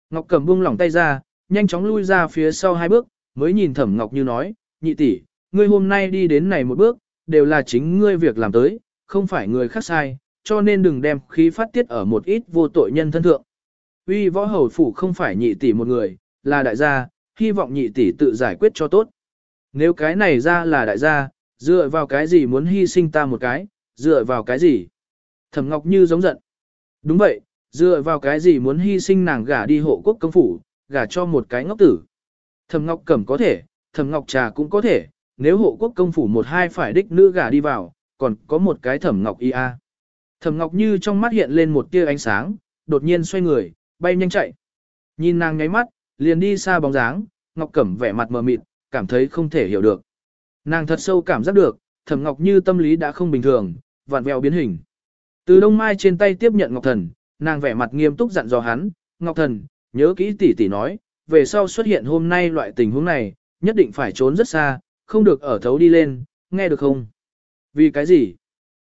S1: Ngọc cầm buông lỏng tay ra, nhanh chóng lui ra phía sau hai bước, mới nhìn thẩm ngọc như nói, nhị tỷ, ngươi hôm nay đi đến này một bước, đều là chính ngươi việc làm tới, không phải người khác sai, cho nên đừng đem khí phát tiết ở một ít vô tội nhân thân thượng uy võ hầu phủ không phải nhị tỷ một người, là đại gia, hy vọng nhị tỷ tự giải quyết cho tốt. Nếu cái này ra là đại gia, dựa vào cái gì muốn hy sinh ta một cái, dựa vào cái gì? Thẩm Ngọc Như giống giận. Đúng vậy, dựa vào cái gì muốn hy sinh nàng gả đi hộ quốc công phủ, gả cho một cái ngốc tử. Thẩm Ngọc Cẩm có thể, Thẩm Ngọc Trà cũng có thể, nếu hộ quốc công phủ một hai phải đích nữ gả đi vào, còn có một cái Thẩm Ngọc Ia. Thẩm Ngọc Như trong mắt hiện lên một tia ánh sáng, đột nhiên xoay người, bay nhanh chạy. Nhìn nàng nháy mắt, liền đi xa bóng dáng, Ngọc Cẩm vẻ mặt mờ mịt, cảm thấy không thể hiểu được. Nàng thật sâu cảm giác được, Thẩm Ngọc Như tâm lý đã không bình thường, vặn vẹo biến hình. Từ Đông Mai trên tay tiếp nhận Ngọc Thần, nàng vẻ mặt nghiêm túc dặn dò hắn, "Ngọc Thần, nhớ kỹ tỷ tỷ nói, về sau xuất hiện hôm nay loại tình huống này, nhất định phải trốn rất xa, không được ở thấu đi lên, nghe được không?" "Vì cái gì?"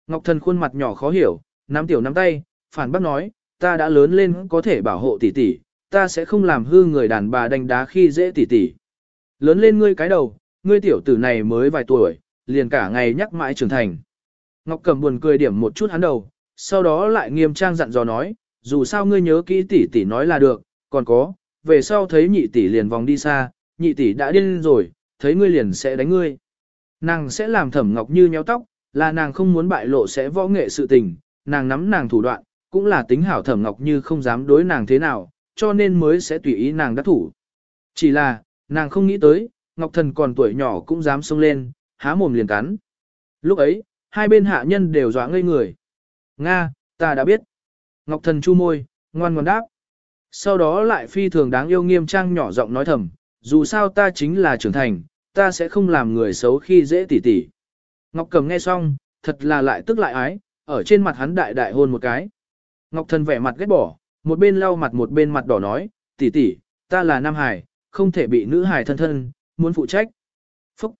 S1: Ngọc Thần khuôn mặt nhỏ khó hiểu, nắm tiểu nắm tay, phản bác nói, ta đã lớn lên có thể bảo hộ tỷ tỷ, ta sẽ không làm hư người đàn bà đánh đá khi dễ tỷ tỷ. Lớn lên ngươi cái đầu, ngươi tiểu tử này mới vài tuổi, liền cả ngày nhắc mãi trưởng thành. Ngọc Cẩm buồn cười điểm một chút hắn đầu, sau đó lại nghiêm trang dặn dò nói, dù sao ngươi nhớ kỹ tỷ tỷ nói là được, còn có, về sau thấy nhị tỷ liền vòng đi xa, nhị tỷ đã điên rồi, thấy ngươi liền sẽ đánh ngươi. Nàng sẽ làm thẩm ngọc như nhéo tóc, là nàng không muốn bại lộ sẽ võ nghệ sự tình, nàng nắm nàng thủ đoạn, cũng là tính hảo thẩm ngọc như không dám đối nàng thế nào, cho nên mới sẽ tùy ý nàng đắc thủ. Chỉ là, nàng không nghĩ tới, ngọc thần còn tuổi nhỏ cũng dám xông lên, há mồm liền cắn. Lúc ấy, hai bên hạ nhân đều dọa ngây người. Nga, ta đã biết. Ngọc thần chu môi, ngoan ngoan đáp. Sau đó lại phi thường đáng yêu nghiêm trang nhỏ giọng nói thầm, dù sao ta chính là trưởng thành, ta sẽ không làm người xấu khi dễ tỉ tỉ. Ngọc cầm nghe xong, thật là lại tức lại ái, ở trên mặt hắn đại đại hôn một cái. Ngọc Thần vẻ mặt ghét bỏ, một bên lau mặt một bên mặt đỏ nói, tỷ tỷ, ta là nam hải, không thể bị nữ hải thân thân, muốn phụ trách. Phúc!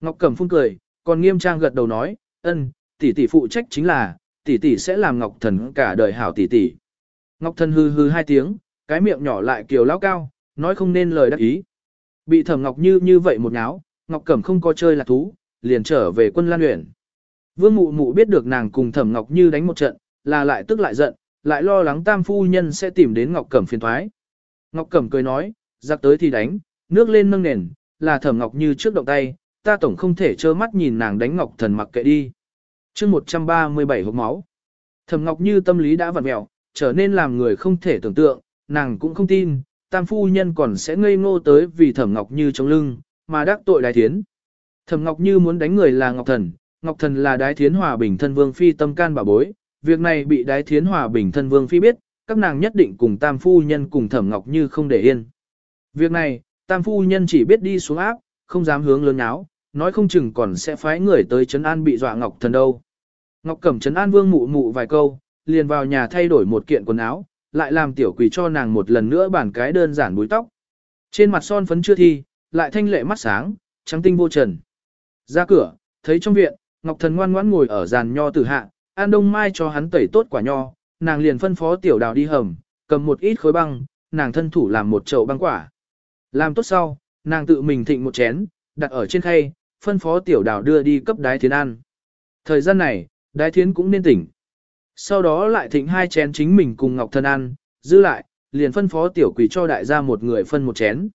S1: Ngọc Cẩm phun cười, còn nghiêm trang gật đầu nói, ân, tỷ tỷ phụ trách chính là, tỷ tỷ sẽ làm Ngọc Thần cả đời hảo tỷ tỷ. Ngọc Thần hư hư hai tiếng, cái miệng nhỏ lại kiều lao cao, nói không nên lời đắc ý. Bị Thẩm Ngọc Như như vậy một náo, Ngọc Cẩm không có chơi là thú, liền trở về quân lan luyện. Vương Mụ Mụ biết được nàng cùng Thẩm Ngọc Như đánh một trận, là lại tức lại giận, lại lo lắng tam phu nhân sẽ tìm đến Ngọc Cẩm phiền thoái. Ngọc Cẩm cười nói, giặc tới thì đánh, nước lên nâng nền, là thẩm Ngọc như trước động tay, ta tổng không thể trơ mắt nhìn nàng đánh Ngọc thần mặc kệ đi. chương 137 hộp máu. Thẩm Ngọc như tâm lý đã vặn mẹo, trở nên làm người không thể tưởng tượng, nàng cũng không tin, tam phu nhân còn sẽ ngây ngô tới vì thẩm Ngọc như trong lưng, mà đắc tội đại thiến. Thẩm Ngọc như muốn đánh người là Ngọc thần, Ngọc thần là đái thiến hòa bình thân vương phi tâm can bảo bối, việc này bị đái thiến hòa bình thân vương phi biết, các nàng nhất định cùng tam phu nhân cùng thẩm ngọc như không để yên. Việc này, tam phu nhân chỉ biết đi xuống áp, không dám hướng lớn áo, nói không chừng còn sẽ phái người tới trấn an bị dọa ngọc thần đâu. Ngọc cẩm trấn an vương mụ mụ vài câu, liền vào nhà thay đổi một kiện quần áo, lại làm tiểu quỷ cho nàng một lần nữa bản cái đơn giản búi tóc. Trên mặt son phấn chưa thi, lại thanh lệ mắt sáng, trắng tinh vô trần. Ra cửa, thấy trong viện, Ngọc Thần ngoan ngoãn ngồi ở giàn nho tử hạ, An Đông Mai cho hắn tẩy tốt quả nho, nàng liền phân phó tiểu đào đi hầm, cầm một ít khối băng, nàng thân thủ làm một chậu băng quả. Làm tốt sau, nàng tự mình thịnh một chén, đặt ở trên khay, phân phó tiểu đào đưa đi cấp đái thiến ăn. Thời gian này, đái thiến cũng nên tỉnh. Sau đó lại thịnh hai chén chính mình cùng Ngọc Thân ăn, giữ lại, liền phân phó tiểu quỷ cho đại gia một người phân một chén.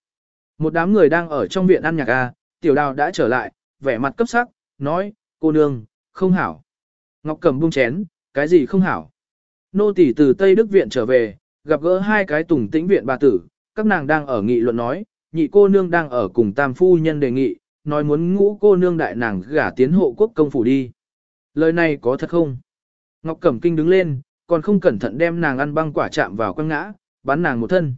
S1: Một đám người đang ở trong viện ăn nhạc A, tiểu đào đã trở lại, vẻ mặt cấp sắc, nói, cô nương, không hảo. Ngọc Cẩm buông chén, cái gì không hảo. Nô tỷ từ Tây Đức Viện trở về, gặp gỡ hai cái tùng tĩnh viện bà tử, các nàng đang ở nghị luận nói, nhị cô nương đang ở cùng tam phu nhân đề nghị, nói muốn ngũ cô nương đại nàng gả tiến hộ quốc công phủ đi. Lời này có thật không? Ngọc Cẩm Kinh đứng lên, còn không cẩn thận đem nàng ăn băng quả chạm vào quăng ngã, bắn nàng một thân.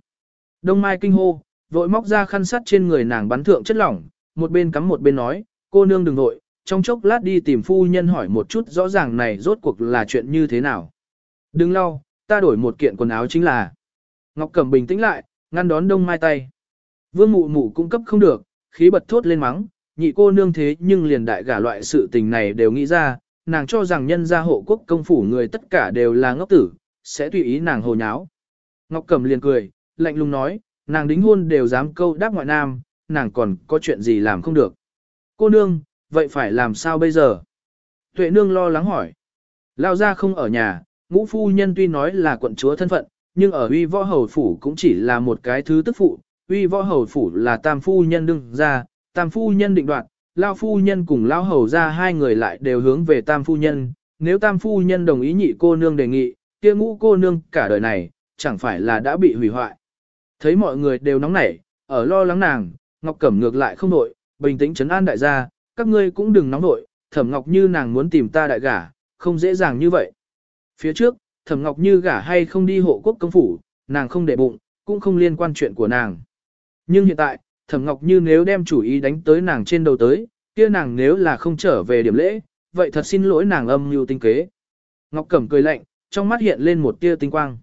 S1: Đông Mai kinh hô, vội móc ra khăn sắt trên người nàng bắn thượng chất lỏng, một bên cắm một bên nói, cô nương đừng nội, trong chốc lát đi tìm phu nhân hỏi một chút rõ ràng này rốt cuộc là chuyện như thế nào. Đừng lau, ta đổi một kiện quần áo chính là. Ngọc Cẩm bình tĩnh lại, ngăn đón đông mai tay. Vương mụ mụ cung cấp không được, khí bật thốt lên mắng, nhị cô nương thế nhưng liền đại gả loại sự tình này đều nghĩ ra, nàng cho rằng nhân gia hộ quốc công phủ người tất cả đều là ngốc tử, sẽ tùy ý nàng hồ nháo. Ngọc Cẩm liền cười, lạnh lùng nói, nàng đính hôn đều dám câu đáp ngoại nam, nàng còn có chuyện gì làm không được. Cô nương, vậy phải làm sao bây giờ? Tuệ nương lo lắng hỏi. Lao ra không ở nhà, ngũ phu nhân tuy nói là quận chúa thân phận, nhưng ở huy võ hầu phủ cũng chỉ là một cái thứ tức phụ, huy võ hầu phủ là tam phu nhân đương ra, tam phu nhân định đoạt, lao phu nhân cùng lao hầu ra hai người lại đều hướng về tam phu nhân, nếu tam phu nhân đồng ý nhị cô nương đề nghị, kia ngũ cô nương cả đời này, chẳng phải là đã bị hủy hoại. Thấy mọi người đều nóng nảy, ở lo lắng nàng, Ngọc Cẩm ngược lại không nội, bình tĩnh trấn an đại gia, các ngươi cũng đừng nóng nội, thẩm ngọc như nàng muốn tìm ta đại gả, không dễ dàng như vậy. Phía trước, thẩm ngọc như gả hay không đi hộ quốc công phủ, nàng không để bụng, cũng không liên quan chuyện của nàng. Nhưng hiện tại, thẩm ngọc như nếu đem chủ ý đánh tới nàng trên đầu tới, kia nàng nếu là không trở về điểm lễ, vậy thật xin lỗi nàng âm mưu tinh kế. Ngọc Cẩm cười lạnh, trong mắt hiện lên một tia tinh quang.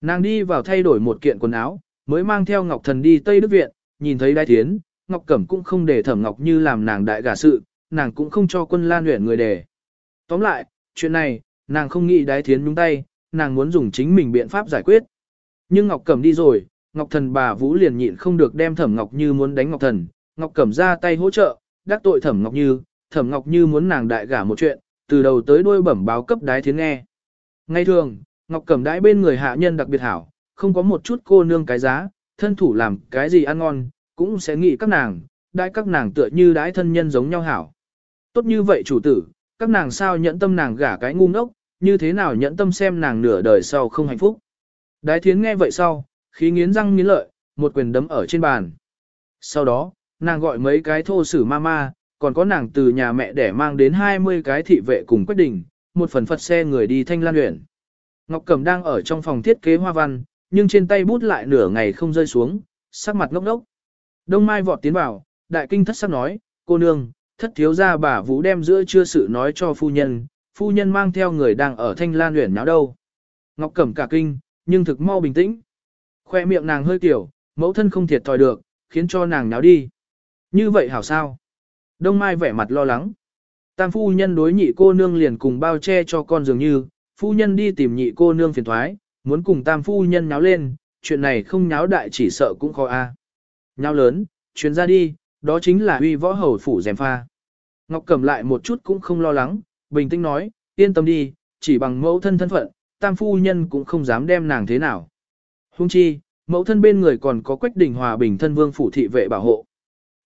S1: Nàng đi vào thay đổi một kiện quần áo, mới mang theo Ngọc Thần đi Tây Đức Viện, nhìn thấy Đai Thiến, Ngọc Cẩm cũng không để Thẩm Ngọc Như làm nàng đại gả sự, nàng cũng không cho quân lan luyện người để. Tóm lại, chuyện này, nàng không nghĩ đái thiến nhúng tay, nàng muốn dùng chính mình biện pháp giải quyết. Nhưng Ngọc Cẩm đi rồi, Ngọc Thần bà Vũ liền nhịn không được đem Thẩm Ngọc Như muốn đánh Ngọc Thần, Ngọc Cẩm ra tay hỗ trợ, đắc tội Thẩm Ngọc Như, Thẩm Ngọc Như muốn nàng đại gả một chuyện, từ đầu tới đuôi bẩm báo cấp đái thiến nghe. Ngay thường, Ngọc Cẩm đãi bên người hạ nhân đặc biệt hảo, không có một chút cô nương cái giá, thân thủ làm cái gì ăn ngon, cũng sẽ nghĩ các nàng, đãi các nàng tựa như đãi thân nhân giống nhau hảo. Tốt như vậy chủ tử, các nàng sao nhẫn tâm nàng gả cái ngu ngốc, như thế nào nhẫn tâm xem nàng nửa đời sau không hạnh phúc. Đái thiến nghe vậy sau, khí nghiến răng nghiến lợi, một quyền đấm ở trên bàn. Sau đó, nàng gọi mấy cái thô sử ma ma, còn có nàng từ nhà mẹ để mang đến 20 cái thị vệ cùng quyết định, một phần phật xe người đi thanh lan luyện. Ngọc Cẩm đang ở trong phòng thiết kế hoa văn, nhưng trên tay bút lại nửa ngày không rơi xuống, sắc mặt ngốc ngốc. Đông Mai vọt tiến vào, đại kinh thất sắc nói, cô nương, thất thiếu gia bà vũ đem giữa chưa sự nói cho phu nhân, phu nhân mang theo người đang ở thanh lan luyện náo đâu. Ngọc Cẩm cả kinh, nhưng thực mau bình tĩnh. Khoe miệng nàng hơi tiểu, mẫu thân không thiệt thòi được, khiến cho nàng náo đi. Như vậy hảo sao? Đông Mai vẻ mặt lo lắng. Tam phu nhân đối nhị cô nương liền cùng bao che cho con dường như, phu nhân đi tìm nhị cô nương phiền thoái, muốn cùng tam phu nhân nháo lên, chuyện này không nháo đại chỉ sợ cũng khó a. Nhau lớn, chuyến ra đi, đó chính là uy võ hầu phủ dèm pha. Ngọc cầm lại một chút cũng không lo lắng, bình tĩnh nói, yên tâm đi, chỉ bằng mẫu thân thân phận, tam phu nhân cũng không dám đem nàng thế nào. Hung chi, mẫu thân bên người còn có quách đỉnh hòa bình thân vương phủ thị vệ bảo hộ.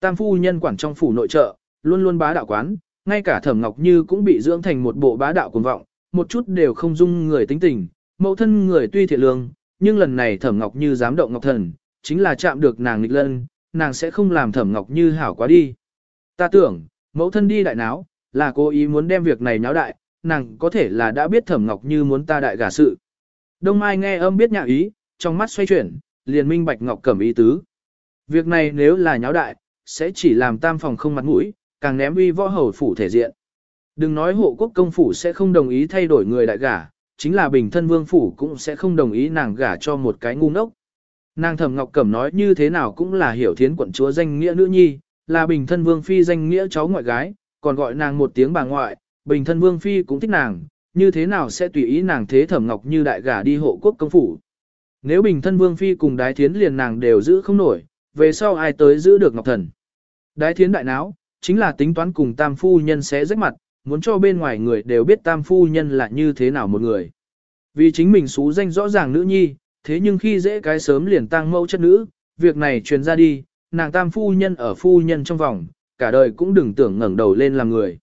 S1: Tam phu nhân quản trong phủ nội trợ, luôn luôn bá đạo quán, ngay cả thẩm ngọc như cũng bị dưỡng thành một bộ bá đạo cuồng vọng, một chút đều không dung người tính tình, mẫu thân người tuy thiệt lương, nhưng lần này thẩm ngọc như dám động ngọc thần, chính là chạm được nàng nghịch lân, nàng sẽ không làm thẩm ngọc như hảo quá đi. Ta tưởng, mẫu thân đi đại náo, là cô ý muốn đem việc này náo đại, nàng có thể là đã biết thẩm ngọc như muốn ta đại gả sự. Đông Mai nghe âm biết nhạ ý, trong mắt xoay chuyển, liền minh bạch ngọc cẩm ý tứ. Việc này nếu là nháo đại, sẽ chỉ làm tam phòng không mặt mũi, càng ném uy võ hầu phủ thể diện. Đừng nói hộ quốc công phủ sẽ không đồng ý thay đổi người đại gả, chính là bình thân vương phủ cũng sẽ không đồng ý nàng gả cho một cái ngu ngốc. Nàng Thẩm Ngọc Cẩm nói như thế nào cũng là hiểu thiến quận chúa danh nghĩa nữ nhi, là bình thân vương phi danh nghĩa cháu ngoại gái, còn gọi nàng một tiếng bà ngoại, bình thân vương phi cũng thích nàng, như thế nào sẽ tùy ý nàng thế Thẩm Ngọc như đại gả đi hộ quốc công phủ. Nếu bình thân vương phi cùng đái thiến liền nàng đều giữ không nổi, về sau ai tới giữ được Ngọc Thần. Đái thiến đại náo, chính là tính toán cùng tam phu nhân sẽ rách mặt, muốn cho bên ngoài người đều biết tam phu nhân là như thế nào một người. Vì chính mình xú danh rõ ràng nữ nhi, thế nhưng khi dễ cái sớm liền tăng mẫu chất nữ, việc này truyền ra đi, nàng tam phu nhân ở phu nhân trong vòng, cả đời cũng đừng tưởng ngẩng đầu lên làm người.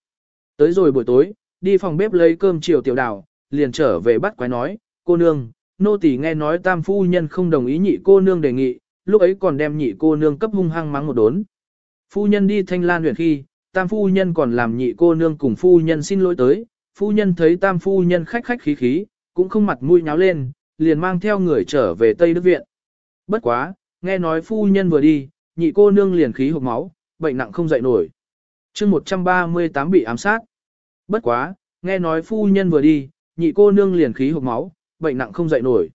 S1: Tới rồi buổi tối, đi phòng bếp lấy cơm chiều tiểu đào, liền trở về bắt quái nói, cô nương, nô tỳ nghe nói tam phu nhân không đồng ý nhị cô nương đề nghị, lúc ấy còn đem nhị cô nương cấp hung hăng mắng một đốn. Phu nhân đi thanh lan huyền khi, tam phu nhân còn làm nhị cô nương cùng phu nhân xin lỗi tới, phu nhân thấy tam phu nhân khách khách khí khí, cũng không mặt mũi nháo lên, liền mang theo người trở về Tây Đức Viện. Bất quá, nghe nói phu nhân vừa đi, nhị cô nương liền khí hộp máu, bệnh nặng không dậy nổi. chương 138 bị ám sát. Bất quá, nghe nói phu nhân vừa đi, nhị cô nương liền khí hộp máu, bệnh nặng không dậy nổi.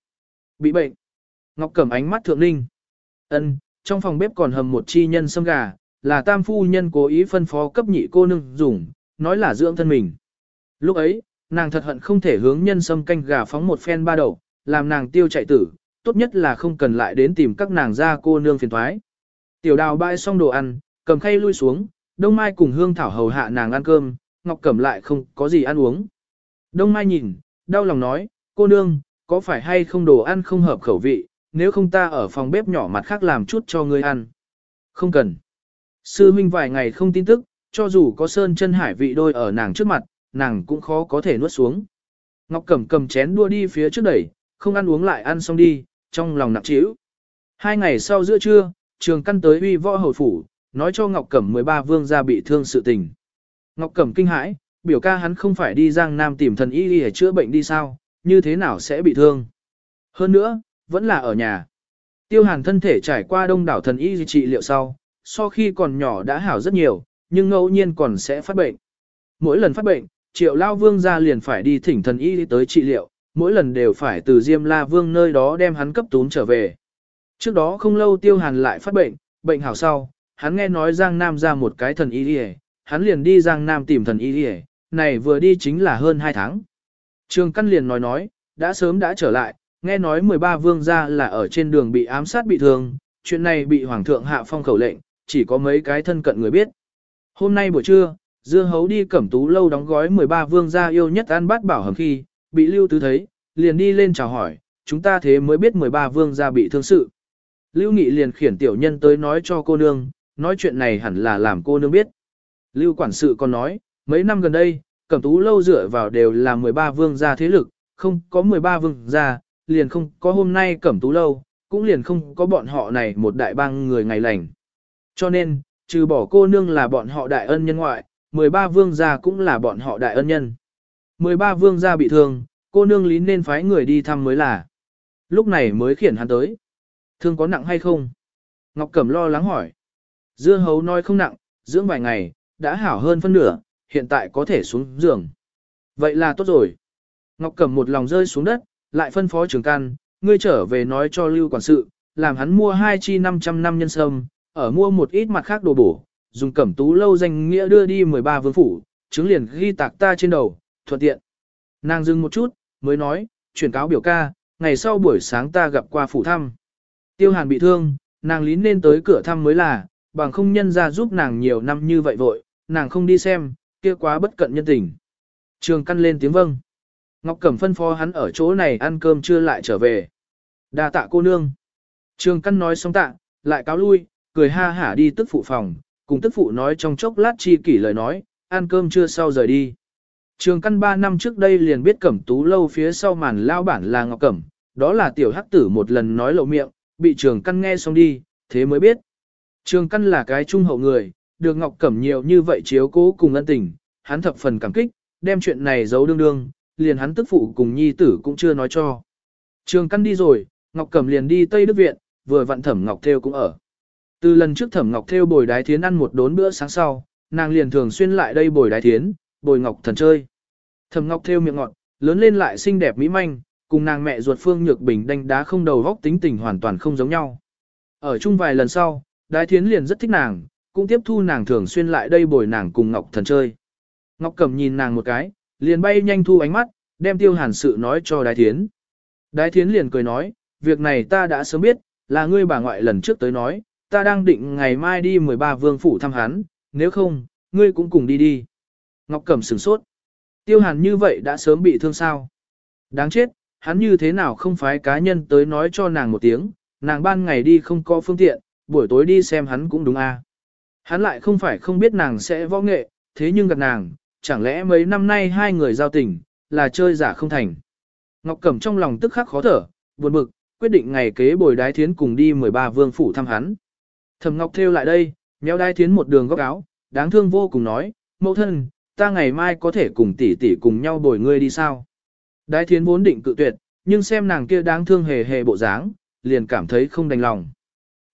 S1: Bị bệnh. Ngọc cầm ánh mắt thượng ninh. ân trong phòng bếp còn hầm một chi nhân sâm gà, là tam phu nhân cố ý phân phó cấp nhị cô nương dùng, nói là dưỡng thân mình. Lúc ấy, nàng thật hận không thể hướng nhân sâm canh gà phóng một phen ba đầu, làm nàng tiêu chạy tử, tốt nhất là không cần lại đến tìm các nàng ra cô nương phiền thoái. Tiểu đào bãi xong đồ ăn, cầm khay lui xuống, Đông Mai cùng Hương Thảo hầu hạ nàng ăn cơm, Ngọc Cẩm lại không có gì ăn uống. Đông Mai nhìn, đau lòng nói, cô nương, có phải hay không đồ ăn không hợp khẩu vị, nếu không ta ở phòng bếp nhỏ mặt khác làm chút cho ngươi ăn. Không cần. Sư huynh vài ngày không tin tức, cho dù có sơn chân hải vị đôi ở nàng trước mặt, nàng cũng khó có thể nuốt xuống. Ngọc Cẩm cầm chén đua đi phía trước đẩy, không ăn uống lại ăn xong đi, trong lòng nặng trĩu. Hai ngày sau giữa trưa, trường căn tới uy võ hầu phủ, nói cho Ngọc Cẩm 13 vương gia bị thương sự tình. Ngọc Cẩm kinh hãi, biểu ca hắn không phải đi Giang Nam tìm thần y để chữa bệnh đi sao, như thế nào sẽ bị thương. Hơn nữa, vẫn là ở nhà. Tiêu hàn thân thể trải qua đông đảo thần y trị liệu sau, so khi còn nhỏ đã hảo rất nhiều, nhưng ngẫu nhiên còn sẽ phát bệnh. Mỗi lần phát bệnh, triệu lao vương gia liền phải đi thỉnh thần y tới trị liệu, mỗi lần đều phải từ Diêm La Vương nơi đó đem hắn cấp tún trở về. Trước đó không lâu Tiêu Hàn lại phát bệnh, bệnh hảo sau, hắn nghe nói Giang Nam ra một cái thần y đi hắn liền đi Giang Nam tìm thần y đi này vừa đi chính là hơn 2 tháng. Trương Căn liền nói nói, đã sớm đã trở lại, nghe nói 13 vương gia là ở trên đường bị ám sát bị thương, chuyện này bị Hoàng thượng hạ phong khẩu lệnh, chỉ có mấy cái thân cận người biết. Hôm nay buổi trưa, Dương Hấu đi cẩm tú lâu đóng gói 13 vương gia yêu nhất ăn bát bảo hầm khi, bị Lưu Tứ thấy, liền đi lên chào hỏi, chúng ta thế mới biết 13 vương gia bị thương sự. Lưu Nghị liền khiển tiểu nhân tới nói cho cô nương, nói chuyện này hẳn là làm cô nương biết. Lưu quản sự còn nói, mấy năm gần đây, cẩm tú lâu dựa vào đều là 13 vương gia thế lực, không có 13 vương gia, liền không có hôm nay cẩm tú lâu, cũng liền không có bọn họ này một đại bang người ngày lành. Cho nên, trừ bỏ cô nương là bọn họ đại ân nhân ngoại, 13 vương gia cũng là bọn họ đại ân nhân. 13 vương gia bị thương, cô nương lý nên phái người đi thăm mới là. Lúc này mới khiển hắn tới. Thương có nặng hay không? Ngọc Cẩm lo lắng hỏi. Dưa hấu nói không nặng, dưỡng vài ngày, đã hảo hơn phân nửa, hiện tại có thể xuống giường. Vậy là tốt rồi. Ngọc Cẩm một lòng rơi xuống đất, lại phân phó trưởng can, ngươi trở về nói cho lưu quản sự, làm hắn mua hai chi 500 năm nhân sâm, ở mua một ít mặt khác đồ bổ, dùng cẩm tú lâu danh nghĩa đưa đi 13 vương phủ, chứng liền ghi tạc ta trên đầu, thuận tiện. Nàng dừng một chút, mới nói, chuyển cáo biểu ca, ngày sau buổi sáng ta gặp qua phủ thăm. Tiêu hàn bị thương, nàng lý nên tới cửa thăm mới là, bằng không nhân ra giúp nàng nhiều năm như vậy vội, nàng không đi xem, kia quá bất cận nhân tình. Trường căn lên tiếng vâng. Ngọc Cẩm phân phó hắn ở chỗ này ăn cơm chưa lại trở về. đa tạ cô nương. Trường căn nói xong tạ, lại cáo lui, cười ha hả đi tức phụ phòng, cùng tức phụ nói trong chốc lát chi kỷ lời nói, ăn cơm chưa sau rời đi. Trường căn 3 năm trước đây liền biết cẩm tú lâu phía sau màn lao bản là Ngọc Cẩm, đó là tiểu hắc tử một lần nói lộ miệng, bị trường căn nghe xong đi, thế mới biết. Trường căn là cái trung hậu người, được Ngọc Cẩm nhiều như vậy chiếu cố cùng ân tình, hắn thập phần cảm kích, đem chuyện này giấu đương đương, liền hắn tức phụ cùng nhi tử cũng chưa nói cho. Trường căn đi rồi, Ngọc Cẩm liền đi Tây Đức Viện, vừa vặn thẩm Ngọc Thêu cũng ở. Từ lần trước thẩm Ngọc Thêu bồi đái thiến ăn một đốn bữa sáng sau, nàng liền thường xuyên lại đây bồi đái thiến, bồi ngọc thần chơi. Thẩm ngọc theo miệng ngọt, lớn lên lại xinh đẹp mỹ manh, cùng nàng mẹ ruột Phương Nhược Bình Đanh đá không đầu góc tính tình hoàn toàn không giống nhau. Ở chung vài lần sau, Đái Thiến liền rất thích nàng, cũng tiếp thu nàng thường xuyên lại đây bồi nàng cùng Ngọc Thần chơi. Ngọc Cẩm nhìn nàng một cái, liền bay nhanh thu ánh mắt, đem Tiêu Hàn sự nói cho Đái Thiến. Đái Thiến liền cười nói, việc này ta đã sớm biết, là ngươi bà ngoại lần trước tới nói, ta đang định ngày mai đi 13 vương phủ thăm hắn, nếu không, ngươi cũng cùng đi đi. Ngọc Cẩm sửng sốt. Tiêu hàn như vậy đã sớm bị thương sao. Đáng chết, hắn như thế nào không phái cá nhân tới nói cho nàng một tiếng, nàng ban ngày đi không có phương tiện, buổi tối đi xem hắn cũng đúng a à. Hắn lại không phải không biết nàng sẽ võ nghệ, thế nhưng gặp nàng, chẳng lẽ mấy năm nay hai người giao tình, là chơi giả không thành. Ngọc Cẩm trong lòng tức khắc khó thở, buồn bực, quyết định ngày kế bồi đái thiến cùng đi 13 vương phủ thăm hắn. Thầm Ngọc theo lại đây, méo đai thiến một đường góc áo, đáng thương vô cùng nói, mẫu thân, ta ngày mai có thể cùng tỷ tỷ cùng nhau bồi ngươi đi sao? Đái thiến vốn định cự tuyệt, nhưng xem nàng kia đáng thương hề hề bộ dáng, liền cảm thấy không đành lòng.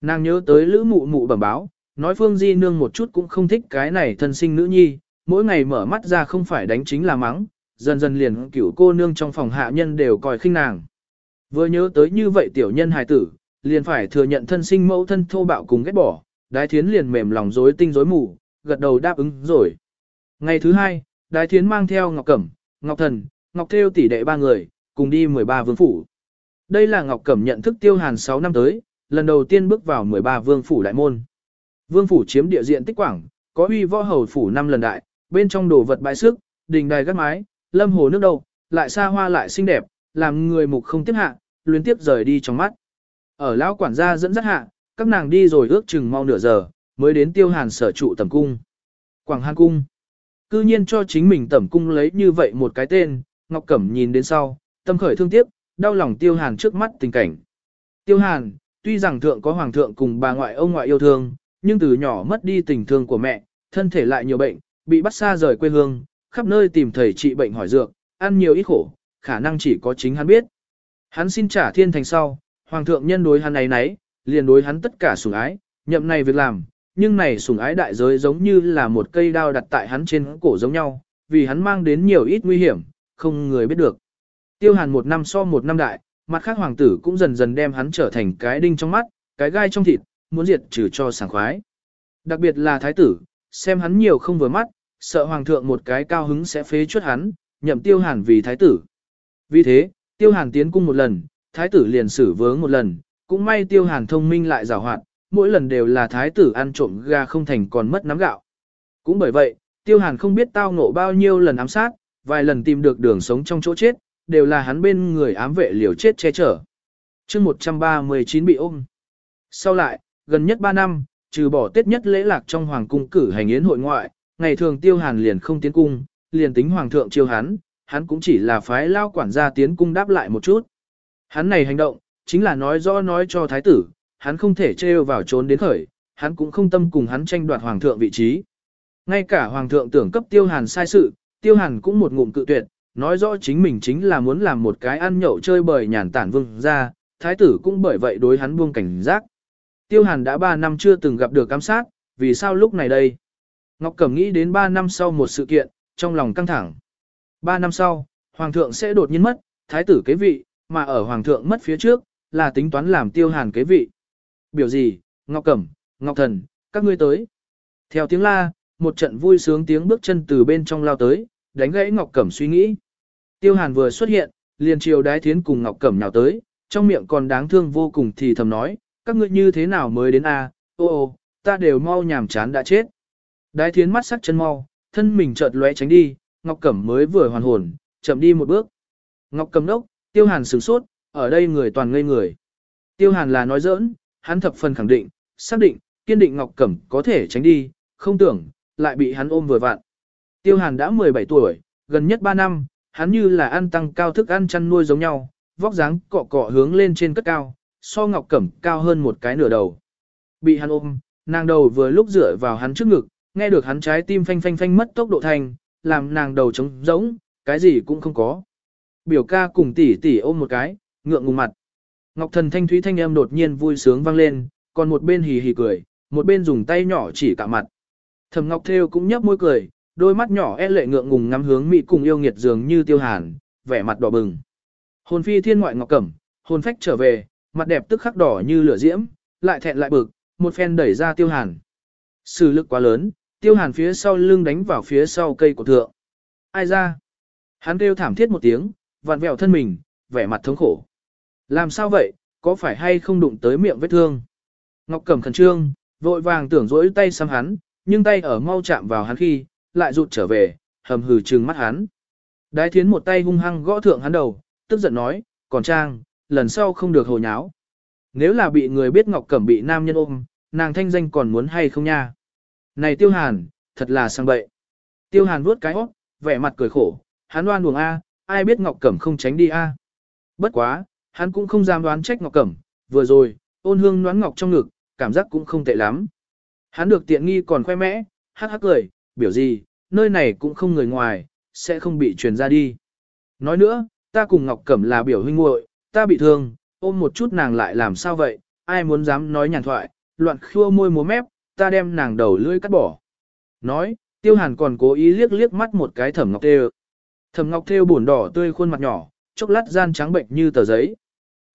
S1: Nàng nhớ tới lữ mụ mụ bẩm báo, nói phương di nương một chút cũng không thích cái này thân sinh nữ nhi, mỗi ngày mở mắt ra không phải đánh chính là mắng, dần dần liền cửu cô nương trong phòng hạ nhân đều coi khinh nàng. Vừa nhớ tới như vậy tiểu nhân hài tử, liền phải thừa nhận thân sinh mẫu thân thô bạo cùng ghét bỏ, đái thiến liền mềm lòng rối tinh rối mù, gật đầu đáp ứng rồi. Ngày thứ hai, Đái Thiến mang theo Ngọc Cẩm, Ngọc Thần, Ngọc Thêu tỷ đệ ba người, cùng đi 13 vương phủ. Đây là Ngọc Cẩm nhận thức Tiêu Hàn 6 năm tới, lần đầu tiên bước vào 13 vương phủ đại môn. Vương phủ chiếm địa diện tích quảng, có uy võ hầu phủ 5 lần đại, bên trong đồ vật bãi sức, đình đài gác mái, lâm hồ nước đầu, lại xa hoa lại xinh đẹp, làm người mục không tiếp hạ, luyến tiếp rời đi trong mắt. Ở lão quản gia dẫn dắt hạ, các nàng đi rồi ước chừng mau nửa giờ, mới đến Tiêu Hàn sở trụ tầm cung. Quảng Hàn cung. Cư nhiên cho chính mình tẩm cung lấy như vậy một cái tên, Ngọc Cẩm nhìn đến sau, tâm khởi thương tiếc, đau lòng Tiêu Hàn trước mắt tình cảnh. Tiêu Hàn, tuy rằng thượng có hoàng thượng cùng bà ngoại ông ngoại yêu thương, nhưng từ nhỏ mất đi tình thương của mẹ, thân thể lại nhiều bệnh, bị bắt xa rời quê hương, khắp nơi tìm thầy trị bệnh hỏi dược, ăn nhiều ít khổ, khả năng chỉ có chính hắn biết. Hắn xin trả thiên thành sau, hoàng thượng nhân đối hắn ấy nấy, liền đối hắn tất cả sủng ái, nhậm này việc làm, nhưng này sủng ái đại giới giống như là một cây đao đặt tại hắn trên cổ giống nhau, vì hắn mang đến nhiều ít nguy hiểm, không người biết được. Tiêu hàn một năm so một năm đại, mặt khác hoàng tử cũng dần dần đem hắn trở thành cái đinh trong mắt, cái gai trong thịt, muốn diệt trừ cho sảng khoái. Đặc biệt là thái tử, xem hắn nhiều không vừa mắt, sợ hoàng thượng một cái cao hứng sẽ phế chuất hắn, nhậm tiêu hàn vì thái tử. Vì thế, tiêu hàn tiến cung một lần, thái tử liền xử vướng một lần, cũng may tiêu hàn thông minh lại giảo hoạt, mỗi lần đều là thái tử ăn trộm gà không thành còn mất nắm gạo. Cũng bởi vậy, tiêu hàn không biết tao ngộ bao nhiêu lần ám sát, vài lần tìm được đường sống trong chỗ chết, đều là hắn bên người ám vệ liều chết che chở. chương 139 bị ôm. Sau lại, gần nhất 3 năm, trừ bỏ tết nhất lễ lạc trong hoàng cung cử hành yến hội ngoại, ngày thường tiêu hàn liền không tiến cung, liền tính hoàng thượng chiêu hắn, hắn cũng chỉ là phái lao quản gia tiến cung đáp lại một chút. Hắn này hành động, chính là nói rõ nói cho thái tử, hắn không thể trêu vào trốn đến khởi, hắn cũng không tâm cùng hắn tranh đoạt hoàng thượng vị trí. Ngay cả hoàng thượng tưởng cấp tiêu hàn sai sự, tiêu hàn cũng một ngụm cự tuyệt, nói rõ chính mình chính là muốn làm một cái ăn nhậu chơi bời nhàn tản vương ra, thái tử cũng bởi vậy đối hắn buông cảnh giác. Tiêu hàn đã 3 năm chưa từng gặp được cám sát, vì sao lúc này đây? Ngọc Cẩm nghĩ đến 3 năm sau một sự kiện, trong lòng căng thẳng. 3 năm sau, hoàng thượng sẽ đột nhiên mất, thái tử kế vị, mà ở hoàng thượng mất phía trước, là tính toán làm tiêu hàn kế vị biểu gì, ngọc cẩm, ngọc thần, các ngươi tới. Theo tiếng la, một trận vui sướng tiếng bước chân từ bên trong lao tới, đánh gãy ngọc cẩm suy nghĩ. Tiêu hàn vừa xuất hiện, liền chiều đái thiến cùng ngọc cẩm nào tới, trong miệng còn đáng thương vô cùng thì thầm nói, các ngươi như thế nào mới đến a à? ô ô, ta đều mau nhàm chán đã chết. Đái thiến mắt sắc chân mau, thân mình chợt lóe tránh đi, ngọc cẩm mới vừa hoàn hồn, chậm đi một bước. Ngọc cẩm đốc, tiêu hàn sửng sốt, ở đây người toàn ngây người. Tiêu hàn là nói giỡn, hắn thập phần khẳng định, xác định, kiên định Ngọc Cẩm có thể tránh đi, không tưởng, lại bị hắn ôm vừa vạn. Tiêu Hàn đã 17 tuổi, gần nhất 3 năm, hắn như là ăn tăng cao thức ăn chăn nuôi giống nhau, vóc dáng cọ cọ hướng lên trên cất cao, so Ngọc Cẩm cao hơn một cái nửa đầu. Bị hắn ôm, nàng đầu vừa lúc dựa vào hắn trước ngực, nghe được hắn trái tim phanh phanh phanh mất tốc độ thành, làm nàng đầu trống rỗng, cái gì cũng không có. Biểu ca cùng tỷ tỷ ôm một cái, ngượng ngùng mặt. Ngọc Thần thanh thúy thanh âm đột nhiên vui sướng vang lên, còn một bên hì hì cười, một bên dùng tay nhỏ chỉ cả mặt. Thẩm Ngọc Thêu cũng nhấp môi cười, đôi mắt nhỏ e lệ ngượng ngùng ngắm hướng mỹ cùng yêu nghiệt dường như tiêu hàn, vẻ mặt đỏ bừng. Hồn phi thiên ngoại ngọc cẩm, hồn phách trở về, mặt đẹp tức khắc đỏ như lửa diễm, lại thẹn lại bực, một phen đẩy ra tiêu hàn. Sự lực quá lớn, tiêu hàn phía sau lưng đánh vào phía sau cây của thượng. Ai ra? Hắn kêu thảm thiết một tiếng, vặn vẹo thân mình, vẻ mặt thống khổ. Làm sao vậy, có phải hay không đụng tới miệng vết thương? Ngọc Cẩm khẩn trương, vội vàng tưởng rỗi tay xăm hắn, nhưng tay ở mau chạm vào hắn khi, lại rụt trở về, hầm hừ trừng mắt hắn. Đái thiến một tay hung hăng gõ thượng hắn đầu, tức giận nói, còn trang, lần sau không được hồ nháo. Nếu là bị người biết Ngọc Cẩm bị nam nhân ôm, nàng thanh danh còn muốn hay không nha? Này Tiêu Hàn, thật là sang bậy. Tiêu Hàn vuốt cái óc, vẻ mặt cười khổ, hắn đoan buồn A, ai biết Ngọc Cẩm không tránh đi A. Bất quá, Hắn cũng không dám đoán trách Ngọc Cẩm, vừa rồi, ôn hương đoán ngọc trong ngực, cảm giác cũng không tệ lắm. Hắn được tiện nghi còn khoe mẽ, hắc hắc cười, biểu gì, nơi này cũng không người ngoài, sẽ không bị truyền ra đi. Nói nữa, ta cùng Ngọc Cẩm là biểu huynh muội ta bị thương, ôm một chút nàng lại làm sao vậy, ai muốn dám nói nhàn thoại, loạn khua môi múa mép, ta đem nàng đầu lưỡi cắt bỏ. Nói, tiêu hàn còn cố ý liếc liếc mắt một cái thẩm ngọc tê Thẩm ngọc thêu buồn đỏ tươi khuôn mặt nhỏ, chốc lát gian trắng bệnh như tờ giấy.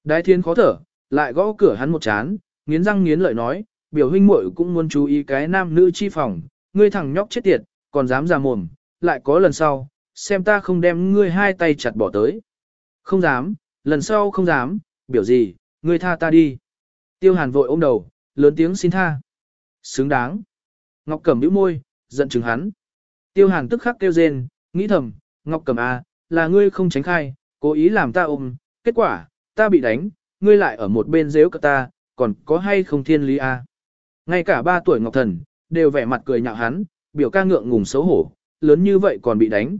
S1: Đái thiên khó thở, lại gõ cửa hắn một chán, nghiến răng nghiến lợi nói, biểu huynh muội cũng muốn chú ý cái nam nữ chi phòng, ngươi thằng nhóc chết tiệt, còn dám ra mồm, lại có lần sau, xem ta không đem ngươi hai tay chặt bỏ tới. Không dám, lần sau không dám, biểu gì, ngươi tha ta đi. Tiêu hàn vội ôm đầu, lớn tiếng xin tha. Xứng đáng. Ngọc Cẩm bĩu môi, giận chừng hắn. Tiêu hàn tức khắc kêu rên, nghĩ thầm, Ngọc Cẩm à, là ngươi không tránh khai, cố ý làm ta ôm, kết quả, ta bị đánh, ngươi lại ở một bên dếu cợt ta, còn có hay không thiên lý a? Ngay cả ba tuổi Ngọc Thần, đều vẻ mặt cười nhạo hắn, biểu ca ngượng ngùng xấu hổ, lớn như vậy còn bị đánh.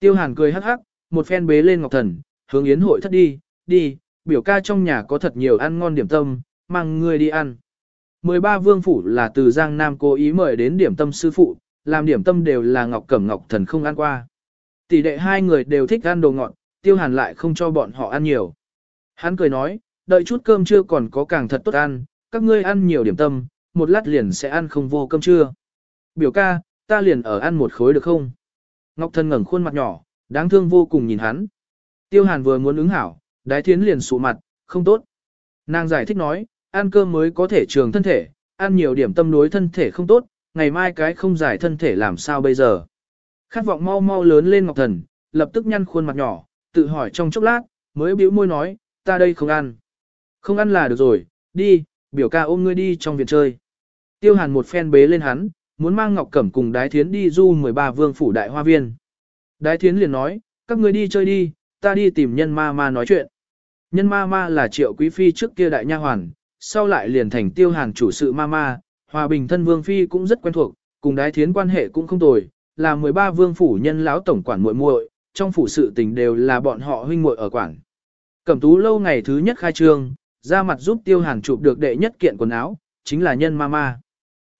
S1: Tiêu Hàn cười hắc hắc, một phen bế lên Ngọc Thần, hướng yến hội thất đi, đi, biểu ca trong nhà có thật nhiều ăn ngon điểm tâm, mang ngươi đi ăn. 13 vương phủ là từ Giang Nam cố ý mời đến điểm tâm sư phụ, làm điểm tâm đều là Ngọc Cẩm Ngọc Thần không ăn qua. Tỷ đệ hai người đều thích ăn đồ ngọt, Tiêu Hàn lại không cho bọn họ ăn nhiều. Hắn cười nói, đợi chút cơm trưa còn có càng thật tốt ăn, các ngươi ăn nhiều điểm tâm, một lát liền sẽ ăn không vô cơm trưa. Biểu ca, ta liền ở ăn một khối được không? Ngọc Thần ngẩng khuôn mặt nhỏ, đáng thương vô cùng nhìn hắn. Tiêu Hàn vừa muốn ứng hảo, Đái Thiến liền sụ mặt, không tốt. Nàng giải thích nói, ăn cơm mới có thể trường thân thể, ăn nhiều điểm tâm đối thân thể không tốt, ngày mai cái không giải thân thể làm sao bây giờ. Khát vọng mau mau lớn lên Ngọc Thần, lập tức nhăn khuôn mặt nhỏ, tự hỏi trong chốc lát, mới bĩu môi nói, ta đây không ăn. Không ăn là được rồi, đi, biểu ca ôm ngươi đi trong viện chơi. Tiêu hàn một phen bế lên hắn, muốn mang Ngọc Cẩm cùng Đái Thiến đi du 13 vương phủ đại hoa viên. Đái Thiến liền nói, các ngươi đi chơi đi, ta đi tìm nhân ma ma nói chuyện. Nhân ma ma là triệu quý phi trước kia đại nha hoàn, sau lại liền thành tiêu hàn chủ sự ma ma, hòa bình thân vương phi cũng rất quen thuộc, cùng Đái Thiến quan hệ cũng không tồi, là 13 vương phủ nhân lão tổng quản muội muội trong phủ sự tình đều là bọn họ huynh muội ở quảng. Cẩm tú lâu ngày thứ nhất khai trương, ra mặt giúp tiêu hàn chụp được đệ nhất kiện quần áo, chính là nhân Mama.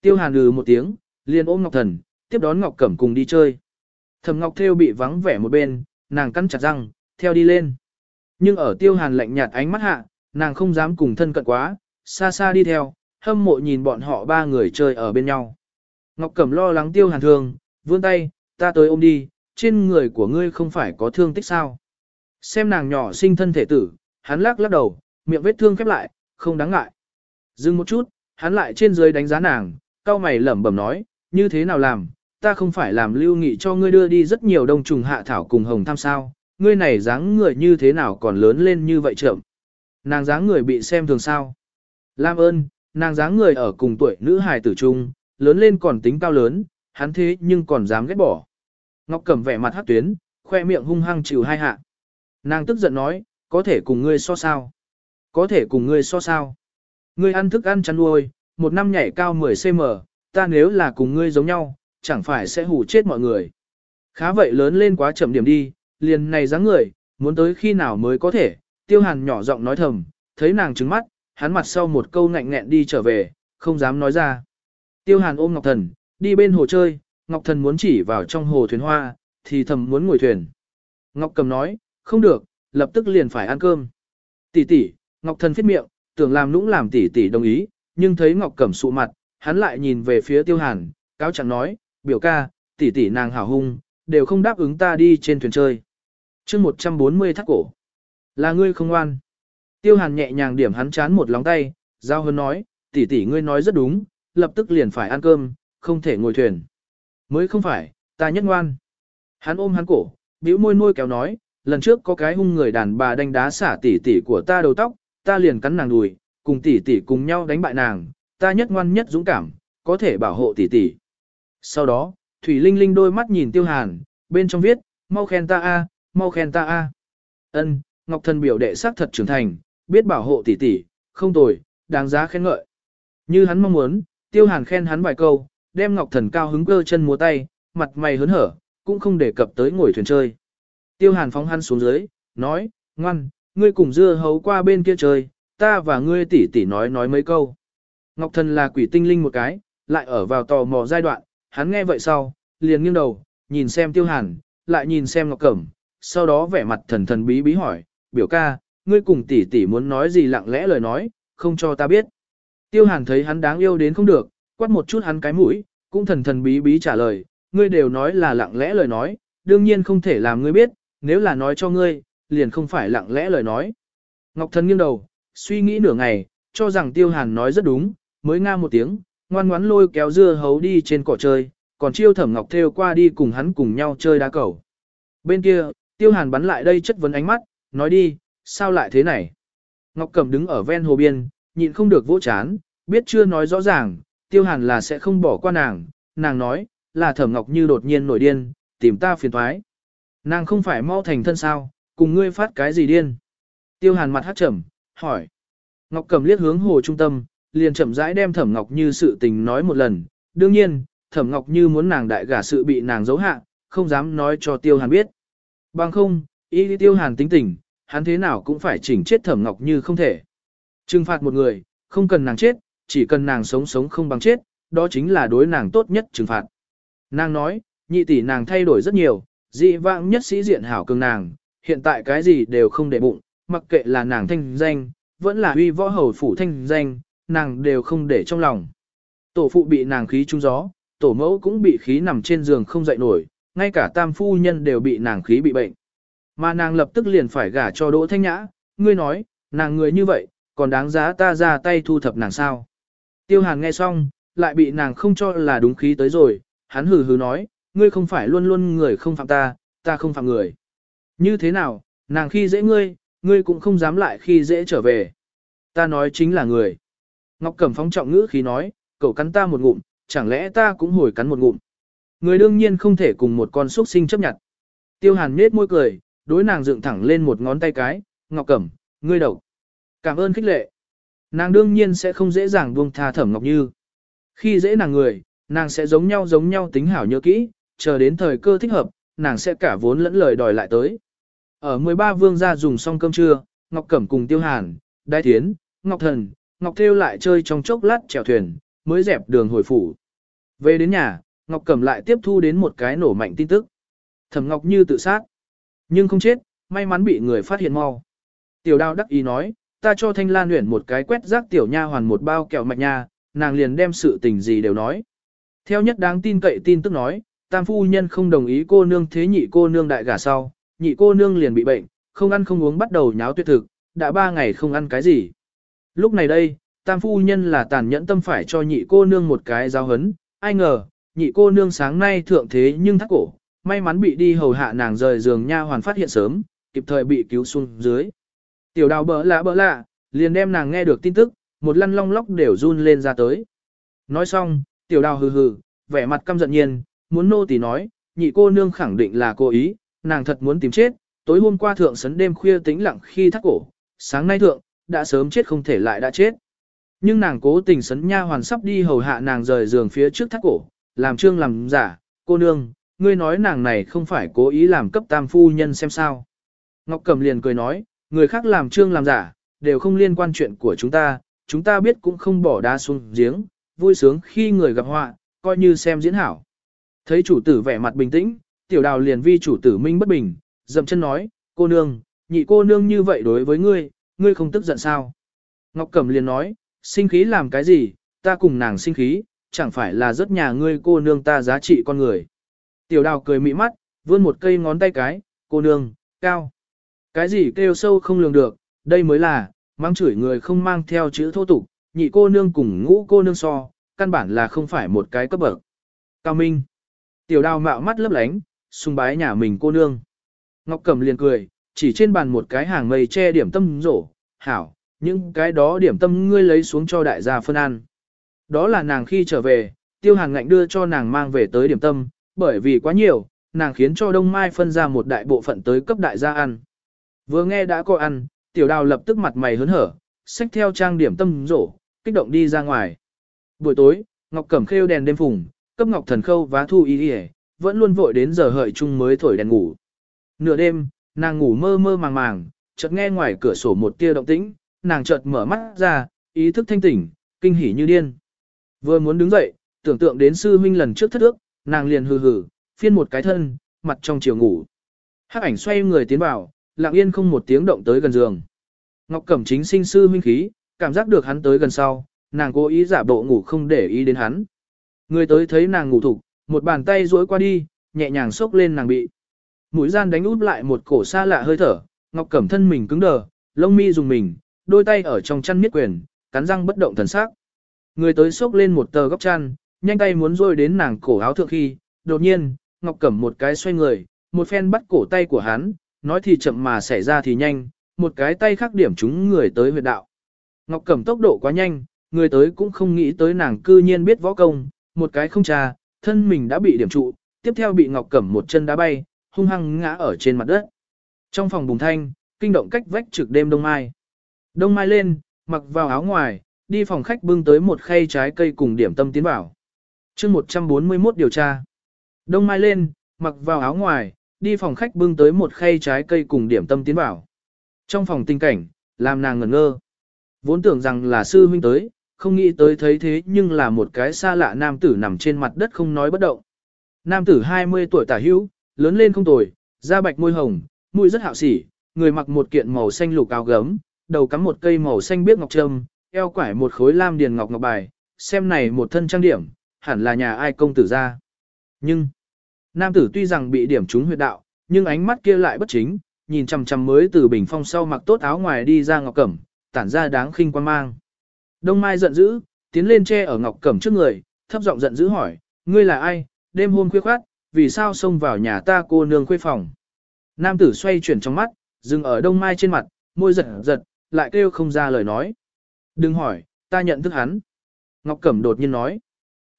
S1: Tiêu hàn lừ một tiếng, liền ôm Ngọc Thần, tiếp đón Ngọc Cẩm cùng đi chơi. Thẩm Ngọc Thêu bị vắng vẻ một bên, nàng cắn chặt răng, theo đi lên. Nhưng ở tiêu hàn lạnh nhạt ánh mắt hạ, nàng không dám cùng thân cận quá, xa xa đi theo, hâm mộ nhìn bọn họ ba người chơi ở bên nhau. Ngọc Cẩm lo lắng tiêu hàn thương, vươn tay, ta tới ôm đi, trên người của ngươi không phải có thương tích sao. Xem nàng nhỏ sinh thân thể tử, hắn lắc lắc đầu, miệng vết thương khép lại, không đáng ngại. Dừng một chút, hắn lại trên dưới đánh giá nàng, cao mày lẩm bẩm nói, như thế nào làm, ta không phải làm lưu nghị cho ngươi đưa đi rất nhiều đông trùng hạ thảo cùng hồng tham sao, ngươi này dáng người như thế nào còn lớn lên như vậy chậm, Nàng dáng người bị xem thường sao. Lam ơn, nàng dáng người ở cùng tuổi nữ hài tử trung, lớn lên còn tính cao lớn, hắn thế nhưng còn dám ghét bỏ. Ngọc Cẩm vẻ mặt hát tuyến, khoe miệng hung hăng chịu hai hạ. Nàng tức giận nói, có thể cùng ngươi so sao? Có thể cùng ngươi so sao? Ngươi ăn thức ăn chăn nuôi, một năm nhảy cao 10cm, ta nếu là cùng ngươi giống nhau, chẳng phải sẽ hủ chết mọi người. Khá vậy lớn lên quá chậm điểm đi, liền này dáng người, muốn tới khi nào mới có thể, tiêu hàn nhỏ giọng nói thầm, thấy nàng trứng mắt, hắn mặt sau một câu ngạnh nghẹn đi trở về, không dám nói ra. Tiêu hàn ôm Ngọc Thần, đi bên hồ chơi, Ngọc Thần muốn chỉ vào trong hồ thuyền hoa, thì thầm muốn ngồi thuyền. Ngọc cầm nói, không được, lập tức liền phải ăn cơm. Tỷ tỷ, Ngọc Thần phết miệng, tưởng làm nũng làm tỷ tỷ đồng ý, nhưng thấy Ngọc Cẩm sụ mặt, hắn lại nhìn về phía Tiêu Hàn, cáo chẳng nói, biểu ca, tỷ tỷ nàng hảo hung, đều không đáp ứng ta đi trên thuyền chơi. chương 140 thắt cổ. Là ngươi không ngoan. Tiêu Hàn nhẹ nhàng điểm hắn chán một lóng tay, giao hơn nói, tỷ tỷ ngươi nói rất đúng, lập tức liền phải ăn cơm, không thể ngồi thuyền. Mới không phải, ta nhất ngoan. Hắn ôm hắn cổ, bĩu môi môi kéo nói, lần trước có cái hung người đàn bà đánh đá xả tỷ tỷ của ta đầu tóc, ta liền cắn nàng đùi, cùng tỷ tỷ cùng nhau đánh bại nàng, ta nhất ngoan nhất dũng cảm, có thể bảo hộ tỷ tỷ. Sau đó, Thủy Linh Linh đôi mắt nhìn Tiêu Hàn, bên trong viết, mau khen ta a, mau khen ta a. Ân, Ngọc Thần biểu đệ sắc thật trưởng thành, biết bảo hộ tỷ tỷ, không tồi, đáng giá khen ngợi. Như hắn mong muốn, Tiêu Hàn khen hắn vài câu, đem Ngọc Thần cao hứng cơ chân múa tay, mặt mày hớn hở, cũng không đề cập tới ngồi thuyền chơi. Tiêu hàn phóng hắn xuống dưới, nói, ngoan, ngươi cùng dưa hấu qua bên kia chơi, ta và ngươi tỷ tỷ nói nói mấy câu. Ngọc thần là quỷ tinh linh một cái, lại ở vào tò mò giai đoạn, hắn nghe vậy sau, liền nghiêng đầu, nhìn xem tiêu hàn, lại nhìn xem ngọc cẩm, sau đó vẻ mặt thần thần bí bí hỏi, biểu ca, ngươi cùng tỷ tỷ muốn nói gì lặng lẽ lời nói, không cho ta biết. Tiêu hàn thấy hắn đáng yêu đến không được, quát một chút hắn cái mũi, cũng thần thần bí bí trả lời, ngươi đều nói là lặng lẽ lời nói, đương nhiên không thể làm ngươi biết, nếu là nói cho ngươi, liền không phải lặng lẽ lời nói. Ngọc Thần nghiêng đầu, suy nghĩ nửa ngày, cho rằng Tiêu Hàn nói rất đúng, mới nga một tiếng, ngoan ngoãn lôi kéo dưa hấu đi trên cỏ chơi, còn chiêu thẩm Ngọc theo qua đi cùng hắn cùng nhau chơi đá cầu. Bên kia, Tiêu Hàn bắn lại đây chất vấn ánh mắt, nói đi, sao lại thế này? Ngọc Cẩm đứng ở ven hồ biên, nhịn không được vỗ chán, biết chưa nói rõ ràng, Tiêu Hàn là sẽ không bỏ qua nàng, nàng nói, là thẩm Ngọc như đột nhiên nổi điên, tìm ta phiền thoái. Nàng không phải mau thành thân sao, cùng ngươi phát cái gì điên. Tiêu hàn mặt hát trầm, hỏi. Ngọc Cẩm liếc hướng hồ trung tâm, liền chậm rãi đem Thẩm Ngọc Như sự tình nói một lần. Đương nhiên, Thẩm Ngọc Như muốn nàng đại gả sự bị nàng giấu hạ, không dám nói cho Tiêu Hàn biết. Bằng không, ý Tiêu Hàn tính tình, hắn thế nào cũng phải chỉnh chết Thẩm Ngọc Như không thể. Trừng phạt một người, không cần nàng chết, chỉ cần nàng sống sống không bằng chết, đó chính là đối nàng tốt nhất trừng phạt. Nàng nói, nhị tỷ nàng thay đổi rất nhiều, dị vãng nhất sĩ diện hảo cường nàng, hiện tại cái gì đều không để bụng, mặc kệ là nàng thanh danh, vẫn là uy võ hầu phủ thanh danh, nàng đều không để trong lòng. Tổ phụ bị nàng khí trung gió, tổ mẫu cũng bị khí nằm trên giường không dậy nổi, ngay cả tam phu nhân đều bị nàng khí bị bệnh. Mà nàng lập tức liền phải gả cho Đỗ Thanh Nhã, ngươi nói, nàng người như vậy, còn đáng giá ta ra tay thu thập nàng sao. Tiêu Hàn nghe xong, lại bị nàng không cho là đúng khí tới rồi, hắn hừ hừ nói, ngươi không phải luôn luôn người không phạm ta, ta không phạm người. Như thế nào, nàng khi dễ ngươi, ngươi cũng không dám lại khi dễ trở về. Ta nói chính là người. Ngọc Cẩm phóng trọng ngữ khí nói, cậu cắn ta một ngụm, chẳng lẽ ta cũng hồi cắn một ngụm. Người đương nhiên không thể cùng một con xuất sinh chấp nhận. Tiêu hàn nết môi cười, đối nàng dựng thẳng lên một ngón tay cái, Ngọc Cẩm, ngươi đầu. Cảm ơn khích lệ. Nàng đương nhiên sẽ không dễ dàng buông tha thẩm Ngọc Như. Khi dễ nàng người, nàng sẽ giống nhau giống nhau tính hảo nhớ kỹ, chờ đến thời cơ thích hợp, nàng sẽ cả vốn lẫn lời đòi lại tới. Ở 13 vương gia dùng xong cơm trưa, Ngọc Cẩm cùng Tiêu Hàn, đại Thiến, Ngọc Thần, Ngọc Thêu lại chơi trong chốc lát chèo thuyền, mới dẹp đường hồi phủ. Về đến nhà, Ngọc Cẩm lại tiếp thu đến một cái nổ mạnh tin tức. Thẩm Ngọc Như tự sát, nhưng không chết, may mắn bị người phát hiện mau. Tiểu Đao đắc ý nói, ta cho Thanh Lan Uyển một cái quét rác tiểu nha hoàn một bao kẹo mạch nha, nàng liền đem sự tình gì đều nói. Theo nhất đáng tin cậy tin tức nói, tam phu nhân không đồng ý cô nương thế nhị cô nương đại gả sau, nhị cô nương liền bị bệnh, không ăn không uống bắt đầu nháo tuyệt thực, đã ba ngày không ăn cái gì. Lúc này đây, tam phu nhân là tàn nhẫn tâm phải cho nhị cô nương một cái giao hấn, ai ngờ, nhị cô nương sáng nay thượng thế nhưng thắt cổ, may mắn bị đi hầu hạ nàng rời giường nha hoàn phát hiện sớm, kịp thời bị cứu xuống dưới. Tiểu đào bỡ lạ bỡ lạ, liền đem nàng nghe được tin tức, một lăn long lóc đều run lên ra tới. Nói xong, tiểu đào hừ hừ, vẻ mặt căm giận nhiên, muốn nô tỳ nói, nhị cô nương khẳng định là cố ý, nàng thật muốn tìm chết, tối hôm qua thượng sấn đêm khuya tĩnh lặng khi thắt cổ, sáng nay thượng, đã sớm chết không thể lại đã chết. Nhưng nàng cố tình sấn nha hoàn sắp đi hầu hạ nàng rời giường phía trước thắt cổ, làm trương làm giả, cô nương, ngươi nói nàng này không phải cố ý làm cấp tam phu nhân xem sao. Ngọc Cẩm liền cười nói, người khác làm trương làm giả, đều không liên quan chuyện của chúng ta, chúng ta biết cũng không bỏ đá xuống giếng, vui sướng khi người gặp họa, coi như xem diễn hảo. Thấy chủ tử vẻ mặt bình tĩnh, tiểu đào liền vi chủ tử minh bất bình, dậm chân nói, cô nương, nhị cô nương như vậy đối với ngươi, ngươi không tức giận sao? Ngọc Cẩm liền nói, sinh khí làm cái gì, ta cùng nàng sinh khí, chẳng phải là rất nhà ngươi cô nương ta giá trị con người. Tiểu đào cười mị mắt, vươn một cây ngón tay cái, cô nương, cao. Cái gì kêu sâu không lường được, đây mới là, mang chửi người không mang theo chữ thô tục, nhị cô nương cùng ngũ cô nương so, căn bản là không phải một cái cấp bậc. Cao Minh Tiểu đào mạo mắt lấp lánh, sung bái nhà mình cô nương. Ngọc Cẩm liền cười, chỉ trên bàn một cái hàng mây che điểm tâm rổ, hảo, những cái đó điểm tâm ngươi lấy xuống cho đại gia phân ăn. Đó là nàng khi trở về, tiêu hàng ngạnh đưa cho nàng mang về tới điểm tâm, bởi vì quá nhiều, nàng khiến cho Đông Mai phân ra một đại bộ phận tới cấp đại gia ăn. Vừa nghe đã có ăn, tiểu đào lập tức mặt mày hớn hở, xách theo trang điểm tâm rổ, kích động đi ra ngoài. Buổi tối, Ngọc Cẩm khêu đèn đêm phùng, cấp ngọc thần khâu vá thu y vẫn luôn vội đến giờ hợi chung mới thổi đèn ngủ. Nửa đêm, nàng ngủ mơ mơ màng màng, chợt nghe ngoài cửa sổ một tia động tĩnh, nàng chợt mở mắt ra, ý thức thanh tỉnh, kinh hỉ như điên. Vừa muốn đứng dậy, tưởng tượng đến sư huynh lần trước thất ước, nàng liền hừ hừ, phiên một cái thân, mặt trong chiều ngủ. Hắc ảnh xoay người tiến vào, lặng yên không một tiếng động tới gần giường. Ngọc Cẩm chính sinh sư huynh khí, cảm giác được hắn tới gần sau, nàng cố ý giả bộ ngủ không để ý đến hắn. Người tới thấy nàng ngủ thục, một bàn tay duỗi qua đi, nhẹ nhàng xốc lên nàng bị. Mũi gian đánh út lại một cổ xa lạ hơi thở, Ngọc Cẩm thân mình cứng đờ, lông mi dùng mình, đôi tay ở trong chăn miết quyền, cắn răng bất động thần sắc. Người tới xốc lên một tờ góc chăn, nhanh tay muốn rôi đến nàng cổ áo thượng khi, đột nhiên, Ngọc Cẩm một cái xoay người, một phen bắt cổ tay của hắn, nói thì chậm mà xảy ra thì nhanh, một cái tay khắc điểm chúng người tới huyệt đạo. Ngọc Cẩm tốc độ quá nhanh, người tới cũng không nghĩ tới nàng cư nhiên biết võ công, một cái không trà, thân mình đã bị điểm trụ, tiếp theo bị Ngọc Cẩm một chân đá bay, hung hăng ngã ở trên mặt đất. Trong phòng bùng thanh, kinh động cách vách trực đêm Đông Mai. Đông Mai lên, mặc vào áo ngoài, đi phòng khách bưng tới một khay trái cây cùng điểm tâm tiến vào. chương 141 điều tra. Đông Mai lên, mặc vào áo ngoài, đi phòng khách bưng tới một khay trái cây cùng điểm tâm tiến vào. Trong phòng tình cảnh, làm nàng ngẩn ngơ. Vốn tưởng rằng là sư huynh tới, không nghĩ tới thấy thế nhưng là một cái xa lạ nam tử nằm trên mặt đất không nói bất động. Nam tử 20 tuổi tả hữu, lớn lên không tồi, da bạch môi hồng, mũi rất hạo sỉ, người mặc một kiện màu xanh lục áo gấm, đầu cắm một cây màu xanh biếc ngọc trâm, eo quải một khối lam điền ngọc ngọc bài, xem này một thân trang điểm, hẳn là nhà ai công tử ra. Nhưng, nam tử tuy rằng bị điểm trúng huyệt đạo, nhưng ánh mắt kia lại bất chính, nhìn chằm chằm mới từ bình phong sau mặc tốt áo ngoài đi ra ngọc cẩm, tản ra đáng khinh quan mang. Đông Mai giận dữ, tiến lên che ở Ngọc Cẩm trước người, thấp giọng giận dữ hỏi, ngươi là ai, đêm hôm khuya khoát, vì sao xông vào nhà ta cô nương khuê phòng. Nam tử xoay chuyển trong mắt, dừng ở Đông Mai trên mặt, môi giật giật, lại kêu không ra lời nói. Đừng hỏi, ta nhận thức hắn. Ngọc Cẩm đột nhiên nói.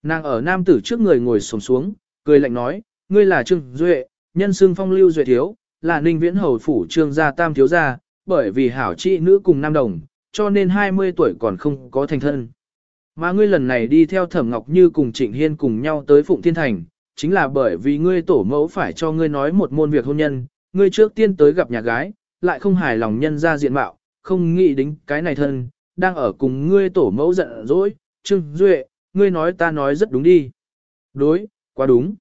S1: Nàng ở nam tử trước người ngồi sồm xuống, cười lạnh nói, ngươi là Trương Duệ, nhân xưng phong lưu Duệ Thiếu, là ninh viễn hầu phủ trương gia tam thiếu gia, bởi vì hảo trị nữ cùng nam đồng, cho nên 20 tuổi còn không có thành thân. Mà ngươi lần này đi theo Thẩm Ngọc Như cùng Trịnh Hiên cùng nhau tới Phụng Thiên Thành, chính là bởi vì ngươi tổ mẫu phải cho ngươi nói một môn việc hôn nhân, ngươi trước tiên tới gặp nhà gái, lại không hài lòng nhân ra diện mạo, không nghĩ đến cái này thân, đang ở cùng ngươi tổ mẫu giận dỗi, Trương Duệ, ngươi nói ta nói rất đúng đi. Đối, quá đúng.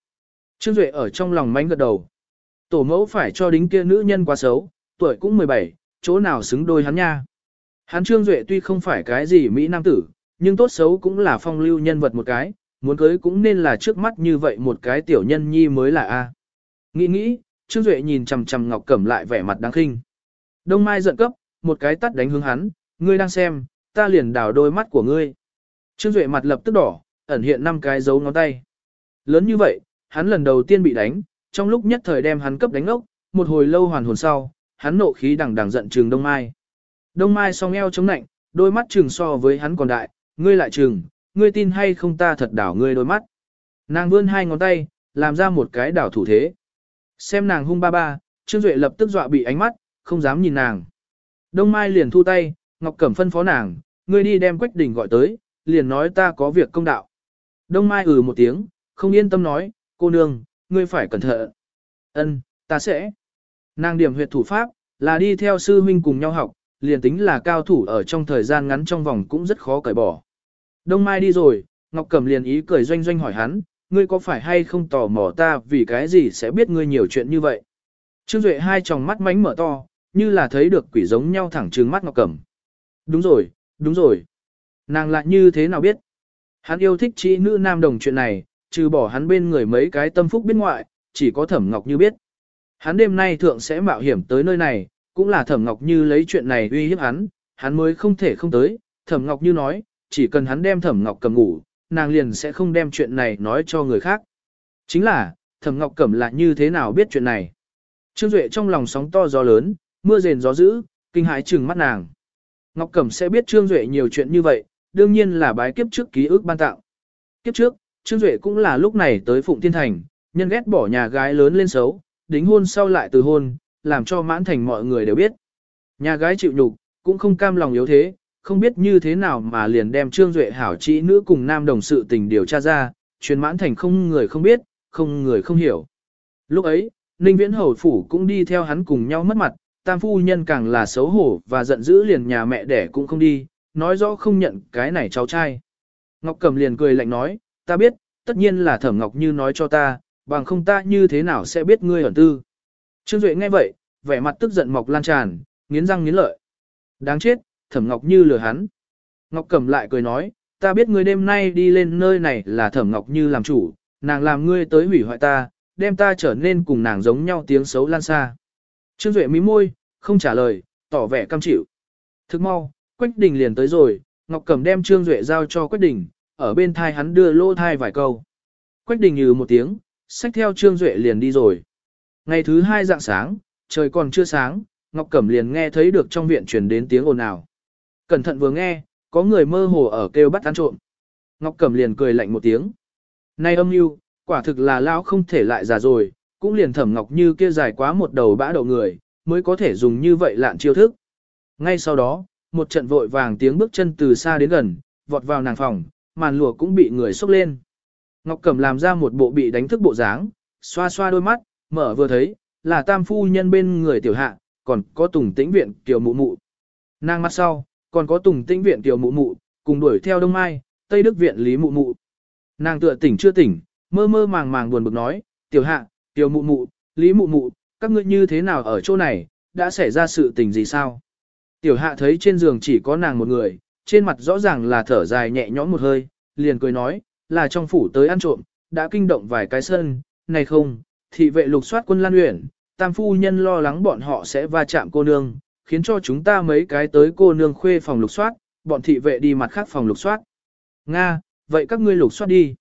S1: Trương Duệ ở trong lòng mánh gật đầu. Tổ mẫu phải cho đính kia nữ nhân quá xấu, tuổi cũng 17, chỗ nào xứng đôi hắn nha. Hắn Trương Duệ tuy không phải cái gì Mỹ Nam tử, nhưng tốt xấu cũng là phong lưu nhân vật một cái, muốn cưới cũng nên là trước mắt như vậy một cái tiểu nhân nhi mới là A. Nghĩ nghĩ, Trương Duệ nhìn chằm chằm Ngọc Cẩm lại vẻ mặt đáng khinh. Đông Mai giận cấp, một cái tắt đánh hướng hắn, ngươi đang xem, ta liền đảo đôi mắt của ngươi. Trương Duệ mặt lập tức đỏ, ẩn hiện năm cái dấu ngón tay. Lớn như vậy, hắn lần đầu tiên bị đánh, trong lúc nhất thời đem hắn cấp đánh ốc, một hồi lâu hoàn hồn sau, hắn nộ khí đằng đằng giận trường Đông Mai. Đông Mai song eo chống nạnh, đôi mắt trừng so với hắn còn đại, ngươi lại trừng, ngươi tin hay không ta thật đảo ngươi đôi mắt. Nàng vươn hai ngón tay, làm ra một cái đảo thủ thế. Xem nàng hung ba ba, Trương Duệ lập tức dọa bị ánh mắt, không dám nhìn nàng. Đông Mai liền thu tay, Ngọc Cẩm phân phó nàng, ngươi đi đem Quách Đình gọi tới, liền nói ta có việc công đạo. Đông Mai ừ một tiếng, không yên tâm nói, cô nương, ngươi phải cẩn thận. Ân, ta sẽ. Nàng điểm huyệt thủ pháp, là đi theo sư huynh cùng nhau học, liền tính là cao thủ ở trong thời gian ngắn trong vòng cũng rất khó cởi bỏ. Đông Mai đi rồi, Ngọc Cẩm liền ý cười doanh doanh hỏi hắn, ngươi có phải hay không tò mò ta vì cái gì sẽ biết ngươi nhiều chuyện như vậy. Trương Duệ hai tròng mắt mánh mở to, như là thấy được quỷ giống nhau thẳng trừng mắt Ngọc Cẩm. Đúng rồi, đúng rồi. Nàng lại như thế nào biết? Hắn yêu thích trí nữ nam đồng chuyện này, trừ bỏ hắn bên người mấy cái tâm phúc bên ngoại, chỉ có thẩm Ngọc như biết. Hắn đêm nay thượng sẽ mạo hiểm tới nơi này, cũng là Thẩm Ngọc Như lấy chuyện này uy hiếp hắn, hắn mới không thể không tới, Thẩm Ngọc Như nói, chỉ cần hắn đem Thẩm Ngọc cẩm ngủ, nàng liền sẽ không đem chuyện này nói cho người khác. Chính là, Thẩm Ngọc Cẩm là như thế nào biết chuyện này? Trương Duệ trong lòng sóng to gió lớn, mưa rền gió dữ, kinh hãi trừng mắt nàng. Ngọc Cẩm sẽ biết Trương Duệ nhiều chuyện như vậy, đương nhiên là bái kiếp trước ký ức ban tạo. Kiếp trước, Trương Duệ cũng là lúc này tới Phụng Thiên Thành, nhân ghét bỏ nhà gái lớn lên xấu, đính hôn sau lại từ hôn, làm cho mãn thành mọi người đều biết. Nhà gái chịu nhục, cũng không cam lòng yếu thế, không biết như thế nào mà liền đem Trương Duệ hảo trị nữ cùng nam đồng sự tình điều tra ra, truyền mãn thành không người không biết, không người không hiểu. Lúc ấy, Ninh Viễn Hầu Phủ cũng đi theo hắn cùng nhau mất mặt, tam phu nhân càng là xấu hổ và giận dữ liền nhà mẹ đẻ cũng không đi, nói rõ không nhận cái này cháu trai. Ngọc Cầm liền cười lạnh nói, ta biết, tất nhiên là Thẩm Ngọc Như nói cho ta, bằng không ta như thế nào sẽ biết ngươi ẩn tư. Trương Duệ nghe vậy, vẻ mặt tức giận mọc lan tràn, nghiến răng nghiến lợi. Đáng chết, Thẩm Ngọc Như lừa hắn. Ngọc Cẩm lại cười nói, ta biết ngươi đêm nay đi lên nơi này là Thẩm Ngọc Như làm chủ, nàng làm ngươi tới hủy hoại ta, đem ta trở nên cùng nàng giống nhau tiếng xấu lan xa. Trương Duệ mím môi, không trả lời, tỏ vẻ cam chịu. Thức mau, Quách Đình liền tới rồi, Ngọc Cẩm đem Trương Duệ giao cho Quách Đình, ở bên thai hắn đưa lô thai vài câu. Quách Đình như một tiếng, xách theo Trương Duệ liền đi rồi. Ngày thứ hai dạng sáng, trời còn chưa sáng, Ngọc Cẩm liền nghe thấy được trong viện truyền đến tiếng ồn ào. Cẩn thận vừa nghe, có người mơ hồ ở kêu bắt ăn trộm. Ngọc Cẩm liền cười lạnh một tiếng. Nay âm mưu, quả thực là lão không thể lại già rồi, cũng liền Thẩm Ngọc Như kia dài quá một đầu bã đầu người, mới có thể dùng như vậy lạn chiêu thức. Ngay sau đó, một trận vội vàng tiếng bước chân từ xa đến gần, vọt vào nàng phòng, màn lụa cũng bị người xốc lên. Ngọc Cẩm làm ra một bộ bị đánh thức bộ dáng, xoa xoa đôi mắt, mở vừa thấy, là tam phu nhân bên người tiểu hạ, còn có tùng tĩnh viện tiểu mụ mụ. Nàng mắt sau, còn có tùng tĩnh viện tiểu mụ mụ, cùng đuổi theo Đông Mai, Tây Đức viện Lý mụ mụ. Nàng tựa tỉnh chưa tỉnh, mơ mơ màng màng buồn bực nói, tiểu hạ, tiểu mụ mụ, Lý mụ mụ, các ngươi như thế nào ở chỗ này, đã xảy ra sự tình gì sao? Tiểu hạ thấy trên giường chỉ có nàng một người, trên mặt rõ ràng là thở dài nhẹ nhõm một hơi, liền cười nói, là trong phủ tới ăn trộm, đã kinh động vài cái sân, này không, thị vệ lục soát quân Lan Uyển, tam phu nhân lo lắng bọn họ sẽ va chạm cô nương, khiến cho chúng ta mấy cái tới cô nương khuê phòng lục soát, bọn thị vệ đi mặt khác phòng lục soát. Nga, vậy các ngươi lục soát đi.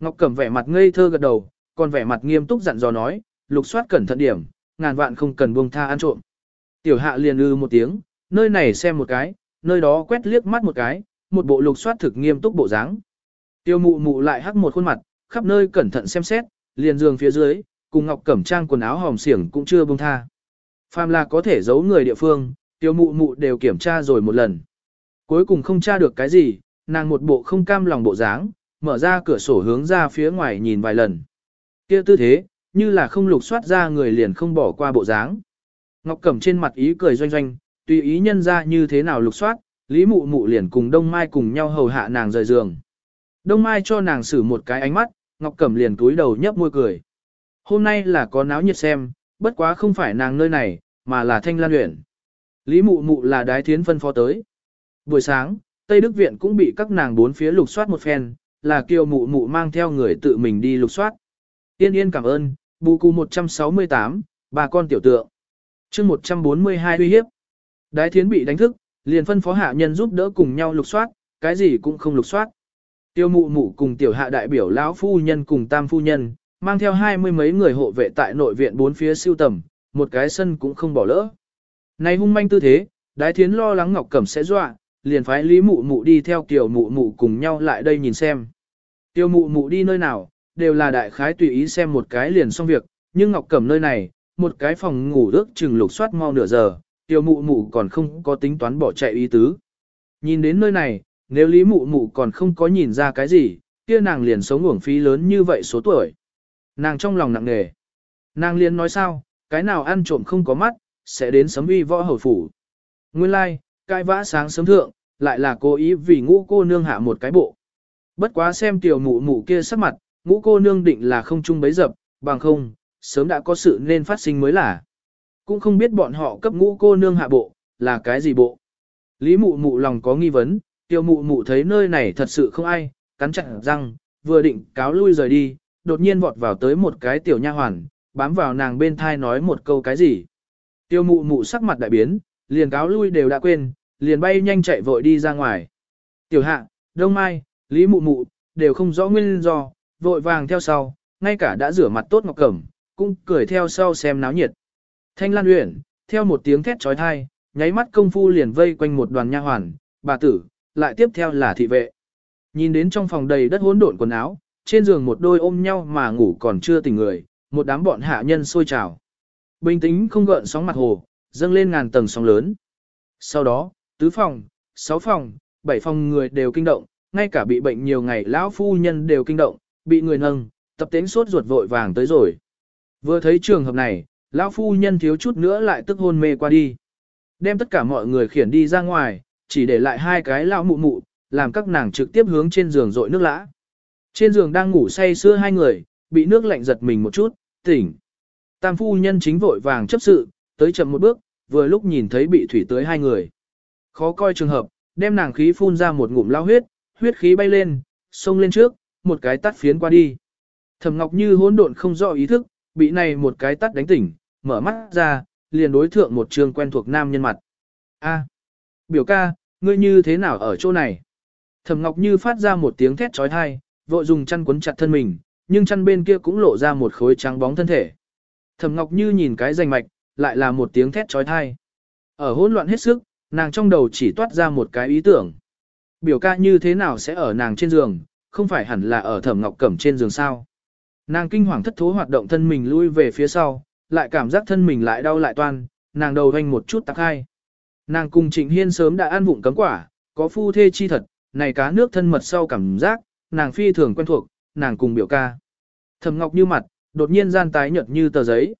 S1: Ngọc Cẩm vẻ mặt ngây thơ gật đầu, còn vẻ mặt nghiêm túc dặn dò nói, lục soát cẩn thận điểm, ngàn vạn không cần buông tha ăn trộm. Tiểu hạ liền ư một tiếng, nơi này xem một cái, nơi đó quét liếc mắt một cái, một bộ lục soát thực nghiêm túc bộ dáng. Tiêu mụ mụ lại hắc một khuôn mặt, khắp nơi cẩn thận xem xét, liền giường phía dưới, cùng Ngọc Cẩm Trang quần áo hòm xiển cũng chưa buông tha. Phàm là có thể giấu người địa phương, Tiêu Mụ Mụ đều kiểm tra rồi một lần. Cuối cùng không tra được cái gì, nàng một bộ không cam lòng bộ dáng, mở ra cửa sổ hướng ra phía ngoài nhìn vài lần. Kia tư thế, như là không lục soát ra người liền không bỏ qua bộ dáng. Ngọc Cẩm trên mặt ý cười doanh doanh, tùy ý nhân ra như thế nào lục soát, Lý Mụ Mụ liền cùng Đông Mai cùng nhau hầu hạ nàng rời giường. Đông Mai cho nàng xử một cái ánh mắt, Ngọc Cẩm liền túi đầu nhấp môi cười hôm nay là có náo nhiệt xem, bất quá không phải nàng nơi này, mà là thanh lan luyện. Lý mụ mụ là đái thiến phân phó tới. Buổi sáng, Tây Đức Viện cũng bị các nàng bốn phía lục soát một phen, là kiều mụ mụ mang theo người tự mình đi lục soát. Yên yên cảm ơn, bù cù 168, bà con tiểu tượng. chương 142 uy hiếp. Đái thiến bị đánh thức, liền phân phó hạ nhân giúp đỡ cùng nhau lục soát, cái gì cũng không lục soát. Tiêu mụ mụ cùng tiểu hạ đại biểu lão phu nhân cùng tam phu nhân, mang theo hai mươi mấy người hộ vệ tại nội viện bốn phía siêu tầm, một cái sân cũng không bỏ lỡ. Này hung manh tư thế, đái thiến lo lắng Ngọc Cẩm sẽ dọa, liền phái Lý Mụ Mụ đi theo Kiều Mụ Mụ cùng nhau lại đây nhìn xem. Tiêu Mụ Mụ đi nơi nào, đều là đại khái tùy ý xem một cái liền xong việc, nhưng Ngọc Cẩm nơi này, một cái phòng ngủ rước chừng lục soát mau nửa giờ, Tiêu Mụ Mụ còn không có tính toán bỏ chạy ý tứ. Nhìn đến nơi này, nếu Lý Mụ Mụ còn không có nhìn ra cái gì, kia nàng liền sống uổng phí lớn như vậy số tuổi. Nàng trong lòng nặng nề. Nàng liền nói sao, cái nào ăn trộm không có mắt, sẽ đến sấm uy võ hầu phủ. Nguyên lai, like, cái vã sáng sớm thượng, lại là cố ý vì ngũ cô nương hạ một cái bộ. Bất quá xem tiểu mụ mụ kia sắc mặt, ngũ cô nương định là không chung bấy dập, bằng không, sớm đã có sự nên phát sinh mới là. Cũng không biết bọn họ cấp ngũ cô nương hạ bộ, là cái gì bộ. Lý mụ mụ lòng có nghi vấn, tiểu mụ mụ thấy nơi này thật sự không ai, cắn chặt răng, vừa định cáo lui rời đi, đột nhiên vọt vào tới một cái tiểu nha hoàn, bám vào nàng bên thai nói một câu cái gì. Tiêu mụ mụ sắc mặt đại biến, liền cáo lui đều đã quên, liền bay nhanh chạy vội đi ra ngoài. Tiểu hạ, đông mai, lý mụ mụ, đều không rõ nguyên do, vội vàng theo sau, ngay cả đã rửa mặt tốt ngọc cẩm, cũng cười theo sau xem náo nhiệt. Thanh Lan Uyển, theo một tiếng thét trói thai, nháy mắt công phu liền vây quanh một đoàn nha hoàn, bà tử, lại tiếp theo là thị vệ. Nhìn đến trong phòng đầy đất hỗn độn quần áo, trên giường một đôi ôm nhau mà ngủ còn chưa tỉnh người, một đám bọn hạ nhân sôi trào. Bình tĩnh không gợn sóng mặt hồ, dâng lên ngàn tầng sóng lớn. Sau đó, tứ phòng, sáu phòng, bảy phòng người đều kinh động, ngay cả bị bệnh nhiều ngày lão phu nhân đều kinh động, bị người nâng, tập tính sốt ruột vội vàng tới rồi. Vừa thấy trường hợp này, lão phu nhân thiếu chút nữa lại tức hôn mê qua đi. Đem tất cả mọi người khiển đi ra ngoài, chỉ để lại hai cái lão mụ mụ, làm các nàng trực tiếp hướng trên giường rội nước lã. Trên giường đang ngủ say sưa hai người, bị nước lạnh giật mình một chút, tỉnh. Tam phu nhân chính vội vàng chấp sự, tới chậm một bước, vừa lúc nhìn thấy bị thủy tới hai người. Khó coi trường hợp, đem nàng khí phun ra một ngụm lao huyết, huyết khí bay lên, xông lên trước, một cái tắt phiến qua đi. thầm Ngọc Như hỗn độn không rõ ý thức, bị này một cái tắt đánh tỉnh, mở mắt ra, liền đối thượng một trường quen thuộc nam nhân mặt. A, biểu ca, ngươi như thế nào ở chỗ này? thầm Ngọc Như phát ra một tiếng thét trói thai, vội dùng chăn quấn chặt thân mình, nhưng chăn bên kia cũng lộ ra một khối trắng bóng thân thể. Thẩm Ngọc Như nhìn cái rành mạch, lại là một tiếng thét trói thai. Ở hỗn loạn hết sức, nàng trong đầu chỉ toát ra một cái ý tưởng. Biểu ca như thế nào sẽ ở nàng trên giường, không phải hẳn là ở Thẩm Ngọc Cẩm trên giường sao. Nàng kinh hoàng thất thố hoạt động thân mình lui về phía sau, lại cảm giác thân mình lại đau lại toan, nàng đầu hoanh một chút tắc hai. Nàng cùng Trịnh Hiên sớm đã ăn vụng cấm quả, có phu thê chi thật, này cá nước thân mật sau cảm giác, nàng phi thường quen thuộc, nàng cùng biểu ca. Thẩm Ngọc như mặt, đột nhiên gian tái nhợt như tờ giấy.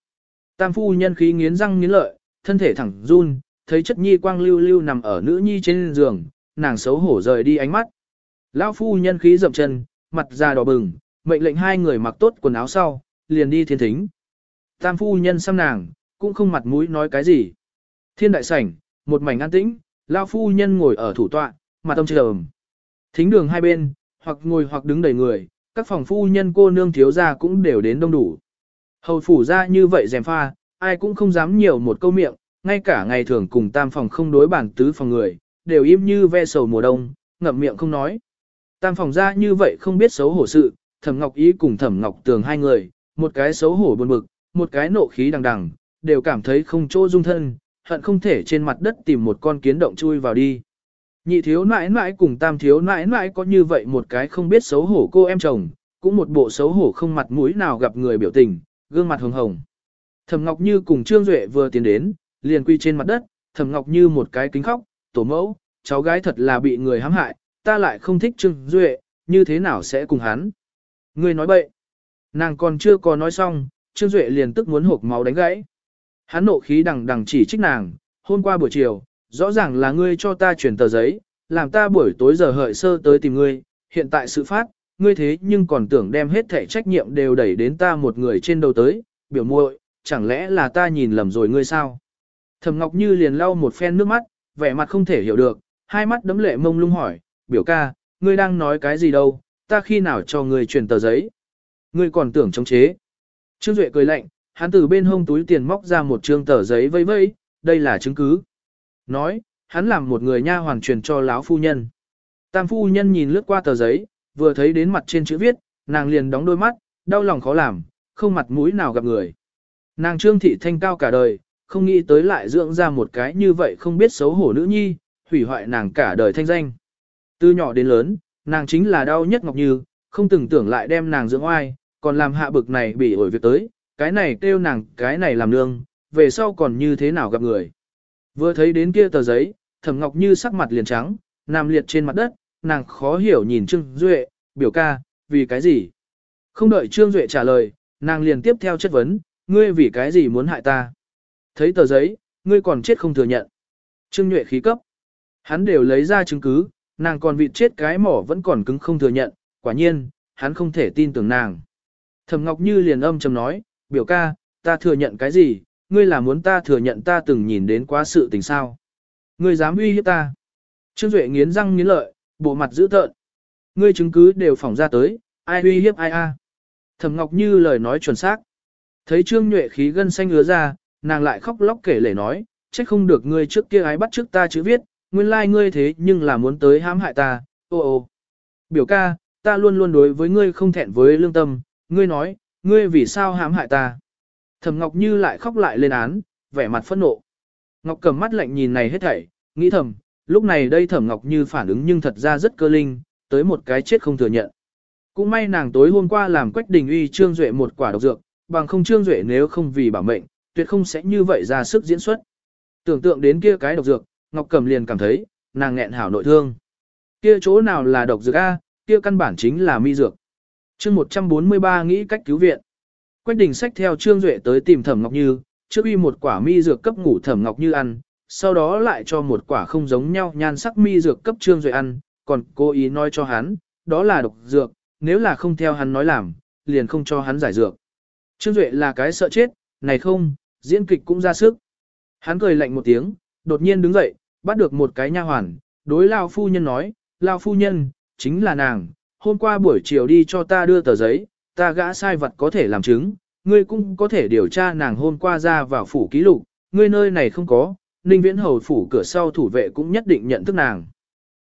S1: Tam phu nhân khí nghiến răng nghiến lợi, thân thể thẳng run, thấy chất nhi quang lưu lưu nằm ở nữ nhi trên giường, nàng xấu hổ rời đi ánh mắt. Lão phu nhân khí dậm chân, mặt da đỏ bừng, mệnh lệnh hai người mặc tốt quần áo sau, liền đi thiên thính. Tam phu nhân xăm nàng, cũng không mặt mũi nói cái gì. Thiên đại sảnh, một mảnh an tĩnh, lão phu nhân ngồi ở thủ tọa, mặt tâm trầm. Thính đường hai bên, hoặc ngồi hoặc đứng đầy người, các phòng phu nhân cô nương thiếu gia cũng đều đến đông đủ. Hầu phủ ra như vậy rèm pha, ai cũng không dám nhiều một câu miệng, ngay cả ngày thường cùng tam phòng không đối bản tứ phòng người, đều im như ve sầu mùa đông, ngậm miệng không nói. Tam phòng ra như vậy không biết xấu hổ sự, thẩm ngọc ý cùng thẩm ngọc tường hai người, một cái xấu hổ buồn bực, một cái nộ khí đằng đằng, đều cảm thấy không chỗ dung thân, hận không thể trên mặt đất tìm một con kiến động chui vào đi. Nhị thiếu nãi nãi cùng tam thiếu nãi nãi có như vậy một cái không biết xấu hổ cô em chồng, cũng một bộ xấu hổ không mặt mũi nào gặp người biểu tình, gương mặt hồng hồng. Thẩm Ngọc Như cùng Trương Duệ vừa tiến đến, liền quy trên mặt đất, Thẩm Ngọc Như một cái kính khóc, tổ mẫu, cháu gái thật là bị người hãm hại, ta lại không thích Trương Duệ, như thế nào sẽ cùng hắn. Người nói bậy. Nàng còn chưa có nói xong, Trương Duệ liền tức muốn hộp máu đánh gãy. Hắn nộ khí đằng đằng chỉ trích nàng, hôm qua buổi chiều, rõ ràng là ngươi cho ta chuyển tờ giấy, làm ta buổi tối giờ hợi sơ tới tìm ngươi, hiện tại sự phát, ngươi thế nhưng còn tưởng đem hết thể trách nhiệm đều đẩy đến ta một người trên đầu tới, biểu muội, chẳng lẽ là ta nhìn lầm rồi ngươi sao? Thẩm Ngọc Như liền lau một phen nước mắt, vẻ mặt không thể hiểu được, hai mắt đấm lệ mông lung hỏi, biểu ca, ngươi đang nói cái gì đâu, ta khi nào cho ngươi chuyển tờ giấy? Ngươi còn tưởng chống chế. Trương Duệ cười lạnh, hắn từ bên hông túi tiền móc ra một trương tờ giấy vây vây, đây là chứng cứ nói, hắn làm một người nha hoàn truyền cho lão phu nhân. Tam phu nhân nhìn lướt qua tờ giấy, vừa thấy đến mặt trên chữ viết, nàng liền đóng đôi mắt, đau lòng khó làm, không mặt mũi nào gặp người. Nàng trương thị thanh cao cả đời, không nghĩ tới lại dưỡng ra một cái như vậy không biết xấu hổ nữ nhi, hủy hoại nàng cả đời thanh danh. Từ nhỏ đến lớn, nàng chính là đau nhất Ngọc Như, không từng tưởng lại đem nàng dưỡng oai, còn làm hạ bực này bị ổi việc tới, cái này kêu nàng, cái này làm nương, về sau còn như thế nào gặp người. Vừa thấy đến kia tờ giấy, Thẩm Ngọc Như sắc mặt liền trắng, nằm liệt trên mặt đất, nàng khó hiểu nhìn Trương Duệ, biểu ca, vì cái gì? Không đợi Trương Duệ trả lời, nàng liền tiếp theo chất vấn, ngươi vì cái gì muốn hại ta? Thấy tờ giấy, ngươi còn chết không thừa nhận. Trương Duệ khí cấp. Hắn đều lấy ra chứng cứ, nàng còn vịt chết cái mỏ vẫn còn cứng không thừa nhận, quả nhiên, hắn không thể tin tưởng nàng. Thẩm Ngọc Như liền âm trầm nói, biểu ca, ta thừa nhận cái gì, ngươi là muốn ta thừa nhận ta từng nhìn đến quá sự tình sao. Ngươi dám uy hiếp ta. Trương Duệ nghiến răng nghiến lợi, bộ mặt dữ tợn. Ngươi chứng cứ đều phỏng ra tới, ai uy hiếp ai a? Thẩm Ngọc Như lời nói chuẩn xác. Thấy Trương Nhụy khí gân xanh ngứa ra, nàng lại khóc lóc kể lể nói, trách không được ngươi trước kia ái bắt trước ta chữ viết, nguyên lai like ngươi thế nhưng là muốn tới hãm hại ta, ô ô. Biểu ca, ta luôn luôn đối với ngươi không thẹn với lương tâm, ngươi nói, ngươi vì sao hãm hại ta? Thẩm Ngọc Như lại khóc lại lên án, vẻ mặt phẫn nộ. Ngọc cầm mắt lạnh nhìn này hết thảy, nghĩ thầm, lúc này đây Thẩm Ngọc Như phản ứng nhưng thật ra rất cơ linh, tới một cái chết không thừa nhận. Cũng may nàng tối hôm qua làm Quách Đình Uy Trương Duệ một quả độc dược, bằng không Trương Duệ nếu không vì bảo mệnh, tuyệt không sẽ như vậy ra sức diễn xuất. Tưởng tượng đến kia cái độc dược, Ngọc Cầm liền cảm thấy, nàng nghẹn hảo nội thương. Kia chỗ nào là độc dược a, kia căn bản chính là mi dược. Chương 143 nghĩ cách cứu viện. Quách Đình sách theo Trương Duệ tới tìm Thẩm Ngọc Như, trước uy một quả mi dược cấp ngủ Thẩm Ngọc Như ăn, sau đó lại cho một quả không giống nhau nhan sắc mi dược cấp Trương Duệ ăn, còn cố ý nói cho hắn, đó là độc dược, nếu là không theo hắn nói làm, liền không cho hắn giải dược. Trương Duệ là cái sợ chết, này không, diễn kịch cũng ra sức. Hắn cười lạnh một tiếng, đột nhiên đứng dậy, bắt được một cái nha hoàn, đối lao phu nhân nói, lao phu nhân, chính là nàng, hôm qua buổi chiều đi cho ta đưa tờ giấy, ta gã sai vật có thể làm chứng, ngươi cũng có thể điều tra nàng hôm qua ra vào phủ ký lục, ngươi nơi này không có, Ninh Viễn Hầu phủ cửa sau thủ vệ cũng nhất định nhận thức nàng.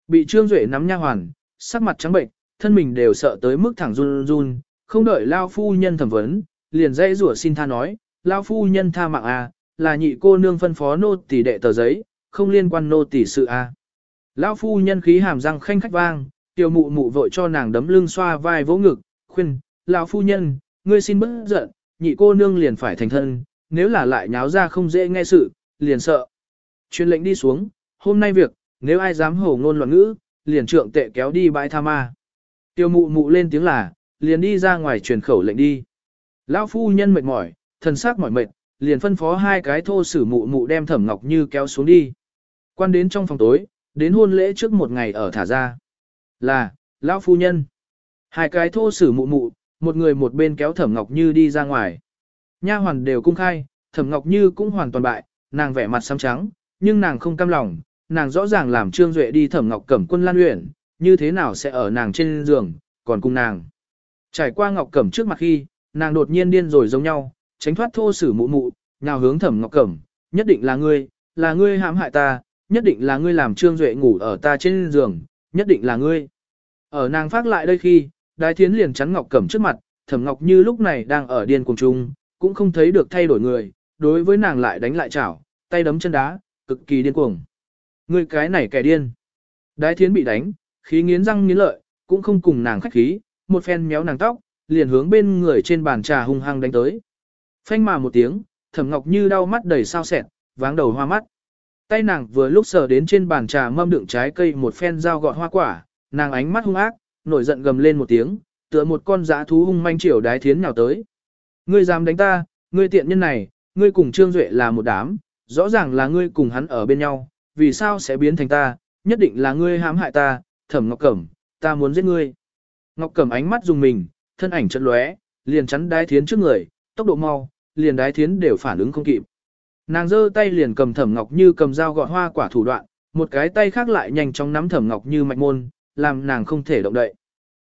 S1: Bị Trương Duệ nắm nha hoàn, sắc mặt trắng bệnh, thân mình đều sợ tới mức thẳng run run, không đợi lao phu nhân thẩm vấn, liền dãy rủa xin tha nói, lao phu nhân tha mạng a, à, là nhị cô nương phân phó nô tỷ đệ tờ giấy, không liên quan nô tỷ sự a. À. Lão phu nhân khí hàm răng khanh khách vang, tiểu mụ mụ vội cho nàng đấm lưng xoa vai vỗ ngực, khuyên, lão phu nhân, ngươi xin bớt giận, nhị cô nương liền phải thành thân, nếu là lại nháo ra không dễ nghe sự, liền sợ. Truyền lệnh đi xuống, hôm nay việc, nếu ai dám hổ ngôn loạn ngữ, liền trượng tệ kéo đi bãi tha ma. Tiêu mụ mụ lên tiếng là, liền đi ra ngoài truyền khẩu lệnh đi. Lão phu nhân mệt mỏi, thần sắc mỏi mệt, liền phân phó hai cái thô sử mụ mụ đem thẩm ngọc như kéo xuống đi. Quan đến trong phòng tối, đến hôn lễ trước một ngày ở thả ra. Là, lão phu nhân. Hai cái thô sử mụ mụ, một người một bên kéo Thẩm Ngọc Như đi ra ngoài. Nha hoàn đều cung khai, Thẩm Ngọc Như cũng hoàn toàn bại, nàng vẻ mặt xám trắng, nhưng nàng không cam lòng, nàng rõ ràng làm Trương Duệ đi Thẩm Ngọc Cẩm quân Lan Uyển, như thế nào sẽ ở nàng trên giường, còn cùng nàng. Trải qua Ngọc Cẩm trước mặt khi, nàng đột nhiên điên rồi giống nhau, tránh thoát thô sử mụ mụ, nào hướng Thẩm Ngọc Cẩm, nhất định là ngươi, là ngươi hãm hại ta, nhất định là ngươi làm Trương Duệ ngủ ở ta trên giường, nhất định là ngươi. Ở nàng phát lại đây khi, đái thiến liền chắn ngọc cẩm trước mặt, thẩm ngọc như lúc này đang ở điên cuồng chung, cũng không thấy được thay đổi người, đối với nàng lại đánh lại chảo, tay đấm chân đá, cực kỳ điên cuồng. Người cái này kẻ điên. Đái thiến bị đánh, khí nghiến răng nghiến lợi, cũng không cùng nàng khách khí, một phen méo nàng tóc, liền hướng bên người trên bàn trà hung hăng đánh tới. Phanh mà một tiếng, thẩm ngọc như đau mắt đầy sao sẹn, váng đầu hoa mắt. Tay nàng vừa lúc sờ đến trên bàn trà mâm đựng trái cây một phen dao gọt hoa quả, nàng ánh mắt hung ác, nổi giận gầm lên một tiếng, tựa một con dã thú hung manh triều đái thiến nào tới. Ngươi dám đánh ta, ngươi tiện nhân này, ngươi cùng Trương Duệ là một đám, rõ ràng là ngươi cùng hắn ở bên nhau, vì sao sẽ biến thành ta, nhất định là ngươi hãm hại ta, thẩm Ngọc Cẩm, ta muốn giết ngươi. Ngọc Cẩm ánh mắt dùng mình, thân ảnh chật lóe, liền chắn đái thiến trước người, tốc độ mau, liền đái thiến đều phản ứng không kịp. Nàng giơ tay liền cầm thẩm Ngọc Như cầm dao gọt hoa quả thủ đoạn, một cái tay khác lại nhanh chóng nắm thẩm Ngọc Như mạch môn, làm nàng không thể động đậy.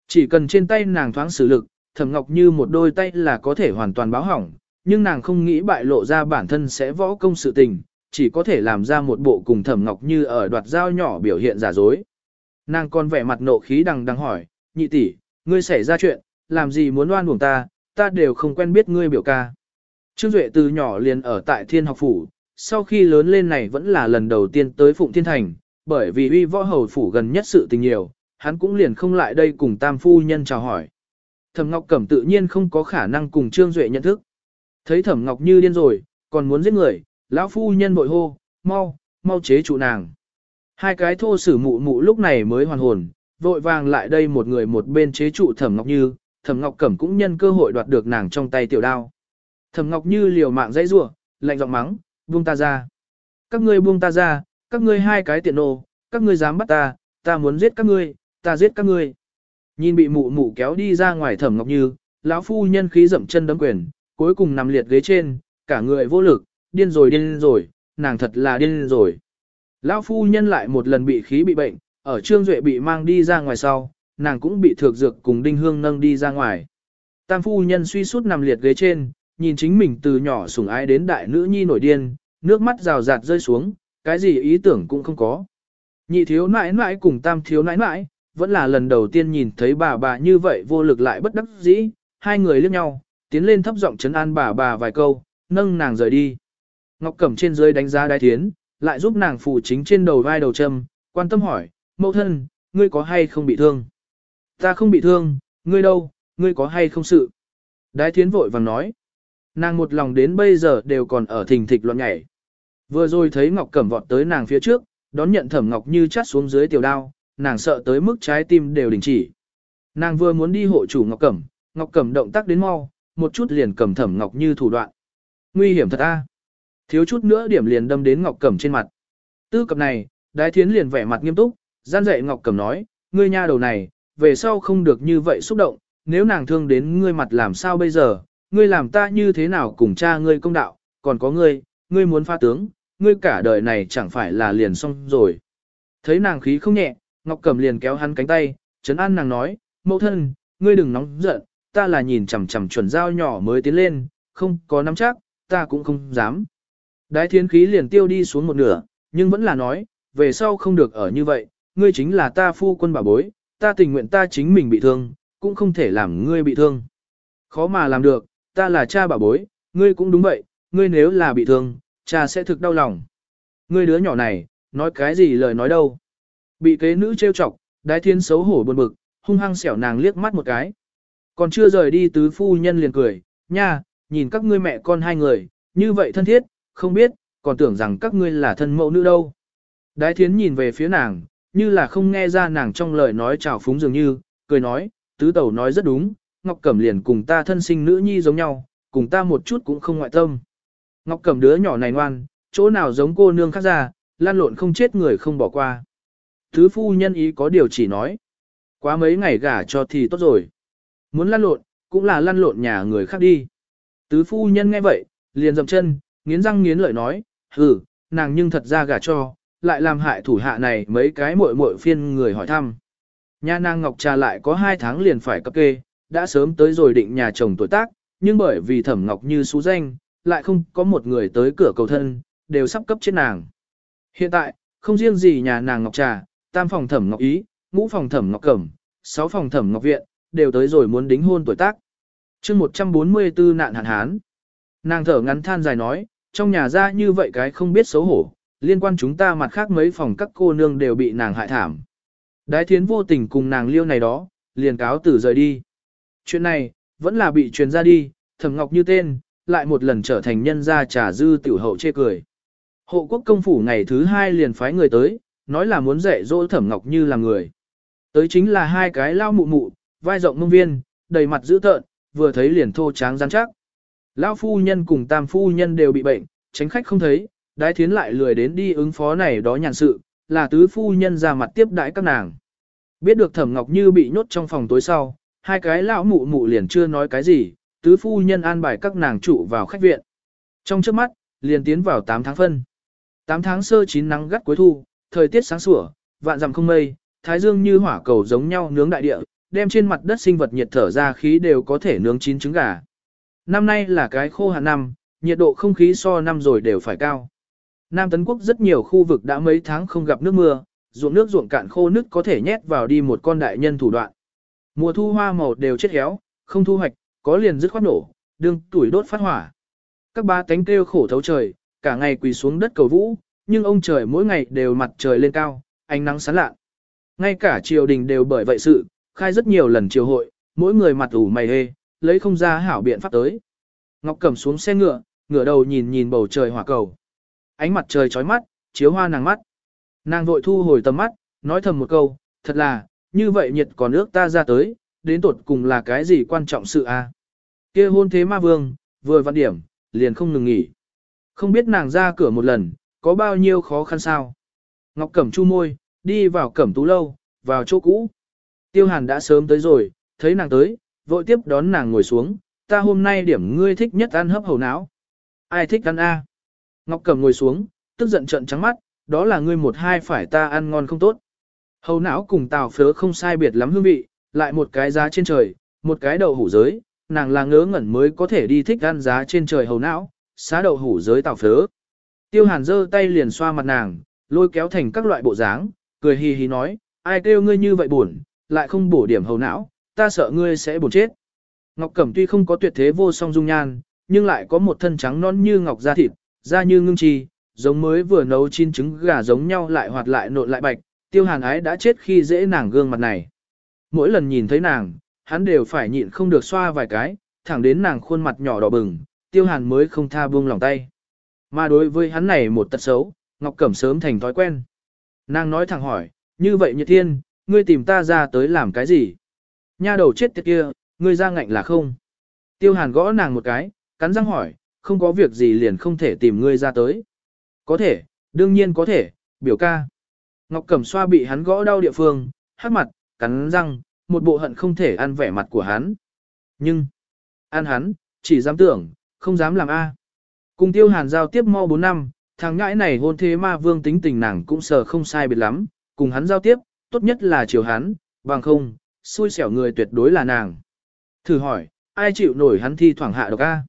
S1: Chỉ cần trên tay nàng thoáng sử lực, thẩm ngọc như một đôi tay là có thể hoàn toàn báo hỏng, nhưng nàng không nghĩ bại lộ ra bản thân sẽ võ công sự tình, chỉ có thể làm ra một bộ cùng thẩm ngọc như ở đoạt dao nhỏ biểu hiện giả dối. Nàng còn vẻ mặt nộ khí đằng đằng hỏi, nhị tỷ, ngươi xảy ra chuyện, làm gì muốn loan buồng ta, ta đều không quen biết ngươi biểu ca. Trương Duệ từ nhỏ liền ở tại Thiên Học Phủ, sau khi lớn lên này vẫn là lần đầu tiên tới Phụng Thiên Thành, bởi vì uy võ hầu phủ gần nhất sự tình nhiều, hắn cũng liền không lại đây cùng tam phu nhân chào hỏi. Thẩm Ngọc Cẩm tự nhiên không có khả năng cùng Trương Duệ nhận thức. Thấy Thẩm Ngọc như điên rồi, còn muốn giết người, lão phu nhân bội hô, mau, mau chế trụ nàng. Hai cái thô sử mụ mụ lúc này mới hoàn hồn, vội vàng lại đây một người một bên chế trụ Thẩm Ngọc Như, Thẩm Ngọc Cẩm cũng nhân cơ hội đoạt được nàng trong tay tiểu đao. Thẩm Ngọc Như liều mạng dãy rủa, lạnh giọng mắng, "Buông ta ra." "Các ngươi buông ta ra, các ngươi hai cái tiện nô, các ngươi dám bắt ta, ta muốn giết các ngươi, ta giết các ngươi. Nhìn bị mụ mụ kéo đi ra ngoài thẩm ngọc như, lão phu nhân khí dậm chân đấm quyền, cuối cùng nằm liệt ghế trên, cả người vô lực, điên rồi điên rồi, nàng thật là điên rồi. Lão phu nhân lại một lần bị khí bị bệnh, ở Trương Duệ bị mang đi ra ngoài sau, nàng cũng bị thược dược cùng Đinh Hương nâng đi ra ngoài. Tam phu nhân suy sút nằm liệt ghế trên, nhìn chính mình từ nhỏ sủng ái đến đại nữ nhi nổi điên, nước mắt rào rạt rơi xuống, cái gì ý tưởng cũng không có. Nhị thiếu nãi nãi cùng tam thiếu nãi nãi, vẫn là lần đầu tiên nhìn thấy bà bà như vậy vô lực lại bất đắc dĩ, hai người liếc nhau, tiến lên thấp giọng chấn an bà bà vài câu, nâng nàng rời đi. Ngọc Cẩm trên dưới đánh giá đái thiến, lại giúp nàng phụ chính trên đầu vai đầu châm, quan tâm hỏi, mẫu thân, ngươi có hay không bị thương? Ta không bị thương, ngươi đâu, ngươi có hay không sự? Đái thiến vội vàng nói, nàng một lòng đến bây giờ đều còn ở thình thịch loạn nhảy. Vừa rồi thấy Ngọc Cẩm vọt tới nàng phía trước, đón nhận Thẩm Ngọc Như chát xuống dưới tiểu đao, nàng sợ tới mức trái tim đều đình chỉ. Nàng vừa muốn đi hộ chủ Ngọc Cẩm, Ngọc Cẩm động tác đến mau, một chút liền cầm Thẩm Ngọc Như thủ đoạn. Nguy hiểm thật a. Thiếu chút nữa điểm liền đâm đến Ngọc Cẩm trên mặt. Tư cập này, Đái Thiến liền vẻ mặt nghiêm túc, gian dạy Ngọc Cẩm nói, ngươi nha đầu này, về sau không được như vậy xúc động, nếu nàng thương đến ngươi mặt làm sao bây giờ, ngươi làm ta như thế nào cùng cha ngươi công đạo, còn có ngươi, ngươi muốn pha tướng, ngươi cả đời này chẳng phải là liền xong rồi. Thấy nàng khí không nhẹ, Ngọc Cẩm liền kéo hắn cánh tay, trấn an nàng nói, mẫu thân, ngươi đừng nóng giận, ta là nhìn chầm chầm chuẩn dao nhỏ mới tiến lên, không có nắm chắc, ta cũng không dám. Đái thiên khí liền tiêu đi xuống một nửa, nhưng vẫn là nói, về sau không được ở như vậy, ngươi chính là ta phu quân bà bối, ta tình nguyện ta chính mình bị thương, cũng không thể làm ngươi bị thương. Khó mà làm được, ta là cha bà bối, ngươi cũng đúng vậy, ngươi nếu là bị thương, cha sẽ thực đau lòng. Ngươi đứa nhỏ này, nói cái gì lời nói đâu. Bị kế nữ trêu chọc, đái thiên xấu hổ buồn bực, hung hăng xẻo nàng liếc mắt một cái. Còn chưa rời đi tứ phu nhân liền cười, nha, nhìn các ngươi mẹ con hai người, như vậy thân thiết, không biết, còn tưởng rằng các ngươi là thân mẫu nữ đâu. Đái Thiên nhìn về phía nàng, như là không nghe ra nàng trong lời nói chào phúng dường như, cười nói, tứ tẩu nói rất đúng, Ngọc Cẩm liền cùng ta thân sinh nữ nhi giống nhau, cùng ta một chút cũng không ngoại tâm. Ngọc Cẩm đứa nhỏ này ngoan, chỗ nào giống cô nương khác ra, lan lộn không chết người không bỏ qua. Thứ phu nhân ý có điều chỉ nói. Quá mấy ngày gả cho thì tốt rồi. Muốn lan lộn, cũng là lăn lộn nhà người khác đi. Tứ phu nhân nghe vậy, liền dậm chân, nghiến răng nghiến lợi nói, hừ, nàng nhưng thật ra gả cho, lại làm hại thủ hạ này mấy cái muội muội phiên người hỏi thăm. Nhà nàng Ngọc Trà lại có hai tháng liền phải cấp kê, đã sớm tới rồi định nhà chồng tuổi tác, nhưng bởi vì thẩm Ngọc như xú danh, lại không có một người tới cửa cầu thân, đều sắp cấp chết nàng. Hiện tại, không riêng gì nhà nàng Ngọc Trà, tam phòng thẩm Ngọc Ý, ngũ phòng thẩm Ngọc Cẩm, sáu phòng thẩm Ngọc Viện, đều tới rồi muốn đính hôn tuổi tác. chương 144 nạn hạn hán. Nàng thở ngắn than dài nói, trong nhà ra như vậy cái không biết xấu hổ, liên quan chúng ta mặt khác mấy phòng các cô nương đều bị nàng hại thảm. Đái thiến vô tình cùng nàng liêu này đó, liền cáo tử rời đi. Chuyện này, vẫn là bị truyền ra đi, thẩm ngọc như tên, lại một lần trở thành nhân gia trà dư tiểu hậu chê cười. Hộ quốc công phủ ngày thứ hai liền phái người tới, nói là muốn dạy dỗ thẩm ngọc như là người. Tới chính là hai cái lao mụ mụ, vai rộng mông viên, đầy mặt dữ tợn, vừa thấy liền thô tráng gian chắc. Lao phu nhân cùng tam phu nhân đều bị bệnh, tránh khách không thấy, đái thiến lại lười đến đi ứng phó này đó nhàn sự, là tứ phu nhân ra mặt tiếp đãi các nàng. Biết được thẩm ngọc như bị nhốt trong phòng tối sau, hai cái lão mụ mụ liền chưa nói cái gì, tứ phu nhân an bài các nàng trụ vào khách viện. Trong trước mắt, liền tiến vào 8 tháng phân. 8 tháng sơ chín nắng gắt cuối thu, thời tiết sáng sủa, vạn dặm không mây, thái dương như hỏa cầu giống nhau nướng đại địa, đem trên mặt đất sinh vật nhiệt thở ra khí đều có thể nướng chín trứng gà. Năm nay là cái khô hạn năm, nhiệt độ không khí so năm rồi đều phải cao. Nam Tấn Quốc rất nhiều khu vực đã mấy tháng không gặp nước mưa, ruộng nước ruộng cạn khô nước có thể nhét vào đi một con đại nhân thủ đoạn. Mùa thu hoa màu đều chết héo, không thu hoạch, có liền dứt khoát nổ, đương tuổi đốt phát hỏa. Các ba tánh kêu khổ thấu trời, cả ngày quỳ xuống đất cầu vũ, nhưng ông trời mỗi ngày đều mặt trời lên cao, ánh nắng sáng lạ. Ngay cả triều đình đều bởi vậy sự, khai rất nhiều lần triều hội, mỗi người mặt ủ mày hê, lấy không ra hảo biện pháp tới. Ngọc cầm xuống xe ngựa, ngửa đầu nhìn nhìn bầu trời hỏa cầu. Ánh mặt trời chói mắt, chiếu hoa nàng mắt. Nàng vội thu hồi tầm mắt, nói thầm một câu, thật là, như vậy nhiệt còn nước ta ra tới, đến tột cùng là cái gì quan trọng sự a? Kia hôn thế ma vương, vừa vặn điểm, liền không ngừng nghỉ. Không biết nàng ra cửa một lần, có bao nhiêu khó khăn sao? Ngọc Cẩm chu môi, đi vào Cẩm Tú lâu, vào chỗ cũ. Tiêu Hàn đã sớm tới rồi, thấy nàng tới, vội tiếp đón nàng ngồi xuống, ta hôm nay điểm ngươi thích nhất ăn hấp hầu não. Ai thích ăn a? Ngọc Cẩm ngồi xuống, tức giận trợn trắng mắt, đó là ngươi một hai phải ta ăn ngon không tốt. Hầu não cùng tào phớ không sai biệt lắm hương vị, lại một cái giá trên trời, một cái đậu hủ giới, nàng là ngớ ngẩn mới có thể đi thích ăn giá trên trời hầu não, xá đậu hủ giới tạo phớ. Tiêu hàn giơ tay liền xoa mặt nàng, lôi kéo thành các loại bộ dáng, cười hì hì nói, ai kêu ngươi như vậy buồn, lại không bổ điểm hầu não, ta sợ ngươi sẽ buồn chết. Ngọc Cẩm tuy không có tuyệt thế vô song dung nhan, nhưng lại có một thân trắng non như ngọc da thịt, da như ngưng trì, giống mới vừa nấu chín trứng gà giống nhau lại hoạt lại nộn lại bạch, tiêu hàn ái đã chết khi dễ nàng gương mặt này mỗi lần nhìn thấy nàng, hắn đều phải nhịn không được xoa vài cái, thẳng đến nàng khuôn mặt nhỏ đỏ bừng, tiêu hàn mới không tha buông lòng tay. Mà đối với hắn này một tật xấu, Ngọc Cẩm sớm thành thói quen. Nàng nói thẳng hỏi, như vậy Nhật Thiên, ngươi tìm ta ra tới làm cái gì? Nha đầu chết tiệt kia, ngươi ra ngạnh là không? Tiêu hàn gõ nàng một cái, cắn răng hỏi, không có việc gì liền không thể tìm ngươi ra tới. Có thể, đương nhiên có thể, biểu ca. Ngọc Cẩm xoa bị hắn gõ đau địa phương, hát mặt, cắn răng, một bộ hận không thể ăn vẻ mặt của hắn. Nhưng, ăn hắn, chỉ dám tưởng, không dám làm A. Cùng tiêu hàn giao tiếp mau 4 năm, thằng ngãi này hôn thế ma vương tính tình nàng cũng sờ không sai biệt lắm, cùng hắn giao tiếp, tốt nhất là chiều hắn, bằng không, xui xẻo người tuyệt đối là nàng. Thử hỏi, ai chịu nổi hắn thi thoảng hạ độc A.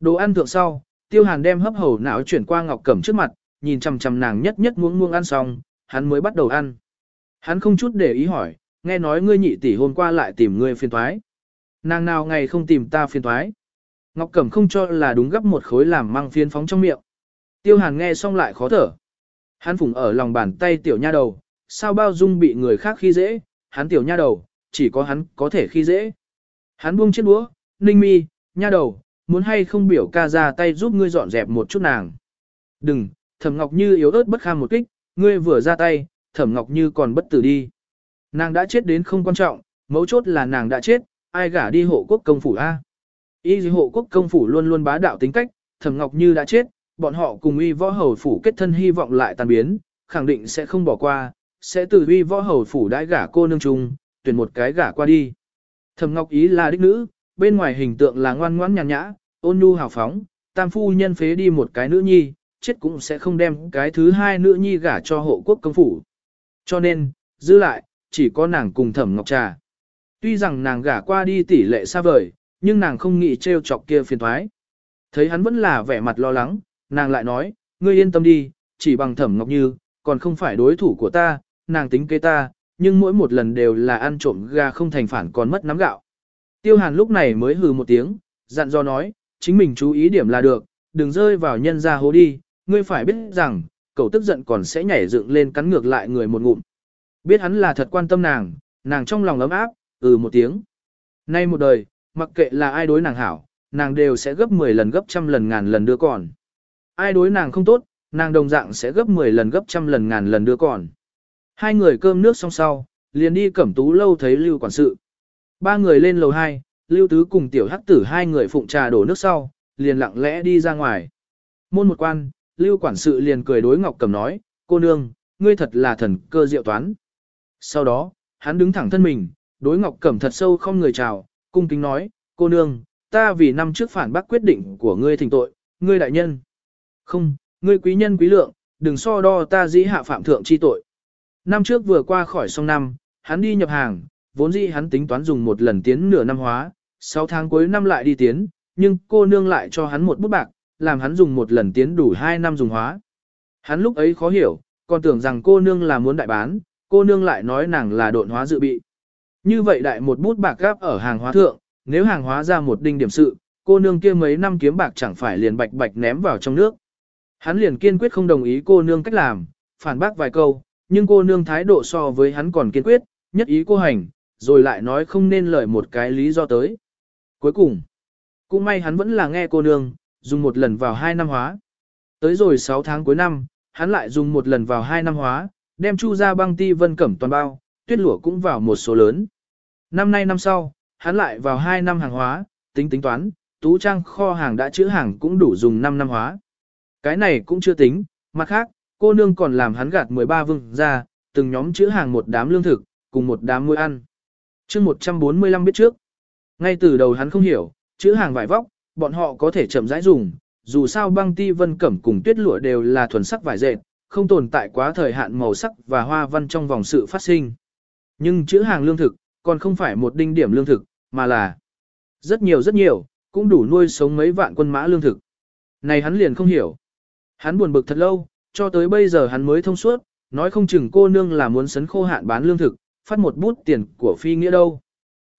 S1: Đồ ăn thượng sau, tiêu hàn đem hấp hầu não chuyển qua ngọc cẩm trước mặt, nhìn chằm chằm nàng nhất nhất muỗng muông ăn xong, hắn mới bắt đầu ăn. Hắn không chút để ý hỏi, nghe nói ngươi nhị tỷ hôm qua lại tìm ngươi phiền thoái. Nàng nào ngày không tìm ta phiền thoái. Ngọc Cẩm không cho là đúng gấp một khối làm mang phiến phóng trong miệng. Tiêu Hàn nghe xong lại khó thở. Hắn phủng ở lòng bàn tay tiểu nha đầu, sao bao dung bị người khác khi dễ, hắn tiểu nha đầu, chỉ có hắn có thể khi dễ. Hắn buông chiếc đũa, ninh mi, nha đầu, muốn hay không biểu ca ra tay giúp ngươi dọn dẹp một chút nàng. Đừng, thẩm ngọc như yếu ớt bất kham một kích, ngươi vừa ra tay, thẩm ngọc như còn bất tử đi. Nàng đã chết đến không quan trọng, mấu chốt là nàng đã chết, ai gả đi hộ quốc công phủ A. Y dì hộ quốc công phủ luôn luôn bá đạo tính cách, thẩm ngọc như đã chết, bọn họ cùng Y võ hầu phủ kết thân hy vọng lại tàn biến, khẳng định sẽ không bỏ qua, sẽ từ Y võ hầu phủ đãi gả cô nương trung, tuyển một cái gả qua đi. Thẩm ngọc ý là đích nữ, bên ngoài hình tượng là ngoan ngoãn nhàn nhã, ôn nhu hào phóng, tam phu nhân phế đi một cái nữ nhi, chết cũng sẽ không đem cái thứ hai nữ nhi gả cho hộ quốc công phủ. Cho nên, giữ lại, chỉ có nàng cùng thẩm ngọc trà. Tuy rằng nàng gả qua đi tỷ lệ xa vời, nhưng nàng không nghĩ trêu chọc kia phiền thoái. Thấy hắn vẫn là vẻ mặt lo lắng, nàng lại nói, ngươi yên tâm đi, chỉ bằng thẩm ngọc như, còn không phải đối thủ của ta, nàng tính kế ta, nhưng mỗi một lần đều là ăn trộm gà không thành phản còn mất nắm gạo. Tiêu hàn lúc này mới hừ một tiếng, dặn do nói, chính mình chú ý điểm là được, đừng rơi vào nhân ra hố đi, ngươi phải biết rằng, cậu tức giận còn sẽ nhảy dựng lên cắn ngược lại người một ngụm. Biết hắn là thật quan tâm nàng, nàng trong lòng ấm áp, ừ một tiếng. Nay một đời, mặc kệ là ai đối nàng hảo, nàng đều sẽ gấp 10 lần gấp trăm lần ngàn lần đưa còn. Ai đối nàng không tốt, nàng đồng dạng sẽ gấp 10 lần gấp trăm lần ngàn lần đưa còn. Hai người cơm nước xong sau, liền đi cẩm tú lâu thấy Lưu quản sự. Ba người lên lầu 2, Lưu Tứ cùng Tiểu Hắc Tử hai người phụng trà đổ nước sau, liền lặng lẽ đi ra ngoài. Môn một quan, Lưu quản sự liền cười đối Ngọc Cẩm nói, cô nương, ngươi thật là thần cơ diệu toán. Sau đó, hắn đứng thẳng thân mình, đối Ngọc Cẩm thật sâu không người chào, cung kính nói, cô nương, ta vì năm trước phản bác quyết định của ngươi thỉnh tội, ngươi đại nhân. Không, ngươi quý nhân quý lượng, đừng so đo ta dĩ hạ phạm thượng chi tội. Năm trước vừa qua khỏi sông năm, hắn đi nhập hàng, vốn dĩ hắn tính toán dùng một lần tiến nửa năm hóa, sáu tháng cuối năm lại đi tiến, nhưng cô nương lại cho hắn một bút bạc, làm hắn dùng một lần tiến đủ hai năm dùng hóa. Hắn lúc ấy khó hiểu, còn tưởng rằng cô nương là muốn đại bán, cô nương lại nói nàng là độn hóa dự bị. Như vậy đại một bút bạc gáp ở hàng hóa thượng, nếu hàng hóa ra một đinh điểm sự, cô nương kia mấy năm kiếm bạc chẳng phải liền bạch bạch ném vào trong nước. Hắn liền kiên quyết không đồng ý cô nương cách làm, phản bác vài câu, nhưng cô nương thái độ so với hắn còn kiên quyết, nhất ý cô hành, rồi lại nói không nên lời một cái lý do tới. Cuối cùng, cũng may hắn vẫn là nghe cô nương, dùng một lần vào hai năm hóa. Tới rồi 6 tháng cuối năm, hắn lại dùng một lần vào hai năm hóa, đem chu ra băng ti vân cẩm toàn bao, tuyết lũa cũng vào một số lớn. Năm nay năm sau, hắn lại vào 2 năm hàng hóa, tính tính toán, tú trang kho hàng đã chữ hàng cũng đủ dùng 5 năm hóa. Cái này cũng chưa tính, mặt khác, cô nương còn làm hắn gạt 13 vương ra, từng nhóm chữ hàng một đám lương thực, cùng một đám muối ăn. chương 145 biết trước, ngay từ đầu hắn không hiểu, chữ hàng vải vóc, bọn họ có thể chậm rãi dùng, dù sao băng ti vân cẩm cùng tuyết lụa đều là thuần sắc vải dệt, không tồn tại quá thời hạn màu sắc và hoa văn trong vòng sự phát sinh. Nhưng chữ hàng lương thực, còn không phải một đinh điểm lương thực, mà là rất nhiều rất nhiều, cũng đủ nuôi sống mấy vạn quân mã lương thực. Này hắn liền không hiểu. Hắn buồn bực thật lâu, cho tới bây giờ hắn mới thông suốt, nói không chừng cô nương là muốn sấn khô hạn bán lương thực, phát một bút tiền của phi nghĩa đâu.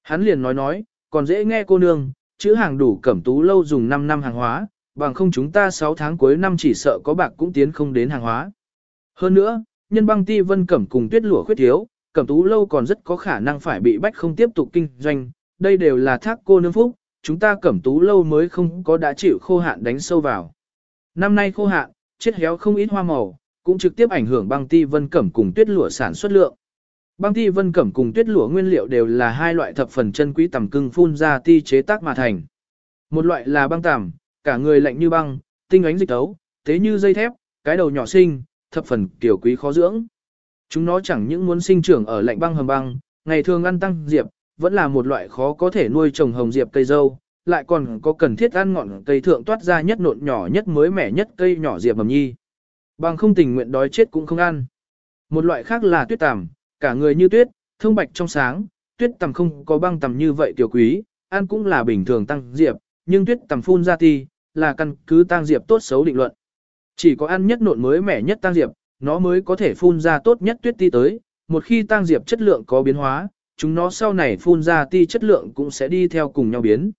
S1: Hắn liền nói nói, còn dễ nghe cô nương, chữ hàng đủ cẩm tú lâu dùng 5 năm hàng hóa, bằng không chúng ta 6 tháng cuối năm chỉ sợ có bạc cũng tiến không đến hàng hóa. Hơn nữa, nhân băng ti vân cẩm cùng tuyết lụa khuyết thiếu, cẩm tú lâu còn rất có khả năng phải bị bách không tiếp tục kinh doanh, đây đều là thác cô nương phúc, chúng ta cẩm tú lâu mới không có đã chịu khô hạn đánh sâu vào. Năm nay khô hạn, chết héo không ít hoa màu, cũng trực tiếp ảnh hưởng băng ti vân cẩm cùng tuyết lụa sản xuất lượng. Băng ti vân cẩm cùng tuyết lụa nguyên liệu đều là hai loại thập phần chân quý tầm cưng phun ra ti chế tác mà thành. Một loại là băng tằm, cả người lạnh như băng, tinh ánh dịch tấu, thế như dây thép, cái đầu nhỏ xinh, thập phần tiểu quý khó dưỡng. Chúng nó chẳng những muốn sinh trưởng ở lạnh băng hầm băng, ngày thường ăn tăng diệp, vẫn là một loại khó có thể nuôi trồng hồng diệp cây dâu, lại còn có cần thiết ăn ngọn cây thượng toát ra nhất nộn nhỏ nhất mới mẻ nhất cây nhỏ diệp mầm nhi. Bằng không tình nguyện đói chết cũng không ăn. Một loại khác là tuyết tằm, cả người như tuyết, thông bạch trong sáng, tuyết tằm không có băng tằm như vậy tiểu quý, ăn cũng là bình thường tăng diệp, nhưng tuyết tằm phun ra ti, là căn cứ tăng diệp tốt xấu định luận. Chỉ có ăn nhất nộn mới mẻ nhất tăng diệp, nó mới có thể phun ra tốt nhất tuyết ti tới, một khi tăng diệp chất lượng có biến hóa, chúng nó sau này phun ra ti chất lượng cũng sẽ đi theo cùng nhau biến.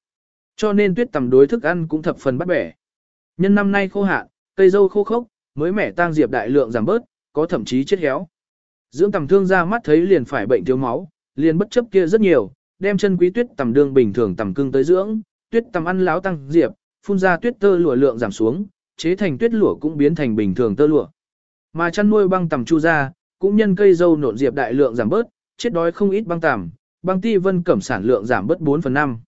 S1: Cho nên tuyết tầm đối thức ăn cũng thập phần bắt bẻ. Nhân năm nay khô hạn, cây dâu khô khốc, mới mẻ tăng diệp đại lượng giảm bớt, có thậm chí chết héo. Dưỡng tầm thương ra mắt thấy liền phải bệnh thiếu máu, liền bất chấp kia rất nhiều, đem chân quý tuyết tầm đường bình thường tầm cưng tới dưỡng, tuyết tầm ăn láo tăng diệp, phun ra tuyết tơ lụa lượng giảm xuống, chế thành tuyết lụa cũng biến thành bình thường tơ lụa. Mà chăn nuôi băng tằm chu ra, cũng nhân cây dâu nộn diệp đại lượng giảm bớt, chết đói không ít băng tằm, băng ti vân cẩm sản lượng giảm bớt 4 phần 5.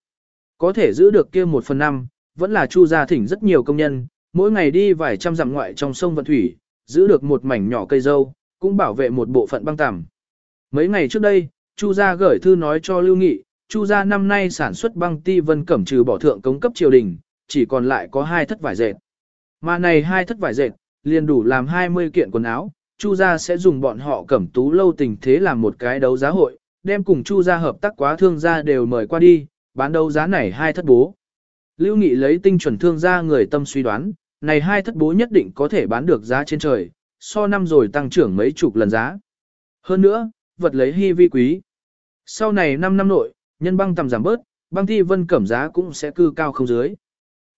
S1: Có thể giữ được kia 1 phần 5, vẫn là chu gia thỉnh rất nhiều công nhân, mỗi ngày đi vài trăm dặm ngoại trong sông vận thủy, giữ được một mảnh nhỏ cây dâu, cũng bảo vệ một bộ phận băng tằm. Mấy ngày trước đây, chu gia gửi thư nói cho Lưu Nghị, chu gia năm nay sản xuất băng ti vân cẩm trừ bỏ thượng cống cấp triều đình, chỉ còn lại có hai thất vải dệt. Mà này hai thất vải dệt, liền đủ làm 20 kiện quần áo, Chu gia sẽ dùng bọn họ cẩm tú lâu tình thế làm một cái đấu giá hội, đem cùng Chu gia hợp tác quá thương gia đều mời qua đi, bán đấu giá này hai thất bố. Lưu Nghị lấy tinh chuẩn thương gia người tâm suy đoán, này hai thất bố nhất định có thể bán được giá trên trời, so năm rồi tăng trưởng mấy chục lần giá. Hơn nữa, vật lấy hy vi quý. Sau này 5 năm nội, nhân băng tầm giảm bớt, băng thi vân cẩm giá cũng sẽ cư cao không dưới.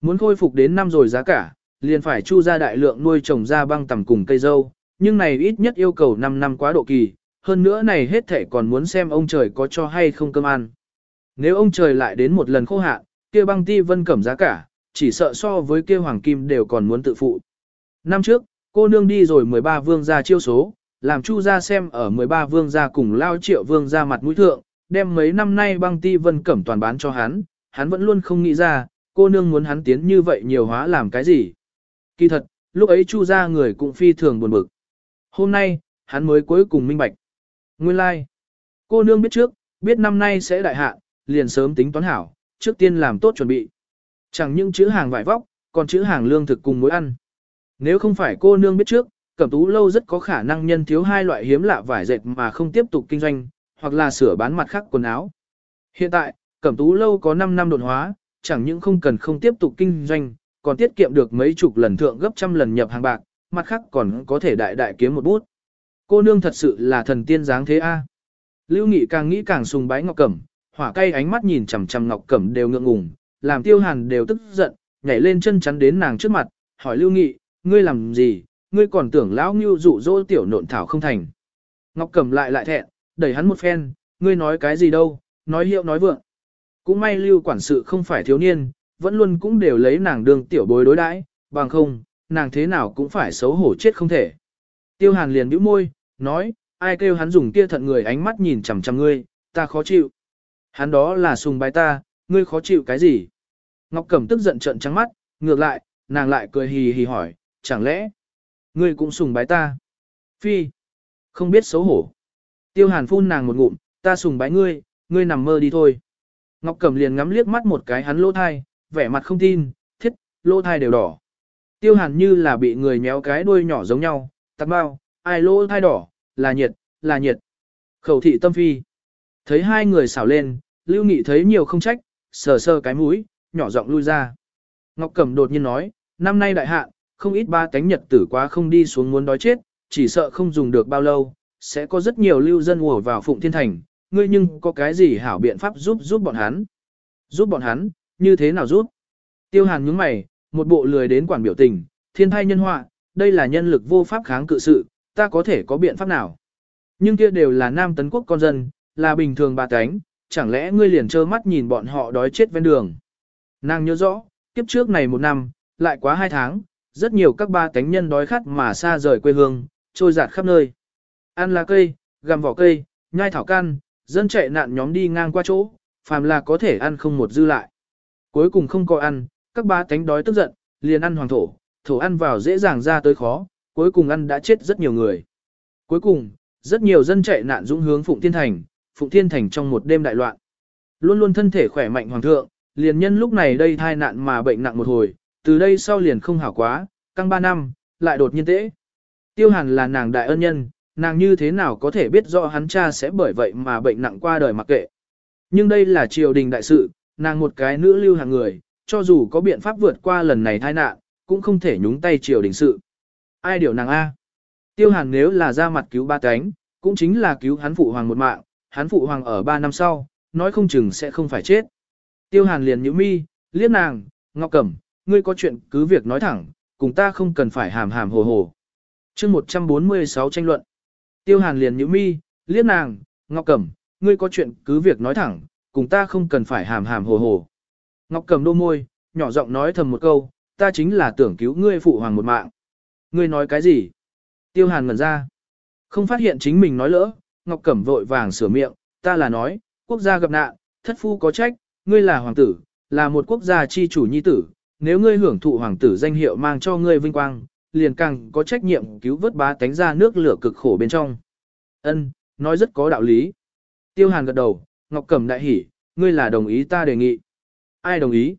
S1: Muốn khôi phục đến năm rồi giá cả, liền phải chu ra đại lượng nuôi trồng ra băng tầm cùng cây dâu, nhưng này ít nhất yêu cầu 5 năm quá độ kỳ, hơn nữa này hết thể còn muốn xem ông trời có cho hay không cơm ăn. Nếu ông trời lại đến một lần khô hạn, kia băng ti vân cẩm giá cả, chỉ sợ so với kia hoàng kim đều còn muốn tự phụ. Năm trước, cô nương đi rồi 13 vương gia chiêu số, làm chu ra xem ở 13 vương gia cùng lao triệu vương gia mặt mũi thượng, đem mấy năm nay băng ti vân cẩm toàn bán cho hắn, hắn vẫn luôn không nghĩ ra, cô nương muốn hắn tiến như vậy nhiều hóa làm cái gì. Kỳ thật, lúc ấy Chu gia người cũng phi thường buồn bực. Hôm nay, hắn mới cuối cùng minh bạch. Nguyên lai, like. cô nương biết trước, biết năm nay sẽ đại hạ, liền sớm tính toán hảo, trước tiên làm tốt chuẩn bị. Chẳng những chữ hàng vải vóc, còn chữ hàng lương thực cùng mối ăn. Nếu không phải cô nương biết trước, cẩm tú lâu rất có khả năng nhân thiếu hai loại hiếm lạ vải dệt mà không tiếp tục kinh doanh, hoặc là sửa bán mặt khác quần áo. Hiện tại, cẩm tú lâu có 5 năm đột hóa, chẳng những không cần không tiếp tục kinh doanh, còn tiết kiệm được mấy chục lần thượng gấp trăm lần nhập hàng bạc, mặt khác còn có thể đại đại kiếm một bút. Cô nương thật sự là thần tiên dáng thế a. Lưu Nghị càng nghĩ càng sùng bái Ngọc Cẩm, hỏa cay ánh mắt nhìn chằm chằm Ngọc Cẩm đều ngượng ngùng, làm Tiêu Hàn đều tức giận, nhảy lên chân chắn đến nàng trước mặt, hỏi Lưu Nghị, ngươi làm gì, ngươi còn tưởng lão Ngưu dụ dỗ tiểu nộn thảo không thành. Ngọc Cẩm lại lại thẹn, đẩy hắn một phen, ngươi nói cái gì đâu, nói hiệu nói vượng. Cũng may Lưu quản sự không phải thiếu niên, vẫn luôn cũng đều lấy nàng đường tiểu bối đối đãi, bằng không, nàng thế nào cũng phải xấu hổ chết không thể. Tiêu Hàn liền bĩu môi, nói, ai kêu hắn dùng kia thận người ánh mắt nhìn chằm chằm ngươi, ta khó chịu. Hắn đó là sùng bái ta, ngươi khó chịu cái gì? Ngọc Cẩm tức giận trợn trắng mắt, ngược lại, nàng lại cười hì hì hỏi, chẳng lẽ, ngươi cũng sùng bái ta? Phi, không biết xấu hổ. Tiêu Hàn phun nàng một ngụm, ta sùng bái ngươi, ngươi nằm mơ đi thôi. Ngọc Cẩm liền ngắm liếc mắt một cái hắn lỗ thai, vẻ mặt không tin, thiết, lỗ thai đều đỏ. Tiêu hàn như là bị người méo cái đuôi nhỏ giống nhau, tạt bao, ai lỗ thai đỏ, là nhiệt, là nhiệt. Khẩu thị tâm phi. Thấy hai người xảo lên, Lưu Nghị thấy nhiều không trách, sờ sờ cái mũi, nhỏ giọng lui ra. Ngọc Cẩm đột nhiên nói, năm nay đại hạ, không ít ba cánh nhật tử quá không đi xuống muốn đói chết, chỉ sợ không dùng được bao lâu, sẽ có rất nhiều lưu dân ùa vào Phụng Thiên Thành, ngươi nhưng có cái gì hảo biện pháp giúp giúp bọn hắn? Giúp bọn hắn, như thế nào rút? Tiêu Hàn nhướng mày, một bộ lười đến quản biểu tình, thiên thai nhân họa, đây là nhân lực vô pháp kháng cự sự, ta có thể có biện pháp nào? Nhưng kia đều là nam tấn quốc con dân, là bình thường bà cánh, chẳng lẽ ngươi liền trơ mắt nhìn bọn họ đói chết ven đường? Nàng nhớ rõ, kiếp trước này một năm, lại quá hai tháng, rất nhiều các ba cánh nhân đói khát mà xa rời quê hương, trôi giạt khắp nơi. Ăn lá cây, gặm vỏ cây, nhai thảo can, dân chạy nạn nhóm đi ngang qua chỗ, phàm là có thể ăn không một dư lại. Cuối cùng không có ăn, các ba tánh đói tức giận, liền ăn hoàng thổ, thổ ăn vào dễ dàng ra tới khó, cuối cùng ăn đã chết rất nhiều người. Cuối cùng, rất nhiều dân chạy nạn dũng hướng Phụng Thiên Thành, Phụng Thiên Thành trong một đêm đại loạn. Luôn luôn thân thể khỏe mạnh hoàng thượng, liền nhân lúc này đây thai nạn mà bệnh nặng một hồi, từ đây sau liền không hảo quá, căng ba năm, lại đột nhiên tễ. Tiêu Hàn là nàng đại ân nhân, nàng như thế nào có thể biết rõ hắn cha sẽ bởi vậy mà bệnh nặng qua đời mặc kệ. Nhưng đây là triều đình đại sự, nàng một cái nữ lưu hàng người, cho dù có biện pháp vượt qua lần này tai nạn, cũng không thể nhúng tay triều đình sự. Ai điều nàng A? Tiêu hàn nếu là ra mặt cứu ba cánh, cũng chính là cứu hắn phụ hoàng một mạng, hắn phụ hoàng ở ba năm sau, nói không chừng sẽ không phải chết. Tiêu hàn liền nhíu mi, liếc nàng, ngọc cẩm, ngươi có chuyện cứ việc nói thẳng, cùng ta không cần phải hàm hàm hồ hồ. chương 146 tranh luận. Tiêu hàn liền nhíu mi, liếc nàng, ngọc cẩm, ngươi có chuyện cứ việc nói thẳng, cùng ta không cần phải hàm hàm hồ hồ. Ngọc cầm đôi môi, nhỏ giọng nói thầm một câu, ta chính là tưởng cứu ngươi phụ hoàng một mạng. Ngươi nói cái gì? Tiêu hàn ngẩn ra. Không phát hiện chính mình nói lỡ, Ngọc Cẩm vội vàng sửa miệng, ta là nói, quốc gia gặp nạn, thất phu có trách, ngươi là hoàng tử, là một quốc gia chi chủ nhi tử, nếu ngươi hưởng thụ hoàng tử danh hiệu mang cho ngươi vinh quang, liền càng có trách nhiệm cứu vớt bá tánh ra nước lửa cực khổ bên trong. Ân, nói rất có đạo lý. Tiêu Hàn gật đầu, Ngọc Cẩm đại hỉ, ngươi là đồng ý ta đề nghị. Ai đồng ý?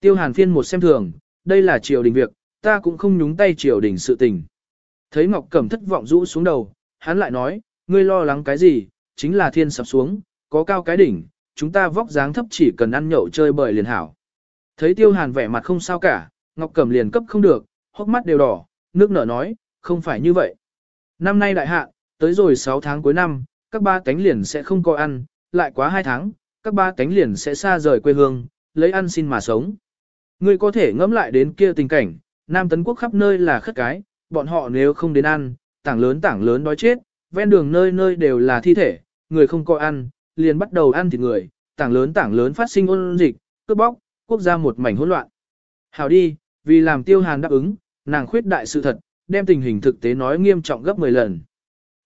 S1: Tiêu Hàn phiên một xem thường, đây là triều đình việc, ta cũng không nhúng tay triều đình sự tình. Thấy Ngọc Cẩm thất vọng rũ xuống đầu, hắn lại nói, ngươi lo lắng cái gì, chính là thiên sập xuống, có cao cái đỉnh, chúng ta vóc dáng thấp chỉ cần ăn nhậu chơi bời liền hảo. Thấy Tiêu Hàn vẻ mặt không sao cả, Ngọc Cẩm liền cấp không được, hốc mắt đều đỏ, nước nở nói, không phải như vậy. Năm nay đại hạ, tới rồi 6 tháng cuối năm, các ba cánh liền sẽ không coi ăn, lại quá hai tháng, các ba cánh liền sẽ xa rời quê hương, lấy ăn xin mà sống. Ngươi có thể ngẫm lại đến kia tình cảnh, Nam Tấn Quốc khắp nơi là khất cái, bọn họ nếu không đến ăn, tảng lớn tảng lớn đói chết, ven đường nơi nơi đều là thi thể, người không có ăn, liền bắt đầu ăn thịt người, tảng lớn tảng lớn phát sinh ôn dịch, cướp bóc, quốc gia một mảnh hỗn loạn. hào đi, vì làm tiêu hàn đáp ứng, nàng khuyết đại sự thật, đem tình hình thực tế nói nghiêm trọng gấp 10 lần.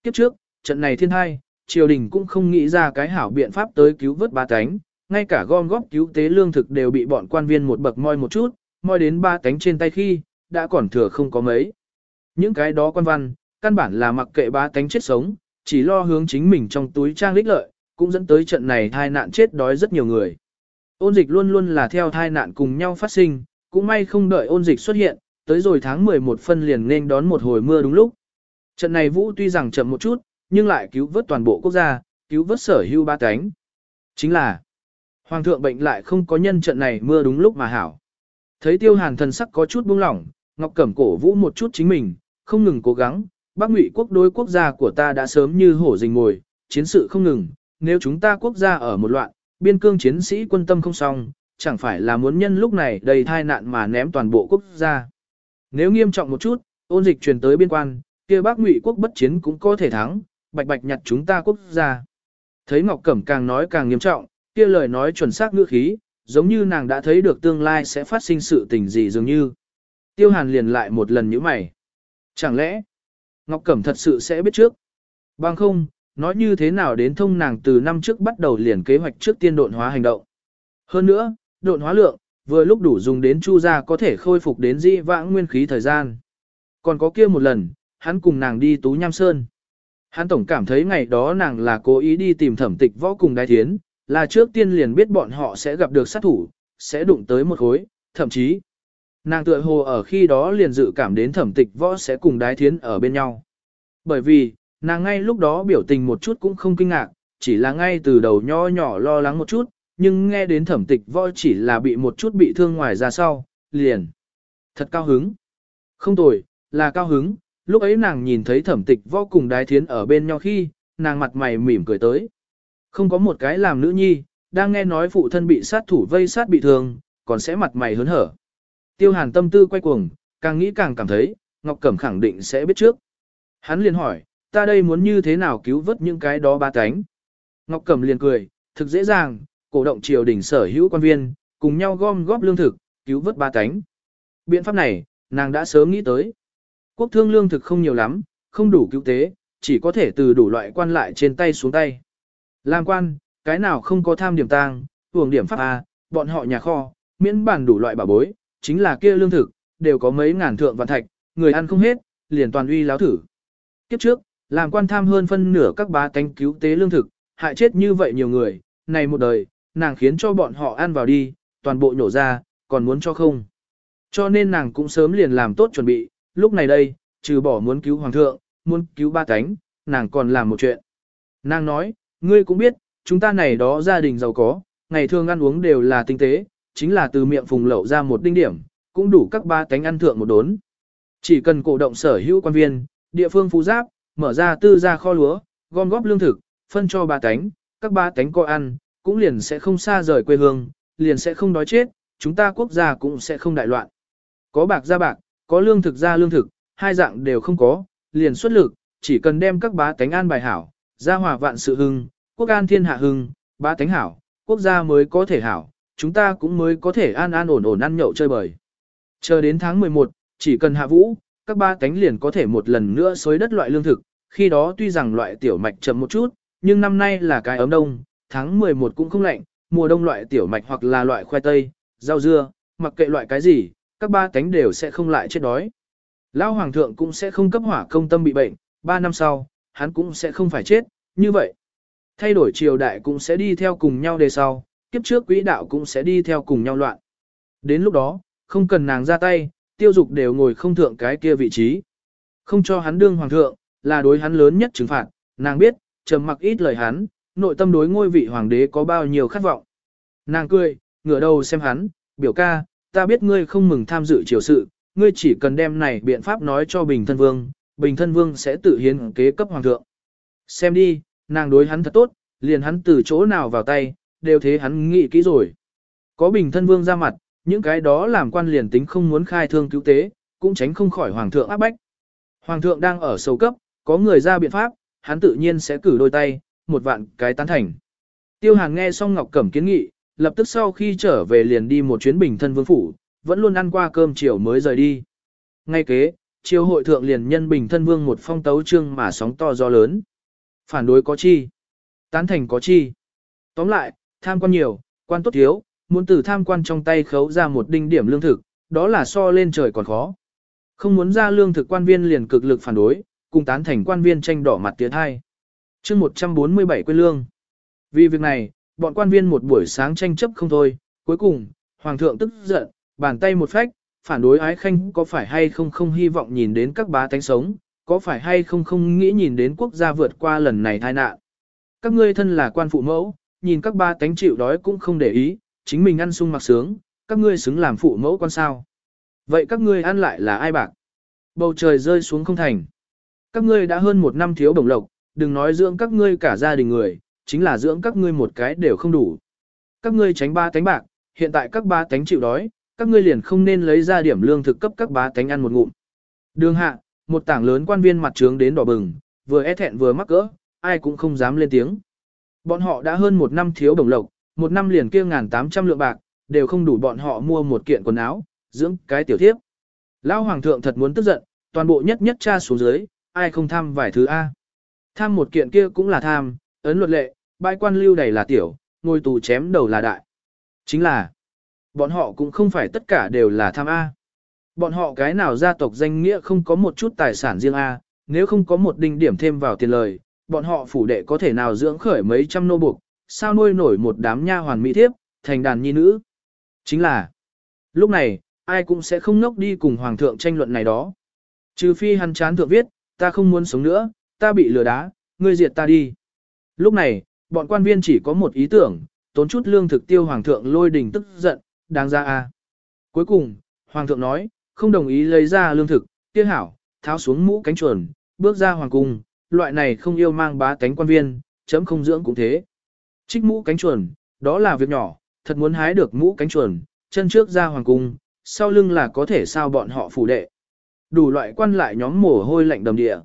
S1: Kiếp trước, trận này thiên hai, triều đình cũng không nghĩ ra cái hảo biện pháp tới cứu vớt ba cánh, ngay cả gom góp cứu tế lương thực đều bị bọn quan viên một bậc moi một chút, moi đến ba cánh trên tay khi, đã còn thừa không có mấy. Những cái đó quan văn, căn bản là mặc kệ ba cánh chết sống, chỉ lo hướng chính mình trong túi trang lích lợi, cũng dẫn tới trận này tai nạn chết đói rất nhiều người. Ôn dịch luôn luôn là theo tai nạn cùng nhau phát sinh, cũng may không đợi ôn dịch xuất hiện, tới rồi tháng 11 phân liền nên đón một hồi mưa đúng lúc. Trận này vũ tuy rằng chậm một chút, nhưng lại cứu vớt toàn bộ quốc gia, cứu vớt sở hữu ba cánh. Chính là, hoàng thượng bệnh lại không có nhân trận này mưa đúng lúc mà hảo. Thấy tiêu hàn thần sắc có chút buông lỏng, ngọc cẩm cổ vũ một chút chính mình, không ngừng cố gắng, bác ngụy quốc đối quốc gia của ta đã sớm như hổ rình ngồi, chiến sự không ngừng, nếu chúng ta quốc gia ở một loạn, biên cương chiến sĩ quân tâm không xong, chẳng phải là muốn nhân lúc này đầy thai nạn mà ném toàn bộ quốc gia. Nếu nghiêm trọng một chút, ôn dịch truyền tới biên quan, kia bác ngụy quốc bất chiến cũng có thể thắng, bạch bạch nhặt chúng ta quốc gia. Thấy Ngọc Cẩm càng nói càng nghiêm trọng, kia lời nói chuẩn xác ngữ khí, giống như nàng đã thấy được tương lai sẽ phát sinh sự tình gì dường như. Tiêu Hàn liền lại một lần nhíu mày. Chẳng lẽ, Ngọc Cẩm thật sự sẽ biết trước? Bằng không, nói như thế nào đến thông nàng từ năm trước bắt đầu liền kế hoạch trước tiên độn hóa hành động. Hơn nữa, độn hóa lượng, vừa lúc đủ dùng đến chu gia có thể khôi phục đến di vãng nguyên khí thời gian. Còn có kia một lần, hắn cùng nàng đi Tú Nham Sơn. Hắn tổng cảm thấy ngày đó nàng là cố ý đi tìm thẩm tịch võ cùng đái thiến, là trước tiên liền biết bọn họ sẽ gặp được sát thủ, sẽ đụng tới một khối, thậm chí. Nàng tựa hồ ở khi đó liền dự cảm đến thẩm tịch võ sẽ cùng đái thiến ở bên nhau. Bởi vì, nàng ngay lúc đó biểu tình một chút cũng không kinh ngạc, chỉ là ngay từ đầu nho nhỏ lo lắng một chút, nhưng nghe đến thẩm tịch võ chỉ là bị một chút bị thương ngoài ra sau, liền. Thật cao hứng. Không tồi, là cao hứng, lúc ấy nàng nhìn thấy thẩm tịch vô cùng đái thiến ở bên nhau khi, nàng mặt mày mỉm cười tới. Không có một cái làm nữ nhi, đang nghe nói phụ thân bị sát thủ vây sát bị thương, còn sẽ mặt mày hớn hở. Tiêu hàn tâm tư quay cuồng, càng nghĩ càng cảm thấy, Ngọc Cẩm khẳng định sẽ biết trước. Hắn liền hỏi, ta đây muốn như thế nào cứu vớt những cái đó ba cánh. Ngọc Cẩm liền cười, thực dễ dàng, cổ động triều đình sở hữu quan viên, cùng nhau gom góp lương thực, cứu vớt ba cánh. Biện pháp này, nàng đã sớm nghĩ tới. Quốc thương lương thực không nhiều lắm, không đủ cứu tế, chỉ có thể từ đủ loại quan lại trên tay xuống tay. Làm quan, cái nào không có tham điểm tang, hưởng điểm pháp A, bọn họ nhà kho, miễn bản đủ loại bảo bối, chính là kia lương thực, đều có mấy ngàn thượng vạn thạch, người ăn không hết, liền toàn uy láo thử. Kiếp trước, làm quan tham hơn phân nửa các bá tánh cứu tế lương thực, hại chết như vậy nhiều người, này một đời, nàng khiến cho bọn họ ăn vào đi, toàn bộ nhổ ra, còn muốn cho không. Cho nên nàng cũng sớm liền làm tốt chuẩn bị, lúc này đây, trừ bỏ muốn cứu hoàng thượng, muốn cứu ba cánh, nàng còn làm một chuyện. Nàng nói, ngươi cũng biết, chúng ta này đó gia đình giàu có, ngày thường ăn uống đều là tinh tế, chính là từ miệng phùng lậu ra một đinh điểm, cũng đủ các ba cánh ăn thượng một đốn. Chỉ cần cổ động sở hữu quan viên, địa phương phú giáp, mở ra tư gia kho lúa, gom góp lương thực, phân cho ba cánh, các ba cánh coi ăn, cũng liền sẽ không xa rời quê hương, liền sẽ không đói chết, chúng ta quốc gia cũng sẽ không đại loạn. Có bạc ra bạc, có lương thực ra lương thực, hai dạng đều không có, liền xuất lực, chỉ cần đem các bá tánh an bài hảo, gia hòa vạn sự hưng, quốc an thiên hạ hưng, bá tánh hảo, quốc gia mới có thể hảo, chúng ta cũng mới có thể an an ổn ổn ăn nhậu chơi bời. Chờ đến tháng 11, chỉ cần hạ vũ, các bá tánh liền có thể một lần nữa xối đất loại lương thực, khi đó tuy rằng loại tiểu mạch chậm một chút, nhưng năm nay là cái ấm đông, tháng 11 cũng không lạnh, mùa đông loại tiểu mạch hoặc là loại khoai tây, rau dưa, mặc kệ loại cái gì, các ba cánh đều sẽ không lại chết đói. Lão hoàng thượng cũng sẽ không cấp hỏa công tâm bị bệnh, ba năm sau, hắn cũng sẽ không phải chết, như vậy. Thay đổi triều đại cũng sẽ đi theo cùng nhau đề sau, kiếp trước quỹ đạo cũng sẽ đi theo cùng nhau loạn. Đến lúc đó, không cần nàng ra tay, tiêu dục đều ngồi không thượng cái kia vị trí. Không cho hắn đương hoàng thượng, là đối hắn lớn nhất trừng phạt, nàng biết, trầm mặc ít lời hắn, nội tâm đối ngôi vị hoàng đế có bao nhiêu khát vọng. Nàng cười, ngửa đầu xem hắn, biểu ca, ta biết ngươi không mừng tham dự triều sự, ngươi chỉ cần đem này biện pháp nói cho Bình Thân Vương, Bình Thân Vương sẽ tự hiến kế cấp hoàng thượng. Xem đi, nàng đối hắn thật tốt, liền hắn từ chỗ nào vào tay, đều thế hắn nghĩ kỹ rồi. Có Bình Thân Vương ra mặt, những cái đó làm quan liền tính không muốn khai thương cứu tế, cũng tránh không khỏi hoàng thượng áp bách. Hoàng thượng đang ở sâu cấp, có người ra biện pháp, hắn tự nhiên sẽ cử đôi tay, một vạn cái tán thành. Tiêu Hàn nghe xong Ngọc Cẩm kiến nghị, lập tức sau khi trở về liền đi một chuyến bình thân vương phủ, vẫn luôn ăn qua cơm chiều mới rời đi. Ngay kế, chiều hội thượng liền nhân bình thân vương một phong tấu trương mà sóng to gió lớn. Phản đối có chi, tán thành có chi. Tóm lại, tham quan nhiều, quan tốt thiếu, muốn từ tham quan trong tay khấu ra một đinh điểm lương thực, đó là so lên trời còn khó. Không muốn ra lương thực quan viên liền cực lực phản đối, cùng tán thành quan viên tranh đỏ mặt tiến thai. chương 147 quê lương. Vì việc này, bọn quan viên một buổi sáng tranh chấp không thôi, cuối cùng, hoàng thượng tức giận, bàn tay một phách, phản đối ái khanh có phải hay không không hy vọng nhìn đến các bá tánh sống, có phải hay không không nghĩ nhìn đến quốc gia vượt qua lần này tai nạn. Các ngươi thân là quan phụ mẫu, nhìn các ba tánh chịu đói cũng không để ý, chính mình ăn sung mặc sướng, các ngươi xứng làm phụ mẫu con sao. Vậy các ngươi ăn lại là ai bạc? Bầu trời rơi xuống không thành. Các ngươi đã hơn một năm thiếu đồng lộc, đừng nói dưỡng các ngươi cả gia đình người, chính là dưỡng các ngươi một cái đều không đủ. Các ngươi tránh ba tánh bạc, hiện tại các ba tánh chịu đói, các ngươi liền không nên lấy ra điểm lương thực cấp các ba tánh ăn một ngụm. Đường hạ, một tảng lớn quan viên mặt trướng đến đỏ bừng, vừa e thẹn vừa mắc cỡ, ai cũng không dám lên tiếng. Bọn họ đã hơn một năm thiếu đồng lộc, một năm liền kia ngàn tám trăm lượng bạc, đều không đủ bọn họ mua một kiện quần áo, dưỡng cái tiểu thiếp. Lão hoàng thượng thật muốn tức giận, toàn bộ nhất nhất tra xuống dưới, ai không tham vài thứ a? Tham một kiện kia cũng là tham, ấn luật lệ, bãi quan lưu đầy là tiểu, ngôi tù chém đầu là đại. Chính là, bọn họ cũng không phải tất cả đều là tham A. Bọn họ cái nào gia tộc danh nghĩa không có một chút tài sản riêng A, nếu không có một đinh điểm thêm vào tiền lời, bọn họ phủ đệ có thể nào dưỡng khởi mấy trăm nô buộc, sao nuôi nổi một đám nha hoàn mỹ thiếp, thành đàn nhi nữ. Chính là, lúc này, ai cũng sẽ không ngốc đi cùng hoàng thượng tranh luận này đó. Trừ phi hắn chán thượng viết, ta không muốn sống nữa, ta bị lừa đá, ngươi diệt ta đi. Lúc này, bọn quan viên chỉ có một ý tưởng, tốn chút lương thực tiêu hoàng thượng lôi đình tức giận, đáng ra a. À. Cuối cùng, hoàng thượng nói, không đồng ý lấy ra lương thực, kia hảo, tháo xuống mũ cánh chuẩn, bước ra hoàng cung, loại này không yêu mang bá tánh quan viên, chấm không dưỡng cũng thế. Trích mũ cánh chuẩn, đó là việc nhỏ, thật muốn hái được mũ cánh chuẩn, chân trước ra hoàng cung, sau lưng là có thể sao bọn họ phủ đệ. Đủ loại quan lại nhóm mồ hôi lạnh đầm địa.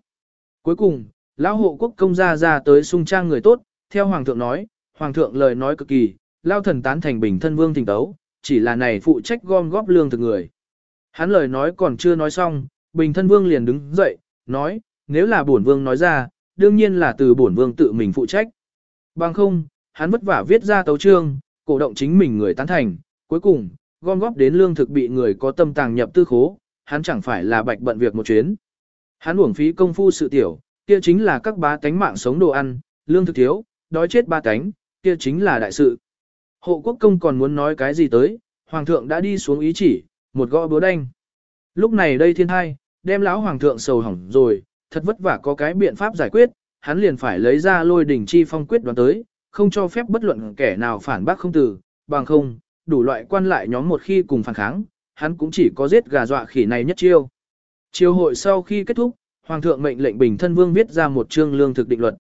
S1: Cuối cùng, lão hộ quốc công gia ra tới sung trang người tốt, theo Hoàng thượng nói, Hoàng thượng lời nói cực kỳ, lao thần tán thành bình thân vương tình tấu, chỉ là này phụ trách gom góp lương thực người. Hắn lời nói còn chưa nói xong, bình thân vương liền đứng dậy, nói, nếu là bổn vương nói ra, đương nhiên là từ bổn vương tự mình phụ trách. Bằng không, hắn vất vả viết ra tấu trương, cổ động chính mình người tán thành, cuối cùng, gom góp đến lương thực bị người có tâm tàng nhập tư khố, hắn chẳng phải là bạch bận việc một chuyến. Hắn uổng phí công phu sự tiểu, kia chính là các bá tánh mạng sống đồ ăn, lương thực thiếu, đói chết ba cánh, kia chính là đại sự. Hộ quốc công còn muốn nói cái gì tới, hoàng thượng đã đi xuống ý chỉ, một gõ búa đanh. Lúc này đây thiên hai, đem lão hoàng thượng sầu hỏng rồi, thật vất vả có cái biện pháp giải quyết, hắn liền phải lấy ra lôi đỉnh chi phong quyết đoán tới, không cho phép bất luận kẻ nào phản bác không từ, bằng không, đủ loại quan lại nhóm một khi cùng phản kháng, hắn cũng chỉ có giết gà dọa khỉ này nhất chiêu. Chiêu hội sau khi kết thúc, hoàng thượng mệnh lệnh bình thân vương viết ra một chương lương thực định luật.